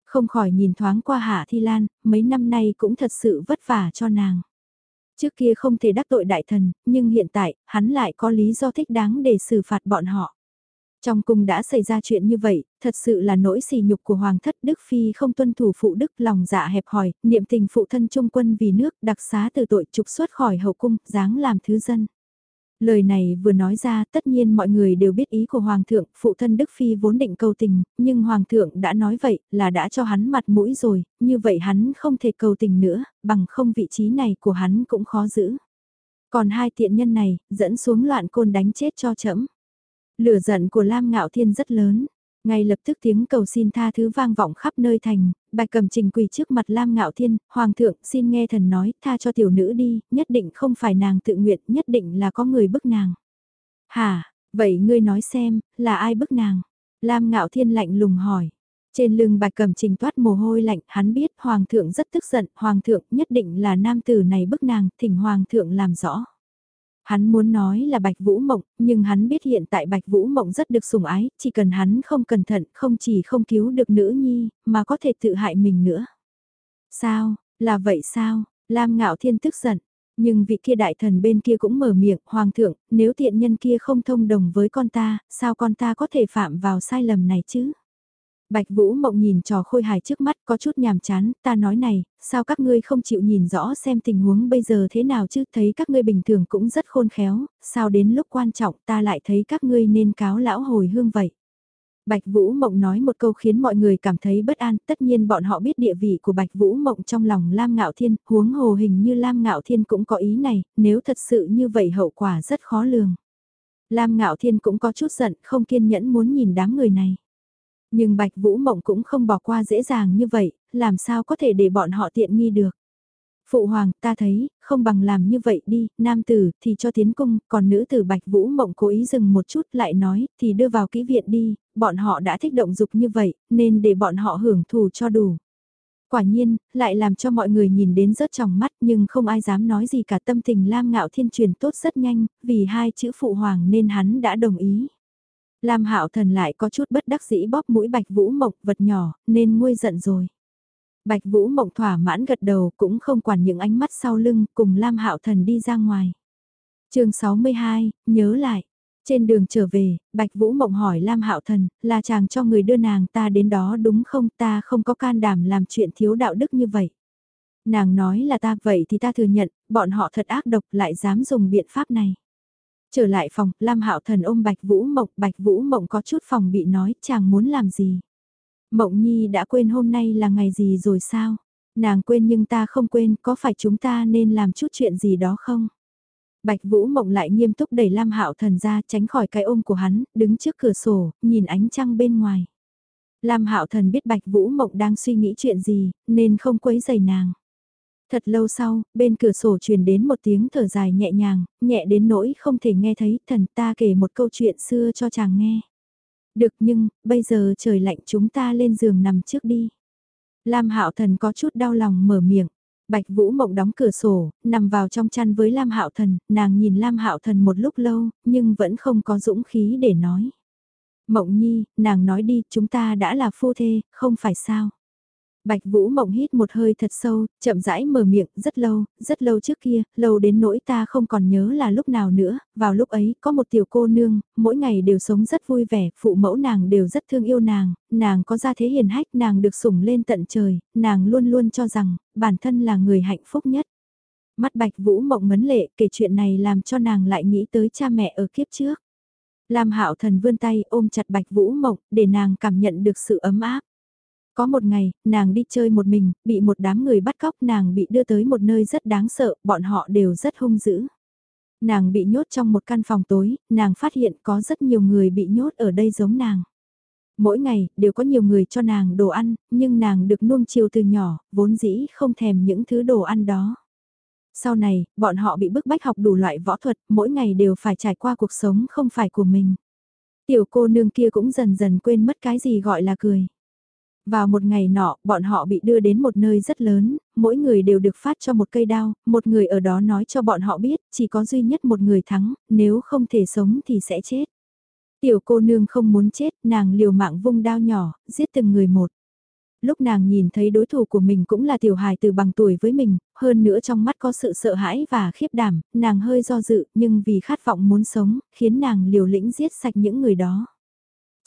Không khỏi nhìn thoáng qua Hạ Thi Lan, mấy năm nay cũng thật sự vất vả cho nàng. Trước kia không thể đắc tội đại thần, nhưng hiện tại, hắn lại có lý do thích đáng để xử phạt bọn họ. Trong cung đã xảy ra chuyện như vậy, thật sự là nỗi sỉ nhục của Hoàng thất Đức Phi không tuân thủ phụ đức lòng dạ hẹp hòi, niệm tình phụ thân trung quân vì nước, đặc xá từ tội trục xuất khỏi hậu cung, dáng làm thứ dân. Lời này vừa nói ra tất nhiên mọi người đều biết ý của Hoàng thượng, phụ thân Đức Phi vốn định cầu tình, nhưng Hoàng thượng đã nói vậy là đã cho hắn mặt mũi rồi, như vậy hắn không thể cầu tình nữa, bằng không vị trí này của hắn cũng khó giữ. Còn hai tiện nhân này, dẫn xuống loạn côn đánh chết cho chấm. Lửa giận của Lam Ngạo Thiên rất lớn. Ngay lập tức tiếng cầu xin tha thứ vang vọng khắp nơi thành, bạch cầm trình quỳ trước mặt Lam Ngạo Thiên, Hoàng thượng xin nghe thần nói, tha cho tiểu nữ đi, nhất định không phải nàng tự nguyện, nhất định là có người bức nàng. Hả, vậy ngươi nói xem, là ai bức nàng? Lam Ngạo Thiên lạnh lùng hỏi. Trên lưng bạch cầm trình toát mồ hôi lạnh, hắn biết Hoàng thượng rất tức giận, Hoàng thượng nhất định là nam tử này bức nàng, thỉnh Hoàng thượng làm rõ. Hắn muốn nói là Bạch Vũ Mộng, nhưng hắn biết hiện tại Bạch Vũ Mộng rất được sủng ái, chỉ cần hắn không cẩn thận không chỉ không cứu được nữ nhi, mà có thể tự hại mình nữa. Sao, là vậy sao? Lam Ngạo Thiên tức giận. Nhưng vị kia đại thần bên kia cũng mở miệng, Hoàng thượng, nếu thiện nhân kia không thông đồng với con ta, sao con ta có thể phạm vào sai lầm này chứ? Bạch Vũ Mộng nhìn trò khôi hài trước mắt có chút nhàm chán, ta nói này, sao các ngươi không chịu nhìn rõ xem tình huống bây giờ thế nào chứ, thấy các ngươi bình thường cũng rất khôn khéo, sao đến lúc quan trọng ta lại thấy các ngươi nên cáo lão hồi hương vậy. Bạch Vũ Mộng nói một câu khiến mọi người cảm thấy bất an, tất nhiên bọn họ biết địa vị của Bạch Vũ Mộng trong lòng Lam Ngạo Thiên, huống hồ hình như Lam Ngạo Thiên cũng có ý này, nếu thật sự như vậy hậu quả rất khó lường. Lam Ngạo Thiên cũng có chút giận, không kiên nhẫn muốn nhìn đám người này. Nhưng Bạch Vũ Mộng cũng không bỏ qua dễ dàng như vậy, làm sao có thể để bọn họ tiện nghi được. Phụ hoàng, ta thấy, không bằng làm như vậy đi, nam tử thì cho tiến cung, còn nữ tử Bạch Vũ Mộng cố ý dừng một chút lại nói, thì đưa vào kỹ viện đi, bọn họ đã thích động dục như vậy, nên để bọn họ hưởng thù cho đủ. Quả nhiên, lại làm cho mọi người nhìn đến rớt trong mắt nhưng không ai dám nói gì cả tâm tình Lam Ngạo Thiên truyền tốt rất nhanh, vì hai chữ phụ hoàng nên hắn đã đồng ý. Lam Hạo Thần lại có chút bất đắc dĩ bóp mũi Bạch Vũ Mộng vật nhỏ, nên nguôi giận rồi. Bạch Vũ Mộng thỏa mãn gật đầu cũng không quản những ánh mắt sau lưng cùng Lam Hạo Thần đi ra ngoài. chương 62, nhớ lại. Trên đường trở về, Bạch Vũ Mộng hỏi Lam Hạo Thần, là chàng cho người đưa nàng ta đến đó đúng không ta không có can đảm làm chuyện thiếu đạo đức như vậy. Nàng nói là ta vậy thì ta thừa nhận, bọn họ thật ác độc lại dám dùng biện pháp này. Trở lại phòng, Lam Hạo Thần ôm Bạch Vũ Mộng, Bạch Vũ Mộng có chút phòng bị nói chàng muốn làm gì. Mộng Nhi đã quên hôm nay là ngày gì rồi sao? Nàng quên nhưng ta không quên, có phải chúng ta nên làm chút chuyện gì đó không? Bạch Vũ Mộng lại nghiêm túc đẩy Lam Hạo Thần ra tránh khỏi cái ôm của hắn, đứng trước cửa sổ, nhìn ánh trăng bên ngoài. Lam Hạo Thần biết Bạch Vũ Mộng đang suy nghĩ chuyện gì, nên không quấy rầy nàng. Thật lâu sau, bên cửa sổ truyền đến một tiếng thở dài nhẹ nhàng, nhẹ đến nỗi không thể nghe thấy, thần ta kể một câu chuyện xưa cho chàng nghe. Được nhưng, bây giờ trời lạnh chúng ta lên giường nằm trước đi. Lam Hạo Thần có chút đau lòng mở miệng. Bạch Vũ Mộng đóng cửa sổ, nằm vào trong chăn với Lam Hạo Thần, nàng nhìn Lam Hạo Thần một lúc lâu, nhưng vẫn không có dũng khí để nói. Mộng Nhi, nàng nói đi, chúng ta đã là phu thê, không phải sao? Bạch Vũ Mộng hít một hơi thật sâu, chậm rãi mở miệng, rất lâu, rất lâu trước kia, lâu đến nỗi ta không còn nhớ là lúc nào nữa, vào lúc ấy, có một tiểu cô nương, mỗi ngày đều sống rất vui vẻ, phụ mẫu nàng đều rất thương yêu nàng, nàng có gia thế hiền hách, nàng được sủng lên tận trời, nàng luôn luôn cho rằng, bản thân là người hạnh phúc nhất. Mắt Bạch Vũ Mộng ngấn lệ, kể chuyện này làm cho nàng lại nghĩ tới cha mẹ ở kiếp trước. Lam Hạo Thần vươn tay ôm chặt Bạch Vũ Mộng, để nàng cảm nhận được sự ấm áp. Có một ngày, nàng đi chơi một mình, bị một đám người bắt cóc nàng bị đưa tới một nơi rất đáng sợ, bọn họ đều rất hung dữ. Nàng bị nhốt trong một căn phòng tối, nàng phát hiện có rất nhiều người bị nhốt ở đây giống nàng. Mỗi ngày, đều có nhiều người cho nàng đồ ăn, nhưng nàng được nuông chiều từ nhỏ, vốn dĩ không thèm những thứ đồ ăn đó. Sau này, bọn họ bị bức bách học đủ loại võ thuật, mỗi ngày đều phải trải qua cuộc sống không phải của mình. Tiểu cô nương kia cũng dần dần quên mất cái gì gọi là cười. Vào một ngày nọ, bọn họ bị đưa đến một nơi rất lớn, mỗi người đều được phát cho một cây đao, một người ở đó nói cho bọn họ biết, chỉ có duy nhất một người thắng, nếu không thể sống thì sẽ chết. Tiểu cô nương không muốn chết, nàng liều mạng vung đao nhỏ, giết từng người một. Lúc nàng nhìn thấy đối thủ của mình cũng là tiểu hài từ bằng tuổi với mình, hơn nữa trong mắt có sự sợ hãi và khiếp đảm, nàng hơi do dự nhưng vì khát vọng muốn sống, khiến nàng liều lĩnh giết sạch những người đó.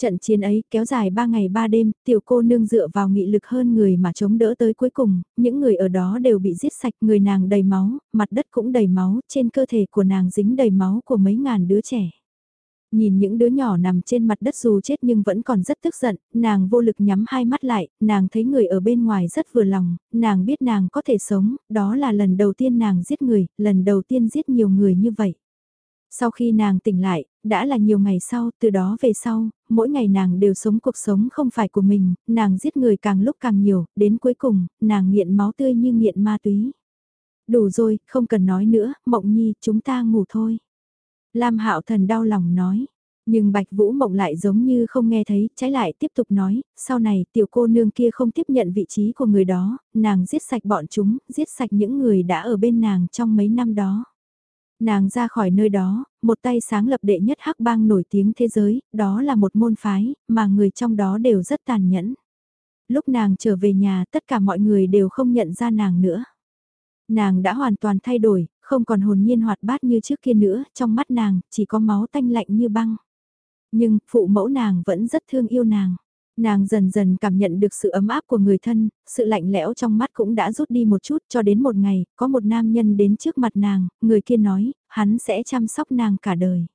Trận chiến ấy kéo dài 3 ngày 3 đêm, tiểu cô nương dựa vào nghị lực hơn người mà chống đỡ tới cuối cùng, những người ở đó đều bị giết sạch, người nàng đầy máu, mặt đất cũng đầy máu, trên cơ thể của nàng dính đầy máu của mấy ngàn đứa trẻ. Nhìn những đứa nhỏ nằm trên mặt đất dù chết nhưng vẫn còn rất tức giận, nàng vô lực nhắm hai mắt lại, nàng thấy người ở bên ngoài rất vừa lòng, nàng biết nàng có thể sống, đó là lần đầu tiên nàng giết người, lần đầu tiên giết nhiều người như vậy. Sau khi nàng tỉnh lại, đã là nhiều ngày sau, từ đó về sau, mỗi ngày nàng đều sống cuộc sống không phải của mình, nàng giết người càng lúc càng nhiều, đến cuối cùng, nàng nghiện máu tươi như nghiện ma túy. Đủ rồi, không cần nói nữa, Mộng Nhi, chúng ta ngủ thôi. Lam Hạo Thần đau lòng nói. Nhưng Bạch Vũ Mộng lại giống như không nghe thấy, trái lại tiếp tục nói, sau này tiểu cô nương kia không tiếp nhận vị trí của người đó, nàng giết sạch bọn chúng, giết sạch những người đã ở bên nàng trong mấy năm đó. Nàng ra khỏi nơi đó, một tay sáng lập đệ nhất hắc bang nổi tiếng thế giới, đó là một môn phái, mà người trong đó đều rất tàn nhẫn. Lúc nàng trở về nhà tất cả mọi người đều không nhận ra nàng nữa. Nàng đã hoàn toàn thay đổi, không còn hồn nhiên hoạt bát như trước kia nữa, trong mắt nàng chỉ có máu tanh lạnh như băng. Nhưng phụ mẫu nàng vẫn rất thương yêu nàng. Nàng dần dần cảm nhận được sự ấm áp của người thân, sự lạnh lẽo trong mắt cũng đã rút đi một chút cho đến một ngày, có một nam nhân đến trước mặt nàng, người kia nói, hắn sẽ chăm sóc nàng cả đời.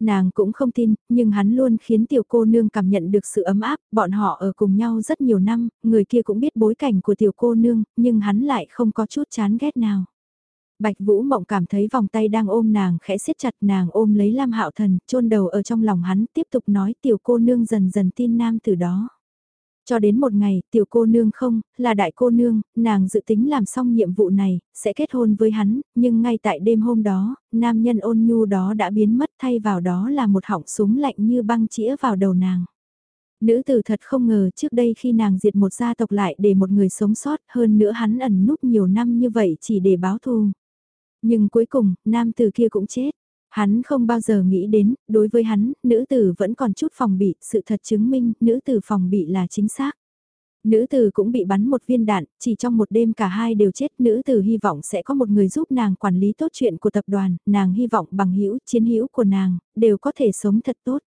Nàng cũng không tin, nhưng hắn luôn khiến tiểu cô nương cảm nhận được sự ấm áp, bọn họ ở cùng nhau rất nhiều năm, người kia cũng biết bối cảnh của tiểu cô nương, nhưng hắn lại không có chút chán ghét nào. Bạch Vũ Mộng cảm thấy vòng tay đang ôm nàng khẽ siết chặt nàng ôm lấy Lam Hạo Thần, chôn đầu ở trong lòng hắn tiếp tục nói tiểu cô nương dần dần tin nam từ đó. Cho đến một ngày, tiểu cô nương không, là đại cô nương, nàng dự tính làm xong nhiệm vụ này, sẽ kết hôn với hắn, nhưng ngay tại đêm hôm đó, nam nhân ôn nhu đó đã biến mất thay vào đó là một họng súng lạnh như băng chĩa vào đầu nàng. Nữ tử thật không ngờ trước đây khi nàng diệt một gia tộc lại để một người sống sót hơn nữa hắn ẩn núp nhiều năm như vậy chỉ để báo thù. Nhưng cuối cùng, nam tử kia cũng chết. Hắn không bao giờ nghĩ đến, đối với hắn, nữ tử vẫn còn chút phòng bị, sự thật chứng minh, nữ tử phòng bị là chính xác. Nữ tử cũng bị bắn một viên đạn, chỉ trong một đêm cả hai đều chết, nữ tử hy vọng sẽ có một người giúp nàng quản lý tốt chuyện của tập đoàn, nàng hy vọng bằng hữu chiến hữu của nàng, đều có thể sống thật tốt.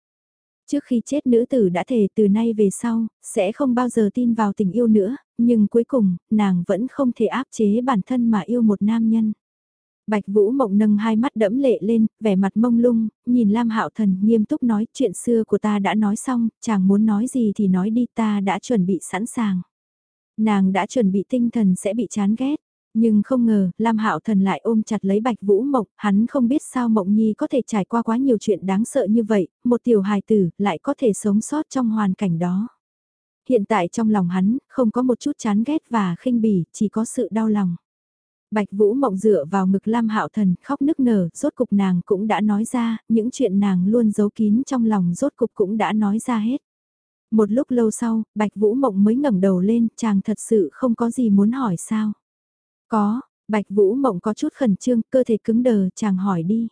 Trước khi chết nữ tử đã thề từ nay về sau, sẽ không bao giờ tin vào tình yêu nữa, nhưng cuối cùng, nàng vẫn không thể áp chế bản thân mà yêu một nam nhân. Bạch Vũ Mộng nâng hai mắt đẫm lệ lên, vẻ mặt mông lung, nhìn Lam Hạo Thần nghiêm túc nói chuyện xưa của ta đã nói xong, chàng muốn nói gì thì nói đi ta đã chuẩn bị sẵn sàng. Nàng đã chuẩn bị tinh thần sẽ bị chán ghét, nhưng không ngờ Lam Hạo Thần lại ôm chặt lấy Bạch Vũ Mộng, hắn không biết sao Mộng Nhi có thể trải qua quá nhiều chuyện đáng sợ như vậy, một tiểu hài tử lại có thể sống sót trong hoàn cảnh đó. Hiện tại trong lòng hắn, không có một chút chán ghét và khinh bỉ, chỉ có sự đau lòng. Bạch Vũ Mộng dựa vào ngực Lam Hạo Thần, khóc nức nở, rốt cục nàng cũng đã nói ra, những chuyện nàng luôn giấu kín trong lòng rốt cục cũng đã nói ra hết. Một lúc lâu sau, Bạch Vũ Mộng mới ngẩng đầu lên, chàng thật sự không có gì muốn hỏi sao. Có, Bạch Vũ Mộng có chút khẩn trương, cơ thể cứng đờ, chàng hỏi đi.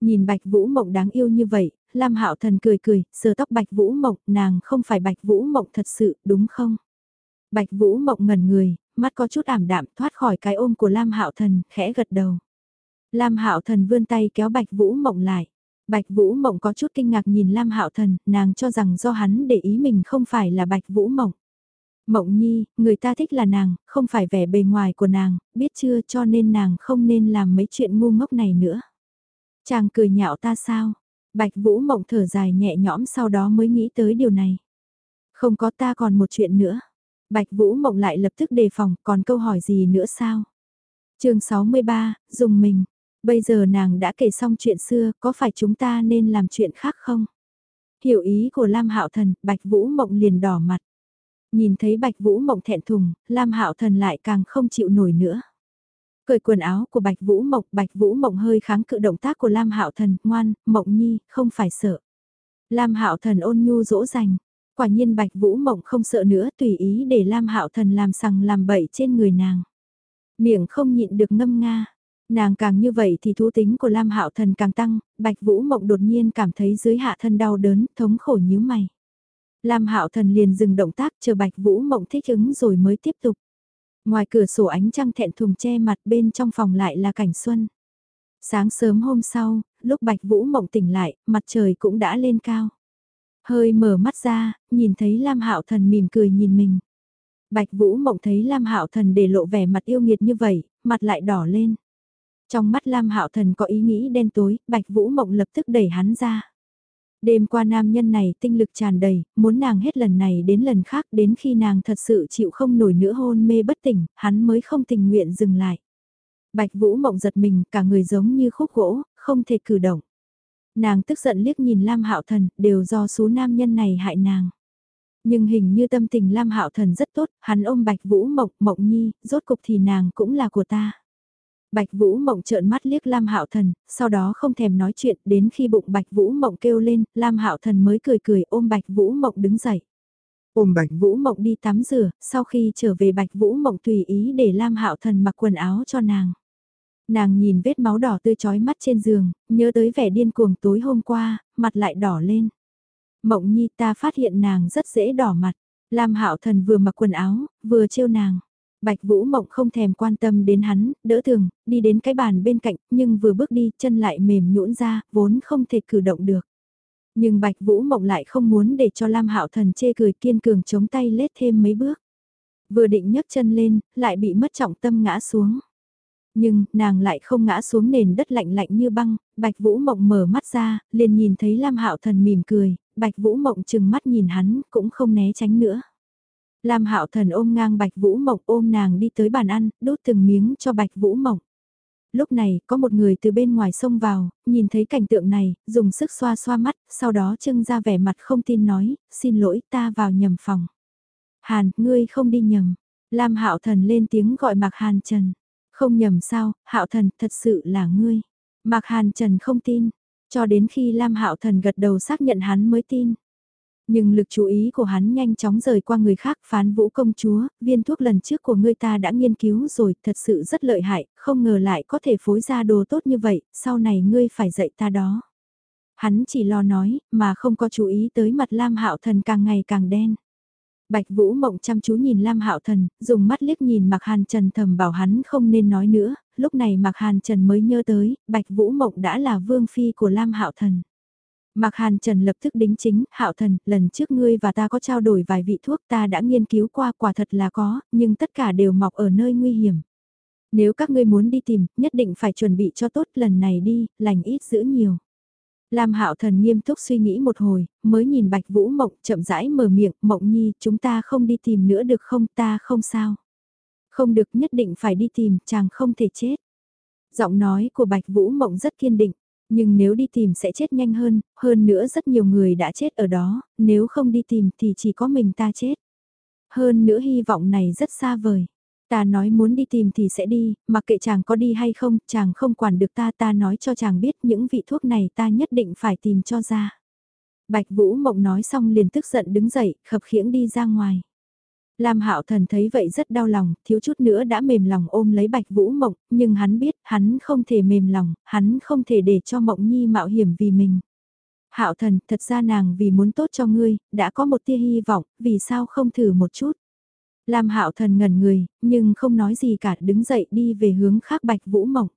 Nhìn Bạch Vũ Mộng đáng yêu như vậy, Lam Hạo Thần cười cười, sờ tóc Bạch Vũ Mộng, nàng không phải Bạch Vũ Mộng thật sự, đúng không? Bạch Vũ Mộng ngẩn người, mắt có chút ảm đạm thoát khỏi cái ôm của Lam Hạo Thần, khẽ gật đầu. Lam Hạo Thần vươn tay kéo Bạch Vũ Mộng lại. Bạch Vũ Mộng có chút kinh ngạc nhìn Lam Hạo Thần, nàng cho rằng do hắn để ý mình không phải là Bạch Vũ Mộng. Mộng Nhi, người ta thích là nàng, không phải vẻ bề ngoài của nàng, biết chưa cho nên nàng không nên làm mấy chuyện ngu ngốc này nữa. Chàng cười nhạo ta sao? Bạch Vũ Mộng thở dài nhẹ nhõm sau đó mới nghĩ tới điều này. Không có ta còn một chuyện nữa. Bạch Vũ Mộng lại lập tức đề phòng, còn câu hỏi gì nữa sao? chương 63, dùng mình. Bây giờ nàng đã kể xong chuyện xưa, có phải chúng ta nên làm chuyện khác không? Hiểu ý của Lam Hạo Thần, Bạch Vũ Mộng liền đỏ mặt. Nhìn thấy Bạch Vũ Mộng thẹn thùng, Lam Hạo Thần lại càng không chịu nổi nữa. Cởi quần áo của Bạch Vũ Mộng, Bạch Vũ Mộng hơi kháng cự động tác của Lam Hạo Thần, ngoan, Mộng Nhi, không phải sợ. Lam Hạo Thần ôn nhu dỗ dành, Quả nhiên Bạch Vũ Mộng không sợ nữa tùy ý để Lam Hạo Thần làm sằng làm bậy trên người nàng. Miệng không nhịn được ngâm nga. Nàng càng như vậy thì thú tính của Lam Hạo Thần càng tăng, Bạch Vũ Mộng đột nhiên cảm thấy dưới hạ thân đau đớn, thống khổ nhíu mày. Lam Hạo Thần liền dừng động tác chờ Bạch Vũ Mộng thích ứng rồi mới tiếp tục. Ngoài cửa sổ ánh trăng thẹn thùng che mặt bên trong phòng lại là cảnh xuân. Sáng sớm hôm sau, lúc Bạch Vũ Mộng tỉnh lại, mặt trời cũng đã lên cao. Hơi mở mắt ra, nhìn thấy Lam Hạo Thần mỉm cười nhìn mình. Bạch Vũ Mộng thấy Lam Hạo Thần để lộ vẻ mặt yêu nghiệt như vậy, mặt lại đỏ lên. Trong mắt Lam Hạo Thần có ý nghĩ đen tối, Bạch Vũ Mộng lập tức đẩy hắn ra. Đêm qua nam nhân này tinh lực tràn đầy, muốn nàng hết lần này đến lần khác đến khi nàng thật sự chịu không nổi nữa hôn mê bất tỉnh, hắn mới không tình nguyện dừng lại. Bạch Vũ Mộng giật mình, cả người giống như khúc gỗ, không thể cử động. Nàng tức giận liếc nhìn Lam Hạo Thần, đều do số nam nhân này hại nàng. Nhưng hình như tâm tình Lam Hạo Thần rất tốt, hắn ôm Bạch Vũ Mộng, Mộng Nhi, rốt cục thì nàng cũng là của ta. Bạch Vũ Mộng trợn mắt liếc Lam Hạo Thần, sau đó không thèm nói chuyện, đến khi bụng Bạch Vũ Mộng kêu lên, Lam Hạo Thần mới cười cười ôm Bạch Vũ Mộng đứng dậy. Ôm Bạch Vũ Mộng đi tắm rửa, sau khi trở về Bạch Vũ Mộng tùy ý để Lam Hạo Thần mặc quần áo cho nàng. Nàng nhìn vết máu đỏ tươi chói mắt trên giường, nhớ tới vẻ điên cuồng tối hôm qua, mặt lại đỏ lên. Mộng nhi ta phát hiện nàng rất dễ đỏ mặt. Lam hạo thần vừa mặc quần áo, vừa trêu nàng. Bạch Vũ Mộng không thèm quan tâm đến hắn, đỡ thường, đi đến cái bàn bên cạnh, nhưng vừa bước đi, chân lại mềm nhũn ra, vốn không thể cử động được. Nhưng Bạch Vũ Mộng lại không muốn để cho Lam Hạo Thần chê cười kiên cường chống tay lết thêm mấy bước. Vừa định nhấc chân lên, lại bị mất trọng tâm ngã xuống. Nhưng, nàng lại không ngã xuống nền đất lạnh lạnh như băng, Bạch Vũ Mộng mở mắt ra, liền nhìn thấy Lam Hạo Thần mỉm cười, Bạch Vũ Mộng chừng mắt nhìn hắn, cũng không né tránh nữa. Lam Hạo Thần ôm ngang Bạch Vũ Mộng ôm nàng đi tới bàn ăn, đút từng miếng cho Bạch Vũ Mộng. Lúc này, có một người từ bên ngoài xông vào, nhìn thấy cảnh tượng này, dùng sức xoa xoa mắt, sau đó trưng ra vẻ mặt không tin nói, xin lỗi ta vào nhầm phòng. Hàn, ngươi không đi nhầm. Lam Hạo Thần lên tiếng gọi Mạc Hàn Trần. Không nhầm sao, Hạo Thần, thật sự là ngươi. Mạc Hàn Trần không tin, cho đến khi Lam Hạo Thần gật đầu xác nhận hắn mới tin. Nhưng lực chú ý của hắn nhanh chóng rời qua người khác phán vũ công chúa, viên thuốc lần trước của ngươi ta đã nghiên cứu rồi, thật sự rất lợi hại, không ngờ lại có thể phối ra đồ tốt như vậy, sau này ngươi phải dạy ta đó. Hắn chỉ lo nói, mà không có chú ý tới mặt Lam Hạo Thần càng ngày càng đen. Bạch Vũ Mộng chăm chú nhìn Lam Hạo Thần, dùng mắt liếc nhìn Mạc Hàn Trần thầm bảo hắn không nên nói nữa, lúc này Mạc Hàn Trần mới nhớ tới, Bạch Vũ Mộng đã là vương phi của Lam Hạo Thần. Mạc Hàn Trần lập tức đính chính, Hạo Thần, lần trước ngươi và ta có trao đổi vài vị thuốc ta đã nghiên cứu qua quả thật là có, nhưng tất cả đều mọc ở nơi nguy hiểm. Nếu các ngươi muốn đi tìm, nhất định phải chuẩn bị cho tốt lần này đi, lành ít giữ nhiều. Lam Hạo Thần nghiêm túc suy nghĩ một hồi, mới nhìn Bạch Vũ Mộng chậm rãi mở miệng, Mộng Nhi, chúng ta không đi tìm nữa được không, ta không sao. Không được nhất định phải đi tìm, chàng không thể chết. Giọng nói của Bạch Vũ Mộng rất kiên định, nhưng nếu đi tìm sẽ chết nhanh hơn, hơn nữa rất nhiều người đã chết ở đó, nếu không đi tìm thì chỉ có mình ta chết. Hơn nữa hy vọng này rất xa vời. Ta nói muốn đi tìm thì sẽ đi, mặc kệ chàng có đi hay không, chàng không quản được ta ta nói cho chàng biết những vị thuốc này ta nhất định phải tìm cho ra. Bạch Vũ Mộng nói xong liền tức giận đứng dậy, khập khiễng đi ra ngoài. Lam Hạo Thần thấy vậy rất đau lòng, thiếu chút nữa đã mềm lòng ôm lấy Bạch Vũ Mộng, nhưng hắn biết, hắn không thể mềm lòng, hắn không thể để cho Mộng Nhi mạo hiểm vì mình. Hạo Thần, thật ra nàng vì muốn tốt cho ngươi, đã có một tia hy vọng, vì sao không thử một chút? Lam Hạo Thần ngẩn người, nhưng không nói gì cả, đứng dậy đi về hướng khác Bạch Vũ Mộng.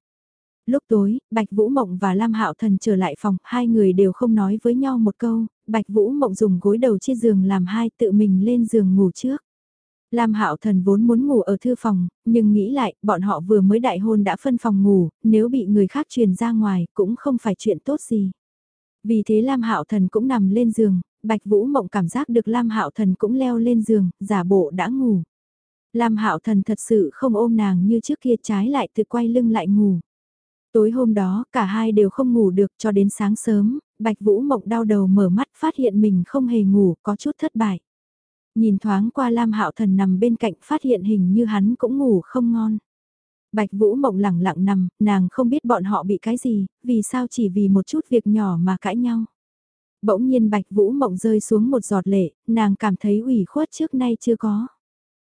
Lúc tối, Bạch Vũ Mộng và Lam Hạo Thần trở lại phòng, hai người đều không nói với nhau một câu, Bạch Vũ Mộng dùng gối đầu chia giường làm hai tự mình lên giường ngủ trước. Lam Hạo Thần vốn muốn ngủ ở thư phòng, nhưng nghĩ lại, bọn họ vừa mới đại hôn đã phân phòng ngủ, nếu bị người khác truyền ra ngoài cũng không phải chuyện tốt gì. Vì thế Lam Hạo Thần cũng nằm lên giường, Bạch Vũ Mộng cảm giác được Lam Hạo Thần cũng leo lên giường, giả bộ đã ngủ. Lam Hạo Thần thật sự không ôm nàng như trước kia trái lại tự quay lưng lại ngủ. Tối hôm đó, cả hai đều không ngủ được cho đến sáng sớm, Bạch Vũ Mộng đau đầu mở mắt phát hiện mình không hề ngủ, có chút thất bại. Nhìn thoáng qua Lam Hạo Thần nằm bên cạnh phát hiện hình như hắn cũng ngủ không ngon. Bạch Vũ Mộng lẳng lặng nằm, nàng không biết bọn họ bị cái gì, vì sao chỉ vì một chút việc nhỏ mà cãi nhau. Bỗng nhiên Bạch Vũ Mộng rơi xuống một giọt lệ, nàng cảm thấy ủy khuất trước nay chưa có.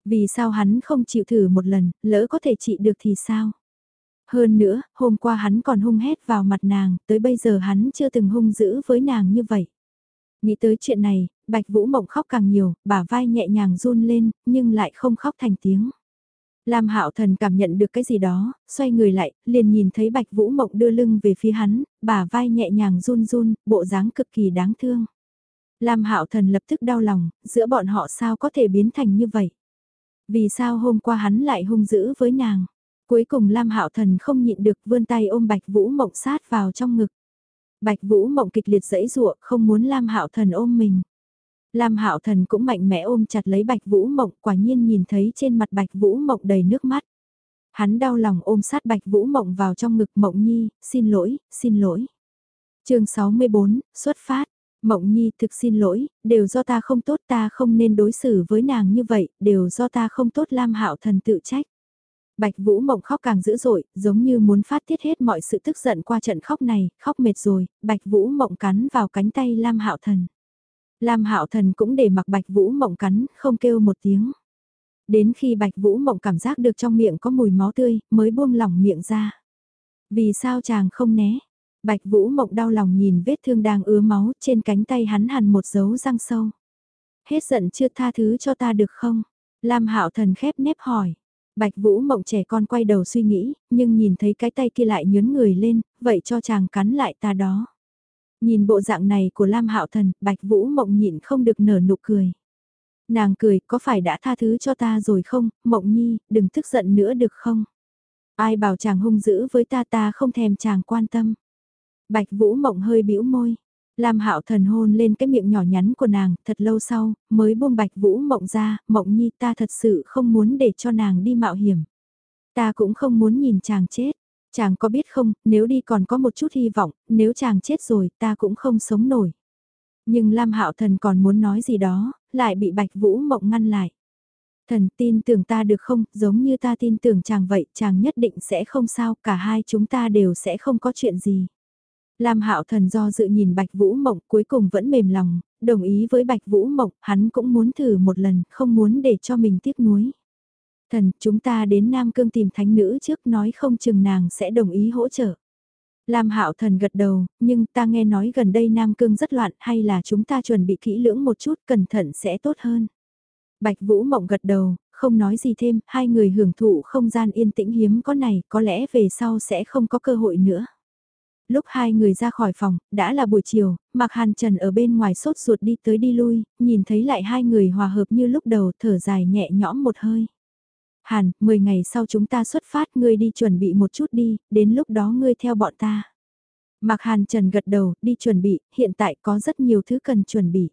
Vì sao hắn không chịu thử một lần, lỡ có thể trị được thì sao? Hơn nữa, hôm qua hắn còn hung hét vào mặt nàng, tới bây giờ hắn chưa từng hung dữ với nàng như vậy. Nghĩ tới chuyện này, Bạch Vũ Mộng khóc càng nhiều, bả vai nhẹ nhàng run lên, nhưng lại không khóc thành tiếng. Lam Hạo Thần cảm nhận được cái gì đó, xoay người lại, liền nhìn thấy Bạch Vũ Mộng đưa lưng về phía hắn, bả vai nhẹ nhàng run run, bộ dáng cực kỳ đáng thương. Lam Hạo Thần lập tức đau lòng, giữa bọn họ sao có thể biến thành như vậy? Vì sao hôm qua hắn lại hung dữ với nàng? Cuối cùng Lam Hạo Thần không nhịn được vươn tay ôm Bạch Vũ Mộng sát vào trong ngực. Bạch Vũ Mộng kịch liệt dẫy giụa, không muốn Lam Hạo Thần ôm mình. Lam Hạo Thần cũng mạnh mẽ ôm chặt lấy Bạch Vũ Mộng, quả nhiên nhìn thấy trên mặt Bạch Vũ Mộng đầy nước mắt. Hắn đau lòng ôm sát Bạch Vũ Mộng vào trong ngực Mộng Nhi, xin lỗi, xin lỗi. chương 64, xuất phát. Mộng Nhi thực xin lỗi, đều do ta không tốt ta không nên đối xử với nàng như vậy, đều do ta không tốt Lam Hạo Thần tự trách. Bạch Vũ Mộng khóc càng dữ dội, giống như muốn phát tiết hết mọi sự tức giận qua trận khóc này, khóc mệt rồi, Bạch Vũ Mộng cắn vào cánh tay Lam Hạo Thần. Lam Hạo Thần cũng để mặc Bạch Vũ Mộng cắn, không kêu một tiếng. Đến khi Bạch Vũ Mộng cảm giác được trong miệng có mùi máu tươi, mới buông lỏng miệng ra. Vì sao chàng không né? Bạch Vũ Mộng đau lòng nhìn vết thương đang ứa máu trên cánh tay hắn hằn một dấu răng sâu. Hết giận chưa tha thứ cho ta được không? Lam Hạo Thần khép nép hỏi. Bạch Vũ Mộng trẻ con quay đầu suy nghĩ, nhưng nhìn thấy cái tay kia lại nhướng người lên, vậy cho chàng cắn lại ta đó. Nhìn bộ dạng này của Lam Hạo Thần, Bạch Vũ Mộng nhịn không được nở nụ cười. Nàng cười, có phải đã tha thứ cho ta rồi không, Mộng Nhi, đừng tức giận nữa được không? Ai bảo chàng hung dữ với ta ta không thèm chàng quan tâm. Bạch Vũ Mộng hơi bĩu môi. Lam Hạo Thần hôn lên cái miệng nhỏ nhắn của nàng, thật lâu sau, mới buông Bạch Vũ Mộng ra, Mộng Nhi ta thật sự không muốn để cho nàng đi mạo hiểm. Ta cũng không muốn nhìn chàng chết. Chàng có biết không, nếu đi còn có một chút hy vọng, nếu chàng chết rồi ta cũng không sống nổi. Nhưng Lam Hạo Thần còn muốn nói gì đó, lại bị Bạch Vũ Mộng ngăn lại. Thần tin tưởng ta được không, giống như ta tin tưởng chàng vậy, chàng nhất định sẽ không sao, cả hai chúng ta đều sẽ không có chuyện gì. Lam Hạo Thần do dự nhìn Bạch Vũ Mộng cuối cùng vẫn mềm lòng, đồng ý với Bạch Vũ Mộng, hắn cũng muốn thử một lần, không muốn để cho mình tiếc nuối. Thần, chúng ta đến Nam Cương tìm thánh nữ trước nói không chừng nàng sẽ đồng ý hỗ trợ. Lam Hạo Thần gật đầu, nhưng ta nghe nói gần đây Nam Cương rất loạn hay là chúng ta chuẩn bị kỹ lưỡng một chút cẩn thận sẽ tốt hơn. Bạch Vũ Mộng gật đầu, không nói gì thêm, hai người hưởng thụ không gian yên tĩnh hiếm có này, có lẽ về sau sẽ không có cơ hội nữa. Lúc hai người ra khỏi phòng, đã là buổi chiều, Mạc Hàn Trần ở bên ngoài sốt ruột đi tới đi lui, nhìn thấy lại hai người hòa hợp như lúc đầu thở dài nhẹ nhõm một hơi. Hàn, 10 ngày sau chúng ta xuất phát ngươi đi chuẩn bị một chút đi, đến lúc đó ngươi theo bọn ta. Mạc Hàn Trần gật đầu, đi chuẩn bị, hiện tại có rất nhiều thứ cần chuẩn bị.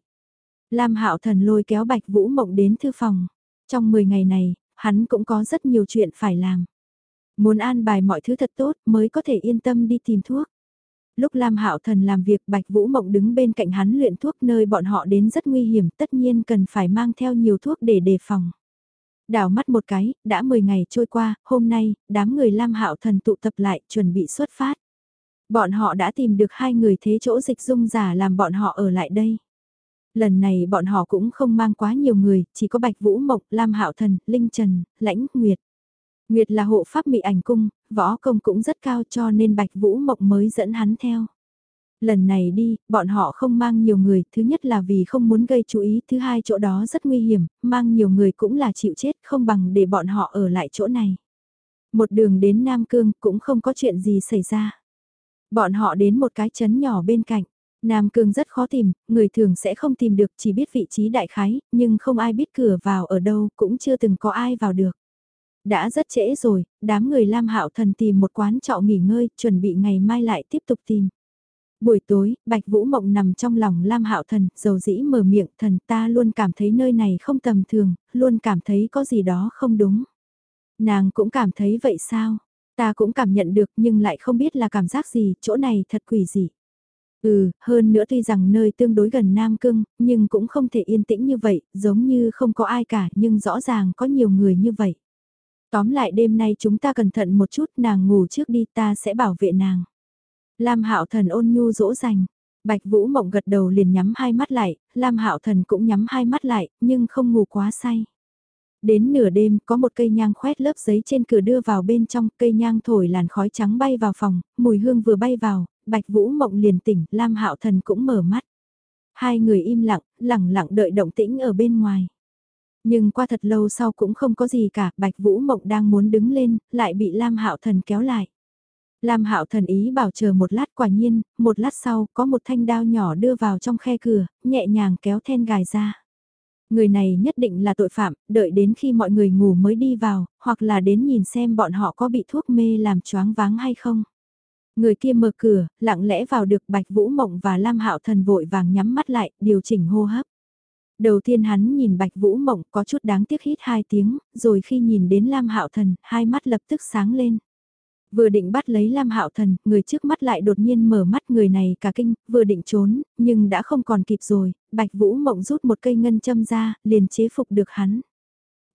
Lam Hạo Thần lôi kéo Bạch Vũ Mộng đến thư phòng. Trong 10 ngày này, hắn cũng có rất nhiều chuyện phải làm. Muốn an bài mọi thứ thật tốt mới có thể yên tâm đi tìm thuốc. Lúc Lam Hạo Thần làm việc Bạch Vũ Mộng đứng bên cạnh hắn luyện thuốc nơi bọn họ đến rất nguy hiểm tất nhiên cần phải mang theo nhiều thuốc để đề phòng. Đảo mắt một cái, đã 10 ngày trôi qua, hôm nay, đám người Lam Hạo Thần tụ tập lại chuẩn bị xuất phát. Bọn họ đã tìm được hai người thế chỗ dịch dung giả làm bọn họ ở lại đây. Lần này bọn họ cũng không mang quá nhiều người, chỉ có Bạch Vũ Mộc, Lam Hạo Thần, Linh Trần, Lãnh, Nguyệt. Nguyệt là hộ pháp mị ảnh cung, võ công cũng rất cao cho nên Bạch Vũ Mộc mới dẫn hắn theo. Lần này đi, bọn họ không mang nhiều người, thứ nhất là vì không muốn gây chú ý, thứ hai chỗ đó rất nguy hiểm, mang nhiều người cũng là chịu chết, không bằng để bọn họ ở lại chỗ này. Một đường đến Nam Cương cũng không có chuyện gì xảy ra. Bọn họ đến một cái chấn nhỏ bên cạnh. Nam Cương rất khó tìm, người thường sẽ không tìm được chỉ biết vị trí đại khái, nhưng không ai biết cửa vào ở đâu, cũng chưa từng có ai vào được. Đã rất trễ rồi, đám người Lam Hạo Thần tìm một quán trọ nghỉ ngơi, chuẩn bị ngày mai lại tiếp tục tìm. Buổi tối, Bạch Vũ Mộng nằm trong lòng Lam Hạo Thần, dầu dĩ mở miệng, thần ta luôn cảm thấy nơi này không tầm thường, luôn cảm thấy có gì đó không đúng. Nàng cũng cảm thấy vậy sao? Ta cũng cảm nhận được nhưng lại không biết là cảm giác gì, chỗ này thật quỷ dị. Ừ, hơn nữa tuy rằng nơi tương đối gần Nam Cưng, nhưng cũng không thể yên tĩnh như vậy, giống như không có ai cả, nhưng rõ ràng có nhiều người như vậy. Tóm lại đêm nay chúng ta cẩn thận một chút, nàng ngủ trước đi ta sẽ bảo vệ nàng. Lam Hạo Thần ôn nhu dỗ dành. Bạch Vũ Mộng gật đầu liền nhắm hai mắt lại, Lam Hạo Thần cũng nhắm hai mắt lại, nhưng không ngủ quá say. Đến nửa đêm, có một cây nhang khoét lớp giấy trên cửa đưa vào bên trong, cây nhang thổi làn khói trắng bay vào phòng, mùi hương vừa bay vào, Bạch Vũ Mộng liền tỉnh, Lam Hạo Thần cũng mở mắt. Hai người im lặng, lặng lặng đợi động tĩnh ở bên ngoài. Nhưng qua thật lâu sau cũng không có gì cả, Bạch Vũ Mộng đang muốn đứng lên, lại bị Lam Hạo Thần kéo lại. Lam Hạo thần ý bảo chờ một lát quả nhiên, một lát sau có một thanh đao nhỏ đưa vào trong khe cửa, nhẹ nhàng kéo then gài ra. Người này nhất định là tội phạm, đợi đến khi mọi người ngủ mới đi vào, hoặc là đến nhìn xem bọn họ có bị thuốc mê làm choáng váng hay không. Người kia mở cửa, lặng lẽ vào được Bạch Vũ Mộng và Lam Hạo Thần vội vàng nhắm mắt lại, điều chỉnh hô hấp. Đầu tiên hắn nhìn Bạch Vũ Mộng có chút đáng tiếc hít hai tiếng, rồi khi nhìn đến Lam Hạo Thần, hai mắt lập tức sáng lên. Vừa định bắt lấy Lam Hạo Thần, người trước mắt lại đột nhiên mở mắt người này cả kinh, vừa định trốn, nhưng đã không còn kịp rồi, Bạch Vũ Mộng rút một cây ngân châm ra, liền chế phục được hắn.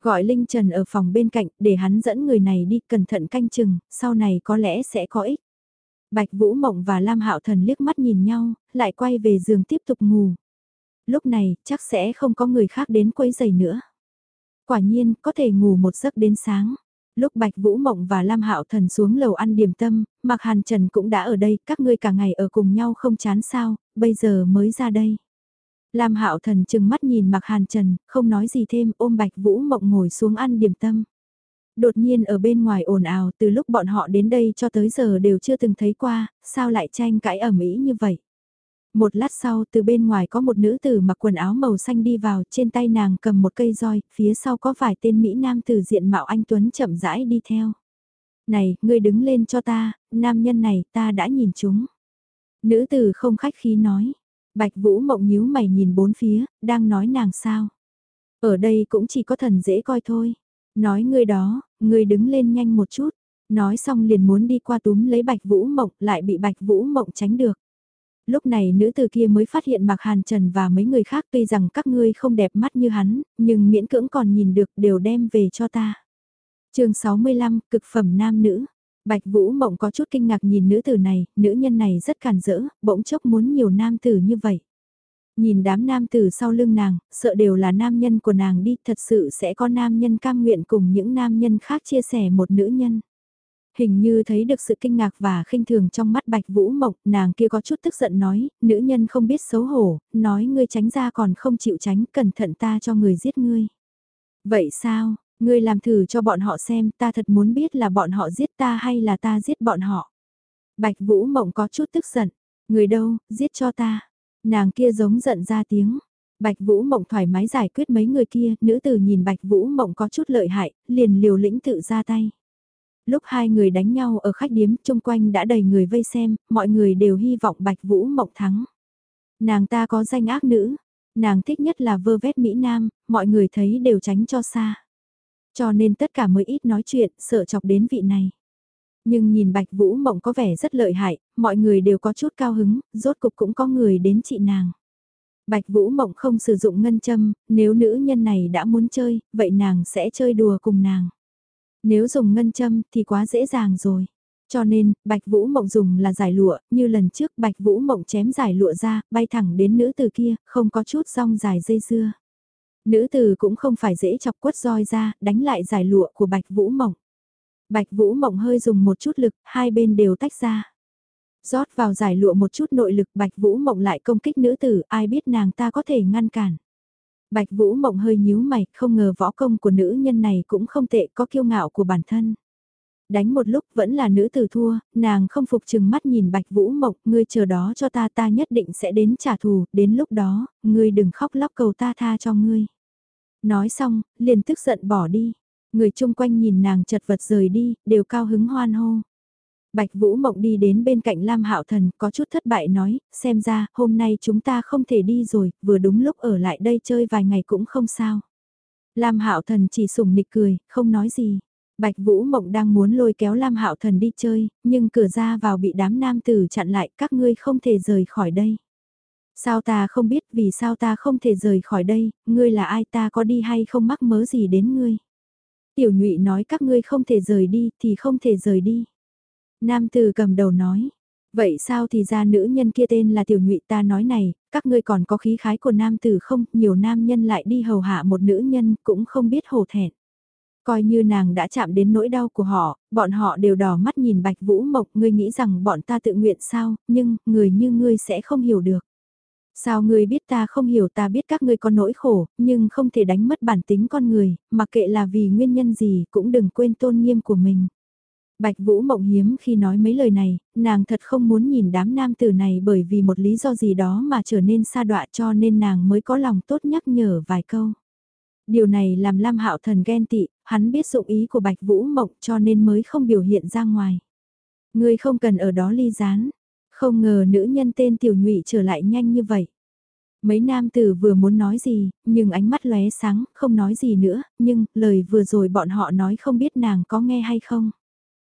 Gọi Linh Trần ở phòng bên cạnh, để hắn dẫn người này đi cẩn thận canh chừng, sau này có lẽ sẽ có ích. Bạch Vũ Mộng và Lam Hạo Thần liếc mắt nhìn nhau, lại quay về giường tiếp tục ngủ. Lúc này, chắc sẽ không có người khác đến quấy giày nữa. Quả nhiên, có thể ngủ một giấc đến sáng. Lúc Bạch Vũ Mộng và Lam Hạo Thần xuống lầu ăn điểm tâm, Mạc Hàn Trần cũng đã ở đây, các ngươi cả ngày ở cùng nhau không chán sao, bây giờ mới ra đây. Lam Hạo Thần chừng mắt nhìn Mạc Hàn Trần, không nói gì thêm, ôm Bạch Vũ Mộng ngồi xuống ăn điểm tâm. Đột nhiên ở bên ngoài ồn ào, từ lúc bọn họ đến đây cho tới giờ đều chưa từng thấy qua, sao lại tranh cãi ở Mỹ như vậy? Một lát sau từ bên ngoài có một nữ tử mặc quần áo màu xanh đi vào, trên tay nàng cầm một cây roi, phía sau có vài tên Mỹ Nam tử diện mạo anh Tuấn chậm rãi đi theo. Này, ngươi đứng lên cho ta, nam nhân này ta đã nhìn chúng. Nữ tử không khách khí nói. Bạch Vũ mộng nhíu mày nhìn bốn phía, đang nói nàng sao. Ở đây cũng chỉ có thần dễ coi thôi. Nói ngươi đó, ngươi đứng lên nhanh một chút. Nói xong liền muốn đi qua túm lấy Bạch Vũ Mộng lại bị Bạch Vũ Mộng tránh được. Lúc này nữ từ kia mới phát hiện Mạc Hàn Trần và mấy người khác tuy rằng các ngươi không đẹp mắt như hắn, nhưng miễn cưỡng còn nhìn được đều đem về cho ta. chương 65, cực phẩm nam nữ. Bạch Vũ Mộng có chút kinh ngạc nhìn nữ tử này, nữ nhân này rất càn rỡ, bỗng chốc muốn nhiều nam tử như vậy. Nhìn đám nam tử sau lưng nàng, sợ đều là nam nhân của nàng đi, thật sự sẽ có nam nhân cam nguyện cùng những nam nhân khác chia sẻ một nữ nhân. Hình như thấy được sự kinh ngạc và khinh thường trong mắt Bạch Vũ Mộng, nàng kia có chút tức giận nói, nữ nhân không biết xấu hổ, nói ngươi tránh ra còn không chịu tránh, cẩn thận ta cho người giết ngươi. Vậy sao, ngươi làm thử cho bọn họ xem, ta thật muốn biết là bọn họ giết ta hay là ta giết bọn họ. Bạch Vũ Mộng có chút tức giận, người đâu, giết cho ta. Nàng kia giống giận ra tiếng. Bạch Vũ Mộng thoải mái giải quyết mấy người kia, nữ tử nhìn Bạch Vũ Mộng có chút lợi hại, liền liều lĩnh tự ra tay lúc hai người đánh nhau ở khách điếm chung quanh đã đầy người vây xem, mọi người đều hy vọng Bạch Vũ Mộng thắng. Nàng ta có danh ác nữ, nàng thích nhất là vơ vét Mỹ Nam, mọi người thấy đều tránh cho xa. Cho nên tất cả mới ít nói chuyện, sợ chọc đến vị này. Nhưng nhìn Bạch Vũ Mộng có vẻ rất lợi hại, mọi người đều có chút cao hứng, rốt cục cũng có người đến chị nàng. Bạch Vũ Mộng không sử dụng ngân châm, nếu nữ nhân này đã muốn chơi, vậy nàng sẽ chơi đùa cùng nàng. Nếu dùng ngân châm thì quá dễ dàng rồi. Cho nên, Bạch Vũ Mộng dùng là giải lụa, như lần trước Bạch Vũ Mộng chém giải lụa ra, bay thẳng đến nữ tử kia, không có chút rong dài dây dưa. Nữ tử cũng không phải dễ chọc quất roi ra, đánh lại giải lụa của Bạch Vũ Mộng. Bạch Vũ Mộng hơi dùng một chút lực, hai bên đều tách ra. rót vào giải lụa một chút nội lực Bạch Vũ Mộng lại công kích nữ tử, ai biết nàng ta có thể ngăn cản. Bạch Vũ Mộng hơi nhíu mày, không ngờ võ công của nữ nhân này cũng không tệ, có kiêu ngạo của bản thân. Đánh một lúc vẫn là nữ tử thua, nàng không phục chừng mắt nhìn Bạch Vũ Mộng, ngươi chờ đó cho ta ta nhất định sẽ đến trả thù, đến lúc đó, ngươi đừng khóc lóc cầu ta tha cho ngươi. Nói xong, liền tức giận bỏ đi. Người chung quanh nhìn nàng chật vật rời đi, đều cao hứng hoan hô. Bạch Vũ Mộng đi đến bên cạnh Lam Hạo Thần, có chút thất bại nói, xem ra, hôm nay chúng ta không thể đi rồi, vừa đúng lúc ở lại đây chơi vài ngày cũng không sao. Lam Hạo Thần chỉ sủng nịch cười, không nói gì. Bạch Vũ Mộng đang muốn lôi kéo Lam Hạo Thần đi chơi, nhưng cửa ra vào bị đám nam tử chặn lại, các ngươi không thể rời khỏi đây. Sao ta không biết vì sao ta không thể rời khỏi đây, ngươi là ai ta có đi hay không mắc mớ gì đến ngươi. Tiểu nhụy nói các ngươi không thể rời đi thì không thể rời đi. Nam tử cầm đầu nói, vậy sao thì ra nữ nhân kia tên là tiểu nhụy ta nói này, các ngươi còn có khí khái của nam tử không, nhiều nam nhân lại đi hầu hạ một nữ nhân cũng không biết hổ thẹn. Coi như nàng đã chạm đến nỗi đau của họ, bọn họ đều đỏ mắt nhìn bạch vũ mộc, ngươi nghĩ rằng bọn ta tự nguyện sao, nhưng, người như ngươi sẽ không hiểu được. Sao ngươi biết ta không hiểu ta biết các ngươi có nỗi khổ, nhưng không thể đánh mất bản tính con người, mà kệ là vì nguyên nhân gì cũng đừng quên tôn nghiêm của mình. Bạch Vũ mộng hiếm khi nói mấy lời này, nàng thật không muốn nhìn đám nam tử này bởi vì một lý do gì đó mà trở nên xa đọa cho nên nàng mới có lòng tốt nhắc nhở vài câu. Điều này làm Lam Hạo Thần ghen tị, hắn biết dụng ý của Bạch Vũ Mộng cho nên mới không biểu hiện ra ngoài. Ngươi không cần ở đó ly gián, không ngờ nữ nhân tên Tiểu Nhụy trở lại nhanh như vậy. Mấy nam tử vừa muốn nói gì, nhưng ánh mắt lóe sáng, không nói gì nữa, nhưng lời vừa rồi bọn họ nói không biết nàng có nghe hay không.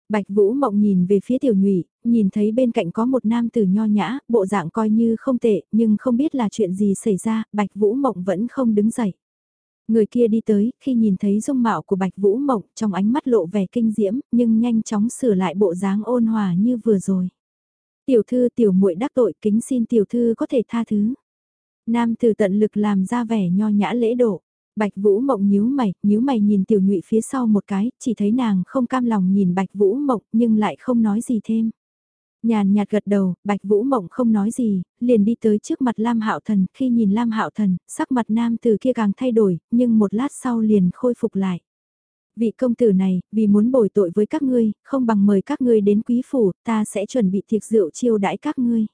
Bạch Vũ Mộng nhìn về phía tiểu nhụy, nhìn thấy bên cạnh có một nam tử nho nhã, bộ dạng coi như không tệ, nhưng không biết là chuyện gì xảy ra, Bạch Vũ Mộng vẫn không đứng dậy. Người kia đi tới, khi nhìn thấy dung mạo của Bạch Vũ Mộng, trong ánh mắt lộ vẻ kinh diễm, nhưng nhanh chóng sửa lại bộ dáng ôn hòa như vừa rồi. Tiểu thư tiểu muội đắc tội kính xin tiểu thư có thể tha thứ. Nam tử tận lực làm ra vẻ nho nhã lễ độ. Bạch Vũ Mộng nhíu mày, nhíu mày nhìn tiểu nhụy phía sau một cái, chỉ thấy nàng không cam lòng nhìn Bạch Vũ Mộng nhưng lại không nói gì thêm. Nhàn nhạt gật đầu, Bạch Vũ Mộng không nói gì, liền đi tới trước mặt Lam Hạo Thần, khi nhìn Lam Hạo Thần, sắc mặt nam từ kia càng thay đổi, nhưng một lát sau liền khôi phục lại. Vị công tử này, vì muốn bồi tội với các ngươi, không bằng mời các ngươi đến quý phủ, ta sẽ chuẩn bị thiệt rượu chiêu đãi các ngươi.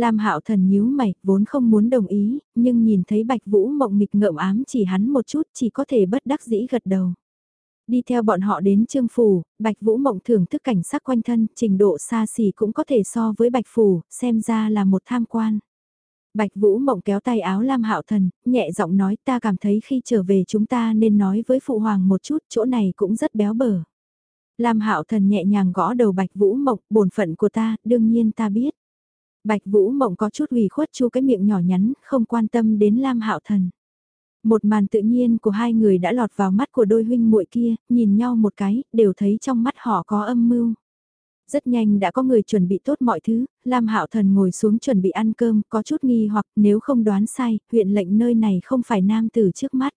Lam Hạo Thần nhíu mày, vốn không muốn đồng ý, nhưng nhìn thấy Bạch Vũ mộng nghịch ngợm ám chỉ hắn một chút, chỉ có thể bất đắc dĩ gật đầu. Đi theo bọn họ đến Trương phủ, Bạch Vũ mộng thưởng thức cảnh sắc quanh thân, trình độ xa xỉ cũng có thể so với Bạch phủ, xem ra là một tham quan. Bạch Vũ mộng kéo tay áo Lam Hạo Thần, nhẹ giọng nói ta cảm thấy khi trở về chúng ta nên nói với phụ hoàng một chút, chỗ này cũng rất béo bở. Lam Hạo Thần nhẹ nhàng gõ đầu Bạch Vũ mộng, bổn phận của ta, đương nhiên ta biết. Bạch Vũ Mộng có chút ủy khuất chu cái miệng nhỏ nhắn, không quan tâm đến Lam Hạo Thần. Một màn tự nhiên của hai người đã lọt vào mắt của đôi huynh muội kia, nhìn nhau một cái, đều thấy trong mắt họ có âm mưu. Rất nhanh đã có người chuẩn bị tốt mọi thứ, Lam Hạo Thần ngồi xuống chuẩn bị ăn cơm, có chút nghi hoặc nếu không đoán sai, huyện lệnh nơi này không phải nam tử trước mắt.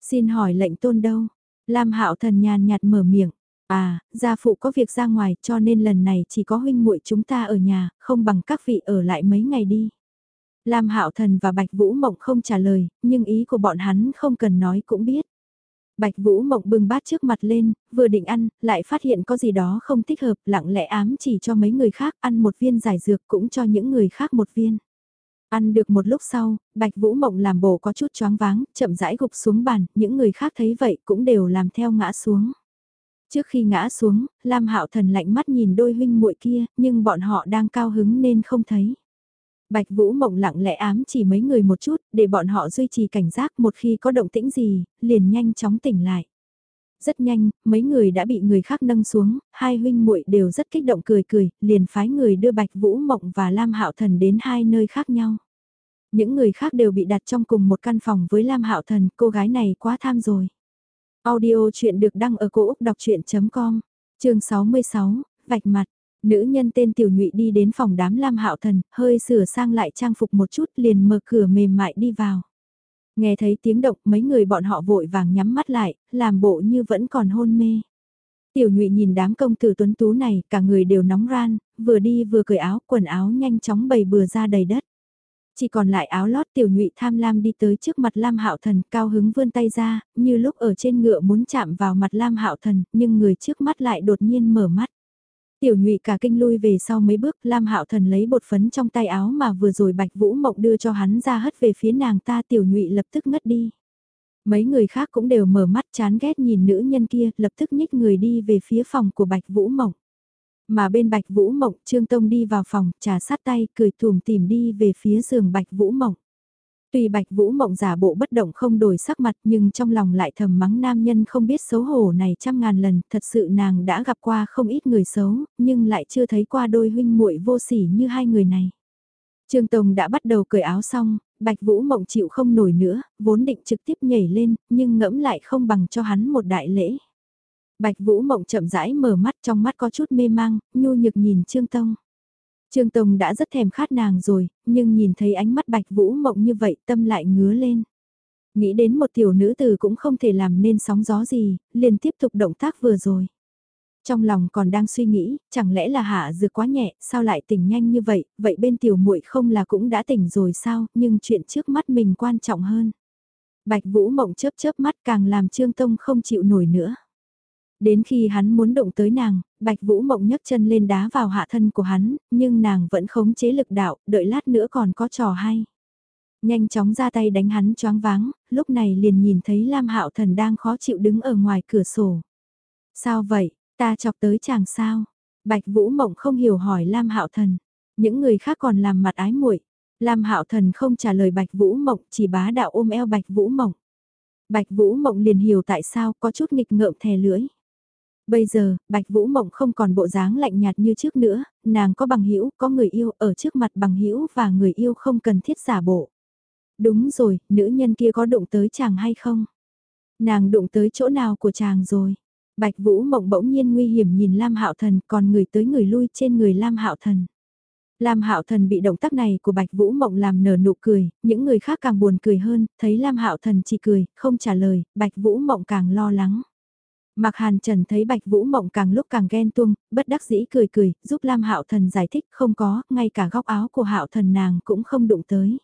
Xin hỏi lệnh tôn đâu? Lam Hạo Thần nhàn nhạt mở miệng. À, gia phụ có việc ra ngoài cho nên lần này chỉ có huynh muội chúng ta ở nhà, không bằng các vị ở lại mấy ngày đi. Lam Hạo Thần và Bạch Vũ Mộng không trả lời, nhưng ý của bọn hắn không cần nói cũng biết. Bạch Vũ Mộng bưng bát trước mặt lên, vừa định ăn, lại phát hiện có gì đó không thích hợp, lặng lẽ ám chỉ cho mấy người khác ăn một viên giải dược cũng cho những người khác một viên. Ăn được một lúc sau, Bạch Vũ Mộng làm bổ có chút choáng váng, chậm rãi gục xuống bàn, những người khác thấy vậy cũng đều làm theo ngã xuống. Trước khi ngã xuống, Lam Hạo Thần lạnh mắt nhìn đôi huynh muội kia, nhưng bọn họ đang cao hứng nên không thấy. Bạch Vũ Mộng lặng lẽ ám chỉ mấy người một chút, để bọn họ duy trì cảnh giác một khi có động tĩnh gì, liền nhanh chóng tỉnh lại. Rất nhanh, mấy người đã bị người khác nâng xuống, hai huynh muội đều rất kích động cười cười, liền phái người đưa Bạch Vũ Mộng và Lam Hạo Thần đến hai nơi khác nhau. Những người khác đều bị đặt trong cùng một căn phòng với Lam Hạo Thần, cô gái này quá tham rồi. Audio chuyện được đăng ở cổ Úc đọc chuyện.com, trường 66, vạch mặt. Nữ nhân tên Tiểu Nhụy đi đến phòng đám Lam Hạo Thần, hơi sửa sang lại trang phục một chút liền mở cửa mềm mại đi vào. Nghe thấy tiếng động mấy người bọn họ vội vàng nhắm mắt lại, làm bộ như vẫn còn hôn mê. Tiểu Nhụy nhìn đám công tử tuấn tú này, cả người đều nóng ran, vừa đi vừa cởi áo, quần áo nhanh chóng bày bừa ra đầy đất. Chỉ còn lại áo lót tiểu nhụy tham lam đi tới trước mặt Lam Hạo Thần cao hứng vươn tay ra, như lúc ở trên ngựa muốn chạm vào mặt Lam Hạo Thần, nhưng người trước mắt lại đột nhiên mở mắt. Tiểu nhụy cả kinh lui về sau mấy bước, Lam Hạo Thần lấy bột phấn trong tay áo mà vừa rồi Bạch Vũ Mộng đưa cho hắn ra hất về phía nàng ta tiểu nhụy lập tức ngất đi. Mấy người khác cũng đều mở mắt chán ghét nhìn nữ nhân kia, lập tức nhích người đi về phía phòng của Bạch Vũ Mộng. Mà bên Bạch Vũ Mộng, Trương Tông đi vào phòng, trà sát tay, cười thùm tìm đi về phía giường Bạch Vũ Mộng. Tuy Bạch Vũ Mộng giả bộ bất động không đổi sắc mặt nhưng trong lòng lại thầm mắng nam nhân không biết xấu hổ này trăm ngàn lần, thật sự nàng đã gặp qua không ít người xấu, nhưng lại chưa thấy qua đôi huynh muội vô sỉ như hai người này. Trương Tông đã bắt đầu cởi áo xong, Bạch Vũ Mộng chịu không nổi nữa, vốn định trực tiếp nhảy lên, nhưng ngẫm lại không bằng cho hắn một đại lễ. Bạch Vũ Mộng chậm rãi mở mắt trong mắt có chút mê mang, nhu nhược nhìn Trương Tông. Trương Tông đã rất thèm khát nàng rồi, nhưng nhìn thấy ánh mắt Bạch Vũ Mộng như vậy tâm lại ngứa lên. Nghĩ đến một tiểu nữ tử cũng không thể làm nên sóng gió gì, liền tiếp tục động tác vừa rồi. Trong lòng còn đang suy nghĩ, chẳng lẽ là hạ dược quá nhẹ, sao lại tỉnh nhanh như vậy, vậy bên tiểu muội không là cũng đã tỉnh rồi sao, nhưng chuyện trước mắt mình quan trọng hơn. Bạch Vũ Mộng chớp chớp mắt càng làm Trương Tông không chịu nổi nữa. Đến khi hắn muốn động tới nàng, Bạch Vũ Mộng nhấc chân lên đá vào hạ thân của hắn, nhưng nàng vẫn khống chế lực đạo, đợi lát nữa còn có trò hay. Nhanh chóng ra tay đánh hắn choáng váng, lúc này liền nhìn thấy Lam Hạo Thần đang khó chịu đứng ở ngoài cửa sổ. Sao vậy, ta chọc tới chàng sao? Bạch Vũ Mộng không hiểu hỏi Lam Hạo Thần. Những người khác còn làm mặt ái muội. Lam Hạo Thần không trả lời Bạch Vũ Mộng, chỉ bá đạo ôm eo Bạch Vũ Mộng. Bạch Vũ Mộng liền hiểu tại sao có chút nghịch ngợm thè lưỡi. Bây giờ, Bạch Vũ Mộng không còn bộ dáng lạnh nhạt như trước nữa, nàng có bằng hữu, có người yêu ở trước mặt bằng hữu và người yêu không cần thiết giả bộ. Đúng rồi, nữ nhân kia có đụng tới chàng hay không? Nàng đụng tới chỗ nào của chàng rồi? Bạch Vũ Mộng bỗng nhiên nguy hiểm nhìn Lam Hạo Thần, còn người tới người lui trên người Lam Hạo Thần. Lam Hạo Thần bị động tác này của Bạch Vũ Mộng làm nở nụ cười, những người khác càng buồn cười hơn, thấy Lam Hạo Thần chỉ cười, không trả lời, Bạch Vũ Mộng càng lo lắng. Mạc Hàn Trần thấy Bạch Vũ Mộng càng lúc càng ghen tuông, bất đắc dĩ cười cười, giúp Lam Hạo Thần giải thích không có, ngay cả góc áo của Hạo Thần nàng cũng không đụng tới.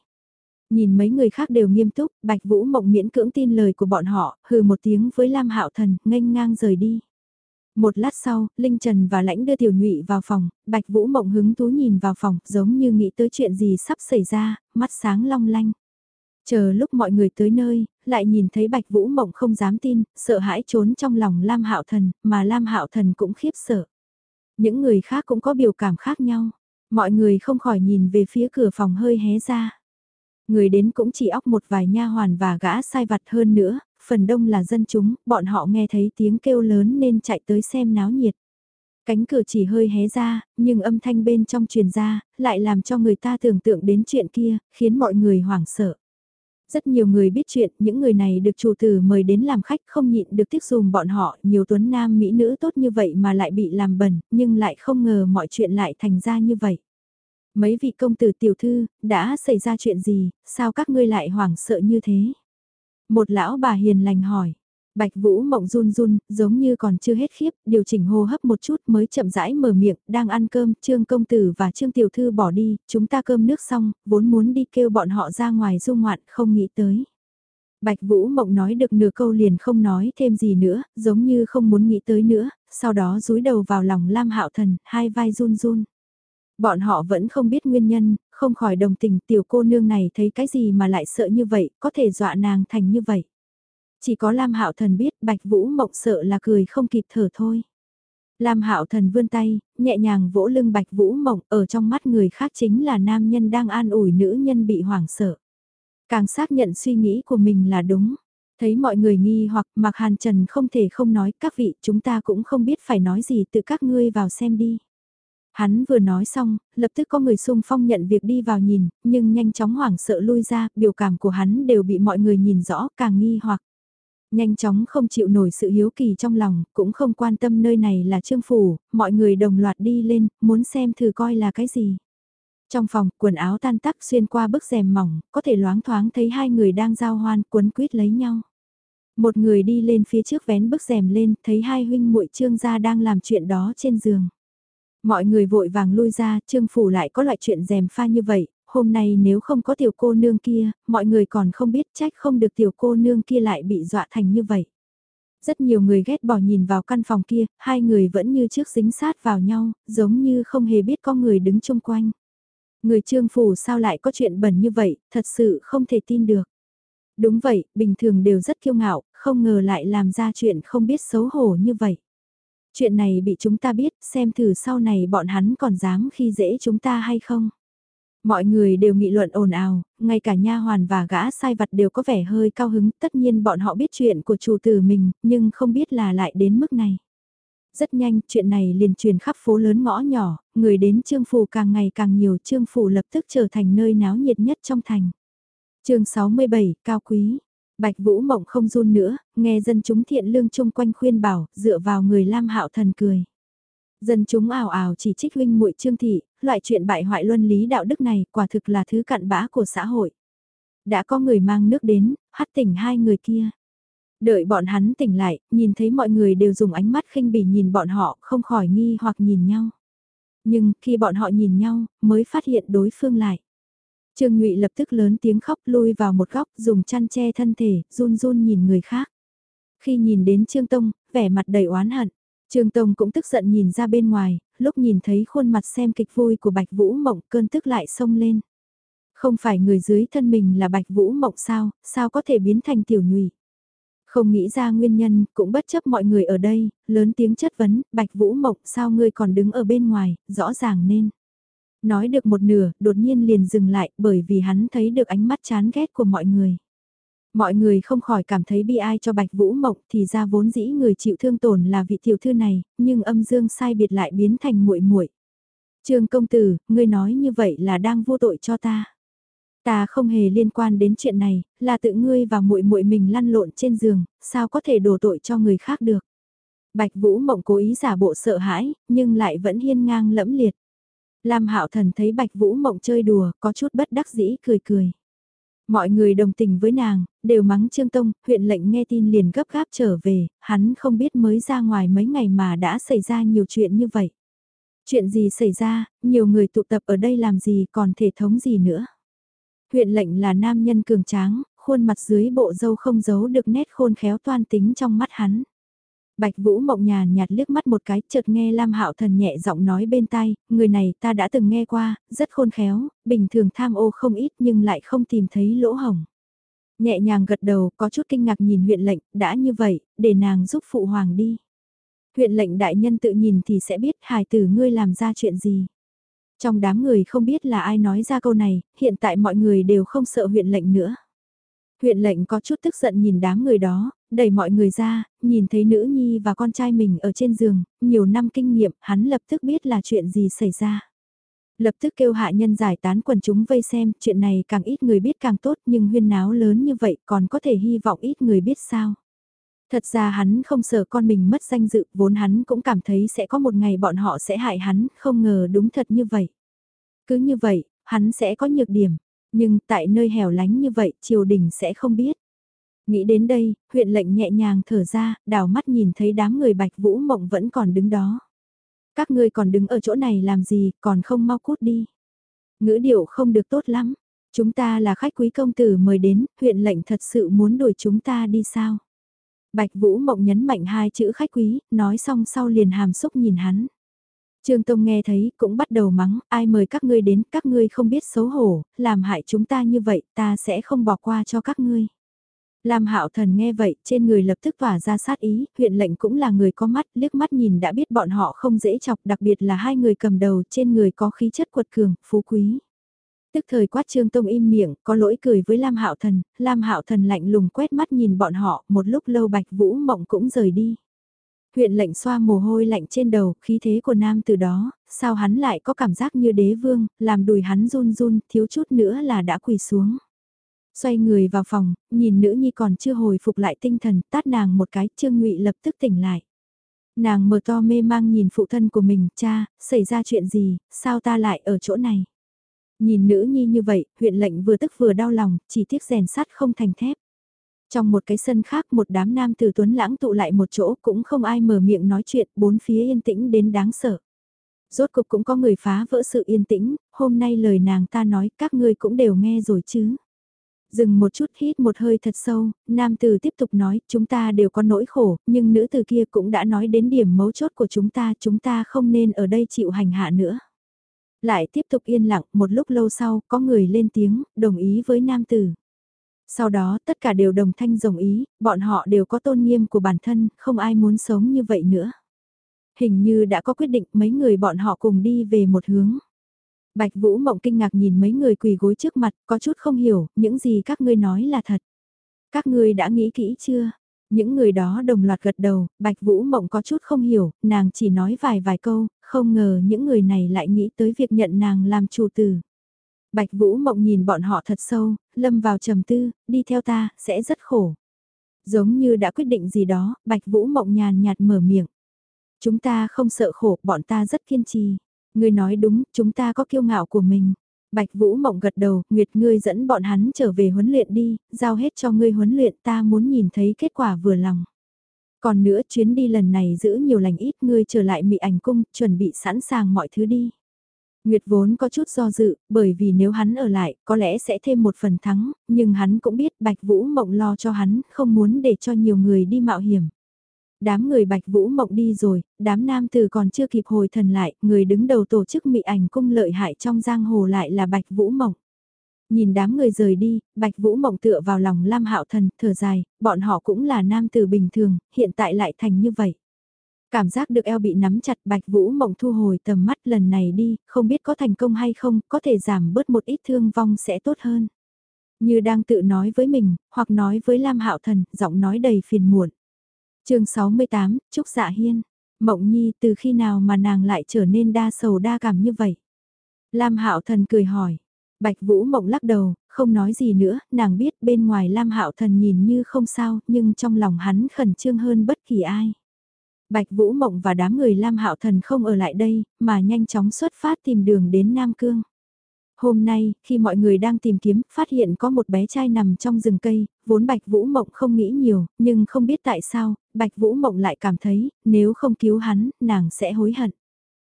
Nhìn mấy người khác đều nghiêm túc, Bạch Vũ Mộng miễn cưỡng tin lời của bọn họ, hừ một tiếng với Lam Hạo Thần, nghênh ngang rời đi. Một lát sau, Linh Trần và Lãnh đưa Tiểu Nhụy vào phòng, Bạch Vũ Mộng hứng thú nhìn vào phòng, giống như nghĩ tới chuyện gì sắp xảy ra, mắt sáng long lanh. Chờ lúc mọi người tới nơi, lại nhìn thấy Bạch Vũ Mộng không dám tin, sợ hãi trốn trong lòng Lam Hạo Thần, mà Lam Hạo Thần cũng khiếp sợ. Những người khác cũng có biểu cảm khác nhau, mọi người không khỏi nhìn về phía cửa phòng hơi hé ra. Người đến cũng chỉ óc một vài nha hoàn và gã sai vặt hơn nữa, phần đông là dân chúng, bọn họ nghe thấy tiếng kêu lớn nên chạy tới xem náo nhiệt. Cánh cửa chỉ hơi hé ra, nhưng âm thanh bên trong truyền ra, lại làm cho người ta tưởng tượng đến chuyện kia, khiến mọi người hoảng sợ. Rất nhiều người biết chuyện, những người này được chủ tử mời đến làm khách không nhịn được tiếc dùm bọn họ, nhiều tuấn nam mỹ nữ tốt như vậy mà lại bị làm bẩn, nhưng lại không ngờ mọi chuyện lại thành ra như vậy. Mấy vị công tử tiểu thư, đã xảy ra chuyện gì, sao các ngươi lại hoảng sợ như thế? Một lão bà hiền lành hỏi. Bạch Vũ mộng run run, giống như còn chưa hết khiếp, điều chỉnh hô hấp một chút mới chậm rãi mở miệng, đang ăn cơm, Trương Công Tử và Trương Tiểu Thư bỏ đi, chúng ta cơm nước xong, vốn muốn đi kêu bọn họ ra ngoài du ngoạn, không nghĩ tới. Bạch Vũ mộng nói được nửa câu liền không nói thêm gì nữa, giống như không muốn nghĩ tới nữa, sau đó rúi đầu vào lòng Lam Hạo Thần, hai vai run run. Bọn họ vẫn không biết nguyên nhân, không khỏi đồng tình tiểu cô nương này thấy cái gì mà lại sợ như vậy, có thể dọa nàng thành như vậy. Chỉ có Lam Hạo Thần biết Bạch Vũ Mộng sợ là cười không kịp thở thôi. Lam Hạo Thần vươn tay, nhẹ nhàng vỗ lưng Bạch Vũ Mộng, ở trong mắt người khác chính là nam nhân đang an ủi nữ nhân bị hoảng sợ. Càng xác nhận suy nghĩ của mình là đúng. Thấy mọi người nghi hoặc Mạc Hàn Trần không thể không nói các vị chúng ta cũng không biết phải nói gì tự các ngươi vào xem đi. Hắn vừa nói xong, lập tức có người xung phong nhận việc đi vào nhìn, nhưng nhanh chóng hoảng sợ lui ra, biểu cảm của hắn đều bị mọi người nhìn rõ, càng nghi hoặc. Nhanh chóng không chịu nổi sự hiếu kỳ trong lòng, cũng không quan tâm nơi này là trương phủ, mọi người đồng loạt đi lên, muốn xem thử coi là cái gì. Trong phòng, quần áo tan tắc xuyên qua bức rèm mỏng, có thể loáng thoáng thấy hai người đang giao hoan, quấn quýt lấy nhau. Một người đi lên phía trước vén bức rèm lên, thấy hai huynh muội trương gia đang làm chuyện đó trên giường. Mọi người vội vàng lui ra, trương phủ lại có loại chuyện rèm pha như vậy, hôm nay nếu không có tiểu cô nương kia, mọi người còn không biết trách không được tiểu cô nương kia lại bị dọa thành như vậy. Rất nhiều người ghét bỏ nhìn vào căn phòng kia, hai người vẫn như trước dính sát vào nhau, giống như không hề biết có người đứng chung quanh. Người trương phủ sao lại có chuyện bẩn như vậy, thật sự không thể tin được. Đúng vậy, bình thường đều rất kiêu ngạo, không ngờ lại làm ra chuyện không biết xấu hổ như vậy. Chuyện này bị chúng ta biết, xem thử sau này bọn hắn còn dám khi dễ chúng ta hay không. Mọi người đều nghị luận ồn ào, ngay cả nha hoàn và gã sai vặt đều có vẻ hơi cao hứng, tất nhiên bọn họ biết chuyện của chủ tử mình, nhưng không biết là lại đến mức này. Rất nhanh, chuyện này liền truyền khắp phố lớn ngõ nhỏ, người đến Trương Phủ càng ngày càng nhiều, Trương Phủ lập tức trở thành nơi náo nhiệt nhất trong thành. chương 67, Cao Quý Bạch Vũ Mộng không run nữa, nghe dân chúng thiện lương chung quanh khuyên bảo, dựa vào người Lam Hạo Thần cười. Dân chúng ảo ảo chỉ trích huynh muội Trương thị, loại chuyện bại hoại luân lý đạo đức này quả thực là thứ cặn bã của xã hội. Đã có người mang nước đến, hắt tỉnh hai người kia. Đợi bọn hắn tỉnh lại, nhìn thấy mọi người đều dùng ánh mắt khinh bỉ nhìn bọn họ, không khỏi nghi hoặc nhìn nhau. Nhưng khi bọn họ nhìn nhau, mới phát hiện đối phương lại. Trương Ngụy lập tức lớn tiếng khóc lui vào một góc dùng chăn che thân thể, run run nhìn người khác. Khi nhìn đến Trương Tông, vẻ mặt đầy oán hận. Trương Tông cũng tức giận nhìn ra bên ngoài, lúc nhìn thấy khuôn mặt xem kịch vui của Bạch Vũ Mộng cơn tức lại sông lên. Không phải người dưới thân mình là Bạch Vũ Mộng sao, sao có thể biến thành tiểu nhụy. Không nghĩ ra nguyên nhân, cũng bất chấp mọi người ở đây, lớn tiếng chất vấn, Bạch Vũ Mộng sao ngươi còn đứng ở bên ngoài, rõ ràng nên. Nói được một nửa, đột nhiên liền dừng lại bởi vì hắn thấy được ánh mắt chán ghét của mọi người. Mọi người không khỏi cảm thấy bi ai cho Bạch Vũ Mộng thì ra vốn dĩ người chịu thương tổn là vị tiểu thư này, nhưng âm dương sai biệt lại biến thành muội muội. Trương công tử, ngươi nói như vậy là đang vô tội cho ta. Ta không hề liên quan đến chuyện này, là tự ngươi và muội muội mình lăn lộn trên giường, sao có thể đổ tội cho người khác được. Bạch Vũ Mộng cố ý giả bộ sợ hãi, nhưng lại vẫn hiên ngang lẫm liệt. Lam Hạo Thần thấy Bạch Vũ Mộng chơi đùa, có chút bất đắc dĩ cười cười. Mọi người đồng tình với nàng, đều mắng Trương Tông, huyện lệnh nghe tin liền gấp gáp trở về, hắn không biết mới ra ngoài mấy ngày mà đã xảy ra nhiều chuyện như vậy. Chuyện gì xảy ra, nhiều người tụ tập ở đây làm gì còn thể thống gì nữa. Huyện lệnh là nam nhân cường tráng, khuôn mặt dưới bộ dâu không giấu được nét khôn khéo toan tính trong mắt hắn. Bạch Vũ Mộng nhàn nhạt liếc mắt một cái, chợt nghe Lam Hạo Thần nhẹ giọng nói bên tai, người này ta đã từng nghe qua, rất khôn khéo, bình thường tham ô không ít nhưng lại không tìm thấy lỗ hổng. Nhẹ nhàng gật đầu, có chút kinh ngạc nhìn huyện lệnh, đã như vậy, để nàng giúp phụ hoàng đi. Huyện lệnh đại nhân tự nhìn thì sẽ biết hài tử ngươi làm ra chuyện gì. Trong đám người không biết là ai nói ra câu này, hiện tại mọi người đều không sợ huyện lệnh nữa. Huyện lệnh có chút tức giận nhìn đám người đó, đẩy mọi người ra, nhìn thấy nữ nhi và con trai mình ở trên giường, nhiều năm kinh nghiệm, hắn lập tức biết là chuyện gì xảy ra. Lập tức kêu hạ nhân giải tán quần chúng vây xem, chuyện này càng ít người biết càng tốt nhưng huyên náo lớn như vậy còn có thể hy vọng ít người biết sao. Thật ra hắn không sợ con mình mất danh dự, vốn hắn cũng cảm thấy sẽ có một ngày bọn họ sẽ hại hắn, không ngờ đúng thật như vậy. Cứ như vậy, hắn sẽ có nhược điểm, nhưng tại nơi hẻo lánh như vậy triều đình sẽ không biết. Nghĩ đến đây, huyện lệnh nhẹ nhàng thở ra, đảo mắt nhìn thấy đám người bạch vũ mộng vẫn còn đứng đó. Các ngươi còn đứng ở chỗ này làm gì, còn không mau cút đi. Ngữ điệu không được tốt lắm. Chúng ta là khách quý công tử mời đến, huyện lệnh thật sự muốn đuổi chúng ta đi sao? Bạch Vũ Mộng nhấn mạnh hai chữ khách quý, nói xong sau liền hàm xúc nhìn hắn. Trương Tông nghe thấy cũng bắt đầu mắng, ai mời các ngươi đến, các ngươi không biết xấu hổ, làm hại chúng ta như vậy, ta sẽ không bỏ qua cho các ngươi. Lam Hạo Thần nghe vậy, trên người lập tức tỏa ra sát ý, huyện lệnh cũng là người có mắt, liếc mắt nhìn đã biết bọn họ không dễ chọc, đặc biệt là hai người cầm đầu, trên người có khí chất quật cường, phú quý. Tức thời quát Trương Tông im miệng, có lỗi cười với Lam Hạo Thần, Lam Hạo Thần lạnh lùng quét mắt nhìn bọn họ, một lúc lâu Bạch Vũ Mộng cũng rời đi. Huyện lệnh xoa mồ hôi lạnh trên đầu, khí thế của nam từ đó, sao hắn lại có cảm giác như đế vương, làm đùi hắn run run, thiếu chút nữa là đã quỳ xuống. Xoay người vào phòng, nhìn nữ nhi còn chưa hồi phục lại tinh thần, tát nàng một cái, Trương Ngụy lập tức tỉnh lại. Nàng mở to mê mang nhìn phụ thân của mình, cha, xảy ra chuyện gì, sao ta lại ở chỗ này? Nhìn nữ nhi như vậy, huyện lệnh vừa tức vừa đau lòng, chỉ tiếc rèn sắt không thành thép. Trong một cái sân khác một đám nam tử tuấn lãng tụ lại một chỗ cũng không ai mở miệng nói chuyện, bốn phía yên tĩnh đến đáng sợ. Rốt cục cũng có người phá vỡ sự yên tĩnh, hôm nay lời nàng ta nói các ngươi cũng đều nghe rồi chứ. Dừng một chút hít một hơi thật sâu, nam tử tiếp tục nói, chúng ta đều có nỗi khổ, nhưng nữ tử kia cũng đã nói đến điểm mấu chốt của chúng ta, chúng ta không nên ở đây chịu hành hạ nữa. Lại tiếp tục yên lặng, một lúc lâu sau, có người lên tiếng, đồng ý với nam tử. Sau đó, tất cả đều đồng thanh đồng ý, bọn họ đều có tôn nghiêm của bản thân, không ai muốn sống như vậy nữa. Hình như đã có quyết định mấy người bọn họ cùng đi về một hướng. Bạch Vũ Mộng kinh ngạc nhìn mấy người quỳ gối trước mặt, có chút không hiểu, những gì các ngươi nói là thật. Các ngươi đã nghĩ kỹ chưa? Những người đó đồng loạt gật đầu, Bạch Vũ Mộng có chút không hiểu, nàng chỉ nói vài vài câu, không ngờ những người này lại nghĩ tới việc nhận nàng làm chủ tử. Bạch Vũ Mộng nhìn bọn họ thật sâu, lâm vào trầm tư, đi theo ta, sẽ rất khổ. Giống như đã quyết định gì đó, Bạch Vũ Mộng nhàn nhạt mở miệng. Chúng ta không sợ khổ, bọn ta rất kiên trì. Ngươi nói đúng, chúng ta có kiêu ngạo của mình. Bạch Vũ Mộng gật đầu, Nguyệt ngươi dẫn bọn hắn trở về huấn luyện đi, giao hết cho ngươi huấn luyện ta muốn nhìn thấy kết quả vừa lòng. Còn nữa chuyến đi lần này giữ nhiều lành ít ngươi trở lại mị ảnh cung, chuẩn bị sẵn sàng mọi thứ đi. Nguyệt vốn có chút do dự, bởi vì nếu hắn ở lại, có lẽ sẽ thêm một phần thắng, nhưng hắn cũng biết Bạch Vũ Mộng lo cho hắn, không muốn để cho nhiều người đi mạo hiểm. Đám người Bạch Vũ Mộng đi rồi, đám nam tử còn chưa kịp hồi thần lại, người đứng đầu tổ chức mị ảnh cung lợi hại trong giang hồ lại là Bạch Vũ Mộng. Nhìn đám người rời đi, Bạch Vũ Mộng tựa vào lòng Lam Hạo Thần, thở dài, bọn họ cũng là nam tử bình thường, hiện tại lại thành như vậy. Cảm giác được eo bị nắm chặt Bạch Vũ Mộng thu hồi tầm mắt lần này đi, không biết có thành công hay không, có thể giảm bớt một ít thương vong sẽ tốt hơn. Như đang tự nói với mình, hoặc nói với Lam Hạo Thần, giọng nói đầy phiền muộn chương 68, Trúc Dạ Hiên. Mộng Nhi từ khi nào mà nàng lại trở nên đa sầu đa cảm như vậy? Lam Hạo Thần cười hỏi. Bạch Vũ Mộng lắc đầu, không nói gì nữa, nàng biết bên ngoài Lam Hạo Thần nhìn như không sao, nhưng trong lòng hắn khẩn trương hơn bất kỳ ai. Bạch Vũ Mộng và đám người Lam Hạo Thần không ở lại đây, mà nhanh chóng xuất phát tìm đường đến Nam Cương. Hôm nay, khi mọi người đang tìm kiếm, phát hiện có một bé trai nằm trong rừng cây, vốn Bạch Vũ Mộng không nghĩ nhiều, nhưng không biết tại sao, Bạch Vũ Mộng lại cảm thấy, nếu không cứu hắn, nàng sẽ hối hận.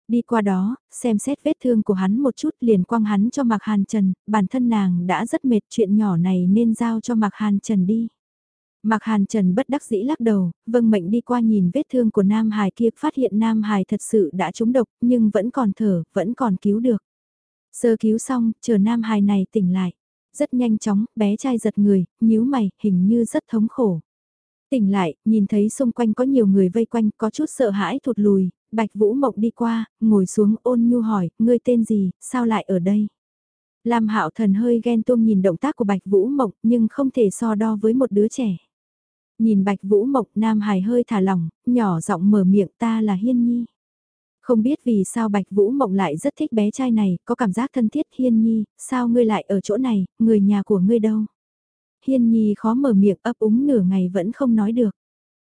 Đi qua đó, xem xét vết thương của hắn một chút liền quăng hắn cho Mạc Hàn Trần, bản thân nàng đã rất mệt chuyện nhỏ này nên giao cho Mạc Hàn Trần đi. Mạc Hàn Trần bất đắc dĩ lắc đầu, vâng mệnh đi qua nhìn vết thương của Nam Hải kia phát hiện Nam Hải thật sự đã trúng độc nhưng vẫn còn thở, vẫn còn cứu được. Sơ cứu xong, chờ Nam Hải này tỉnh lại. Rất nhanh chóng, bé trai giật người, nhíu mày, hình như rất thống khổ. Tỉnh lại, nhìn thấy xung quanh có nhiều người vây quanh, có chút sợ hãi thụt lùi, Bạch Vũ Mộng đi qua, ngồi xuống ôn nhu hỏi, ngươi tên gì, sao lại ở đây? Lam Hạo Thần hơi ghen tuông nhìn động tác của Bạch Vũ Mộng, nhưng không thể so đo với một đứa trẻ. Nhìn Bạch Vũ Mộc Nam Hải hơi thả lỏng, nhỏ giọng mở miệng ta là Hiên Nhi. Không biết vì sao Bạch Vũ Mộng lại rất thích bé trai này, có cảm giác thân thiết Hiên Nhi, sao ngươi lại ở chỗ này, người nhà của ngươi đâu? Hiên Nhi khó mở miệng ấp úng nửa ngày vẫn không nói được.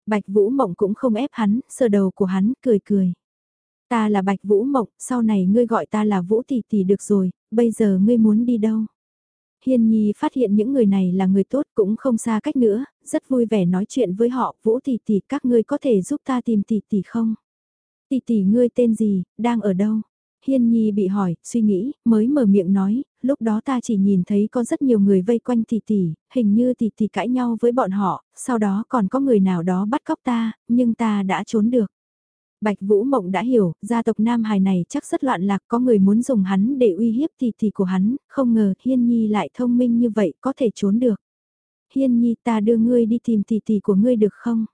Bạch Vũ Mộng cũng không ép hắn, sờ đầu của hắn, cười cười. Ta là Bạch Vũ Mộng, sau này ngươi gọi ta là Vũ Tỷ Tỷ được rồi, bây giờ ngươi muốn đi đâu? Hiên Nhi phát hiện những người này là người tốt cũng không xa cách nữa, rất vui vẻ nói chuyện với họ, Vũ Tỷ Tỷ các ngươi có thể giúp ta tìm Tỷ Tỷ không? Tỷ Tỷ ngươi tên gì, đang ở đâu? Hiên Nhi bị hỏi, suy nghĩ, mới mở miệng nói, lúc đó ta chỉ nhìn thấy có rất nhiều người vây quanh tỷ tỷ, hình như tỷ tỷ cãi nhau với bọn họ, sau đó còn có người nào đó bắt cóc ta, nhưng ta đã trốn được. Bạch Vũ Mộng đã hiểu, gia tộc Nam Hải này chắc rất loạn lạc có người muốn dùng hắn để uy hiếp tỷ tỷ của hắn, không ngờ Hiên Nhi lại thông minh như vậy có thể trốn được. Hiên Nhi ta đưa ngươi đi tìm tỷ tỷ của ngươi được không?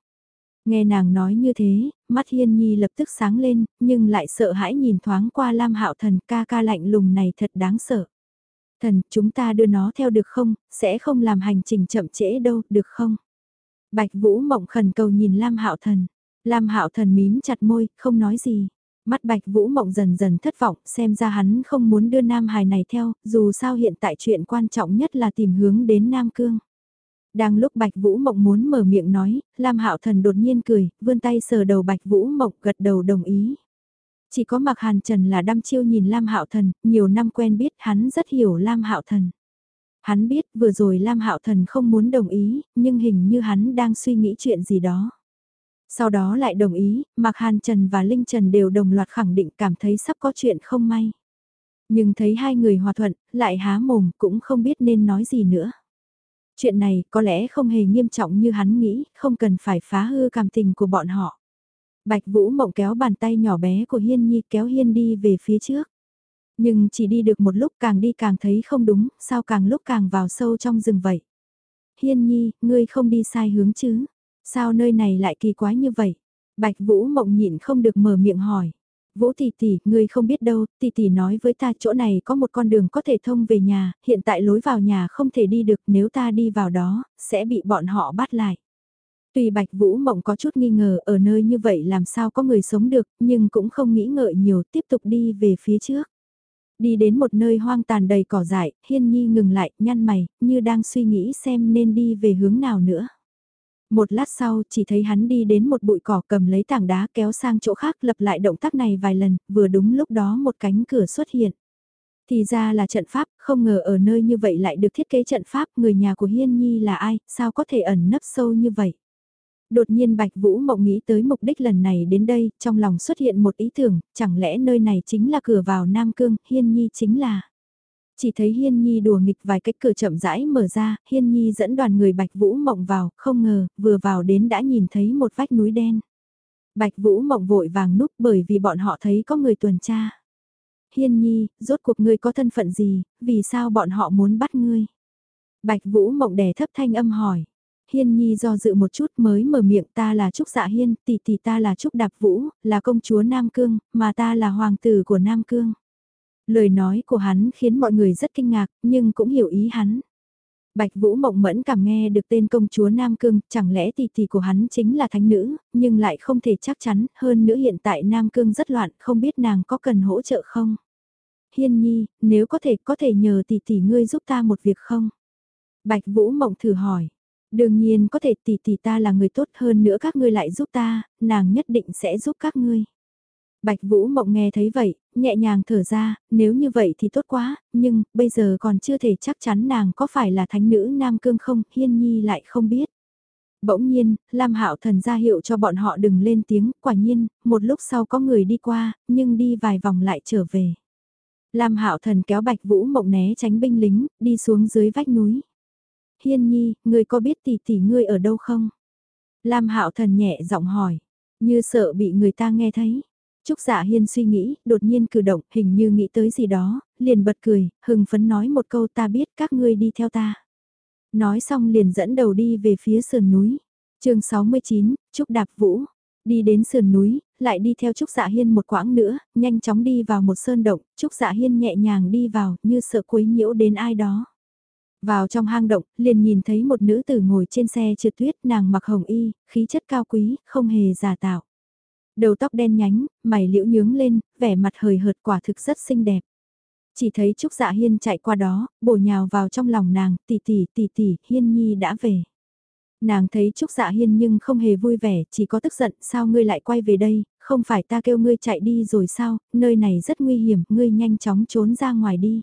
Nghe nàng nói như thế, mắt Hiên Nhi lập tức sáng lên, nhưng lại sợ hãi nhìn thoáng qua Lam Hạo Thần ca ca lạnh lùng này thật đáng sợ. Thần, chúng ta đưa nó theo được không, sẽ không làm hành trình chậm trễ đâu, được không? Bạch Vũ mộng khẩn cầu nhìn Lam Hạo Thần. Lam Hạo Thần mím chặt môi, không nói gì. Mắt Bạch Vũ mộng dần dần thất vọng, xem ra hắn không muốn đưa Nam Hải này theo, dù sao hiện tại chuyện quan trọng nhất là tìm hướng đến Nam Cương. Đang lúc Bạch Vũ Mộng muốn mở miệng nói, Lam Hạo Thần đột nhiên cười, vươn tay sờ đầu Bạch Vũ Mộng gật đầu đồng ý. Chỉ có Mạc Hàn Trần là đăm chiêu nhìn Lam Hạo Thần, nhiều năm quen biết hắn rất hiểu Lam Hạo Thần. Hắn biết vừa rồi Lam Hạo Thần không muốn đồng ý, nhưng hình như hắn đang suy nghĩ chuyện gì đó. Sau đó lại đồng ý, Mạc Hàn Trần và Linh Trần đều đồng loạt khẳng định cảm thấy sắp có chuyện không may. Nhưng thấy hai người hòa thuận, lại há mồm cũng không biết nên nói gì nữa. Chuyện này có lẽ không hề nghiêm trọng như hắn nghĩ, không cần phải phá hư cảm tình của bọn họ. Bạch Vũ Mộng kéo bàn tay nhỏ bé của Hiên Nhi kéo Hiên đi về phía trước. Nhưng chỉ đi được một lúc càng đi càng thấy không đúng, sao càng lúc càng vào sâu trong rừng vậy. Hiên Nhi, ngươi không đi sai hướng chứ? Sao nơi này lại kỳ quái như vậy? Bạch Vũ Mộng nhịn không được mở miệng hỏi. Vũ tỷ tỷ, ngươi không biết đâu, tỷ tỷ nói với ta chỗ này có một con đường có thể thông về nhà, hiện tại lối vào nhà không thể đi được nếu ta đi vào đó, sẽ bị bọn họ bắt lại. Tùy Bạch Vũ Mộng có chút nghi ngờ ở nơi như vậy làm sao có người sống được, nhưng cũng không nghĩ ngợi nhiều tiếp tục đi về phía trước. Đi đến một nơi hoang tàn đầy cỏ dại, Hiên Nhi ngừng lại, nhăn mày, như đang suy nghĩ xem nên đi về hướng nào nữa. Một lát sau chỉ thấy hắn đi đến một bụi cỏ cầm lấy tảng đá kéo sang chỗ khác lập lại động tác này vài lần, vừa đúng lúc đó một cánh cửa xuất hiện. Thì ra là trận pháp, không ngờ ở nơi như vậy lại được thiết kế trận pháp, người nhà của Hiên Nhi là ai, sao có thể ẩn nấp sâu như vậy. Đột nhiên Bạch Vũ Mộng nghĩ tới mục đích lần này đến đây, trong lòng xuất hiện một ý tưởng, chẳng lẽ nơi này chính là cửa vào Nam Cương, Hiên Nhi chính là... Chỉ thấy Hiên Nhi đùa nghịch vài cách cửa chậm rãi mở ra, Hiên Nhi dẫn đoàn người Bạch Vũ Mộng vào, không ngờ, vừa vào đến đã nhìn thấy một vách núi đen. Bạch Vũ Mộng vội vàng núp bởi vì bọn họ thấy có người tuần tra. Hiên Nhi, rốt cuộc ngươi có thân phận gì, vì sao bọn họ muốn bắt ngươi? Bạch Vũ Mộng đè thấp thanh âm hỏi. Hiên Nhi do dự một chút mới mở miệng ta là Trúc Dạ Hiên, tỷ tỷ ta là Trúc Đạp Vũ, là công chúa Nam Cương, mà ta là hoàng tử của Nam Cương. Lời nói của hắn khiến mọi người rất kinh ngạc, nhưng cũng hiểu ý hắn. Bạch Vũ Mộng Mẫn cảm nghe được tên công chúa Nam Cương, chẳng lẽ tỷ tỷ của hắn chính là thánh nữ, nhưng lại không thể chắc chắn, hơn nữa hiện tại Nam Cương rất loạn, không biết nàng có cần hỗ trợ không? Hiên Nhi, nếu có thể, có thể nhờ tỷ tỷ ngươi giúp ta một việc không? Bạch Vũ Mộng thử hỏi. Đương nhiên có thể tỷ tỷ ta là người tốt hơn nữa các ngươi lại giúp ta, nàng nhất định sẽ giúp các ngươi. Bạch Vũ Mộng nghe thấy vậy, nhẹ nhàng thở ra, nếu như vậy thì tốt quá, nhưng bây giờ còn chưa thể chắc chắn nàng có phải là thánh nữ Nam Cương không, Hiên Nhi lại không biết. Bỗng nhiên, Lam Hạo Thần ra hiệu cho bọn họ đừng lên tiếng, quả nhiên, một lúc sau có người đi qua, nhưng đi vài vòng lại trở về. Lam Hạo Thần kéo Bạch Vũ Mộng né tránh binh lính, đi xuống dưới vách núi. Hiên Nhi, ngươi có biết tỷ tỷ ngươi ở đâu không? Lam Hạo Thần nhẹ giọng hỏi, như sợ bị người ta nghe thấy. Trúc Dạ Hiên suy nghĩ, đột nhiên cử động, hình như nghĩ tới gì đó, liền bật cười, hừng phấn nói một câu ta biết các ngươi đi theo ta. Nói xong liền dẫn đầu đi về phía sườn núi. chương 69, Trúc Đạp Vũ. Đi đến sườn núi, lại đi theo Trúc Dạ Hiên một quãng nữa, nhanh chóng đi vào một sơn động, Trúc Dạ Hiên nhẹ nhàng đi vào, như sợ quấy nhiễu đến ai đó. Vào trong hang động, liền nhìn thấy một nữ tử ngồi trên xe trượt tuyết nàng mặc hồng y, khí chất cao quý, không hề giả tạo. Đầu tóc đen nhánh, mày liễu nhướng lên, vẻ mặt hời hợt quả thực rất xinh đẹp. Chỉ thấy Trúc Dạ Hiên chạy qua đó, bổ nhào vào trong lòng nàng, tỷ tỷ tỷ tỷ, Hiên Nhi đã về. Nàng thấy Trúc Dạ Hiên nhưng không hề vui vẻ, chỉ có tức giận, sao ngươi lại quay về đây, không phải ta kêu ngươi chạy đi rồi sao, nơi này rất nguy hiểm, ngươi nhanh chóng trốn ra ngoài đi.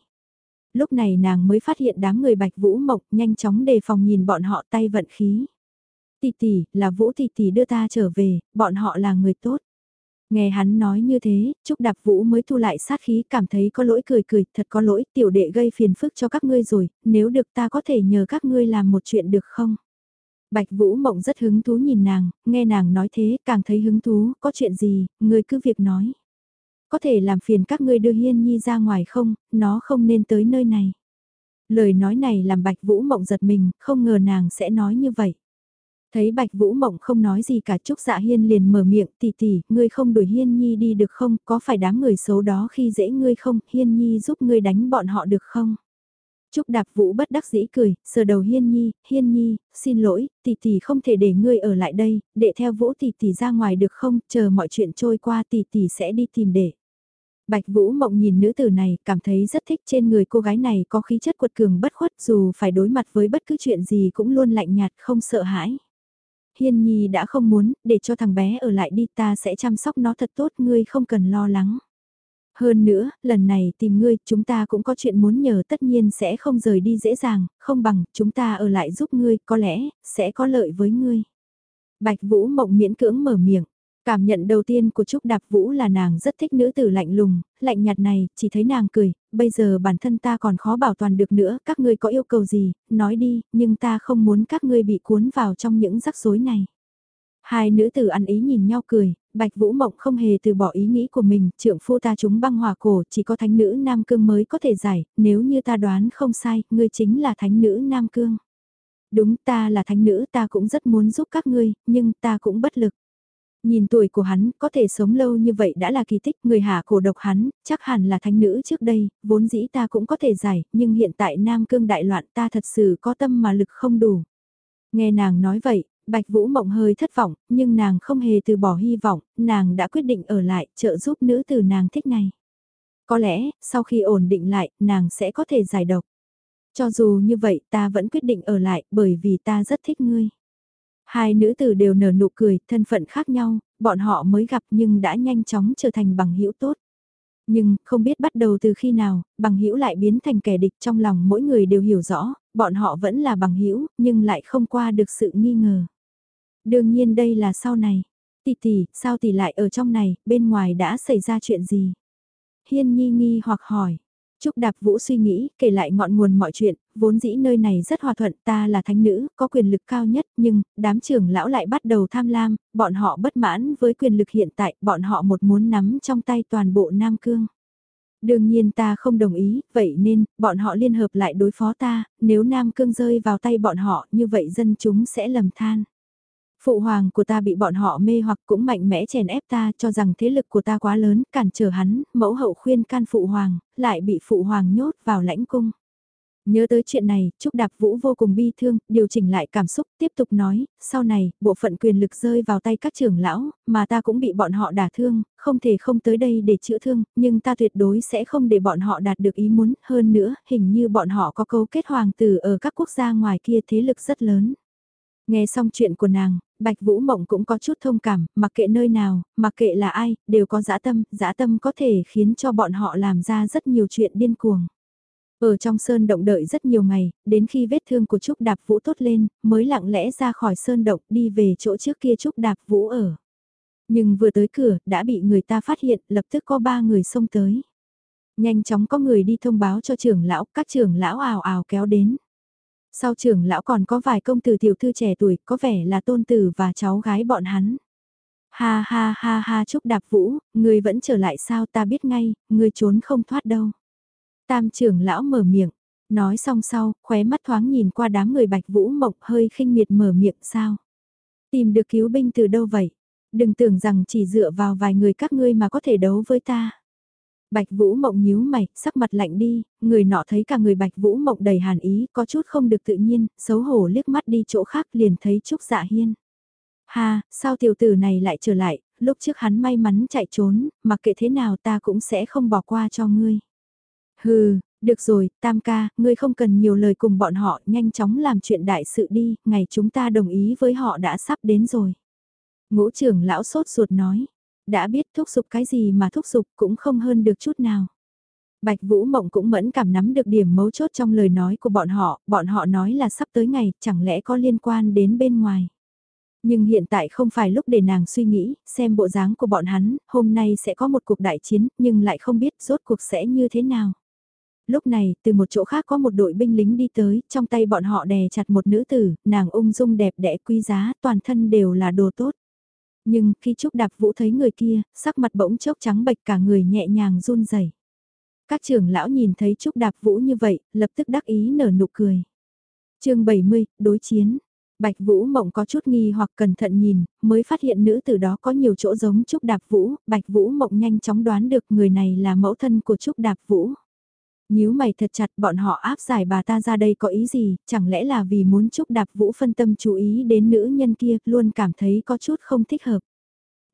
Lúc này nàng mới phát hiện đám người bạch vũ mộc nhanh chóng đề phòng nhìn bọn họ tay vận khí. Tỷ tỷ, là vũ tỷ tỷ đưa ta trở về, bọn họ là người tốt. Nghe hắn nói như thế, Trúc Đạp Vũ mới thu lại sát khí cảm thấy có lỗi cười cười, thật có lỗi, tiểu đệ gây phiền phức cho các ngươi rồi, nếu được ta có thể nhờ các ngươi làm một chuyện được không? Bạch Vũ Mộng rất hứng thú nhìn nàng, nghe nàng nói thế, càng thấy hứng thú, có chuyện gì, ngươi cứ việc nói. Có thể làm phiền các ngươi đưa Hiên Nhi ra ngoài không, nó không nên tới nơi này. Lời nói này làm Bạch Vũ Mộng giật mình, không ngờ nàng sẽ nói như vậy. Thấy Bạch Vũ Mộng không nói gì cả Trúc Dạ Hiên liền mở miệng tỷ tỷ, ngươi không đuổi Hiên Nhi đi được không, có phải đám người xấu đó khi dễ ngươi không, Hiên Nhi giúp ngươi đánh bọn họ được không? Trúc Đạp Vũ bất đắc dĩ cười, sờ đầu Hiên Nhi, Hiên Nhi, xin lỗi, tỷ tỷ không thể để ngươi ở lại đây, để theo Vũ tỷ tỷ ra ngoài được không, chờ mọi chuyện trôi qua tỷ tỷ sẽ đi tìm để. Bạch Vũ Mộng nhìn nữ tử này, cảm thấy rất thích trên người cô gái này có khí chất quật cường bất khuất dù phải đối mặt với bất cứ chuyện gì cũng luôn lạnh nhạt không sợ hãi. Hiên Nhi đã không muốn, để cho thằng bé ở lại đi ta sẽ chăm sóc nó thật tốt ngươi không cần lo lắng. Hơn nữa, lần này tìm ngươi, chúng ta cũng có chuyện muốn nhờ tất nhiên sẽ không rời đi dễ dàng, không bằng, chúng ta ở lại giúp ngươi, có lẽ, sẽ có lợi với ngươi. Bạch Vũ mộng miễn cưỡng mở miệng. Cảm nhận đầu tiên của Trúc Đạp Vũ là nàng rất thích nữ tử lạnh lùng, lạnh nhạt này, chỉ thấy nàng cười, bây giờ bản thân ta còn khó bảo toàn được nữa, các ngươi có yêu cầu gì, nói đi, nhưng ta không muốn các ngươi bị cuốn vào trong những rắc rối này. Hai nữ tử ăn ý nhìn nhau cười, Bạch Vũ Mộng không hề từ bỏ ý nghĩ của mình, trượng phu ta chúng băng hỏa cổ, chỉ có thánh nữ Nam Cương mới có thể giải, nếu như ta đoán không sai, ngươi chính là thánh nữ Nam Cương. Đúng ta là thánh nữ ta cũng rất muốn giúp các ngươi, nhưng ta cũng bất lực. Nhìn tuổi của hắn, có thể sống lâu như vậy đã là kỳ tích, người hạ cổ độc hắn, chắc hẳn là thánh nữ trước đây, vốn dĩ ta cũng có thể giải, nhưng hiện tại Nam Cương đại loạn ta thật sự có tâm mà lực không đủ. Nghe nàng nói vậy, Bạch Vũ Mộng hơi thất vọng, nhưng nàng không hề từ bỏ hy vọng, nàng đã quyết định ở lại trợ giúp nữ từ nàng thích này. Có lẽ, sau khi ổn định lại, nàng sẽ có thể giải độc. Cho dù như vậy ta vẫn quyết định ở lại bởi vì ta rất thích ngươi. Hai nữ tử đều nở nụ cười, thân phận khác nhau, bọn họ mới gặp nhưng đã nhanh chóng trở thành bằng hữu tốt. Nhưng, không biết bắt đầu từ khi nào, bằng hữu lại biến thành kẻ địch trong lòng mỗi người đều hiểu rõ, bọn họ vẫn là bằng hữu nhưng lại không qua được sự nghi ngờ. Đương nhiên đây là sau này. Tỷ tỷ, sao tỷ lại ở trong này, bên ngoài đã xảy ra chuyện gì? Hiên Nhi nghi hoặc hỏi. Trúc Đạp Vũ suy nghĩ, kể lại ngọn nguồn mọi chuyện, vốn dĩ nơi này rất hòa thuận, ta là thánh nữ, có quyền lực cao nhất, nhưng, đám trưởng lão lại bắt đầu tham lam, bọn họ bất mãn với quyền lực hiện tại, bọn họ một muốn nắm trong tay toàn bộ Nam Cương. Đương nhiên ta không đồng ý, vậy nên, bọn họ liên hợp lại đối phó ta, nếu Nam Cương rơi vào tay bọn họ, như vậy dân chúng sẽ lầm than. Phụ hoàng của ta bị bọn họ mê hoặc cũng mạnh mẽ chèn ép ta cho rằng thế lực của ta quá lớn, cản trở hắn, mẫu hậu khuyên can phụ hoàng, lại bị phụ hoàng nhốt vào lãnh cung. Nhớ tới chuyện này, Trúc Đạp Vũ vô cùng bi thương, điều chỉnh lại cảm xúc, tiếp tục nói, sau này, bộ phận quyền lực rơi vào tay các trưởng lão, mà ta cũng bị bọn họ đả thương, không thể không tới đây để chữa thương, nhưng ta tuyệt đối sẽ không để bọn họ đạt được ý muốn, hơn nữa, hình như bọn họ có cấu kết hoàng tử ở các quốc gia ngoài kia thế lực rất lớn. Nghe xong chuyện của nàng, Bạch Vũ Mộng cũng có chút thông cảm, mặc kệ nơi nào, mặc kệ là ai, đều có dã tâm, dã tâm có thể khiến cho bọn họ làm ra rất nhiều chuyện điên cuồng. Ở trong sơn động đợi rất nhiều ngày, đến khi vết thương của Trúc Đạp Vũ tốt lên, mới lặng lẽ ra khỏi sơn động đi về chỗ trước kia Trúc Đạp Vũ ở. Nhưng vừa tới cửa, đã bị người ta phát hiện, lập tức có ba người xông tới. Nhanh chóng có người đi thông báo cho trưởng lão, các trưởng lão ào ào kéo đến. Sau trưởng lão còn có vài công tử tiểu thư trẻ tuổi, có vẻ là tôn tử và cháu gái bọn hắn. Ha ha ha ha Trúc Đạp Vũ, người vẫn trở lại sao ta biết ngay, người trốn không thoát đâu. Tam trưởng lão mở miệng, nói xong sau, khóe mắt thoáng nhìn qua đám người bạch vũ mộc hơi khinh miệt mở miệng sao. Tìm được cứu binh từ đâu vậy? Đừng tưởng rằng chỉ dựa vào vài người các ngươi mà có thể đấu với ta. Bạch Vũ Mộng nhíu mày, sắc mặt lạnh đi, người nọ thấy cả người Bạch Vũ Mộng đầy hàn ý, có chút không được tự nhiên, xấu hổ liếc mắt đi chỗ khác liền thấy Trúc Dạ Hiên. Ha, sao tiểu tử này lại trở lại, lúc trước hắn may mắn chạy trốn, mặc kệ thế nào ta cũng sẽ không bỏ qua cho ngươi. Hừ, được rồi, Tam ca, ngươi không cần nhiều lời cùng bọn họ, nhanh chóng làm chuyện đại sự đi, ngày chúng ta đồng ý với họ đã sắp đến rồi. Ngũ trưởng lão sốt ruột nói, đã biết thúc giục cái gì mà thúc giục cũng không hơn được chút nào. Bạch Vũ Mộng cũng mẫn cảm nắm được điểm mấu chốt trong lời nói của bọn họ, bọn họ nói là sắp tới ngày, chẳng lẽ có liên quan đến bên ngoài. Nhưng hiện tại không phải lúc để nàng suy nghĩ, xem bộ dáng của bọn hắn, hôm nay sẽ có một cuộc đại chiến, nhưng lại không biết rốt cuộc sẽ như thế nào. Lúc này, từ một chỗ khác có một đội binh lính đi tới, trong tay bọn họ đè chặt một nữ tử, nàng ung dung đẹp đẽ quý giá, toàn thân đều là đồ tốt. Nhưng khi Trúc Đạp Vũ thấy người kia, sắc mặt bỗng chốc trắng bệch cả người nhẹ nhàng run rẩy. Các trưởng lão nhìn thấy Trúc Đạp Vũ như vậy, lập tức đắc ý nở nụ cười. chương 70, đối chiến. Bạch Vũ Mộng có chút nghi hoặc cẩn thận nhìn, mới phát hiện nữ tử đó có nhiều chỗ giống Trúc Đạp Vũ, Bạch Vũ Mộng nhanh chóng đoán được người này là mẫu thân của Trúc Đạp Vũ. Nhíu mày thật chặt bọn họ áp giải bà ta ra đây có ý gì, chẳng lẽ là vì muốn Trúc Đạp Vũ phân tâm chú ý đến nữ nhân kia, luôn cảm thấy có chút không thích hợp.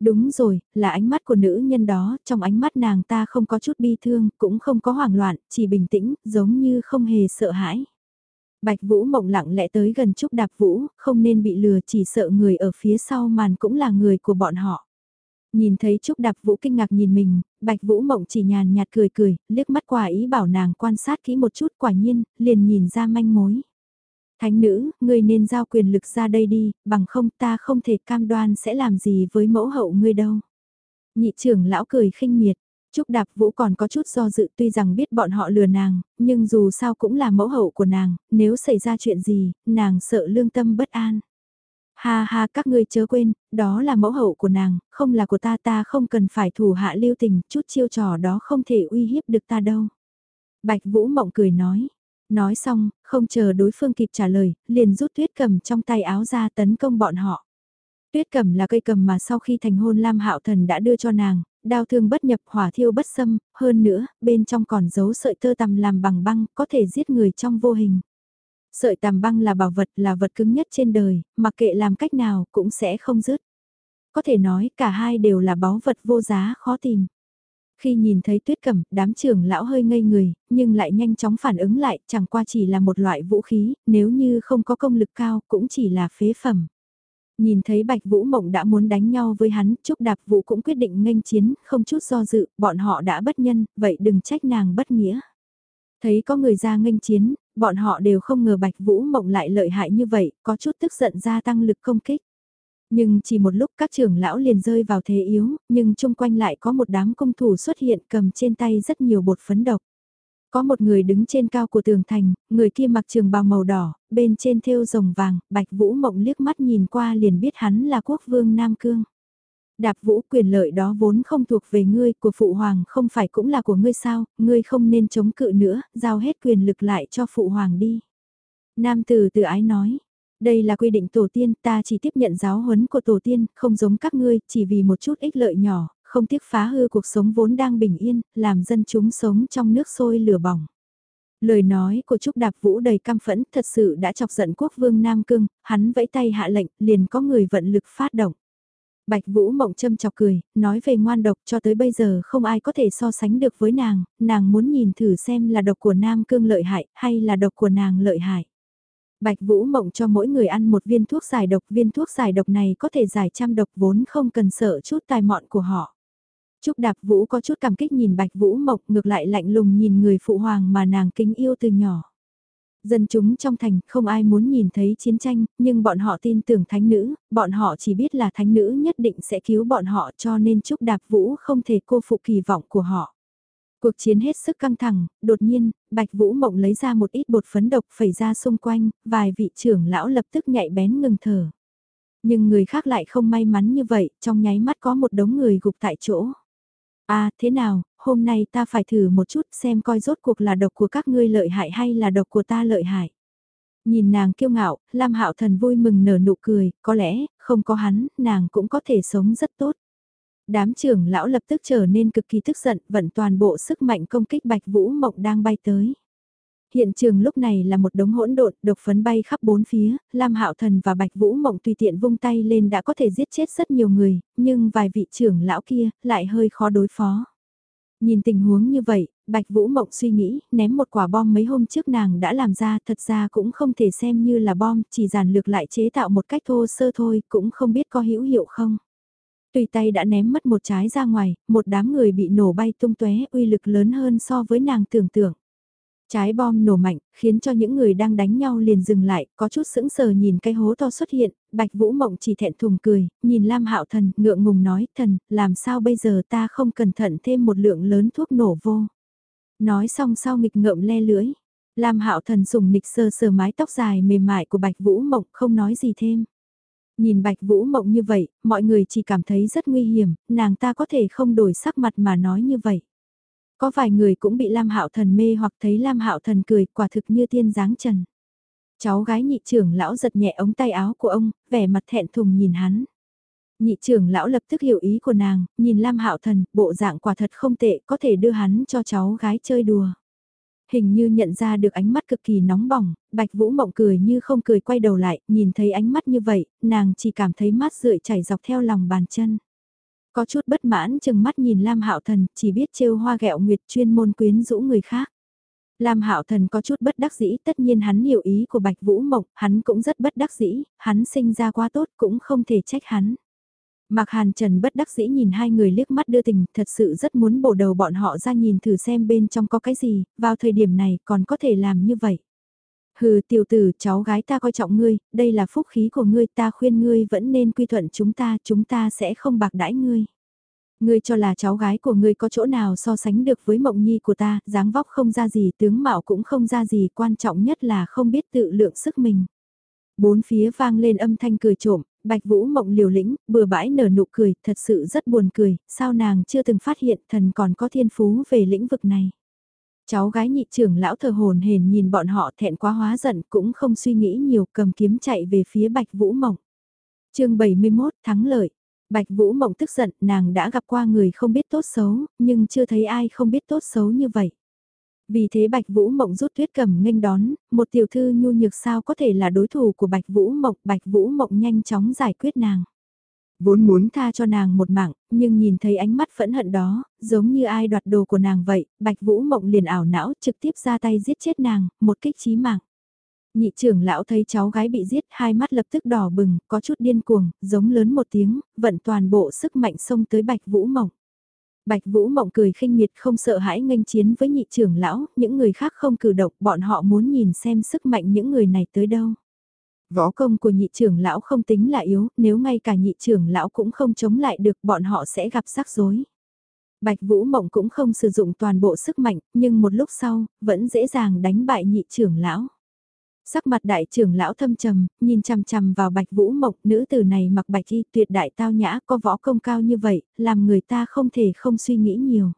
Đúng rồi, là ánh mắt của nữ nhân đó, trong ánh mắt nàng ta không có chút bi thương, cũng không có hoảng loạn, chỉ bình tĩnh, giống như không hề sợ hãi. Bạch Vũ mộng lặng lẽ tới gần Trúc Đạp Vũ, không nên bị lừa chỉ sợ người ở phía sau màn cũng là người của bọn họ. Nhìn thấy Trúc Đạp Vũ kinh ngạc nhìn mình, Bạch Vũ mộng chỉ nhàn nhạt cười cười, liếc mắt quả ý bảo nàng quan sát kỹ một chút quả nhiên, liền nhìn ra manh mối. Thánh nữ, ngươi nên giao quyền lực ra đây đi, bằng không ta không thể cam đoan sẽ làm gì với mẫu hậu ngươi đâu. Nhị trưởng lão cười khinh miệt, Trúc Đạp Vũ còn có chút do dự tuy rằng biết bọn họ lừa nàng, nhưng dù sao cũng là mẫu hậu của nàng, nếu xảy ra chuyện gì, nàng sợ lương tâm bất an. Ha ha các ngươi chớ quên, đó là mẫu hậu của nàng, không là của ta ta không cần phải thủ hạ lưu tình, chút chiêu trò đó không thể uy hiếp được ta đâu. Bạch Vũ Mộng cười nói, nói xong, không chờ đối phương kịp trả lời, liền rút tuyết cầm trong tay áo ra tấn công bọn họ. Tuyết cầm là cây cầm mà sau khi thành hôn Lam Hạo Thần đã đưa cho nàng, đao thương bất nhập hỏa thiêu bất xâm, hơn nữa, bên trong còn giấu sợi tơ tằm làm bằng băng, có thể giết người trong vô hình. Sợi tằm băng là bảo vật là vật cứng nhất trên đời, mặc kệ làm cách nào cũng sẽ không dứt. Có thể nói cả hai đều là báu vật vô giá khó tìm. Khi nhìn thấy tuyết cẩm, đám trưởng lão hơi ngây người, nhưng lại nhanh chóng phản ứng lại, chẳng qua chỉ là một loại vũ khí, nếu như không có công lực cao cũng chỉ là phế phẩm. Nhìn thấy Bạch Vũ Mộng đã muốn đánh nhau với hắn, Trúc Đạp Vũ cũng quyết định nghênh chiến, không chút do dự, bọn họ đã bất nhân, vậy đừng trách nàng bất nghĩa. Thấy có người ra nghênh chiến, bọn họ đều không ngờ Bạch Vũ Mộng lại lợi hại như vậy, có chút tức giận gia tăng lực công kích. Nhưng chỉ một lúc các trưởng lão liền rơi vào thế yếu, nhưng chung quanh lại có một đám công thủ xuất hiện cầm trên tay rất nhiều bột phấn độc. Có một người đứng trên cao của tường thành, người kia mặc trường bào màu đỏ, bên trên thêu rồng vàng, bạch vũ mộng liếc mắt nhìn qua liền biết hắn là quốc vương Nam Cương. Đạp vũ quyền lợi đó vốn không thuộc về ngươi, của phụ hoàng không phải cũng là của ngươi sao, ngươi không nên chống cự nữa, giao hết quyền lực lại cho phụ hoàng đi. Nam tử tự ái nói, đây là quy định tổ tiên, ta chỉ tiếp nhận giáo huấn của tổ tiên, không giống các ngươi, chỉ vì một chút ích lợi nhỏ, không tiếc phá hư cuộc sống vốn đang bình yên, làm dân chúng sống trong nước sôi lửa bỏng. Lời nói của Trúc Đạp Vũ đầy căm phẫn thật sự đã chọc giận quốc vương Nam Cương, hắn vẫy tay hạ lệnh, liền có người vận lực phát động. Bạch Vũ mộng châm chọc cười, nói về ngoan độc cho tới bây giờ không ai có thể so sánh được với nàng, nàng muốn nhìn thử xem là độc của Nam Cương lợi hại hay là độc của nàng lợi hại. Bạch Vũ mộng cho mỗi người ăn một viên thuốc giải độc, viên thuốc giải độc này có thể giải trăm độc vốn không cần sợ chút tài mọn của họ. Trúc Đạp Vũ có chút cảm kích nhìn Bạch Vũ mộng ngược lại lạnh lùng nhìn người phụ hoàng mà nàng kính yêu từ nhỏ. Dân chúng trong thành không ai muốn nhìn thấy chiến tranh, nhưng bọn họ tin tưởng thánh nữ, bọn họ chỉ biết là thánh nữ nhất định sẽ cứu bọn họ cho nên Trúc Đạp Vũ không thể cô phụ kỳ vọng của họ. Cuộc chiến hết sức căng thẳng, đột nhiên, Bạch Vũ Mộng lấy ra một ít bột phấn độc phẩy ra xung quanh, vài vị trưởng lão lập tức nhạy bén ngừng thở. Nhưng người khác lại không may mắn như vậy, trong nháy mắt có một đống người gục tại chỗ. À, thế nào, hôm nay ta phải thử một chút xem coi rốt cuộc là độc của các ngươi lợi hại hay là độc của ta lợi hại. Nhìn nàng kiêu ngạo, Lam Hạo Thần vui mừng nở nụ cười, có lẽ, không có hắn, nàng cũng có thể sống rất tốt. Đám trưởng lão lập tức trở nên cực kỳ tức giận, vận toàn bộ sức mạnh công kích Bạch Vũ Mộng đang bay tới. Hiện trường lúc này là một đống hỗn độn, độc phấn bay khắp bốn phía, Lam Hạo Thần và Bạch Vũ Mộng tùy tiện vung tay lên đã có thể giết chết rất nhiều người, nhưng vài vị trưởng lão kia lại hơi khó đối phó. Nhìn tình huống như vậy, Bạch Vũ Mộng suy nghĩ, ném một quả bom mấy hôm trước nàng đã làm ra, thật ra cũng không thể xem như là bom, chỉ giản lược lại chế tạo một cách thô sơ thôi, cũng không biết có hữu hiệu không. Tùy tay đã ném mất một trái ra ngoài, một đám người bị nổ bay tung tóe uy lực lớn hơn so với nàng tưởng tượng. Trái bom nổ mạnh, khiến cho những người đang đánh nhau liền dừng lại, có chút sững sờ nhìn cái hố to xuất hiện, Bạch Vũ Mộng chỉ thẹn thùng cười, nhìn Lam Hạo Thần, ngượng ngùng nói, thần, làm sao bây giờ ta không cẩn thận thêm một lượng lớn thuốc nổ vô. Nói xong sau nghịch ngợm le lưỡi, Lam Hạo Thần sùng nịch sờ sờ mái tóc dài mềm mại của Bạch Vũ Mộng không nói gì thêm. Nhìn Bạch Vũ Mộng như vậy, mọi người chỉ cảm thấy rất nguy hiểm, nàng ta có thể không đổi sắc mặt mà nói như vậy. Có vài người cũng bị Lam Hạo Thần mê hoặc thấy Lam Hạo Thần cười quả thực như tiên dáng trần. Cháu gái nhị trưởng lão giật nhẹ ống tay áo của ông, vẻ mặt thẹn thùng nhìn hắn. Nhị trưởng lão lập tức hiểu ý của nàng, nhìn Lam Hạo Thần, bộ dạng quả thật không tệ, có thể đưa hắn cho cháu gái chơi đùa. Hình như nhận ra được ánh mắt cực kỳ nóng bỏng, Bạch Vũ Mộng cười như không cười quay đầu lại, nhìn thấy ánh mắt như vậy, nàng chỉ cảm thấy mát rượi chảy dọc theo lòng bàn chân. Có chút bất mãn chừng mắt nhìn Lam Hạo Thần, chỉ biết trêu hoa gẹo nguyệt chuyên môn quyến rũ người khác. Lam Hạo Thần có chút bất đắc dĩ, tất nhiên hắn hiểu ý của Bạch Vũ Mộng, hắn cũng rất bất đắc dĩ, hắn sinh ra quá tốt cũng không thể trách hắn. Mạc Hàn Trần bất đắc dĩ nhìn hai người liếc mắt đưa tình, thật sự rất muốn bổ đầu bọn họ ra nhìn thử xem bên trong có cái gì, vào thời điểm này còn có thể làm như vậy. Hừ tiểu tử, cháu gái ta coi trọng ngươi, đây là phúc khí của ngươi, ta khuyên ngươi vẫn nên quy thuận chúng ta, chúng ta sẽ không bạc đãi ngươi. Ngươi cho là cháu gái của ngươi có chỗ nào so sánh được với mộng nhi của ta, dáng vóc không ra gì, tướng mạo cũng không ra gì, quan trọng nhất là không biết tự lượng sức mình. Bốn phía vang lên âm thanh cười trộm, Bạch Vũ mộng liều lĩnh, bừa bãi nở nụ cười, thật sự rất buồn cười, sao nàng chưa từng phát hiện thần còn có thiên phú về lĩnh vực này. Cháu gái nhị trưởng lão thờ hồn hền nhìn bọn họ thẹn quá hóa giận cũng không suy nghĩ nhiều cầm kiếm chạy về phía Bạch Vũ Mộng. chương 71 thắng lợi. Bạch Vũ Mộng tức giận nàng đã gặp qua người không biết tốt xấu, nhưng chưa thấy ai không biết tốt xấu như vậy. Vì thế Bạch Vũ Mộng rút tuyết cầm nghênh đón, một tiểu thư nhu nhược sao có thể là đối thủ của Bạch Vũ Mộng, Bạch Vũ Mộng nhanh chóng giải quyết nàng. Vốn muốn tha cho nàng một mạng, nhưng nhìn thấy ánh mắt phẫn hận đó, giống như ai đoạt đồ của nàng vậy, Bạch Vũ Mộng liền ảo não trực tiếp ra tay giết chết nàng, một kích chí mạng. Nhị trưởng lão thấy cháu gái bị giết, hai mắt lập tức đỏ bừng, có chút điên cuồng, giống lớn một tiếng, vận toàn bộ sức mạnh xông tới Bạch Vũ Mộng. Bạch Vũ Mộng cười khinh miệt không sợ hãi nghênh chiến với nhị trưởng lão, những người khác không cử động, bọn họ muốn nhìn xem sức mạnh những người này tới đâu. Võ công của nhị trưởng lão không tính là yếu, nếu ngay cả nhị trưởng lão cũng không chống lại được bọn họ sẽ gặp rắc rối. Bạch Vũ Mộng cũng không sử dụng toàn bộ sức mạnh, nhưng một lúc sau, vẫn dễ dàng đánh bại nhị trưởng lão. Sắc mặt đại trưởng lão thâm trầm, nhìn chằm chằm vào Bạch Vũ Mộng, nữ tử này mặc bạch y tuyệt đại tao nhã, có võ công cao như vậy, làm người ta không thể không suy nghĩ nhiều.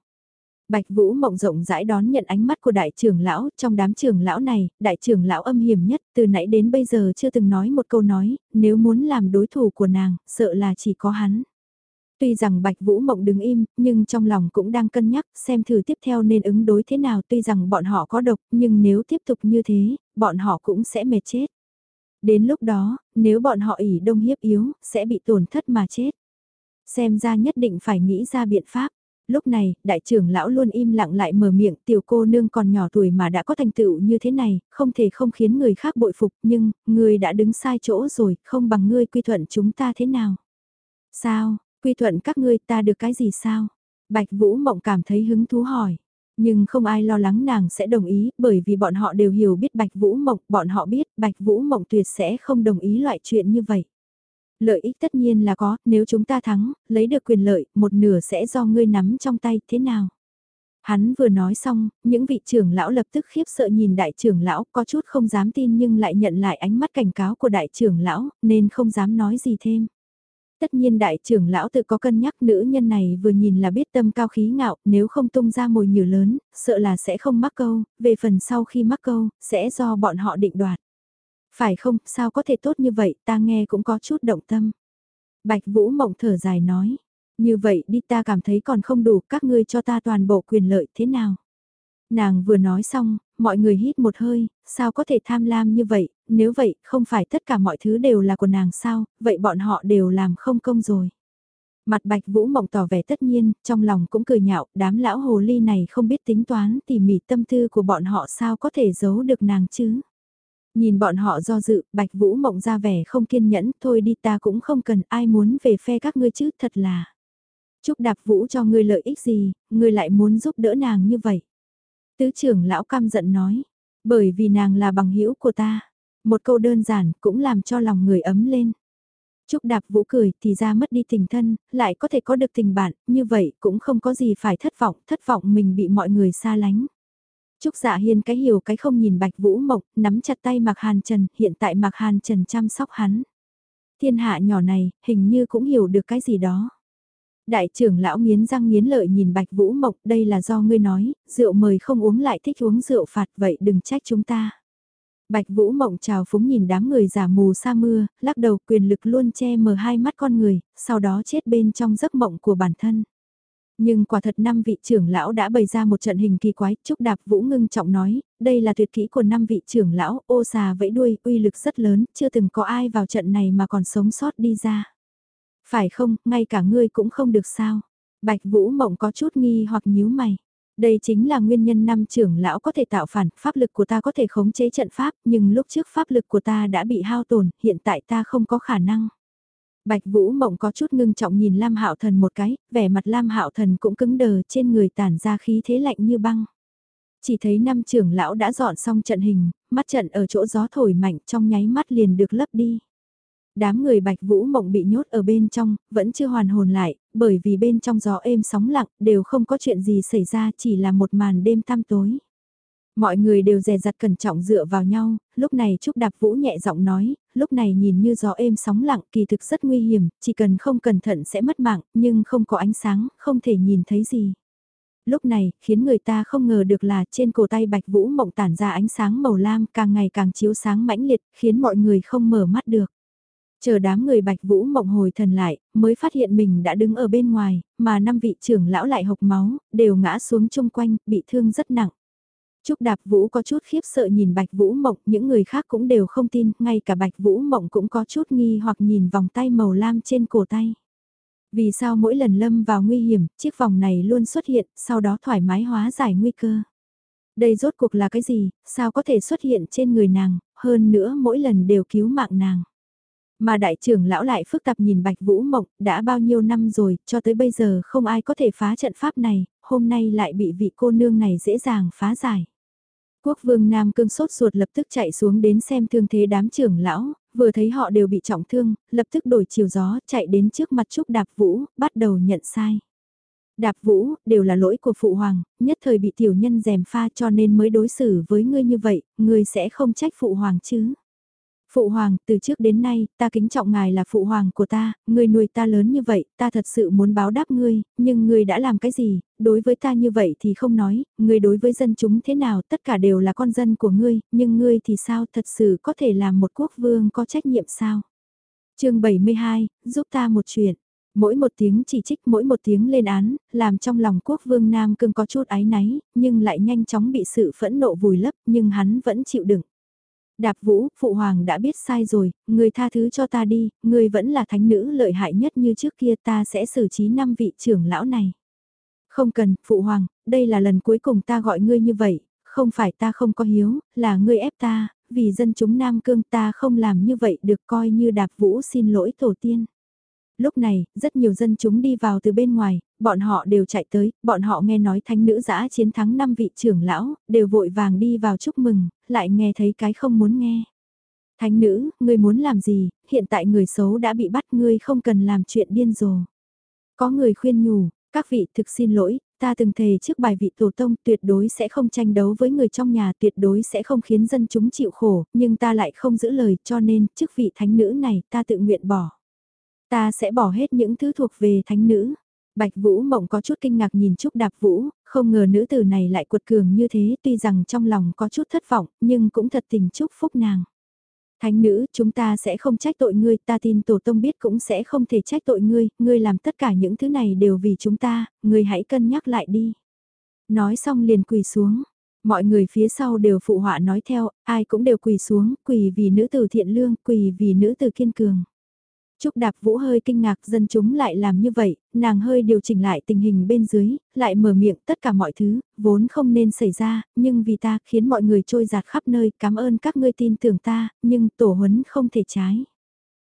Bạch Vũ mộng rộng rãi đón nhận ánh mắt của đại trưởng lão, trong đám trưởng lão này, đại trưởng lão âm hiểm nhất, từ nãy đến bây giờ chưa từng nói một câu nói, nếu muốn làm đối thủ của nàng, sợ là chỉ có hắn. Tuy rằng Bạch Vũ Mộng đứng im, nhưng trong lòng cũng đang cân nhắc xem thử tiếp theo nên ứng đối thế nào tuy rằng bọn họ có độc, nhưng nếu tiếp tục như thế, bọn họ cũng sẽ mệt chết. Đến lúc đó, nếu bọn họ ỉ đông hiếp yếu, sẽ bị tổn thất mà chết. Xem ra nhất định phải nghĩ ra biện pháp lúc này, đại trưởng lão luôn im lặng lại mở miệng tiểu cô nương còn nhỏ tuổi mà đã có thành tựu như thế này, không thể không khiến người khác bội phục, nhưng, người đã đứng sai chỗ rồi, không bằng ngươi quy thuận chúng ta thế nào? Sao, quy thuận các ngươi ta được cái gì sao? Bạch Vũ Mộng cảm thấy hứng thú hỏi. Nhưng không ai lo lắng nàng sẽ đồng ý, bởi vì bọn họ đều hiểu biết Bạch Vũ Mộng, bọn họ biết Bạch Vũ Mộng tuyệt sẽ không đồng ý loại chuyện như vậy. Lợi ích tất nhiên là có, nếu chúng ta thắng, lấy được quyền lợi, một nửa sẽ do ngươi nắm trong tay, thế nào? Hắn vừa nói xong, những vị trưởng lão lập tức khiếp sợ nhìn đại trưởng lão, có chút không dám tin nhưng lại nhận lại ánh mắt cảnh cáo của đại trưởng lão, nên không dám nói gì thêm. Tất nhiên đại trưởng lão tự có cân nhắc nữ nhân này vừa nhìn là biết tâm cao khí ngạo, nếu không tung ra mồi nhử lớn, sợ là sẽ không mắc câu, về phần sau khi mắc câu, sẽ do bọn họ định đoạt. Phải không, sao có thể tốt như vậy, ta nghe cũng có chút động tâm. Bạch Vũ Mộng thở dài nói. Như vậy đi ta cảm thấy còn không đủ, các ngươi cho ta toàn bộ quyền lợi thế nào? Nàng vừa nói xong, mọi người hít một hơi, sao có thể tham lam như vậy, nếu vậy, không phải tất cả mọi thứ đều là của nàng sao, vậy bọn họ đều làm không công rồi. Mặt bạch vũ mộng tỏ vẻ tất nhiên, trong lòng cũng cười nhạo, đám lão hồ ly này không biết tính toán tỉ mỉ tâm tư của bọn họ sao có thể giấu được nàng chứ. Nhìn bọn họ do dự, bạch vũ mộng ra vẻ không kiên nhẫn, thôi đi ta cũng không cần ai muốn về phe các ngươi chứ, thật là. Chúc đạp vũ cho ngươi lợi ích gì, ngươi lại muốn giúp đỡ nàng như vậy. Tứ trưởng lão căm giận nói, bởi vì nàng là bằng hữu của ta. Một câu đơn giản cũng làm cho lòng người ấm lên. Trúc Đạp Vũ cười thì ra mất đi tình thân, lại có thể có được tình bạn, như vậy cũng không có gì phải thất vọng, thất vọng mình bị mọi người xa lánh. Trúc Dạ Hiên cái hiểu cái không nhìn Bạch Vũ Mộc, nắm chặt tay Mạc Hàn Trần, hiện tại Mạc Hàn Trần chăm sóc hắn. Thiên hạ nhỏ này, hình như cũng hiểu được cái gì đó. Đại trưởng lão nghiến răng nghiến lợi nhìn Bạch Vũ Mộc, đây là do ngươi nói, rượu mời không uống lại thích uống rượu phạt vậy đừng trách chúng ta. Bạch Vũ Mộng chào phúng nhìn đám người giả mù sa mưa, lắc đầu quyền lực luôn che mờ hai mắt con người, sau đó chết bên trong giấc mộng của bản thân. Nhưng quả thật năm vị trưởng lão đã bày ra một trận hình kỳ quái, Trúc Đạp Vũ ngưng trọng nói, đây là tuyệt kỹ của năm vị trưởng lão, ô xà vẫy đuôi, uy lực rất lớn, chưa từng có ai vào trận này mà còn sống sót đi ra. Phải không, ngay cả ngươi cũng không được sao. Bạch Vũ Mộng có chút nghi hoặc nhíu mày. Đây chính là nguyên nhân năm trưởng lão có thể tạo phản, pháp lực của ta có thể khống chế trận pháp, nhưng lúc trước pháp lực của ta đã bị hao tổn, hiện tại ta không có khả năng. Bạch Vũ Mộng có chút ngưng trọng nhìn Lam Hạo Thần một cái, vẻ mặt Lam Hạo Thần cũng cứng đờ, trên người tản ra khí thế lạnh như băng. Chỉ thấy năm trưởng lão đã dọn xong trận hình, mắt trận ở chỗ gió thổi mạnh trong nháy mắt liền được lấp đi. Đám người Bạch Vũ Mộng bị nhốt ở bên trong, vẫn chưa hoàn hồn lại, bởi vì bên trong gió êm sóng lặng, đều không có chuyện gì xảy ra, chỉ là một màn đêm tăm tối. Mọi người đều dè dặt cẩn trọng dựa vào nhau, lúc này Trúc Đạp Vũ nhẹ giọng nói, lúc này nhìn như gió êm sóng lặng kỳ thực rất nguy hiểm, chỉ cần không cẩn thận sẽ mất mạng, nhưng không có ánh sáng, không thể nhìn thấy gì. Lúc này, khiến người ta không ngờ được là trên cổ tay Bạch Vũ mộng tản ra ánh sáng màu lam càng ngày càng chiếu sáng mãnh liệt, khiến mọi người không mở mắt được. Chờ đám người bạch vũ mộng hồi thần lại, mới phát hiện mình đã đứng ở bên ngoài, mà năm vị trưởng lão lại hộc máu, đều ngã xuống chung quanh, bị thương rất nặng. Trúc Đạp Vũ có chút khiếp sợ nhìn Bạch Vũ Mộng, những người khác cũng đều không tin, ngay cả Bạch Vũ Mộng cũng có chút nghi hoặc nhìn vòng tay màu lam trên cổ tay. Vì sao mỗi lần lâm vào nguy hiểm, chiếc vòng này luôn xuất hiện, sau đó thoải mái hóa giải nguy cơ. Đây rốt cuộc là cái gì, sao có thể xuất hiện trên người nàng, hơn nữa mỗi lần đều cứu mạng nàng. Mà đại trưởng lão lại phức tạp nhìn Bạch Vũ Mộng, đã bao nhiêu năm rồi, cho tới bây giờ không ai có thể phá trận pháp này, hôm nay lại bị vị cô nương này dễ dàng phá giải. Quốc vương Nam cương sốt ruột lập tức chạy xuống đến xem thương thế đám trưởng lão, vừa thấy họ đều bị trọng thương, lập tức đổi chiều gió, chạy đến trước mặt Trúc Đạp Vũ, bắt đầu nhận sai. Đạp Vũ, đều là lỗi của Phụ Hoàng, nhất thời bị tiểu nhân dèm pha cho nên mới đối xử với ngươi như vậy, ngươi sẽ không trách Phụ Hoàng chứ. Phụ hoàng, từ trước đến nay, ta kính trọng ngài là phụ hoàng của ta, ngươi nuôi ta lớn như vậy, ta thật sự muốn báo đáp ngươi, nhưng ngươi đã làm cái gì, đối với ta như vậy thì không nói, ngươi đối với dân chúng thế nào, tất cả đều là con dân của ngươi, nhưng ngươi thì sao, thật sự có thể làm một quốc vương có trách nhiệm sao? chương 72, giúp ta một chuyện. Mỗi một tiếng chỉ trích mỗi một tiếng lên án, làm trong lòng quốc vương Nam Cương có chút ái náy, nhưng lại nhanh chóng bị sự phẫn nộ vùi lấp, nhưng hắn vẫn chịu đựng. Đạp vũ, phụ hoàng đã biết sai rồi, người tha thứ cho ta đi, người vẫn là thánh nữ lợi hại nhất như trước kia ta sẽ xử trí năm vị trưởng lão này. Không cần, phụ hoàng, đây là lần cuối cùng ta gọi ngươi như vậy, không phải ta không có hiếu, là ngươi ép ta, vì dân chúng Nam Cương ta không làm như vậy được coi như đạp vũ xin lỗi tổ tiên lúc này, rất nhiều dân chúng đi vào từ bên ngoài, bọn họ đều chạy tới, bọn họ nghe nói thánh nữ giã chiến thắng năm vị trưởng lão, đều vội vàng đi vào chúc mừng, lại nghe thấy cái không muốn nghe. Thánh nữ, ngươi muốn làm gì, hiện tại người xấu đã bị bắt ngươi không cần làm chuyện điên rồ. Có người khuyên nhủ, các vị thực xin lỗi, ta từng thề trước bài vị tổ tông tuyệt đối sẽ không tranh đấu với người trong nhà tuyệt đối sẽ không khiến dân chúng chịu khổ, nhưng ta lại không giữ lời cho nên chức vị thánh nữ này ta tự nguyện bỏ. Ta sẽ bỏ hết những thứ thuộc về thánh nữ. Bạch Vũ Mộng có chút kinh ngạc nhìn Trúc Đạp Vũ, không ngờ nữ tử này lại cuột cường như thế tuy rằng trong lòng có chút thất vọng nhưng cũng thật tình chúc phúc nàng. Thánh nữ, chúng ta sẽ không trách tội ngươi, ta tin tổ tông biết cũng sẽ không thể trách tội ngươi, ngươi làm tất cả những thứ này đều vì chúng ta, ngươi hãy cân nhắc lại đi. Nói xong liền quỳ xuống, mọi người phía sau đều phụ họa nói theo, ai cũng đều quỳ xuống, quỳ vì nữ tử thiện lương, quỳ vì nữ tử kiên cường. Trúc Đạp Vũ hơi kinh ngạc dân chúng lại làm như vậy, nàng hơi điều chỉnh lại tình hình bên dưới, lại mở miệng tất cả mọi thứ, vốn không nên xảy ra, nhưng vì ta khiến mọi người trôi giạt khắp nơi, cảm ơn các ngươi tin tưởng ta, nhưng tổ huấn không thể trái.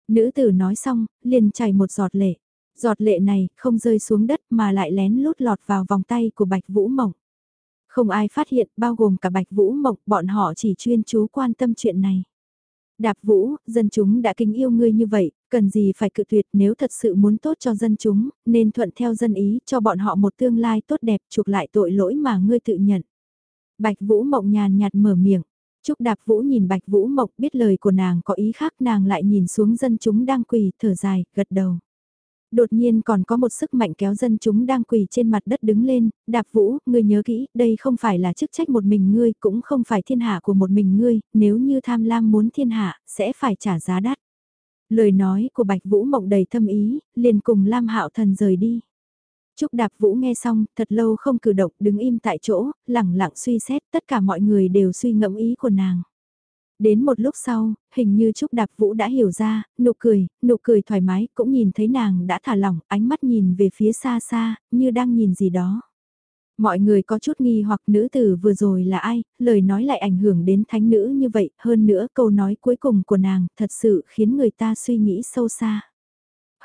Nữ tử nói xong, liền chảy một giọt lệ. Giọt lệ này không rơi xuống đất mà lại lén lút lọt vào vòng tay của Bạch Vũ Mộng. Không ai phát hiện, bao gồm cả Bạch Vũ Mộng, bọn họ chỉ chuyên chú quan tâm chuyện này. Đạp Vũ, dân chúng đã kính yêu ngươi như vậy, cần gì phải cự tuyệt nếu thật sự muốn tốt cho dân chúng, nên thuận theo dân ý cho bọn họ một tương lai tốt đẹp chuộc lại tội lỗi mà ngươi tự nhận. Bạch Vũ Mộng nhàn nhạt mở miệng. Trúc Đạp Vũ nhìn Bạch Vũ Mộng biết lời của nàng có ý khác nàng lại nhìn xuống dân chúng đang quỳ thở dài, gật đầu. Đột nhiên còn có một sức mạnh kéo dân chúng đang quỳ trên mặt đất đứng lên, đạp vũ, ngươi nhớ kỹ, đây không phải là chức trách một mình ngươi, cũng không phải thiên hạ của một mình ngươi, nếu như tham lam muốn thiên hạ, sẽ phải trả giá đắt. Lời nói của Bạch Vũ mộng đầy thâm ý, liền cùng Lam Hạo Thần rời đi. Trúc Đạp Vũ nghe xong, thật lâu không cử động, đứng im tại chỗ, lẳng lặng suy xét, tất cả mọi người đều suy ngẫm ý của nàng. Đến một lúc sau, hình như Trúc Đạp Vũ đã hiểu ra, nụ cười, nụ cười thoải mái, cũng nhìn thấy nàng đã thả lỏng, ánh mắt nhìn về phía xa xa, như đang nhìn gì đó. Mọi người có chút nghi hoặc nữ tử vừa rồi là ai, lời nói lại ảnh hưởng đến thánh nữ như vậy, hơn nữa câu nói cuối cùng của nàng thật sự khiến người ta suy nghĩ sâu xa.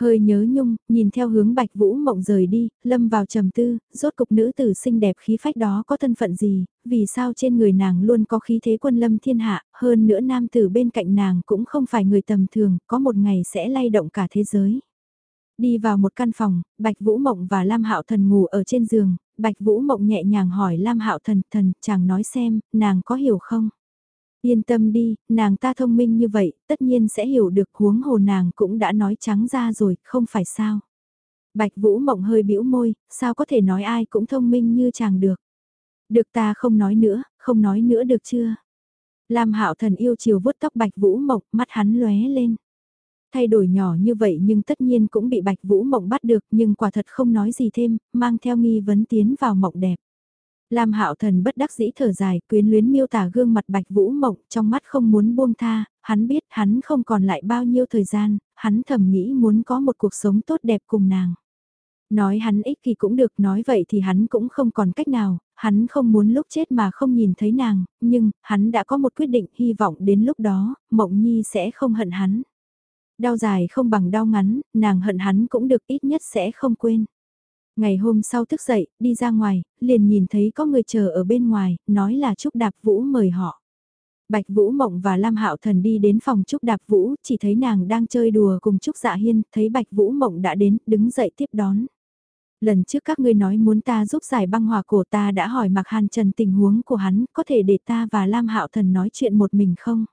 Hơi nhớ nhung, nhìn theo hướng Bạch Vũ Mộng rời đi, lâm vào trầm tư, rốt cục nữ tử xinh đẹp khí phách đó có thân phận gì, vì sao trên người nàng luôn có khí thế quân lâm thiên hạ, hơn nữa nam tử bên cạnh nàng cũng không phải người tầm thường, có một ngày sẽ lay động cả thế giới. Đi vào một căn phòng, Bạch Vũ Mộng và Lam Hạo Thần ngủ ở trên giường, Bạch Vũ Mộng nhẹ nhàng hỏi Lam Hạo Thần, thần, chàng nói xem, nàng có hiểu không? Yên tâm đi, nàng ta thông minh như vậy, tất nhiên sẽ hiểu được huống hồ nàng cũng đã nói trắng ra rồi, không phải sao. Bạch Vũ Mộng hơi bĩu môi, sao có thể nói ai cũng thông minh như chàng được. Được ta không nói nữa, không nói nữa được chưa? Lam Hạo Thần yêu chiều vuốt tóc Bạch Vũ Mộng, mắt hắn lóe lên. Thay đổi nhỏ như vậy nhưng tất nhiên cũng bị Bạch Vũ Mộng bắt được nhưng quả thật không nói gì thêm, mang theo nghi vấn tiến vào mộng đẹp. Lam Hạo Thần bất đắc dĩ thở dài, quyến luyến miêu tả gương mặt Bạch Vũ Mộng, trong mắt không muốn buông tha, hắn biết hắn không còn lại bao nhiêu thời gian, hắn thầm nghĩ muốn có một cuộc sống tốt đẹp cùng nàng. Nói hắn ích kỷ cũng được, nói vậy thì hắn cũng không còn cách nào, hắn không muốn lúc chết mà không nhìn thấy nàng, nhưng, hắn đã có một quyết định hy vọng đến lúc đó, Mộng Nhi sẽ không hận hắn. Đau dài không bằng đau ngắn, nàng hận hắn cũng được ít nhất sẽ không quên. Ngày hôm sau thức dậy, đi ra ngoài, liền nhìn thấy có người chờ ở bên ngoài, nói là Trúc Đạp Vũ mời họ. Bạch Vũ Mộng và Lam Hạo Thần đi đến phòng Trúc Đạp Vũ, chỉ thấy nàng đang chơi đùa cùng Trúc Dạ Hiên, thấy Bạch Vũ Mộng đã đến, đứng dậy tiếp đón. Lần trước các ngươi nói muốn ta giúp giải băng hòa cổ ta đã hỏi Mạc Hàn Trần tình huống của hắn, có thể để ta và Lam Hạo Thần nói chuyện một mình không?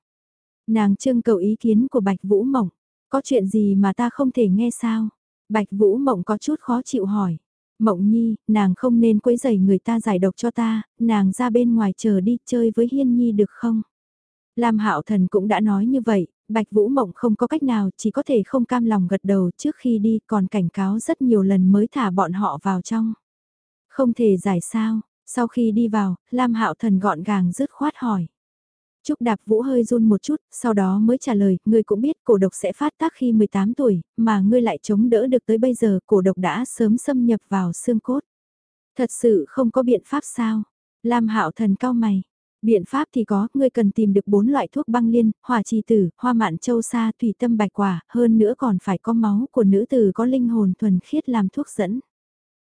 Nàng trưng cầu ý kiến của Bạch Vũ Mộng, có chuyện gì mà ta không thể nghe sao? Bạch Vũ Mộng có chút khó chịu hỏi. Mộng Nhi, nàng không nên quấy rầy người ta giải độc cho ta, nàng ra bên ngoài chờ đi chơi với Hiên Nhi được không? Lam Hạo Thần cũng đã nói như vậy, Bạch Vũ Mộng không có cách nào, chỉ có thể không cam lòng gật đầu trước khi đi, còn cảnh cáo rất nhiều lần mới thả bọn họ vào trong. Không thể giải sao? Sau khi đi vào, Lam Hạo Thần gọn gàng dứt khoát hỏi. Trúc Đạp Vũ hơi run một chút, sau đó mới trả lời, ngươi cũng biết cổ độc sẽ phát tác khi 18 tuổi, mà ngươi lại chống đỡ được tới bây giờ, cổ độc đã sớm xâm nhập vào xương cốt. Thật sự không có biện pháp sao? Lam Hạo Thần cao mày. Biện pháp thì có, ngươi cần tìm được bốn loại thuốc băng liên, hỏa trì tử, hoa mạn châu sa, thủy tâm bạch quả, hơn nữa còn phải có máu của nữ tử có linh hồn thuần khiết làm thuốc dẫn.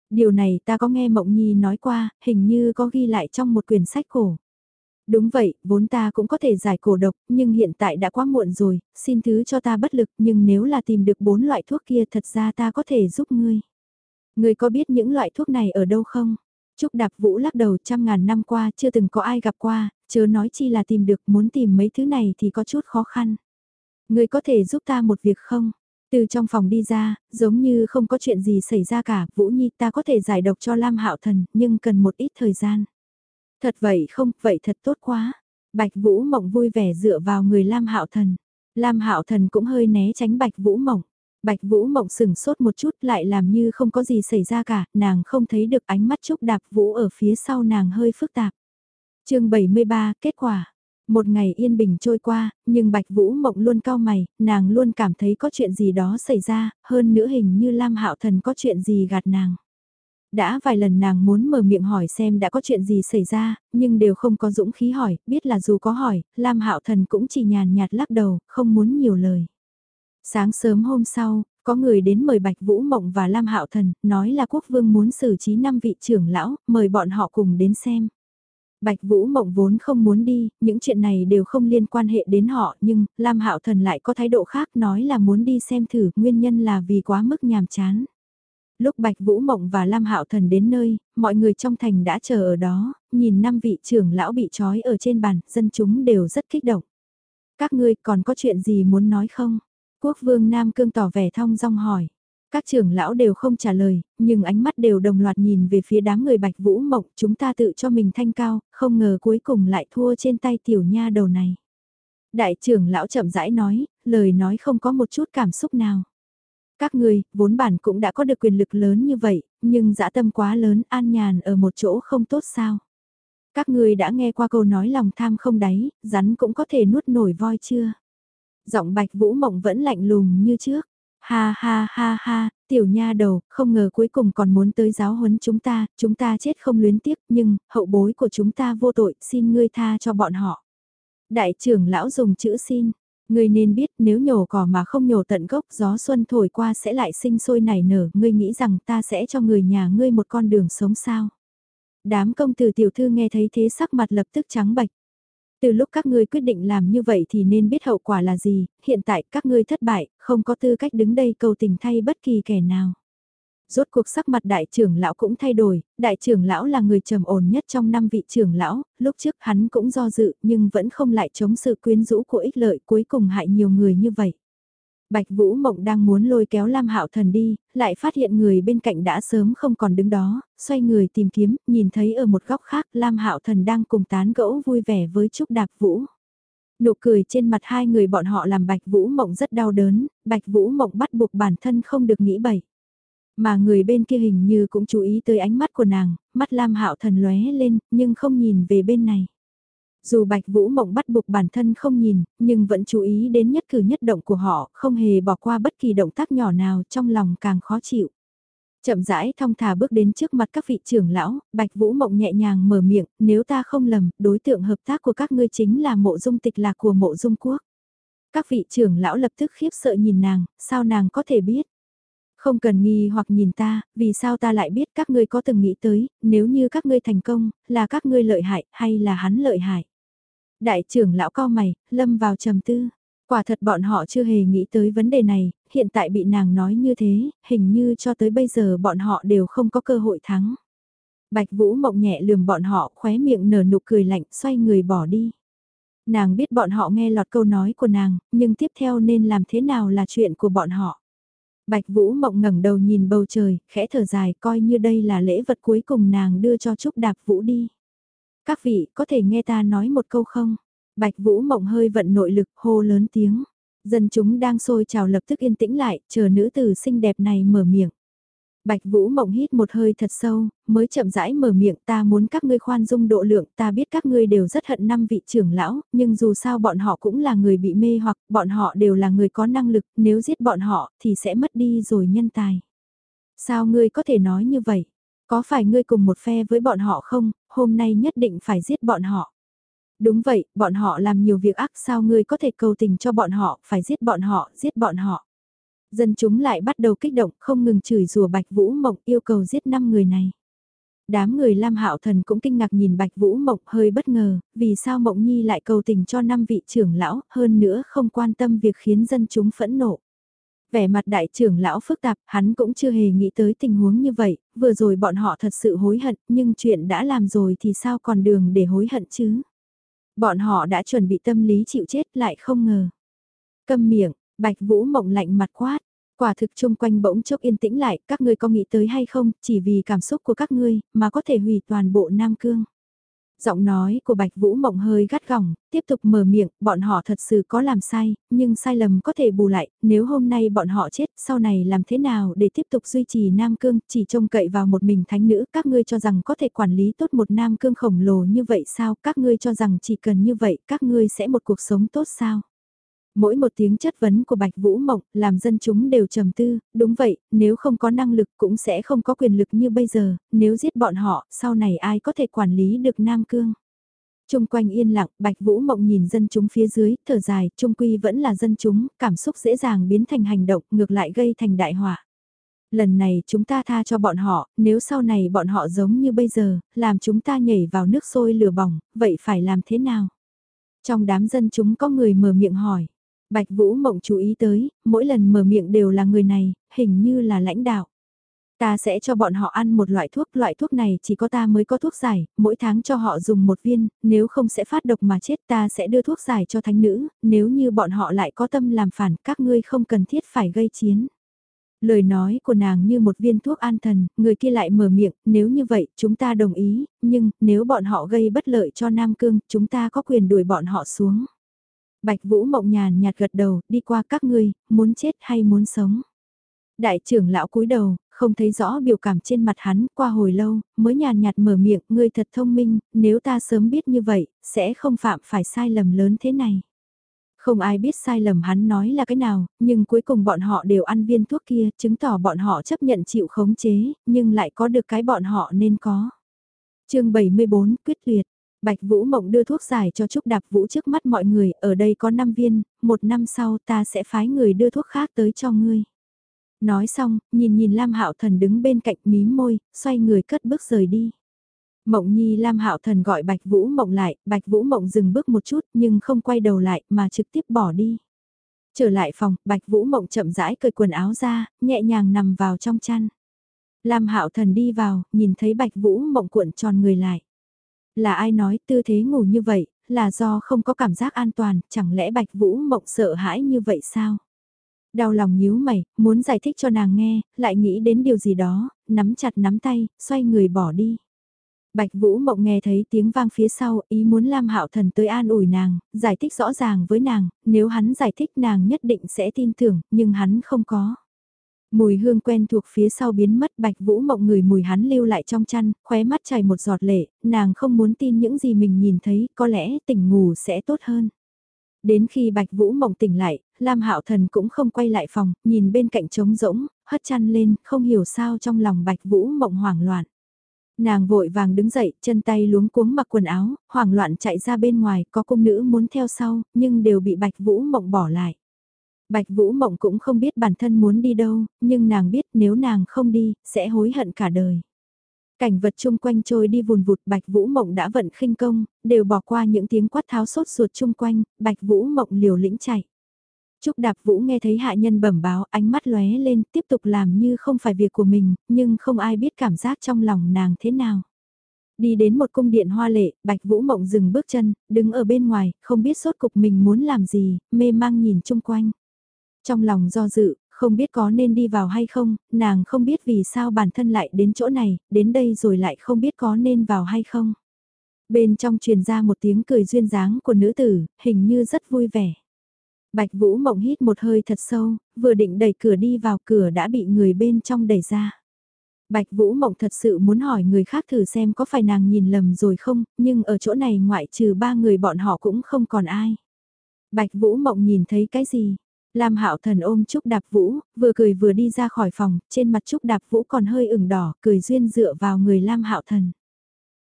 Điều này ta có nghe Mộng Nhi nói qua, hình như có ghi lại trong một quyển sách cổ. Đúng vậy, vốn ta cũng có thể giải cổ độc, nhưng hiện tại đã quá muộn rồi, xin thứ cho ta bất lực, nhưng nếu là tìm được bốn loại thuốc kia thật ra ta có thể giúp ngươi. Ngươi có biết những loại thuốc này ở đâu không? Trúc Đạp Vũ lắc đầu trăm ngàn năm qua chưa từng có ai gặp qua, chớ nói chi là tìm được muốn tìm mấy thứ này thì có chút khó khăn. Ngươi có thể giúp ta một việc không? Từ trong phòng đi ra, giống như không có chuyện gì xảy ra cả, Vũ Nhi ta có thể giải độc cho Lam Hạo Thần, nhưng cần một ít thời gian. Thật vậy không, vậy thật tốt quá. Bạch Vũ Mộng vui vẻ dựa vào người Lam Hạo Thần. Lam Hạo Thần cũng hơi né tránh Bạch Vũ Mộng. Bạch Vũ Mộng sừng sốt một chút lại làm như không có gì xảy ra cả, nàng không thấy được ánh mắt Trúc Đạp Vũ ở phía sau nàng hơi phức tạp. chương 73, kết quả. Một ngày yên bình trôi qua, nhưng Bạch Vũ Mộng luôn cao mày, nàng luôn cảm thấy có chuyện gì đó xảy ra, hơn nữa hình như Lam Hạo Thần có chuyện gì gạt nàng. Đã vài lần nàng muốn mở miệng hỏi xem đã có chuyện gì xảy ra, nhưng đều không có dũng khí hỏi, biết là dù có hỏi, Lam Hạo Thần cũng chỉ nhàn nhạt lắc đầu, không muốn nhiều lời. Sáng sớm hôm sau, có người đến mời Bạch Vũ Mộng và Lam Hạo Thần, nói là quốc vương muốn xử trí năm vị trưởng lão, mời bọn họ cùng đến xem. Bạch Vũ Mộng vốn không muốn đi, những chuyện này đều không liên quan hệ đến họ, nhưng Lam Hạo Thần lại có thái độ khác nói là muốn đi xem thử, nguyên nhân là vì quá mức nhàm chán. Lúc Bạch Vũ Mộng và Lam Hạo Thần đến nơi, mọi người trong thành đã chờ ở đó, nhìn năm vị trưởng lão bị trói ở trên bàn, dân chúng đều rất kích động. Các ngươi còn có chuyện gì muốn nói không? Quốc vương Nam Cương tỏ vẻ thong dong hỏi. Các trưởng lão đều không trả lời, nhưng ánh mắt đều đồng loạt nhìn về phía đám người Bạch Vũ Mộng, chúng ta tự cho mình thanh cao, không ngờ cuối cùng lại thua trên tay tiểu nha đầu này. Đại trưởng lão chậm rãi nói, lời nói không có một chút cảm xúc nào. Các người, vốn bản cũng đã có được quyền lực lớn như vậy, nhưng dã tâm quá lớn an nhàn ở một chỗ không tốt sao. Các người đã nghe qua câu nói lòng tham không đáy, rắn cũng có thể nuốt nổi voi chưa? Giọng bạch vũ mộng vẫn lạnh lùng như trước. Ha ha ha ha, tiểu nha đầu, không ngờ cuối cùng còn muốn tới giáo huấn chúng ta, chúng ta chết không luyến tiếc, nhưng, hậu bối của chúng ta vô tội, xin ngươi tha cho bọn họ. Đại trưởng lão dùng chữ xin, ngươi nên biết nếu nhổ cỏ mà không nhổ tận gốc gió xuân thổi qua sẽ lại sinh sôi nảy nở, ngươi nghĩ rằng ta sẽ cho người nhà ngươi một con đường sống sao. Đám công tử tiểu thư nghe thấy thế sắc mặt lập tức trắng bạch. Từ lúc các ngươi quyết định làm như vậy thì nên biết hậu quả là gì, hiện tại các ngươi thất bại, không có tư cách đứng đây cầu tình thay bất kỳ kẻ nào. Rốt cuộc sắc mặt đại trưởng lão cũng thay đổi, đại trưởng lão là người trầm ổn nhất trong năm vị trưởng lão, lúc trước hắn cũng do dự nhưng vẫn không lại chống sự quyến rũ của ích lợi cuối cùng hại nhiều người như vậy. Bạch Vũ Mộng đang muốn lôi kéo Lam Hạo Thần đi, lại phát hiện người bên cạnh đã sớm không còn đứng đó, xoay người tìm kiếm, nhìn thấy ở một góc khác Lam Hạo Thần đang cùng tán gẫu vui vẻ với Trúc Đạp Vũ. Nụ cười trên mặt hai người bọn họ làm Bạch Vũ Mộng rất đau đớn, Bạch Vũ Mộng bắt buộc bản thân không được nghĩ bậy. Mà người bên kia hình như cũng chú ý tới ánh mắt của nàng, mắt Lam Hạo Thần lóe lên, nhưng không nhìn về bên này. Dù Bạch Vũ Mộng bắt buộc bản thân không nhìn, nhưng vẫn chú ý đến nhất cử nhất động của họ, không hề bỏ qua bất kỳ động tác nhỏ nào trong lòng càng khó chịu. Chậm rãi thong thả bước đến trước mặt các vị trưởng lão, Bạch Vũ Mộng nhẹ nhàng mở miệng, nếu ta không lầm, đối tượng hợp tác của các ngươi chính là mộ dung tịch lạc của mộ dung quốc. Các vị trưởng lão lập tức khiếp sợ nhìn nàng, sao nàng có thể biết? Không cần nghi hoặc nhìn ta, vì sao ta lại biết các ngươi có từng nghĩ tới, nếu như các ngươi thành công, là các ngươi lợi hại hay là hắn lợi hại? Đại trưởng lão cao mày, lâm vào trầm tư. Quả thật bọn họ chưa hề nghĩ tới vấn đề này, hiện tại bị nàng nói như thế, hình như cho tới bây giờ bọn họ đều không có cơ hội thắng. Bạch Vũ mộng nhẹ lườm bọn họ khóe miệng nở nụ cười lạnh xoay người bỏ đi. Nàng biết bọn họ nghe lọt câu nói của nàng, nhưng tiếp theo nên làm thế nào là chuyện của bọn họ. Bạch Vũ mộng ngẩng đầu nhìn bầu trời, khẽ thở dài coi như đây là lễ vật cuối cùng nàng đưa cho Trúc Đạp Vũ đi. Các vị có thể nghe ta nói một câu không? Bạch Vũ Mộng hơi vận nội lực hô lớn tiếng. Dân chúng đang sôi trào lập tức yên tĩnh lại, chờ nữ tử xinh đẹp này mở miệng. Bạch Vũ Mộng hít một hơi thật sâu, mới chậm rãi mở miệng ta muốn các ngươi khoan dung độ lượng, ta biết các ngươi đều rất hận năm vị trưởng lão, nhưng dù sao bọn họ cũng là người bị mê hoặc bọn họ đều là người có năng lực, nếu giết bọn họ thì sẽ mất đi rồi nhân tài. Sao ngươi có thể nói như vậy? Có phải ngươi cùng một phe với bọn họ không, hôm nay nhất định phải giết bọn họ. Đúng vậy, bọn họ làm nhiều việc ác sao ngươi có thể cầu tình cho bọn họ, phải giết bọn họ, giết bọn họ. Dân chúng lại bắt đầu kích động, không ngừng chửi rủa Bạch Vũ Mộng yêu cầu giết năm người này. Đám người Lam Hạo Thần cũng kinh ngạc nhìn Bạch Vũ Mộng hơi bất ngờ, vì sao Mộng Nhi lại cầu tình cho năm vị trưởng lão, hơn nữa không quan tâm việc khiến dân chúng phẫn nộ. Vẻ mặt đại trưởng lão phức tạp, hắn cũng chưa hề nghĩ tới tình huống như vậy, vừa rồi bọn họ thật sự hối hận, nhưng chuyện đã làm rồi thì sao còn đường để hối hận chứ? Bọn họ đã chuẩn bị tâm lý chịu chết lại không ngờ. Câm miệng, Bạch Vũ mộng lạnh mặt quát, quả thực chung quanh bỗng chốc yên tĩnh lại, các ngươi có nghĩ tới hay không, chỉ vì cảm xúc của các ngươi, mà có thể hủy toàn bộ Nam Cương. Giọng nói của Bạch Vũ Mộng hơi gắt gỏng, tiếp tục mở miệng, bọn họ thật sự có làm sai, nhưng sai lầm có thể bù lại, nếu hôm nay bọn họ chết, sau này làm thế nào để tiếp tục duy trì Nam Cương, chỉ trông cậy vào một mình thánh nữ, các ngươi cho rằng có thể quản lý tốt một Nam Cương khổng lồ như vậy sao, các ngươi cho rằng chỉ cần như vậy, các ngươi sẽ một cuộc sống tốt sao? Mỗi một tiếng chất vấn của Bạch Vũ Mộng làm dân chúng đều trầm tư, đúng vậy, nếu không có năng lực cũng sẽ không có quyền lực như bây giờ, nếu giết bọn họ, sau này ai có thể quản lý được Nam Cương. Trung quanh yên lặng, Bạch Vũ Mộng nhìn dân chúng phía dưới, thở dài, trung quy vẫn là dân chúng, cảm xúc dễ dàng biến thành hành động, ngược lại gây thành đại họa. Lần này chúng ta tha cho bọn họ, nếu sau này bọn họ giống như bây giờ, làm chúng ta nhảy vào nước sôi lửa bỏng, vậy phải làm thế nào? Trong đám dân chúng có người mở miệng hỏi. Bạch Vũ Mộng chú ý tới, mỗi lần mở miệng đều là người này, hình như là lãnh đạo. Ta sẽ cho bọn họ ăn một loại thuốc, loại thuốc này chỉ có ta mới có thuốc giải, mỗi tháng cho họ dùng một viên, nếu không sẽ phát độc mà chết ta sẽ đưa thuốc giải cho thánh nữ, nếu như bọn họ lại có tâm làm phản các ngươi không cần thiết phải gây chiến. Lời nói của nàng như một viên thuốc an thần, người kia lại mở miệng, nếu như vậy chúng ta đồng ý, nhưng nếu bọn họ gây bất lợi cho Nam Cương, chúng ta có quyền đuổi bọn họ xuống. Bạch Vũ mộng nhàn nhạt gật đầu, đi qua các ngươi, muốn chết hay muốn sống. Đại trưởng lão cúi đầu, không thấy rõ biểu cảm trên mặt hắn, qua hồi lâu, mới nhàn nhạt mở miệng, ngươi thật thông minh, nếu ta sớm biết như vậy, sẽ không phạm phải sai lầm lớn thế này. Không ai biết sai lầm hắn nói là cái nào, nhưng cuối cùng bọn họ đều ăn viên thuốc kia, chứng tỏ bọn họ chấp nhận chịu khống chế, nhưng lại có được cái bọn họ nên có. chương 74, quyết liệt. Bạch Vũ Mộng đưa thuốc giải cho Trúc Đạp Vũ trước mắt mọi người, ở đây có 5 viên, một năm sau ta sẽ phái người đưa thuốc khác tới cho ngươi. Nói xong, nhìn nhìn Lam Hạo Thần đứng bên cạnh mím môi, xoay người cất bước rời đi. Mộng Nhi Lam Hạo Thần gọi Bạch Vũ Mộng lại, Bạch Vũ Mộng dừng bước một chút nhưng không quay đầu lại mà trực tiếp bỏ đi. Trở lại phòng, Bạch Vũ Mộng chậm rãi cởi quần áo ra, nhẹ nhàng nằm vào trong chăn. Lam Hạo Thần đi vào, nhìn thấy Bạch Vũ Mộng cuộn tròn người lại. Là ai nói tư thế ngủ như vậy, là do không có cảm giác an toàn, chẳng lẽ Bạch Vũ Mộng sợ hãi như vậy sao? Đau lòng nhíu mày, muốn giải thích cho nàng nghe, lại nghĩ đến điều gì đó, nắm chặt nắm tay, xoay người bỏ đi. Bạch Vũ Mộng nghe thấy tiếng vang phía sau, ý muốn Lam Hạo Thần tới an ủi nàng, giải thích rõ ràng với nàng, nếu hắn giải thích nàng nhất định sẽ tin tưởng, nhưng hắn không có. Mùi hương quen thuộc phía sau biến mất bạch vũ mộng người mùi hắn lưu lại trong chăn, khóe mắt chảy một giọt lệ, nàng không muốn tin những gì mình nhìn thấy, có lẽ tỉnh ngủ sẽ tốt hơn. Đến khi bạch vũ mộng tỉnh lại, Lam Hạo Thần cũng không quay lại phòng, nhìn bên cạnh trống rỗng, hất chăn lên, không hiểu sao trong lòng bạch vũ mộng hoảng loạn. Nàng vội vàng đứng dậy, chân tay luống cuống mặc quần áo, hoảng loạn chạy ra bên ngoài, có cung nữ muốn theo sau, nhưng đều bị bạch vũ mộng bỏ lại. Bạch Vũ Mộng cũng không biết bản thân muốn đi đâu, nhưng nàng biết nếu nàng không đi, sẽ hối hận cả đời. Cảnh vật chung quanh trôi đi vùn vụt Bạch Vũ Mộng đã vận khinh công, đều bỏ qua những tiếng quát tháo sốt ruột chung quanh, Bạch Vũ Mộng liều lĩnh chạy. Trúc Đạp Vũ nghe thấy hạ nhân bẩm báo ánh mắt lóe lên tiếp tục làm như không phải việc của mình, nhưng không ai biết cảm giác trong lòng nàng thế nào. Đi đến một cung điện hoa lệ, Bạch Vũ Mộng dừng bước chân, đứng ở bên ngoài, không biết sốt cục mình muốn làm gì, mê mang nhìn chung quanh. Trong lòng do dự, không biết có nên đi vào hay không, nàng không biết vì sao bản thân lại đến chỗ này, đến đây rồi lại không biết có nên vào hay không. Bên trong truyền ra một tiếng cười duyên dáng của nữ tử, hình như rất vui vẻ. Bạch Vũ Mộng hít một hơi thật sâu, vừa định đẩy cửa đi vào cửa đã bị người bên trong đẩy ra. Bạch Vũ Mộng thật sự muốn hỏi người khác thử xem có phải nàng nhìn lầm rồi không, nhưng ở chỗ này ngoại trừ ba người bọn họ cũng không còn ai. Bạch Vũ Mộng nhìn thấy cái gì? Lam Hạo Thần ôm Trúc Đạp Vũ, vừa cười vừa đi ra khỏi phòng, trên mặt Trúc Đạp Vũ còn hơi ửng đỏ, cười duyên dựa vào người Lam Hạo Thần.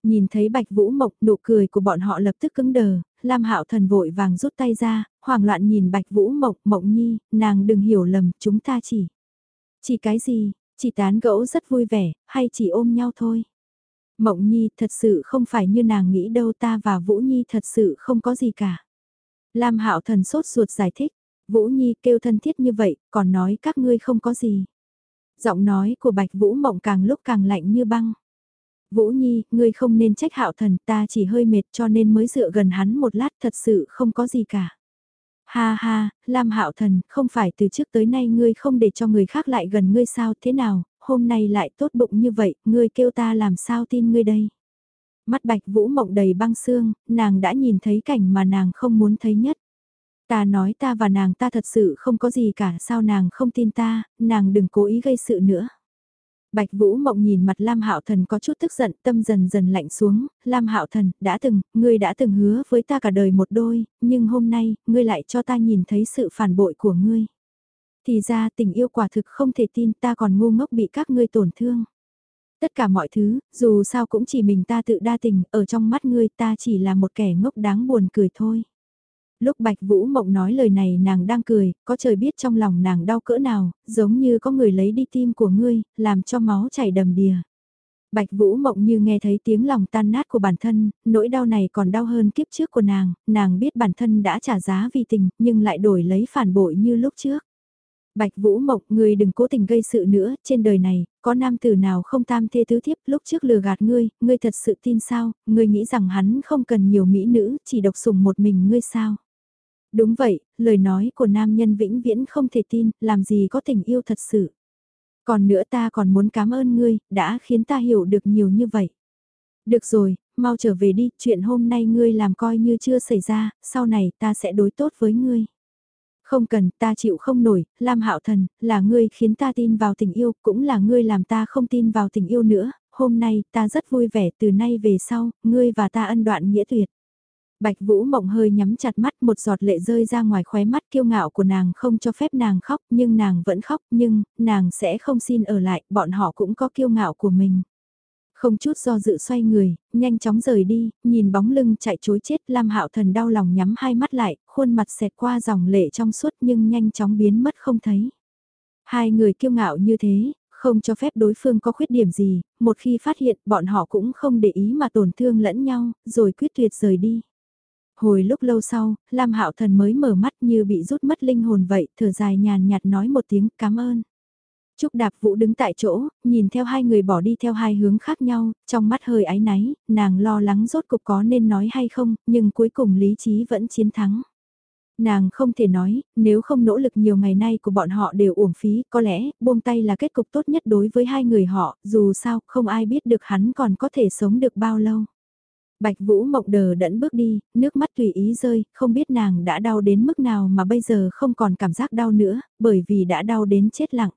Nhìn thấy Bạch Vũ Mộc, nụ cười của bọn họ lập tức cứng đờ, Lam Hạo Thần vội vàng rút tay ra, hoảng loạn nhìn Bạch Vũ Mộc, Mộng Nhi, nàng đừng hiểu lầm, chúng ta chỉ chỉ cái gì, chỉ tán gẫu rất vui vẻ, hay chỉ ôm nhau thôi. Mộng Nhi thật sự không phải như nàng nghĩ đâu ta và Vũ Nhi thật sự không có gì cả. Lam Hạo Thần sốt ruột giải thích, Vũ Nhi kêu thân thiết như vậy, còn nói các ngươi không có gì. Giọng nói của Bạch Vũ Mộng càng lúc càng lạnh như băng. Vũ Nhi, ngươi không nên trách hạo thần, ta chỉ hơi mệt cho nên mới dựa gần hắn một lát thật sự không có gì cả. Ha ha, Lam hạo thần, không phải từ trước tới nay ngươi không để cho người khác lại gần ngươi sao thế nào, hôm nay lại tốt bụng như vậy, ngươi kêu ta làm sao tin ngươi đây. Mắt Bạch Vũ Mộng đầy băng xương, nàng đã nhìn thấy cảnh mà nàng không muốn thấy nhất. Ta nói ta và nàng ta thật sự không có gì cả, sao nàng không tin ta, nàng đừng cố ý gây sự nữa. Bạch Vũ Mộng nhìn mặt Lam Hạo Thần có chút tức giận, tâm dần dần lạnh xuống, Lam Hạo Thần, đã từng, ngươi đã từng hứa với ta cả đời một đôi, nhưng hôm nay, ngươi lại cho ta nhìn thấy sự phản bội của ngươi. Thì ra tình yêu quả thực không thể tin ta còn ngu ngốc bị các ngươi tổn thương. Tất cả mọi thứ, dù sao cũng chỉ mình ta tự đa tình, ở trong mắt ngươi ta chỉ là một kẻ ngốc đáng buồn cười thôi. Lúc Bạch Vũ Mộng nói lời này nàng đang cười, có trời biết trong lòng nàng đau cỡ nào, giống như có người lấy đi tim của ngươi, làm cho máu chảy đầm đìa. Bạch Vũ Mộng như nghe thấy tiếng lòng tan nát của bản thân, nỗi đau này còn đau hơn kiếp trước của nàng, nàng biết bản thân đã trả giá vì tình, nhưng lại đổi lấy phản bội như lúc trước. Bạch Vũ Mộng, ngươi đừng cố tình gây sự nữa, trên đời này, có nam tử nào không tam thê tứ thiếp lúc trước lừa gạt ngươi, ngươi thật sự tin sao, ngươi nghĩ rằng hắn không cần nhiều mỹ nữ, chỉ độc sủng một mình ngươi sao. Đúng vậy, lời nói của nam nhân vĩnh viễn không thể tin, làm gì có tình yêu thật sự. Còn nữa ta còn muốn cảm ơn ngươi, đã khiến ta hiểu được nhiều như vậy. Được rồi, mau trở về đi, chuyện hôm nay ngươi làm coi như chưa xảy ra, sau này ta sẽ đối tốt với ngươi. Không cần, ta chịu không nổi, Lam Hạo Thần, là ngươi khiến ta tin vào tình yêu, cũng là ngươi làm ta không tin vào tình yêu nữa, hôm nay ta rất vui vẻ từ nay về sau, ngươi và ta ân đoạn nghĩa tuyệt. Bạch Vũ Mộng hơi nhắm chặt mắt một giọt lệ rơi ra ngoài khóe mắt kiêu ngạo của nàng không cho phép nàng khóc nhưng nàng vẫn khóc nhưng nàng sẽ không xin ở lại, bọn họ cũng có kiêu ngạo của mình. Không chút do dự xoay người, nhanh chóng rời đi, nhìn bóng lưng chạy chối chết Lam Hạo Thần đau lòng nhắm hai mắt lại, khuôn mặt xẹt qua dòng lệ trong suốt nhưng nhanh chóng biến mất không thấy. Hai người kiêu ngạo như thế, không cho phép đối phương có khuyết điểm gì, một khi phát hiện bọn họ cũng không để ý mà tổn thương lẫn nhau, rồi quyết tuyệt rời đi. Hồi lúc lâu sau, Lam Hạo Thần mới mở mắt như bị rút mất linh hồn vậy, thở dài nhàn nhạt nói một tiếng cảm ơn. Trúc Đạp Vũ đứng tại chỗ, nhìn theo hai người bỏ đi theo hai hướng khác nhau, trong mắt hơi áy náy, nàng lo lắng rốt cục có nên nói hay không, nhưng cuối cùng lý trí vẫn chiến thắng. Nàng không thể nói, nếu không nỗ lực nhiều ngày nay của bọn họ đều uổng phí, có lẽ, buông tay là kết cục tốt nhất đối với hai người họ, dù sao, không ai biết được hắn còn có thể sống được bao lâu. Bạch Vũ Mộng đờ đẫn bước đi, nước mắt tùy ý rơi, không biết nàng đã đau đến mức nào mà bây giờ không còn cảm giác đau nữa, bởi vì đã đau đến chết lặng.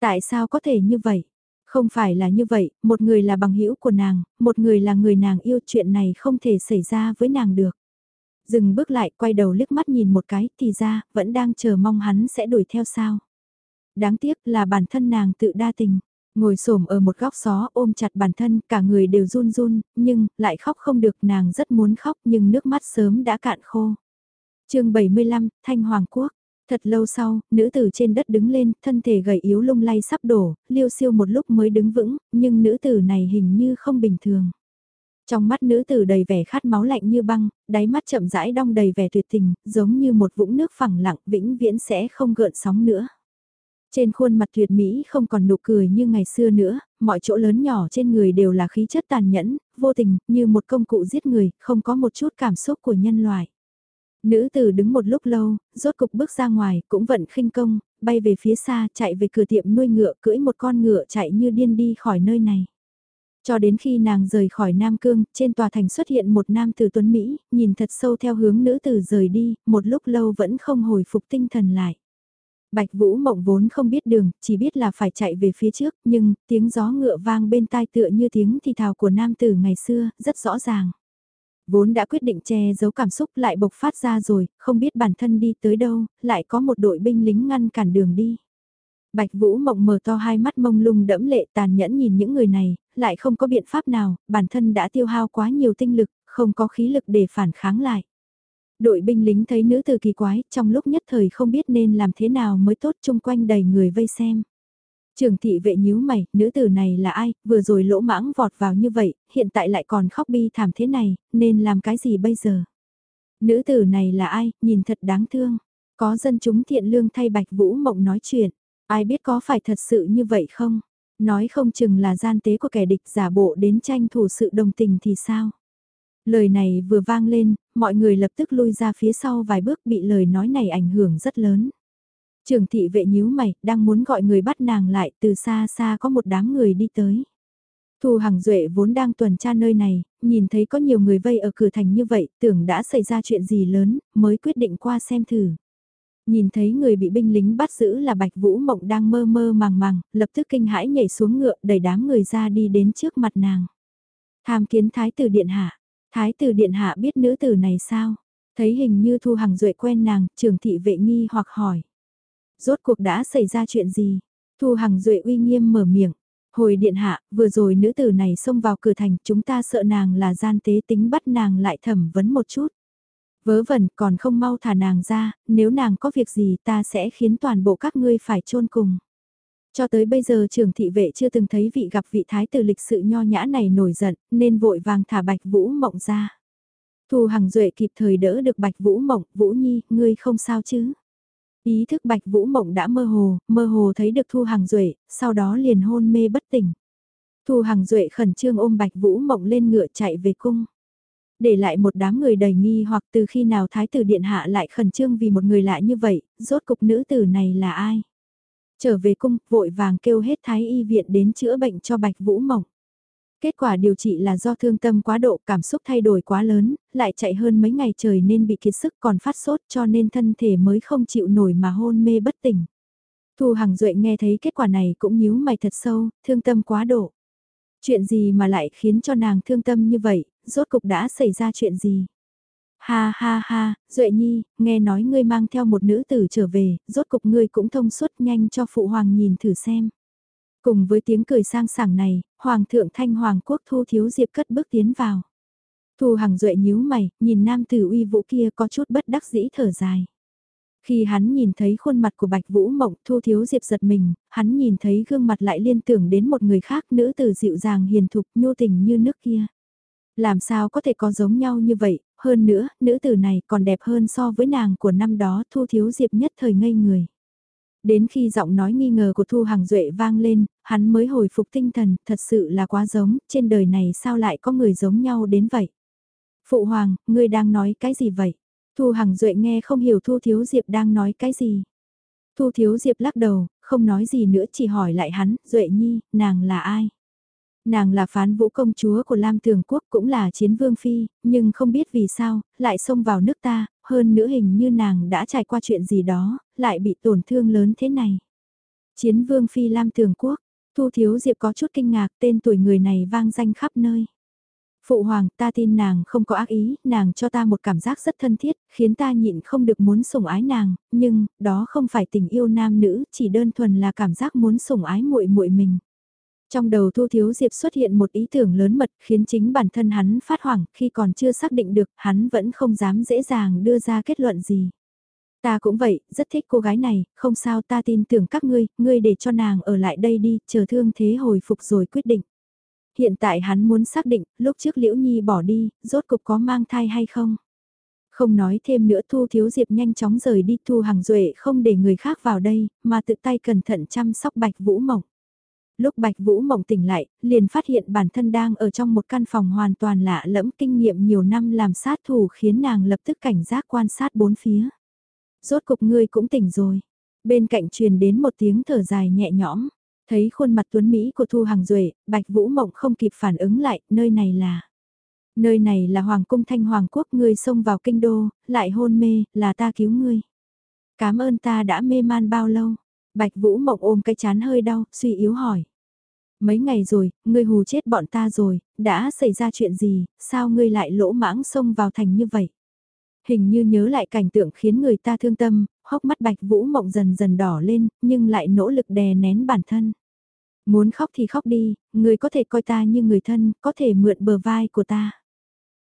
Tại sao có thể như vậy? Không phải là như vậy, một người là bằng hữu của nàng, một người là người nàng yêu chuyện này không thể xảy ra với nàng được. Dừng bước lại, quay đầu liếc mắt nhìn một cái, thì ra, vẫn đang chờ mong hắn sẽ đuổi theo sao. Đáng tiếc là bản thân nàng tự đa tình. Ngồi xổm ở một góc xó ôm chặt bản thân, cả người đều run run, nhưng, lại khóc không được nàng rất muốn khóc nhưng nước mắt sớm đã cạn khô. chương 75, Thanh Hoàng Quốc. Thật lâu sau, nữ tử trên đất đứng lên, thân thể gầy yếu lung lay sắp đổ, liêu siêu một lúc mới đứng vững, nhưng nữ tử này hình như không bình thường. Trong mắt nữ tử đầy vẻ khát máu lạnh như băng, đáy mắt chậm rãi đong đầy vẻ tuyệt tình, giống như một vũng nước phẳng lặng vĩnh viễn sẽ không gợn sóng nữa. Trên khuôn mặt tuyệt mỹ không còn nụ cười như ngày xưa nữa, mọi chỗ lớn nhỏ trên người đều là khí chất tàn nhẫn, vô tình, như một công cụ giết người, không có một chút cảm xúc của nhân loại. Nữ tử đứng một lúc lâu, rốt cục bước ra ngoài, cũng vận khinh công, bay về phía xa, chạy về cửa tiệm nuôi ngựa, cưỡi một con ngựa chạy như điên đi khỏi nơi này. Cho đến khi nàng rời khỏi Nam Cương, trên tòa thành xuất hiện một nam tử tuấn Mỹ, nhìn thật sâu theo hướng nữ tử rời đi, một lúc lâu vẫn không hồi phục tinh thần lại. Bạch Vũ Mộng vốn không biết đường, chỉ biết là phải chạy về phía trước, nhưng tiếng gió ngựa vang bên tai tựa như tiếng thì thào của nam tử ngày xưa, rất rõ ràng. Vốn đã quyết định che giấu cảm xúc lại bộc phát ra rồi, không biết bản thân đi tới đâu, lại có một đội binh lính ngăn cản đường đi. Bạch Vũ Mộng mở to hai mắt mông lung đẫm lệ tàn nhẫn nhìn những người này, lại không có biện pháp nào, bản thân đã tiêu hao quá nhiều tinh lực, không có khí lực để phản kháng lại. Đội binh lính thấy nữ tử kỳ quái, trong lúc nhất thời không biết nên làm thế nào mới tốt chung quanh đầy người vây xem. Trường thị vệ nhíu mày, nữ tử này là ai, vừa rồi lỗ mãng vọt vào như vậy, hiện tại lại còn khóc bi thảm thế này, nên làm cái gì bây giờ? Nữ tử này là ai, nhìn thật đáng thương. Có dân chúng thiện lương thay Bạch Vũ Mộng nói chuyện, ai biết có phải thật sự như vậy không? Nói không chừng là gian tế của kẻ địch giả bộ đến tranh thủ sự đồng tình thì sao? Lời này vừa vang lên, mọi người lập tức lui ra phía sau vài bước bị lời nói này ảnh hưởng rất lớn. Trường thị vệ nhíu mày, đang muốn gọi người bắt nàng lại, từ xa xa có một đám người đi tới. Thù Hằng Duệ vốn đang tuần tra nơi này, nhìn thấy có nhiều người vây ở cửa thành như vậy, tưởng đã xảy ra chuyện gì lớn, mới quyết định qua xem thử. Nhìn thấy người bị binh lính bắt giữ là Bạch Vũ Mộng đang mơ mơ màng màng, lập tức kinh hãi nhảy xuống ngựa đẩy đám người ra đi đến trước mặt nàng. Tham kiến Thái tử Điện Hạ. Thái tử Điện Hạ biết nữ tử này sao? Thấy hình như Thu Hằng Duệ quen nàng, trưởng thị vệ nghi hoặc hỏi. Rốt cuộc đã xảy ra chuyện gì? Thu Hằng Duệ uy nghiêm mở miệng. Hồi điện hạ, vừa rồi nữ tử này xông vào cửa thành, chúng ta sợ nàng là gian tế tính bắt nàng lại thẩm vấn một chút. Vớ vẩn còn không mau thả nàng ra, nếu nàng có việc gì ta sẽ khiến toàn bộ các ngươi phải chôn cùng. Cho tới bây giờ trường thị vệ chưa từng thấy vị gặp vị thái tử lịch sự nho nhã này nổi giận, nên vội vàng thả bạch vũ mộng ra. Thu Hằng Duệ kịp thời đỡ được Bạch Vũ Mộng, Vũ Nhi, ngươi không sao chứ? Ý thức Bạch Vũ Mộng đã mơ hồ, mơ hồ thấy được Thu Hằng Duệ, sau đó liền hôn mê bất tỉnh. Thu Hằng Duệ khẩn trương ôm Bạch Vũ Mộng lên ngựa chạy về cung. Để lại một đám người đầy nghi hoặc từ khi nào Thái tử Điện Hạ lại khẩn trương vì một người lạ như vậy, rốt cục nữ tử này là ai? Trở về cung, vội vàng kêu hết Thái y viện đến chữa bệnh cho Bạch Vũ Mộng. Kết quả điều trị là do thương tâm quá độ cảm xúc thay đổi quá lớn, lại chạy hơn mấy ngày trời nên bị kiệt sức còn phát sốt cho nên thân thể mới không chịu nổi mà hôn mê bất tỉnh. Thu Hằng Duệ nghe thấy kết quả này cũng nhíu mày thật sâu, thương tâm quá độ. Chuyện gì mà lại khiến cho nàng thương tâm như vậy, rốt cục đã xảy ra chuyện gì? Ha ha ha, Duệ Nhi, nghe nói ngươi mang theo một nữ tử trở về, rốt cục ngươi cũng thông suốt nhanh cho Phụ Hoàng nhìn thử xem. Cùng với tiếng cười sang sảng này, Hoàng thượng Thanh Hoàng quốc Thu Thiếu Diệp cất bước tiến vào. Thu Hằng Duệ nhíu mày, nhìn nam tử uy vũ kia có chút bất đắc dĩ thở dài. Khi hắn nhìn thấy khuôn mặt của Bạch Vũ Mộng Thu Thiếu Diệp giật mình, hắn nhìn thấy gương mặt lại liên tưởng đến một người khác nữ tử dịu dàng hiền thục nhu tình như nước kia. Làm sao có thể có giống nhau như vậy, hơn nữa, nữ tử này còn đẹp hơn so với nàng của năm đó Thu Thiếu Diệp nhất thời ngây người. Đến khi giọng nói nghi ngờ của Thu Hằng Duệ vang lên, hắn mới hồi phục tinh thần, thật sự là quá giống, trên đời này sao lại có người giống nhau đến vậy? Phụ Hoàng, ngươi đang nói cái gì vậy? Thu Hằng Duệ nghe không hiểu Thu Thiếu Diệp đang nói cái gì. Thu Thiếu Diệp lắc đầu, không nói gì nữa chỉ hỏi lại hắn, Duệ Nhi, nàng là ai? Nàng là phán vũ công chúa của Lam Thường Quốc cũng là chiến vương phi, nhưng không biết vì sao, lại xông vào nước ta, hơn nữa hình như nàng đã trải qua chuyện gì đó, lại bị tổn thương lớn thế này. Chiến vương phi Lam Thường Quốc, Thu Thiếu Diệp có chút kinh ngạc tên tuổi người này vang danh khắp nơi. Phụ hoàng, ta tin nàng không có ác ý, nàng cho ta một cảm giác rất thân thiết, khiến ta nhịn không được muốn sủng ái nàng, nhưng, đó không phải tình yêu nam nữ, chỉ đơn thuần là cảm giác muốn sủng ái muội muội mình. Trong đầu Thu Thiếu Diệp xuất hiện một ý tưởng lớn mật khiến chính bản thân hắn phát hoảng khi còn chưa xác định được hắn vẫn không dám dễ dàng đưa ra kết luận gì. Ta cũng vậy, rất thích cô gái này, không sao ta tin tưởng các ngươi, ngươi để cho nàng ở lại đây đi, chờ thương thế hồi phục rồi quyết định. Hiện tại hắn muốn xác định, lúc trước Liễu Nhi bỏ đi, rốt cục có mang thai hay không? Không nói thêm nữa Thu Thiếu Diệp nhanh chóng rời đi Thu Hàng Duệ không để người khác vào đây, mà tự tay cẩn thận chăm sóc Bạch Vũ Mộng. Lúc Bạch Vũ Mộng tỉnh lại, liền phát hiện bản thân đang ở trong một căn phòng hoàn toàn lạ lẫm kinh nghiệm nhiều năm làm sát thủ khiến nàng lập tức cảnh giác quan sát bốn phía. Rốt cục ngươi cũng tỉnh rồi. Bên cạnh truyền đến một tiếng thở dài nhẹ nhõm. Thấy khuôn mặt tuấn Mỹ của Thu Hằng Duệ, Bạch Vũ Mộng không kịp phản ứng lại, nơi này là... Nơi này là Hoàng cung Thanh Hoàng Quốc, ngươi xông vào kinh đô, lại hôn mê, là ta cứu ngươi. Cảm ơn ta đã mê man bao lâu. Bạch Vũ Mộng ôm cái chán hơi đau, suy yếu hỏi. Mấy ngày rồi, ngươi hù chết bọn ta rồi, đã xảy ra chuyện gì, sao ngươi lại lỗ mãng xông vào thành như vậy? Hình như nhớ lại cảnh tượng khiến người ta thương tâm, hốc mắt Bạch Vũ Mộng dần dần đỏ lên, nhưng lại nỗ lực đè nén bản thân. Muốn khóc thì khóc đi, ngươi có thể coi ta như người thân, có thể mượn bờ vai của ta.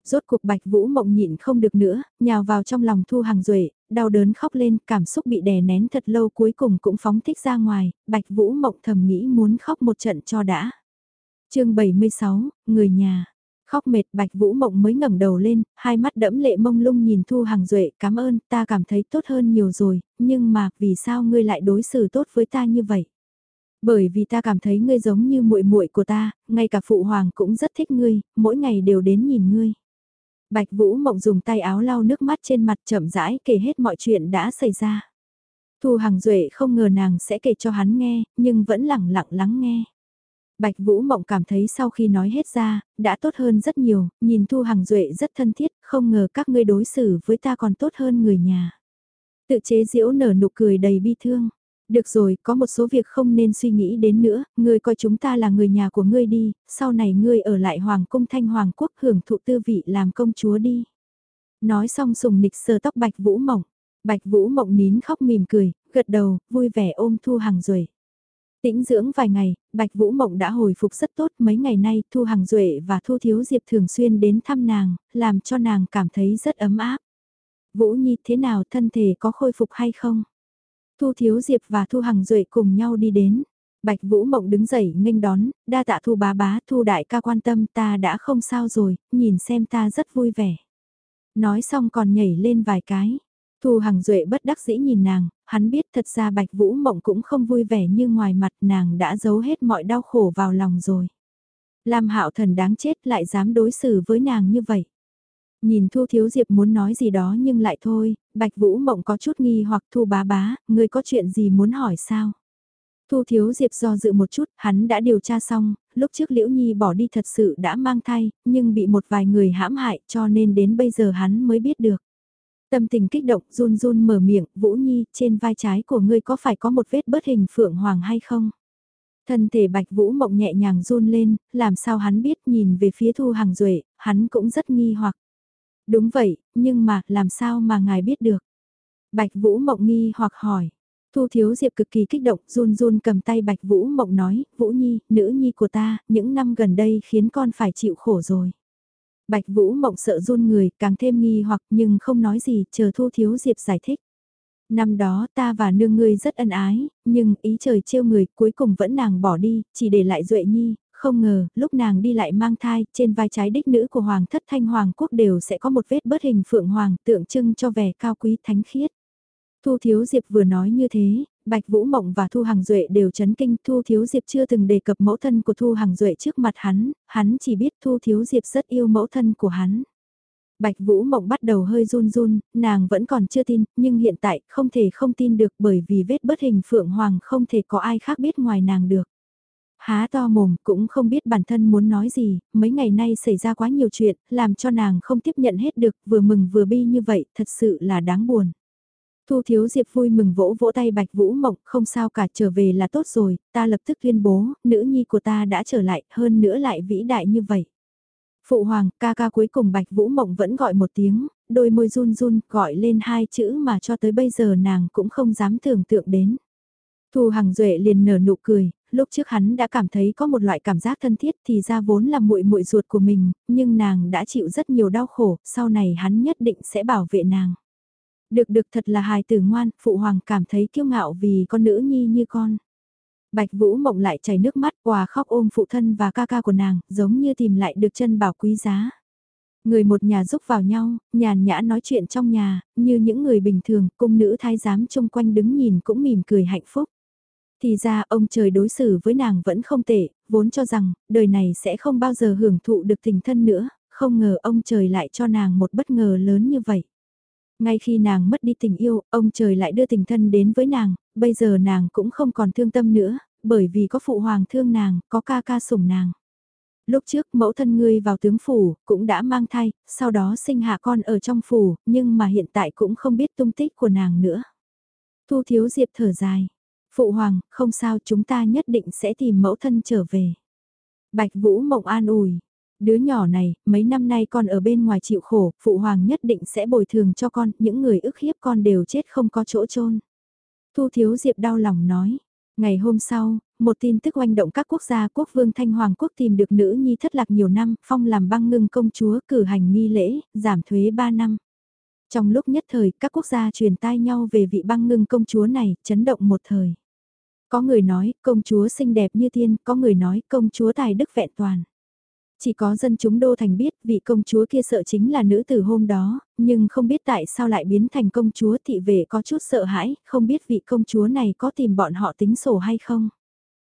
Rốt cuộc Bạch Vũ Mộng nhịn không được nữa, nhào vào trong lòng Thu Hàng Duệ, đau đớn khóc lên, cảm xúc bị đè nén thật lâu cuối cùng cũng phóng thích ra ngoài, Bạch Vũ Mộng thầm nghĩ muốn khóc một trận cho đã. chương 76, Người nhà. Khóc mệt Bạch Vũ Mộng mới ngẩng đầu lên, hai mắt đẫm lệ mông lung nhìn Thu Hàng Duệ, cảm ơn, ta cảm thấy tốt hơn nhiều rồi, nhưng mà, vì sao ngươi lại đối xử tốt với ta như vậy? Bởi vì ta cảm thấy ngươi giống như muội muội của ta, ngay cả phụ hoàng cũng rất thích ngươi, mỗi ngày đều đến nhìn ngươi. Bạch Vũ Mộng dùng tay áo lau nước mắt trên mặt chậm rãi kể hết mọi chuyện đã xảy ra. Thu Hằng Duệ không ngờ nàng sẽ kể cho hắn nghe, nhưng vẫn lặng lặng lắng nghe. Bạch Vũ Mộng cảm thấy sau khi nói hết ra, đã tốt hơn rất nhiều, nhìn Thu Hằng Duệ rất thân thiết, không ngờ các ngươi đối xử với ta còn tốt hơn người nhà. Tự chế diễu nở nụ cười đầy bi thương. Được rồi, có một số việc không nên suy nghĩ đến nữa, ngươi coi chúng ta là người nhà của ngươi đi, sau này ngươi ở lại Hoàng cung Thanh Hoàng quốc hưởng thụ tư vị làm công chúa đi. Nói xong sùng nịch sờ tóc Bạch Vũ Mộng. Bạch Vũ Mộng nín khóc mỉm cười, gật đầu, vui vẻ ôm Thu Hằng Duệ. Tĩnh dưỡng vài ngày, Bạch Vũ Mộng đã hồi phục rất tốt mấy ngày nay Thu Hằng Duệ và Thu Thiếu Diệp thường xuyên đến thăm nàng, làm cho nàng cảm thấy rất ấm áp. Vũ Nhi thế nào thân thể có khôi phục hay không? Thu Thiếu Diệp và Thu Hằng Duệ cùng nhau đi đến. Bạch Vũ Mộng đứng dậy nghênh đón, đa tạ Thu bá bá, Thu đại ca quan tâm ta đã không sao rồi, nhìn xem ta rất vui vẻ. Nói xong còn nhảy lên vài cái. Thu Hằng Duệ bất đắc dĩ nhìn nàng, hắn biết thật ra Bạch Vũ Mộng cũng không vui vẻ như ngoài mặt nàng đã giấu hết mọi đau khổ vào lòng rồi. Lam Hạo Thần đáng chết lại dám đối xử với nàng như vậy. Nhìn Thu Thiếu Diệp muốn nói gì đó nhưng lại thôi, Bạch Vũ Mộng có chút nghi hoặc Thu bá bá, ngươi có chuyện gì muốn hỏi sao? Thu Thiếu Diệp do dự một chút, hắn đã điều tra xong, lúc trước Liễu Nhi bỏ đi thật sự đã mang thai, nhưng bị một vài người hãm hại cho nên đến bây giờ hắn mới biết được. Tâm tình kích động run run mở miệng, Vũ Nhi, trên vai trái của ngươi có phải có một vết bớt hình phượng hoàng hay không? Thân thể Bạch Vũ Mộng nhẹ nhàng run lên, làm sao hắn biết nhìn về phía Thu Hằng Duệ, hắn cũng rất nghi hoặc. Đúng vậy, nhưng mà, làm sao mà ngài biết được? Bạch Vũ Mộng nghi hoặc hỏi. Thu Thiếu Diệp cực kỳ kích động, run run cầm tay Bạch Vũ Mộng nói, Vũ Nhi, nữ nhi của ta, những năm gần đây khiến con phải chịu khổ rồi. Bạch Vũ Mộng sợ run người, càng thêm nghi hoặc nhưng không nói gì, chờ Thu Thiếu Diệp giải thích. Năm đó ta và nương ngươi rất ân ái, nhưng ý trời trêu người cuối cùng vẫn nàng bỏ đi, chỉ để lại Duệ Nhi, không ngờ, lúc nàng đi lại mang thai, trên vai trái đích nữ của Hoàng thất thanh Hoàng quốc đều sẽ có một vết bớt hình phượng hoàng tượng trưng cho vẻ cao quý thánh khiết. Thu Thiếu Diệp vừa nói như thế, Bạch Vũ Mộng và Thu Hằng Duệ đều chấn kinh Thu Thiếu Diệp chưa từng đề cập mẫu thân của Thu Hằng Duệ trước mặt hắn, hắn chỉ biết Thu Thiếu Diệp rất yêu mẫu thân của hắn. Bạch Vũ Mộng bắt đầu hơi run run, nàng vẫn còn chưa tin, nhưng hiện tại không thể không tin được bởi vì vết bất hình Phượng Hoàng không thể có ai khác biết ngoài nàng được. Há to mồm cũng không biết bản thân muốn nói gì, mấy ngày nay xảy ra quá nhiều chuyện, làm cho nàng không tiếp nhận hết được, vừa mừng vừa bi như vậy, thật sự là đáng buồn. Thu Thiếu Diệp vui mừng vỗ vỗ tay Bạch Vũ Mộng, không sao cả trở về là tốt rồi, ta lập tức tuyên bố, nữ nhi của ta đã trở lại, hơn nữa lại vĩ đại như vậy. Phụ hoàng, ca ca cuối cùng Bạch Vũ Mộng vẫn gọi một tiếng, đôi môi run run, gọi lên hai chữ mà cho tới bây giờ nàng cũng không dám tưởng tượng đến. Thu Hằng Duệ liền nở nụ cười, lúc trước hắn đã cảm thấy có một loại cảm giác thân thiết thì ra vốn là muội muội ruột của mình, nhưng nàng đã chịu rất nhiều đau khổ, sau này hắn nhất định sẽ bảo vệ nàng. Được được thật là hài tử ngoan, phụ hoàng cảm thấy kiêu ngạo vì con nữ nhi như con. Bạch Vũ Mộng lại chảy nước mắt, quà khóc ôm phụ thân và ca ca của nàng, giống như tìm lại được chân bảo quý giá. Người một nhà giúp vào nhau, nhàn nhã nói chuyện trong nhà, như những người bình thường, cung nữ thái giám chung quanh đứng nhìn cũng mỉm cười hạnh phúc. Thì ra ông trời đối xử với nàng vẫn không tệ, vốn cho rằng, đời này sẽ không bao giờ hưởng thụ được tình thân nữa, không ngờ ông trời lại cho nàng một bất ngờ lớn như vậy. Ngay khi nàng mất đi tình yêu, ông trời lại đưa tình thân đến với nàng, bây giờ nàng cũng không còn thương tâm nữa, bởi vì có phụ hoàng thương nàng, có ca ca sủng nàng. Lúc trước mẫu thân ngươi vào tướng phủ, cũng đã mang thai, sau đó sinh hạ con ở trong phủ, nhưng mà hiện tại cũng không biết tung tích của nàng nữa. Thu thiếu diệp thở dài. Phụ hoàng, không sao chúng ta nhất định sẽ tìm mẫu thân trở về. Bạch Vũ Mộng an ủi, Đứa nhỏ này, mấy năm nay con ở bên ngoài chịu khổ, phụ hoàng nhất định sẽ bồi thường cho con, những người ức hiếp con đều chết không có chỗ chôn. Thu Thiếu Diệp đau lòng nói. Ngày hôm sau, một tin tức oanh động các quốc gia quốc vương Thanh Hoàng quốc tìm được nữ nhi thất lạc nhiều năm, phong làm băng ngưng công chúa cử hành nghi lễ, giảm thuế 3 năm. Trong lúc nhất thời, các quốc gia truyền tai nhau về vị băng ngưng công chúa này, chấn động một thời. Có người nói, công chúa xinh đẹp như tiên, có người nói, công chúa tài đức vẹn toàn. Chỉ có dân chúng đô thành biết vị công chúa kia sợ chính là nữ tử hôm đó, nhưng không biết tại sao lại biến thành công chúa thị vệ có chút sợ hãi, không biết vị công chúa này có tìm bọn họ tính sổ hay không.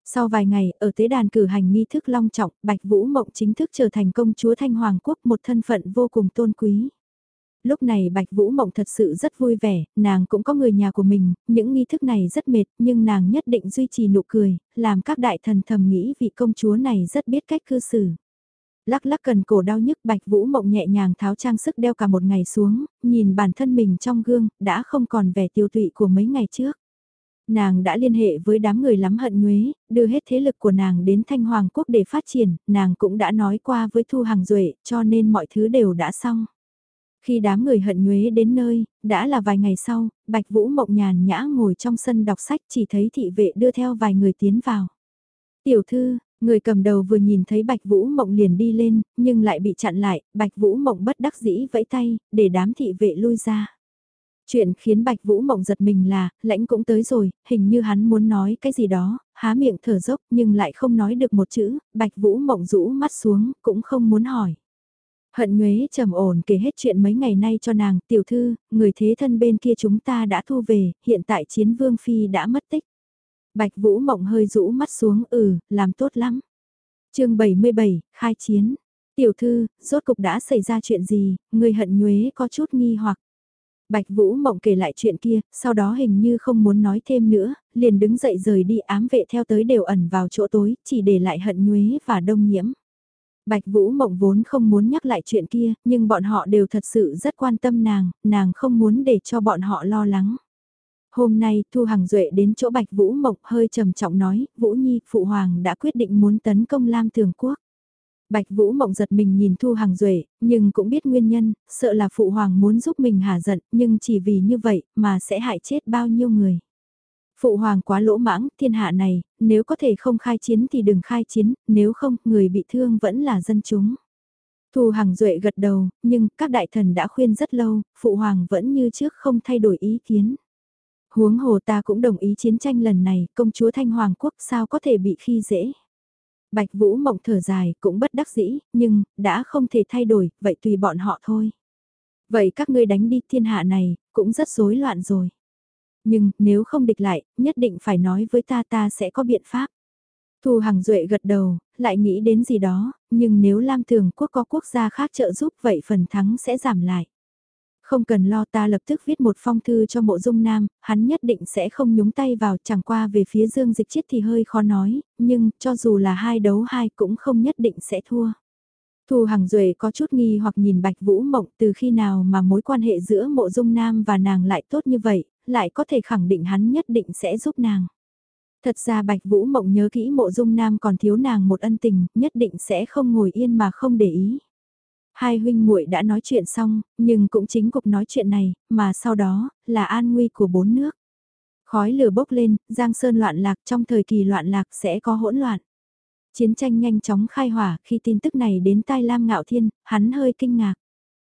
Sau vài ngày, ở tế đàn cử hành nghi thức long trọng, Bạch Vũ Mộng chính thức trở thành công chúa Thanh Hoàng Quốc một thân phận vô cùng tôn quý. Lúc này Bạch Vũ Mộng thật sự rất vui vẻ, nàng cũng có người nhà của mình, những nghi thức này rất mệt, nhưng nàng nhất định duy trì nụ cười, làm các đại thần thầm nghĩ vị công chúa này rất biết cách cư xử. Lắc lắc cần cổ đau nhức Bạch Vũ Mộng nhẹ nhàng tháo trang sức đeo cả một ngày xuống, nhìn bản thân mình trong gương, đã không còn vẻ tiêu tụy của mấy ngày trước. Nàng đã liên hệ với đám người lắm hận nhuế, đưa hết thế lực của nàng đến Thanh Hoàng Quốc để phát triển, nàng cũng đã nói qua với Thu Hàng Duệ, cho nên mọi thứ đều đã xong. Khi đám người hận nhuế đến nơi, đã là vài ngày sau, Bạch Vũ Mộng nhàn nhã ngồi trong sân đọc sách chỉ thấy thị vệ đưa theo vài người tiến vào. Tiểu thư, người cầm đầu vừa nhìn thấy Bạch Vũ Mộng liền đi lên, nhưng lại bị chặn lại, Bạch Vũ Mộng bất đắc dĩ vẫy tay, để đám thị vệ lui ra. Chuyện khiến Bạch Vũ Mộng giật mình là, lãnh cũng tới rồi, hình như hắn muốn nói cái gì đó, há miệng thở dốc nhưng lại không nói được một chữ, Bạch Vũ Mộng rũ mắt xuống, cũng không muốn hỏi. Hận Nhuế trầm ổn kể hết chuyện mấy ngày nay cho nàng, tiểu thư, người thế thân bên kia chúng ta đã thu về, hiện tại chiến vương phi đã mất tích. Bạch Vũ Mộng hơi rũ mắt xuống, ừ, làm tốt lắm. chương 77, khai chiến. Tiểu thư, rốt cục đã xảy ra chuyện gì, người hận Nhuế có chút nghi hoặc. Bạch Vũ Mộng kể lại chuyện kia, sau đó hình như không muốn nói thêm nữa, liền đứng dậy rời đi ám vệ theo tới đều ẩn vào chỗ tối, chỉ để lại hận nhuế và đông nhiễm. Bạch Vũ Mộng vốn không muốn nhắc lại chuyện kia, nhưng bọn họ đều thật sự rất quan tâm nàng, nàng không muốn để cho bọn họ lo lắng. Hôm nay Thu Hằng Duệ đến chỗ Bạch Vũ Mộng hơi trầm trọng nói, Vũ Nhi, Phụ Hoàng đã quyết định muốn tấn công Lam Thường Quốc. Bạch Vũ Mộng giật mình nhìn Thu Hằng Duệ, nhưng cũng biết nguyên nhân, sợ là Phụ Hoàng muốn giúp mình hà giận, nhưng chỉ vì như vậy mà sẽ hại chết bao nhiêu người. Phụ Hoàng quá lỗ mãng, thiên hạ này, nếu có thể không khai chiến thì đừng khai chiến, nếu không, người bị thương vẫn là dân chúng. Thù Hằng Duệ gật đầu, nhưng các đại thần đã khuyên rất lâu, Phụ Hoàng vẫn như trước không thay đổi ý kiến. Huống hồ ta cũng đồng ý chiến tranh lần này, công chúa Thanh Hoàng Quốc sao có thể bị khi dễ. Bạch Vũ Mộng thở dài cũng bất đắc dĩ, nhưng, đã không thể thay đổi, vậy tùy bọn họ thôi. Vậy các ngươi đánh đi thiên hạ này, cũng rất rối loạn rồi. Nhưng, nếu không địch lại, nhất định phải nói với ta ta sẽ có biện pháp. Thù Hằng Duệ gật đầu, lại nghĩ đến gì đó, nhưng nếu Lam Thường Quốc có quốc gia khác trợ giúp vậy phần thắng sẽ giảm lại. Không cần lo ta lập tức viết một phong thư cho mộ dung nam, hắn nhất định sẽ không nhúng tay vào chẳng qua về phía dương dịch chiết thì hơi khó nói, nhưng cho dù là hai đấu hai cũng không nhất định sẽ thua. Thù Hằng Duệ có chút nghi hoặc nhìn Bạch Vũ Mộng từ khi nào mà mối quan hệ giữa mộ dung nam và nàng lại tốt như vậy, lại có thể khẳng định hắn nhất định sẽ giúp nàng. Thật ra Bạch Vũ Mộng nhớ kỹ mộ dung nam còn thiếu nàng một ân tình, nhất định sẽ không ngồi yên mà không để ý. Hai huynh muội đã nói chuyện xong, nhưng cũng chính cục nói chuyện này, mà sau đó, là an nguy của bốn nước. Khói lửa bốc lên, Giang Sơn loạn lạc trong thời kỳ loạn lạc sẽ có hỗn loạn. Chiến tranh nhanh chóng khai hỏa, khi tin tức này đến tai Lam Ngạo Thiên, hắn hơi kinh ngạc.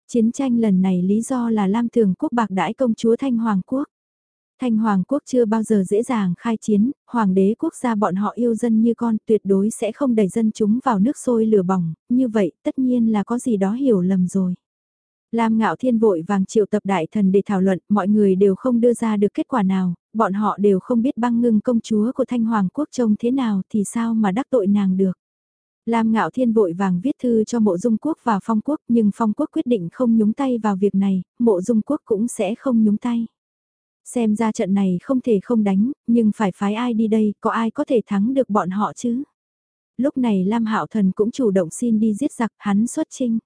Chiến tranh lần này lý do là Lam Thường Quốc bạc đãi công chúa Thanh Hoàng Quốc. Thanh Hoàng quốc chưa bao giờ dễ dàng khai chiến, Hoàng đế quốc gia bọn họ yêu dân như con tuyệt đối sẽ không đẩy dân chúng vào nước sôi lửa bỏng, như vậy tất nhiên là có gì đó hiểu lầm rồi. Lam ngạo thiên vội vàng triệu tập đại thần để thảo luận, mọi người đều không đưa ra được kết quả nào, bọn họ đều không biết băng ngưng công chúa của Thanh Hoàng quốc trông thế nào thì sao mà đắc tội nàng được. Lam Ngạo Thiên vội vàng viết thư cho mộ dung quốc và phong quốc nhưng phong quốc quyết định không nhúng tay vào việc này, mộ dung quốc cũng sẽ không nhúng tay. Xem ra trận này không thể không đánh, nhưng phải phái ai đi đây, có ai có thể thắng được bọn họ chứ? Lúc này Lam Hạo Thần cũng chủ động xin đi giết giặc, hắn xuất chinh.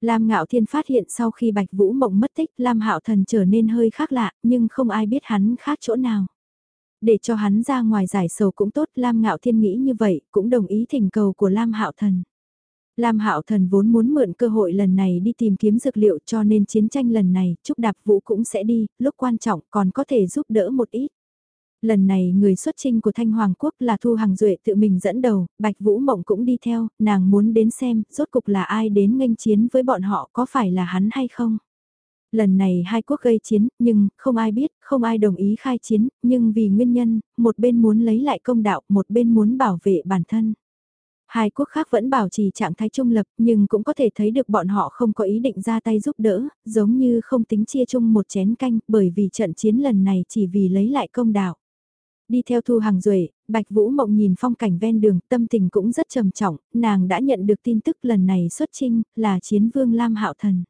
Lam Ngạo Thiên phát hiện sau khi Bạch Vũ Mộng mất tích, Lam Hạo Thần trở nên hơi khác lạ, nhưng không ai biết hắn khác chỗ nào. Để cho hắn ra ngoài giải sầu cũng tốt, Lam Ngạo Thiên nghĩ như vậy, cũng đồng ý thỉnh cầu của Lam Hạo Thần. Lam Hạo Thần vốn muốn mượn cơ hội lần này đi tìm kiếm dược liệu cho nên chiến tranh lần này Trúc Đạp Vũ cũng sẽ đi, lúc quan trọng còn có thể giúp đỡ một ít. Lần này người xuất trinh của Thanh Hoàng Quốc là Thu Hằng Duệ tự mình dẫn đầu, Bạch Vũ Mộng cũng đi theo, nàng muốn đến xem rốt cục là ai đến nghênh chiến với bọn họ có phải là hắn hay không. Lần này hai quốc gây chiến, nhưng không ai biết, không ai đồng ý khai chiến, nhưng vì nguyên nhân, một bên muốn lấy lại công đạo, một bên muốn bảo vệ bản thân. Hai quốc khác vẫn bảo trì trạng thái trung lập nhưng cũng có thể thấy được bọn họ không có ý định ra tay giúp đỡ, giống như không tính chia chung một chén canh bởi vì trận chiến lần này chỉ vì lấy lại công đạo. Đi theo Thu Hàng Duệ, Bạch Vũ Mộng nhìn phong cảnh ven đường, tâm tình cũng rất trầm trọng, nàng đã nhận được tin tức lần này xuất trinh, là chiến vương Lam Hạo Thần.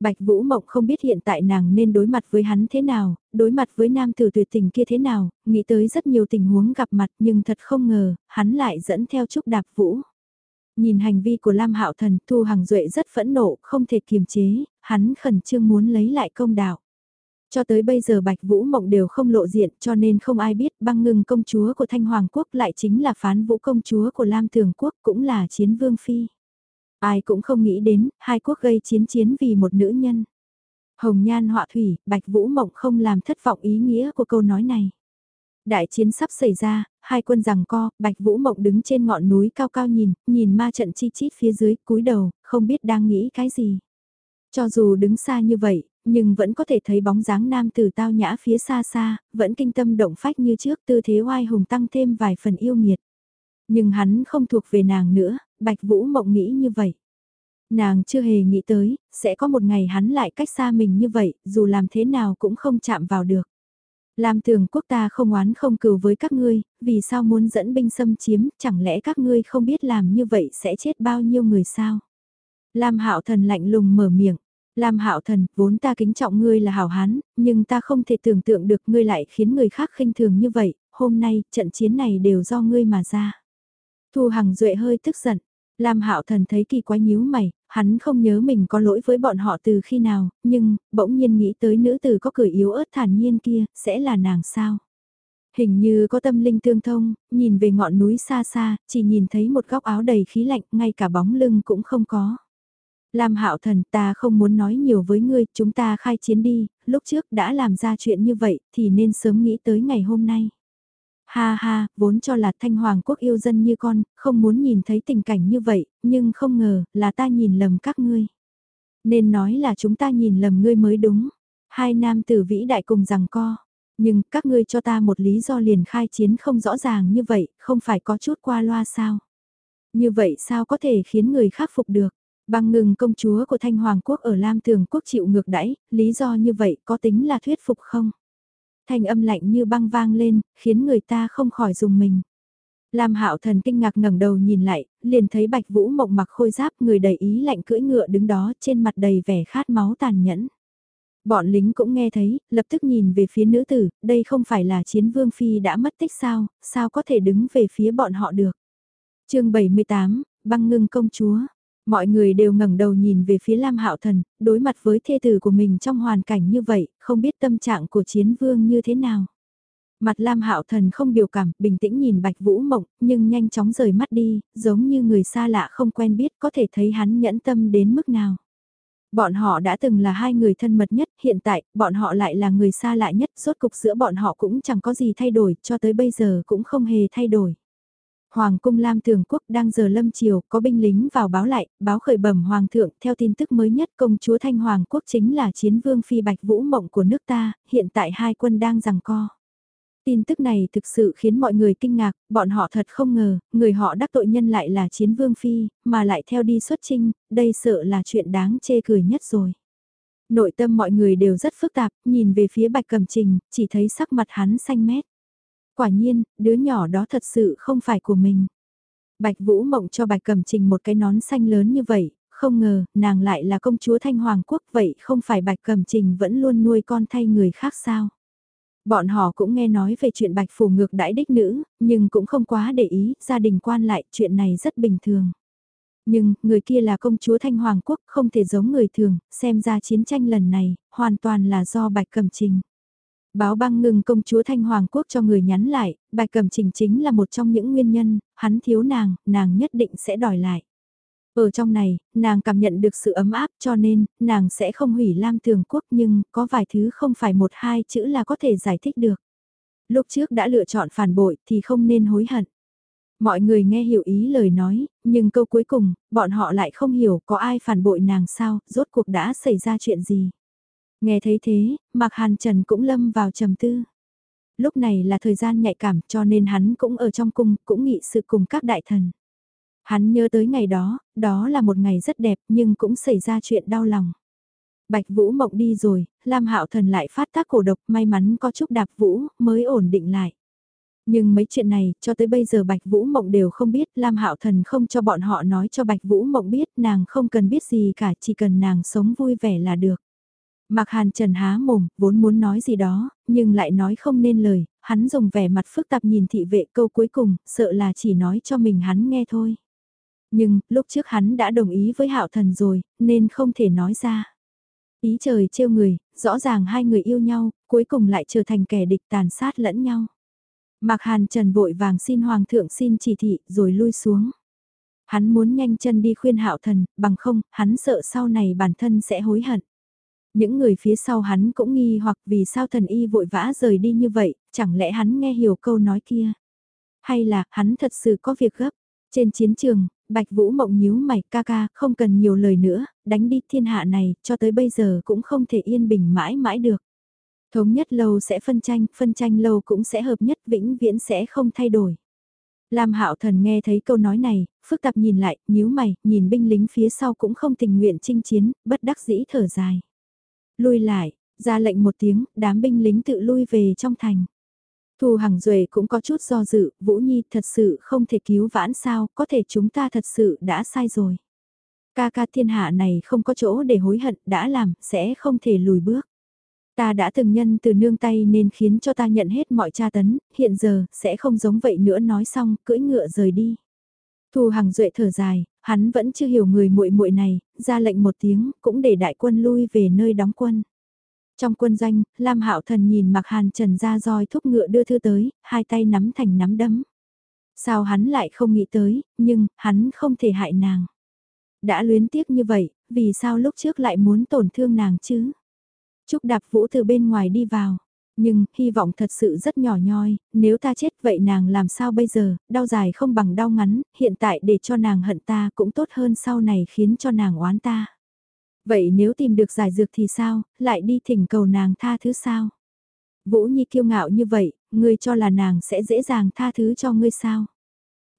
Bạch Vũ Mộng không biết hiện tại nàng nên đối mặt với hắn thế nào, đối mặt với nam tử tuyệt tình kia thế nào, nghĩ tới rất nhiều tình huống gặp mặt nhưng thật không ngờ, hắn lại dẫn theo Trúc Đạp Vũ. Nhìn hành vi của Lam Hạo Thần, Thu Hằng Duệ rất phẫn nộ, không thể kiềm chế, hắn khẩn trương muốn lấy lại công đạo. Cho tới bây giờ Bạch Vũ Mộng đều không lộ diện cho nên không ai biết băng ngừng công chúa của Thanh Hoàng Quốc lại chính là phán vũ công chúa của Lam Tường Quốc cũng là chiến vương phi. Ai cũng không nghĩ đến, hai quốc gây chiến chiến vì một nữ nhân. Hồng Nhan họa thủy, Bạch Vũ Mộng không làm thất vọng ý nghĩa của câu nói này. Đại chiến sắp xảy ra, hai quân rằng co, Bạch Vũ Mộng đứng trên ngọn núi cao cao nhìn, nhìn ma trận chi chít phía dưới, cúi đầu, không biết đang nghĩ cái gì. Cho dù đứng xa như vậy, nhưng vẫn có thể thấy bóng dáng nam tử tao nhã phía xa xa, vẫn kinh tâm động phách như trước tư thế oai hùng tăng thêm vài phần yêu nghiệt. Nhưng hắn không thuộc về nàng nữa, Bạch Vũ Mộng nghĩ như vậy. Nàng chưa hề nghĩ tới, sẽ có một ngày hắn lại cách xa mình như vậy, dù làm thế nào cũng không chạm vào được. Làm tường quốc ta không oán không cừu với các ngươi, vì sao muốn dẫn binh xâm chiếm, chẳng lẽ các ngươi không biết làm như vậy sẽ chết bao nhiêu người sao? Lam hạo thần lạnh lùng mở miệng. Lam hạo thần, vốn ta kính trọng ngươi là hảo hán, nhưng ta không thể tưởng tượng được ngươi lại khiến người khác khinh thường như vậy, hôm nay, trận chiến này đều do ngươi mà ra. Thu Hằng Duệ hơi tức giận, Lam Hạo Thần thấy kỳ quái nhíu mày, hắn không nhớ mình có lỗi với bọn họ từ khi nào, nhưng bỗng nhiên nghĩ tới nữ tử có cười yếu ớt thản nhiên kia, sẽ là nàng sao? Hình như có tâm linh tương thông, nhìn về ngọn núi xa xa, chỉ nhìn thấy một góc áo đầy khí lạnh, ngay cả bóng lưng cũng không có. Lam Hạo Thần, ta không muốn nói nhiều với ngươi, chúng ta khai chiến đi, lúc trước đã làm ra chuyện như vậy, thì nên sớm nghĩ tới ngày hôm nay. Ha ha, vốn cho là thanh hoàng quốc yêu dân như con, không muốn nhìn thấy tình cảnh như vậy, nhưng không ngờ, là ta nhìn lầm các ngươi. Nên nói là chúng ta nhìn lầm ngươi mới đúng. Hai nam tử vĩ đại cùng rằng co. Nhưng các ngươi cho ta một lý do liền khai chiến không rõ ràng như vậy, không phải có chút qua loa sao. Như vậy sao có thể khiến người khắc phục được. Băng ngừng công chúa của Thanh Hoàng Quốc ở Lam Tường Quốc chịu ngược đãi, lý do như vậy có tính là thuyết phục không? Thanh âm lạnh như băng vang lên, khiến người ta không khỏi dùng mình. Lam Hạo Thần kinh ngạc ngẩng đầu nhìn lại, liền thấy Bạch Vũ Mộng mặc khôi giáp, người đầy ý lạnh cưỡi ngựa đứng đó, trên mặt đầy vẻ khát máu tàn nhẫn. Bọn lính cũng nghe thấy, lập tức nhìn về phía nữ tử, đây không phải là chiến vương phi đã mất tích sao, sao có thể đứng về phía bọn họ được. chương 78, băng ngưng công chúa. Mọi người đều ngẩng đầu nhìn về phía Lam Hạo Thần, đối mặt với thê tử của mình trong hoàn cảnh như vậy, không biết tâm trạng của chiến vương như thế nào. Mặt Lam Hạo Thần không biểu cảm, bình tĩnh nhìn Bạch Vũ Mộng, nhưng nhanh chóng rời mắt đi, giống như người xa lạ không quen biết có thể thấy hắn nhẫn tâm đến mức nào. Bọn họ đã từng là hai người thân mật nhất, hiện tại, bọn họ lại là người xa lạ nhất, rốt cục giữa bọn họ cũng chẳng có gì thay đổi, cho tới bây giờ cũng không hề thay đổi. Hoàng cung Lam Thường Quốc đang giờ lâm chiều, có binh lính vào báo lại, báo khởi bẩm Hoàng thượng, theo tin tức mới nhất công chúa Thanh Hoàng Quốc chính là chiến vương phi Bạch Vũ Mộng của nước ta, hiện tại hai quân đang giằng co. Tin tức này thực sự khiến mọi người kinh ngạc, bọn họ thật không ngờ, người họ đắc tội nhân lại là chiến vương phi, mà lại theo đi xuất trinh, đây sợ là chuyện đáng chê cười nhất rồi. Nội tâm mọi người đều rất phức tạp, nhìn về phía bạch cầm trình, chỉ thấy sắc mặt hắn xanh mét. Quả nhiên, đứa nhỏ đó thật sự không phải của mình. Bạch Vũ Mộng cho Bạch Cẩm Trình một cái nón xanh lớn như vậy, không ngờ, nàng lại là công chúa Thanh Hoàng Quốc vậy không phải Bạch Cẩm Trình vẫn luôn nuôi con thay người khác sao? Bọn họ cũng nghe nói về chuyện Bạch Phủ ngược đãi đích nữ, nhưng cũng không quá để ý, gia đình quan lại, chuyện này rất bình thường. Nhưng, người kia là công chúa Thanh Hoàng Quốc, không thể giống người thường, xem ra chiến tranh lần này, hoàn toàn là do Bạch Cẩm Trình. Báo băng ngừng công chúa Thanh Hoàng Quốc cho người nhắn lại, bài cầm trình chính là một trong những nguyên nhân, hắn thiếu nàng, nàng nhất định sẽ đòi lại. Ở trong này, nàng cảm nhận được sự ấm áp cho nên, nàng sẽ không hủy Lam Tường Quốc nhưng có vài thứ không phải một hai chữ là có thể giải thích được. Lúc trước đã lựa chọn phản bội thì không nên hối hận. Mọi người nghe hiểu ý lời nói, nhưng câu cuối cùng, bọn họ lại không hiểu có ai phản bội nàng sao, rốt cuộc đã xảy ra chuyện gì. Nghe thấy thế, Mạc Hàn Trần cũng lâm vào trầm tư. Lúc này là thời gian nhạy cảm cho nên hắn cũng ở trong cung, cũng nghị sự cùng các đại thần. Hắn nhớ tới ngày đó, đó là một ngày rất đẹp nhưng cũng xảy ra chuyện đau lòng. Bạch Vũ Mộng đi rồi, Lam Hạo Thần lại phát tác cổ độc, may mắn có chút đạp Vũ mới ổn định lại. Nhưng mấy chuyện này, cho tới bây giờ Bạch Vũ Mộng đều không biết, Lam Hạo Thần không cho bọn họ nói cho Bạch Vũ Mộng biết, nàng không cần biết gì cả, chỉ cần nàng sống vui vẻ là được. Mạc Hàn Trần há mồm, vốn muốn nói gì đó, nhưng lại nói không nên lời, hắn dùng vẻ mặt phức tạp nhìn thị vệ câu cuối cùng, sợ là chỉ nói cho mình hắn nghe thôi. Nhưng, lúc trước hắn đã đồng ý với Hạo Thần rồi, nên không thể nói ra. Ý trời trêu người, rõ ràng hai người yêu nhau, cuối cùng lại trở thành kẻ địch tàn sát lẫn nhau. Mạc Hàn Trần vội vàng xin Hoàng thượng xin chỉ thị rồi lui xuống. Hắn muốn nhanh chân đi khuyên hạo thần, bằng không, hắn sợ sau này bản thân sẽ hối hận. Những người phía sau hắn cũng nghi hoặc vì sao thần y vội vã rời đi như vậy, chẳng lẽ hắn nghe hiểu câu nói kia? Hay là hắn thật sự có việc gấp? Trên chiến trường, Bạch Vũ mộng nhíu mày ca ca, không cần nhiều lời nữa, đánh đi thiên hạ này, cho tới bây giờ cũng không thể yên bình mãi mãi được. Thống nhất lâu sẽ phân tranh, phân tranh lâu cũng sẽ hợp nhất vĩnh viễn sẽ không thay đổi. Lam Hạo Thần nghe thấy câu nói này, phức tạp nhìn lại, nhíu mày, nhìn binh lính phía sau cũng không tình nguyện chinh chiến, bất đắc dĩ thở dài. Lui lại, ra lệnh một tiếng, đám binh lính tự lui về trong thành. Thu Hằng Duệ cũng có chút do dự, Vũ Nhi thật sự không thể cứu vãn sao, có thể chúng ta thật sự đã sai rồi. Ca ca thiên hạ này không có chỗ để hối hận, đã làm, sẽ không thể lùi bước. Ta đã từng nhân từ nương tay nên khiến cho ta nhận hết mọi tra tấn, hiện giờ, sẽ không giống vậy nữa nói xong, cưỡi ngựa rời đi. Thu Hằng Duệ thở dài, hắn vẫn chưa hiểu người muội muội này, ra lệnh một tiếng, cũng để đại quân lui về nơi đóng quân. Trong quân doanh, Lam Hạo Thần nhìn Mạc Hàn Trần ra roi thúc ngựa đưa thư tới, hai tay nắm thành nắm đấm. Sao hắn lại không nghĩ tới, nhưng, hắn không thể hại nàng. Đã luyến tiếc như vậy, vì sao lúc trước lại muốn tổn thương nàng chứ? Trúc đạp vũ từ bên ngoài đi vào. Nhưng, hy vọng thật sự rất nhỏ nhoi, nếu ta chết vậy nàng làm sao bây giờ, đau dài không bằng đau ngắn, hiện tại để cho nàng hận ta cũng tốt hơn sau này khiến cho nàng oán ta. Vậy nếu tìm được giải dược thì sao, lại đi thỉnh cầu nàng tha thứ sao? Vũ Nhi kiêu ngạo như vậy, ngươi cho là nàng sẽ dễ dàng tha thứ cho ngươi sao?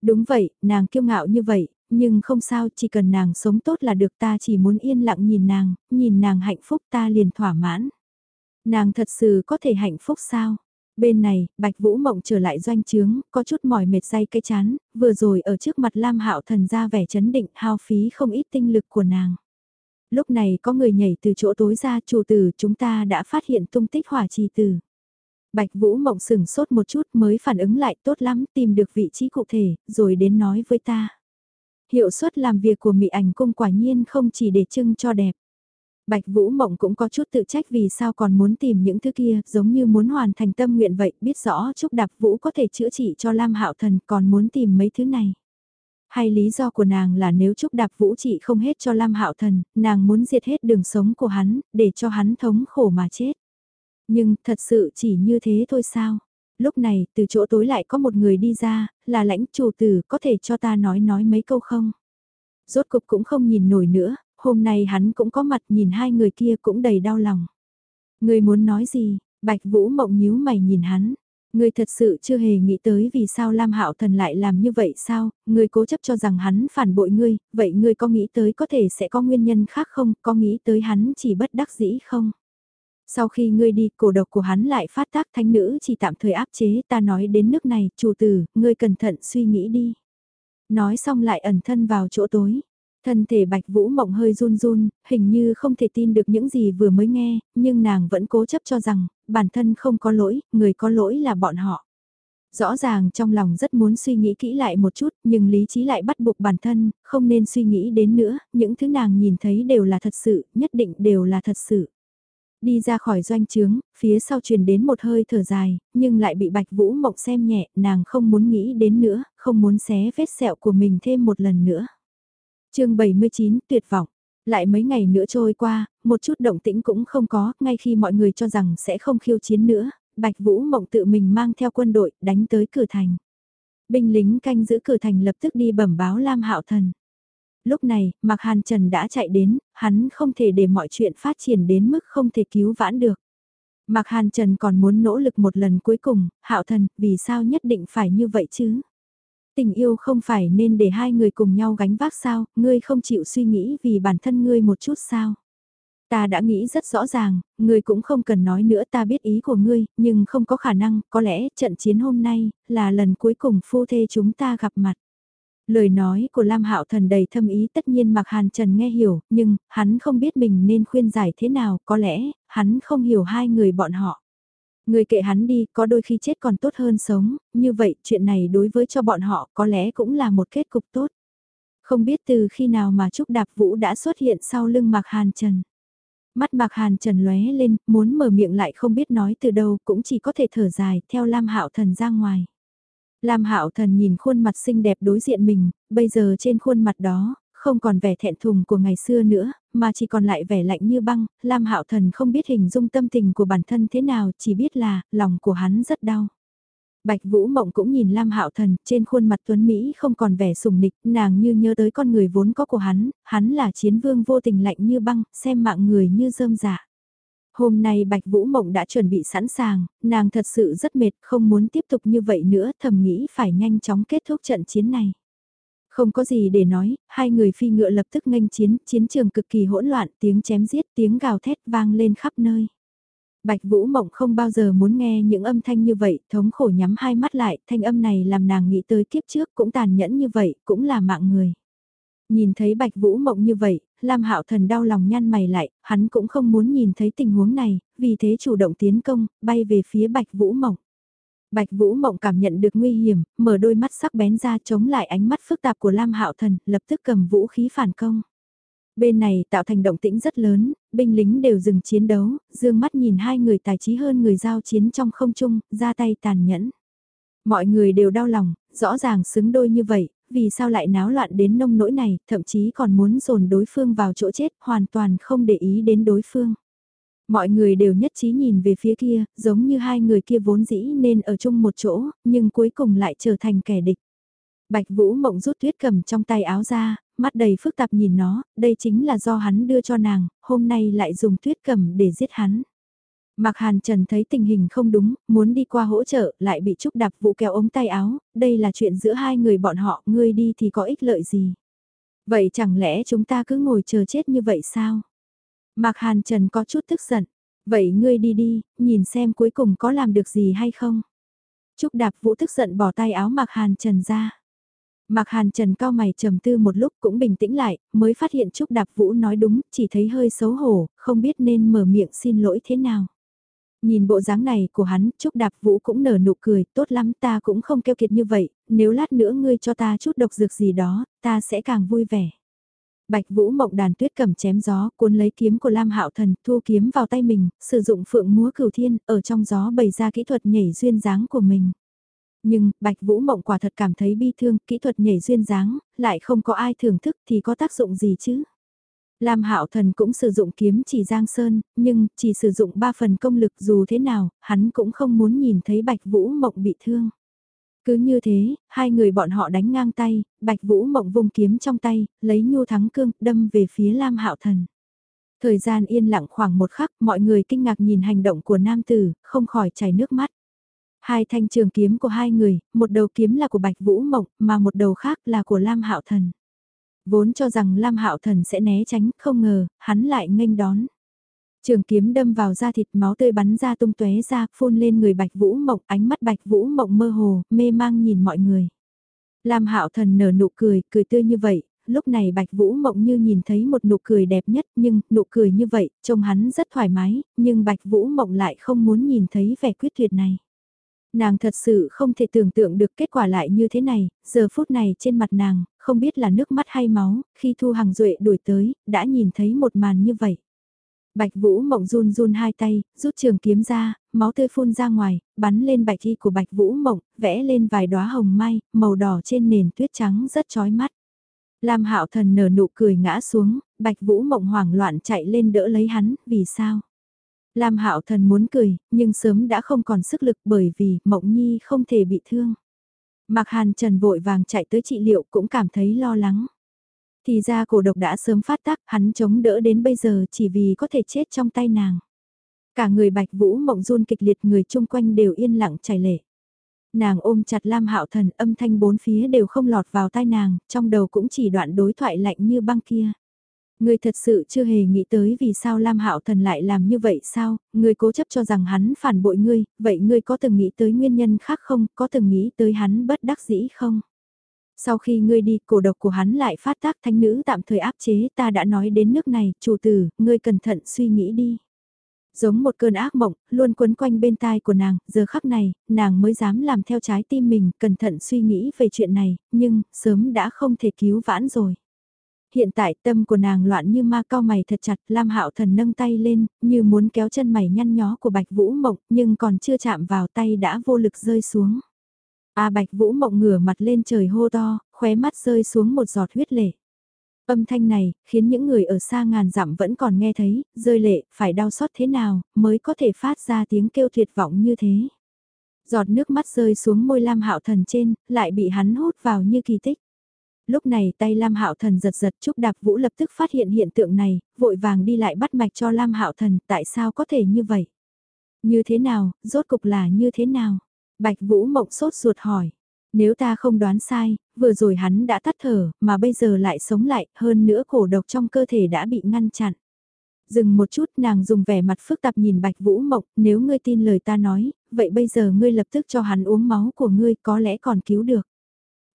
Đúng vậy, nàng kiêu ngạo như vậy, nhưng không sao, chỉ cần nàng sống tốt là được ta chỉ muốn yên lặng nhìn nàng, nhìn nàng hạnh phúc ta liền thỏa mãn. Nàng thật sự có thể hạnh phúc sao? Bên này, Bạch Vũ Mộng trở lại doanh trướng, có chút mỏi mệt say cây chán, vừa rồi ở trước mặt Lam Hạo Thần ra vẻ chấn định hao phí không ít tinh lực của nàng. Lúc này có người nhảy từ chỗ tối ra chủ tử chúng ta đã phát hiện tung tích hỏa trì tử. Bạch Vũ Mộng sững sốt một chút mới phản ứng lại tốt lắm tìm được vị trí cụ thể, rồi đến nói với ta. Hiệu suất làm việc của Mỹ ảnh cung quả nhiên không chỉ để trưng cho đẹp. Bạch Vũ Mộng cũng có chút tự trách vì sao còn muốn tìm những thứ kia, giống như muốn hoàn thành tâm nguyện vậy, biết rõ Trúc Đạp Vũ có thể chữa trị cho Lam Hạo Thần còn muốn tìm mấy thứ này. Hay lý do của nàng là nếu Trúc Đạp Vũ trị không hết cho Lam Hạo Thần, nàng muốn diệt hết đường sống của hắn, để cho hắn thống khổ mà chết. Nhưng thật sự chỉ như thế thôi sao? Lúc này, từ chỗ tối lại có một người đi ra, là lãnh chủ tử, có thể cho ta nói nói mấy câu không? Rốt cục cũng không nhìn nổi nữa, hôm nay hắn cũng có mặt nhìn hai người kia cũng đầy đau lòng. Người muốn nói gì? Bạch Vũ mộng nhíu mày nhìn hắn. Ngươi thật sự chưa hề nghĩ tới vì sao Lam Hạo Thần lại làm như vậy sao, ngươi cố chấp cho rằng hắn phản bội ngươi, vậy ngươi có nghĩ tới có thể sẽ có nguyên nhân khác không, có nghĩ tới hắn chỉ bất đắc dĩ không? Sau khi ngươi đi, cổ độc của hắn lại phát tác thánh nữ chỉ tạm thời áp chế, ta nói đến nước này, chủ tử, ngươi cẩn thận suy nghĩ đi. Nói xong lại ẩn thân vào chỗ tối. Thân thể Bạch Vũ Mộng hơi run run, hình như không thể tin được những gì vừa mới nghe, nhưng nàng vẫn cố chấp cho rằng, bản thân không có lỗi, người có lỗi là bọn họ. Rõ ràng trong lòng rất muốn suy nghĩ kỹ lại một chút, nhưng lý trí lại bắt buộc bản thân, không nên suy nghĩ đến nữa, những thứ nàng nhìn thấy đều là thật sự, nhất định đều là thật sự. Đi ra khỏi doanh trướng, phía sau truyền đến một hơi thở dài, nhưng lại bị Bạch Vũ Mộng xem nhẹ, nàng không muốn nghĩ đến nữa, không muốn xé vết sẹo của mình thêm một lần nữa chương 79 tuyệt vọng. Lại mấy ngày nữa trôi qua, một chút động tĩnh cũng không có, ngay khi mọi người cho rằng sẽ không khiêu chiến nữa, Bạch Vũ Mộng tự mình mang theo quân đội đánh tới cửa thành. Binh lính canh giữ cửa thành lập tức đi bẩm báo Lam Hạo Thần. Lúc này, Mạc Hàn Trần đã chạy đến, hắn không thể để mọi chuyện phát triển đến mức không thể cứu vãn được. Mạc Hàn Trần còn muốn nỗ lực một lần cuối cùng, Hạo Thần, vì sao nhất định phải như vậy chứ? Tình yêu không phải nên để hai người cùng nhau gánh vác sao, ngươi không chịu suy nghĩ vì bản thân ngươi một chút sao. Ta đã nghĩ rất rõ ràng, ngươi cũng không cần nói nữa ta biết ý của ngươi, nhưng không có khả năng, có lẽ trận chiến hôm nay là lần cuối cùng phu thê chúng ta gặp mặt. Lời nói của Lam Hạo Thần đầy thâm ý tất nhiên Mạc Hàn Trần nghe hiểu, nhưng hắn không biết mình nên khuyên giải thế nào, có lẽ hắn không hiểu hai người bọn họ. Người kệ hắn đi, có đôi khi chết còn tốt hơn sống, như vậy chuyện này đối với cho bọn họ có lẽ cũng là một kết cục tốt. Không biết từ khi nào mà Trúc Đạp Vũ đã xuất hiện sau lưng Mạc Hàn Trần. Mắt Mạc Hàn Trần lóe lên, muốn mở miệng lại không biết nói từ đâu, cũng chỉ có thể thở dài, theo Lam Hạo Thần ra ngoài. Lam Hạo Thần nhìn khuôn mặt xinh đẹp đối diện mình, bây giờ trên khuôn mặt đó, không còn vẻ thẹn thùng của ngày xưa nữa, mà chỉ còn lại vẻ lạnh như băng, Lam Hạo Thần không biết hình dung tâm tình của bản thân thế nào, chỉ biết là, lòng của hắn rất đau. Bạch Vũ Mộng cũng nhìn Lam Hạo Thần, trên khuôn mặt tuấn Mỹ không còn vẻ sùng nịch, nàng như nhớ tới con người vốn có của hắn, hắn là chiến vương vô tình lạnh như băng, xem mạng người như rơm dạ. Hôm nay Bạch Vũ Mộng đã chuẩn bị sẵn sàng, nàng thật sự rất mệt, không muốn tiếp tục như vậy nữa, thầm nghĩ phải nhanh chóng kết thúc trận chiến này. Không có gì để nói, hai người phi ngựa lập tức nghênh chiến, chiến trường cực kỳ hỗn loạn, tiếng chém giết, tiếng gào thét vang lên khắp nơi. Bạch Vũ Mộng không bao giờ muốn nghe những âm thanh như vậy, thống khổ nhắm hai mắt lại, thanh âm này làm nàng nghĩ tới kiếp trước cũng tàn nhẫn như vậy, cũng là mạng người. Nhìn thấy Bạch Vũ Mộng như vậy, Lam Hạo Thần đau lòng nhăn mày lại, hắn cũng không muốn nhìn thấy tình huống này, vì thế chủ động tiến công, bay về phía Bạch Vũ Mộng. Bạch Vũ Mộng cảm nhận được nguy hiểm, mở đôi mắt sắc bén ra chống lại ánh mắt phức tạp của Lam Hạo Thần, lập tức cầm vũ khí phản công. Bên này tạo thành động tĩnh rất lớn, binh lính đều dừng chiến đấu, dương mắt nhìn hai người tài trí hơn người giao chiến trong không trung, ra tay tàn nhẫn. Mọi người đều đau lòng, rõ ràng xứng đôi như vậy, vì sao lại náo loạn đến nông nỗi này, thậm chí còn muốn dồn đối phương vào chỗ chết, hoàn toàn không để ý đến đối phương. Mọi người đều nhất trí nhìn về phía kia, giống như hai người kia vốn dĩ nên ở chung một chỗ, nhưng cuối cùng lại trở thành kẻ địch. Bạch Vũ Mộng rút tuyết cầm trong tay áo ra, mắt đầy phức tạp nhìn nó, đây chính là do hắn đưa cho nàng, hôm nay lại dùng tuyết cầm để giết hắn. Mạc Hàn Trần thấy tình hình không đúng, muốn đi qua hỗ trợ, lại bị Trúc Đạp Vũ kéo ống tay áo, đây là chuyện giữa hai người bọn họ, ngươi đi thì có ích lợi gì. Vậy chẳng lẽ chúng ta cứ ngồi chờ chết như vậy sao? Mạc Hàn Trần có chút tức giận, vậy ngươi đi đi, nhìn xem cuối cùng có làm được gì hay không. Trúc Đạp Vũ tức giận bỏ tay áo Mạc Hàn Trần ra. Mạc Hàn Trần cao mày trầm tư một lúc cũng bình tĩnh lại, mới phát hiện Trúc Đạp Vũ nói đúng, chỉ thấy hơi xấu hổ, không biết nên mở miệng xin lỗi thế nào. Nhìn bộ dáng này của hắn, Trúc Đạp Vũ cũng nở nụ cười, tốt lắm ta cũng không keo kiệt như vậy, nếu lát nữa ngươi cho ta chút độc dược gì đó, ta sẽ càng vui vẻ. Bạch Vũ mộng đàn tuyết cầm chém gió, cuốn lấy kiếm của Lam Hạo Thần, thu kiếm vào tay mình, sử dụng phượng múa cửu thiên, ở trong gió bày ra kỹ thuật nhảy duyên dáng của mình. Nhưng, Bạch Vũ Mộng quả thật cảm thấy bi thương, kỹ thuật nhảy duyên dáng, lại không có ai thưởng thức thì có tác dụng gì chứ? Lam Hạo Thần cũng sử dụng kiếm chỉ Giang Sơn, nhưng chỉ sử dụng 3 phần công lực dù thế nào, hắn cũng không muốn nhìn thấy Bạch Vũ Mộng bị thương. Cứ như thế, hai người bọn họ đánh ngang tay, Bạch Vũ Mộng vung kiếm trong tay, lấy nhu thắng cương, đâm về phía Lam Hạo Thần. Thời gian yên lặng khoảng một khắc, mọi người kinh ngạc nhìn hành động của nam tử, không khỏi chảy nước mắt. Hai thanh trường kiếm của hai người, một đầu kiếm là của Bạch Vũ Mộng, mà một đầu khác là của Lam Hạo Thần. Vốn cho rằng Lam Hạo Thần sẽ né tránh, không ngờ, hắn lại nghênh đón. Trường kiếm đâm vào da thịt máu tươi bắn ra tung tóe ra, phun lên người Bạch Vũ Mộng, ánh mắt Bạch Vũ Mộng mơ hồ, mê mang nhìn mọi người. Lam Hạo Thần nở nụ cười, cười tươi như vậy, lúc này Bạch Vũ Mộng như nhìn thấy một nụ cười đẹp nhất, nhưng nụ cười như vậy, trông hắn rất thoải mái, nhưng Bạch Vũ Mộng lại không muốn nhìn thấy vẻ quyết tuyệt này. Nàng thật sự không thể tưởng tượng được kết quả lại như thế này, giờ phút này trên mặt nàng, không biết là nước mắt hay máu, khi Thu Hằng Duệ đuổi tới, đã nhìn thấy một màn như vậy. Bạch Vũ Mộng run run hai tay, rút trường kiếm ra, máu tươi phun ra ngoài, bắn lên bạch y của Bạch Vũ Mộng, vẽ lên vài đóa hồng mai, màu đỏ trên nền tuyết trắng rất chói mắt. Lam Hạo Thần nở nụ cười ngã xuống, Bạch Vũ Mộng hoảng loạn chạy lên đỡ lấy hắn, vì sao? Lam Hạo Thần muốn cười, nhưng sớm đã không còn sức lực bởi vì Mộng Nhi không thể bị thương. Mạc Hàn Trần vội vàng chạy tới trị liệu cũng cảm thấy lo lắng. Thì ra cổ độc đã sớm phát tác, hắn chống đỡ đến bây giờ chỉ vì có thể chết trong tay nàng. Cả người Bạch Vũ Mộng run kịch liệt người chung quanh đều yên lặng chảy lệ. Nàng ôm chặt Lam Hạo Thần, âm thanh bốn phía đều không lọt vào tai nàng, trong đầu cũng chỉ đoạn đối thoại lạnh như băng kia. người thật sự chưa hề nghĩ tới vì sao Lam Hạo Thần lại làm như vậy sao, người cố chấp cho rằng hắn phản bội ngươi, vậy ngươi có từng nghĩ tới nguyên nhân khác không, có từng nghĩ tới hắn bất đắc dĩ không? Sau khi ngươi đi, cổ độc của hắn lại phát tác thánh nữ tạm thời áp chế ta đã nói đến nước này, chủ tử, ngươi cẩn thận suy nghĩ đi. Giống một cơn ác mộng, luôn quấn quanh bên tai của nàng, giờ khắc này, nàng mới dám làm theo trái tim mình, cẩn thận suy nghĩ về chuyện này, nhưng, sớm đã không thể cứu vãn rồi. Hiện tại tâm của nàng loạn như ma cao mày thật chặt, Lam Hạo Thần nâng tay lên, như muốn kéo chân mày nhăn nhó của Bạch Vũ Mộng, nhưng còn chưa chạm vào tay đã vô lực rơi xuống. A Bạch Vũ Mộng ngửa mặt lên trời hô to, khóe mắt rơi xuống một giọt huyết lệ. Âm thanh này, khiến những người ở xa ngàn dặm vẫn còn nghe thấy, rơi lệ, phải đau xót thế nào, mới có thể phát ra tiếng kêu tuyệt vọng như thế. Giọt nước mắt rơi xuống môi Lam Hạo Thần trên, lại bị hắn hút vào như kỳ tích lúc này tay Lam Hạo Thần giật giật Trúc Đạp Vũ lập tức phát hiện hiện tượng này, vội vàng đi lại bắt mạch cho Lam Hạo Thần, tại sao có thể như vậy? Như thế nào, rốt cục là như thế nào? Bạch Vũ mộng sốt ruột hỏi. Nếu ta không đoán sai, vừa rồi hắn đã tắt thở, mà bây giờ lại sống lại, hơn nữa cổ độc trong cơ thể đã bị ngăn chặn. Dừng một chút nàng dùng vẻ mặt phức tạp nhìn Bạch Vũ Mộng, nếu ngươi tin lời ta nói, vậy bây giờ ngươi lập tức cho hắn uống máu của ngươi có lẽ còn cứu được.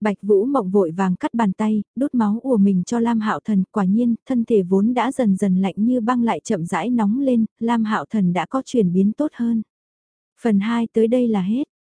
Bạch Vũ Mộng vội vàng cắt bàn tay, đút máu của mình cho Lam Hạo Thần, quả nhiên, thân thể vốn đã dần dần lạnh như băng lại chậm rãi nóng lên, Lam Hạo Thần đã có chuyển biến tốt hơn. Phần 2 tới đây là hết.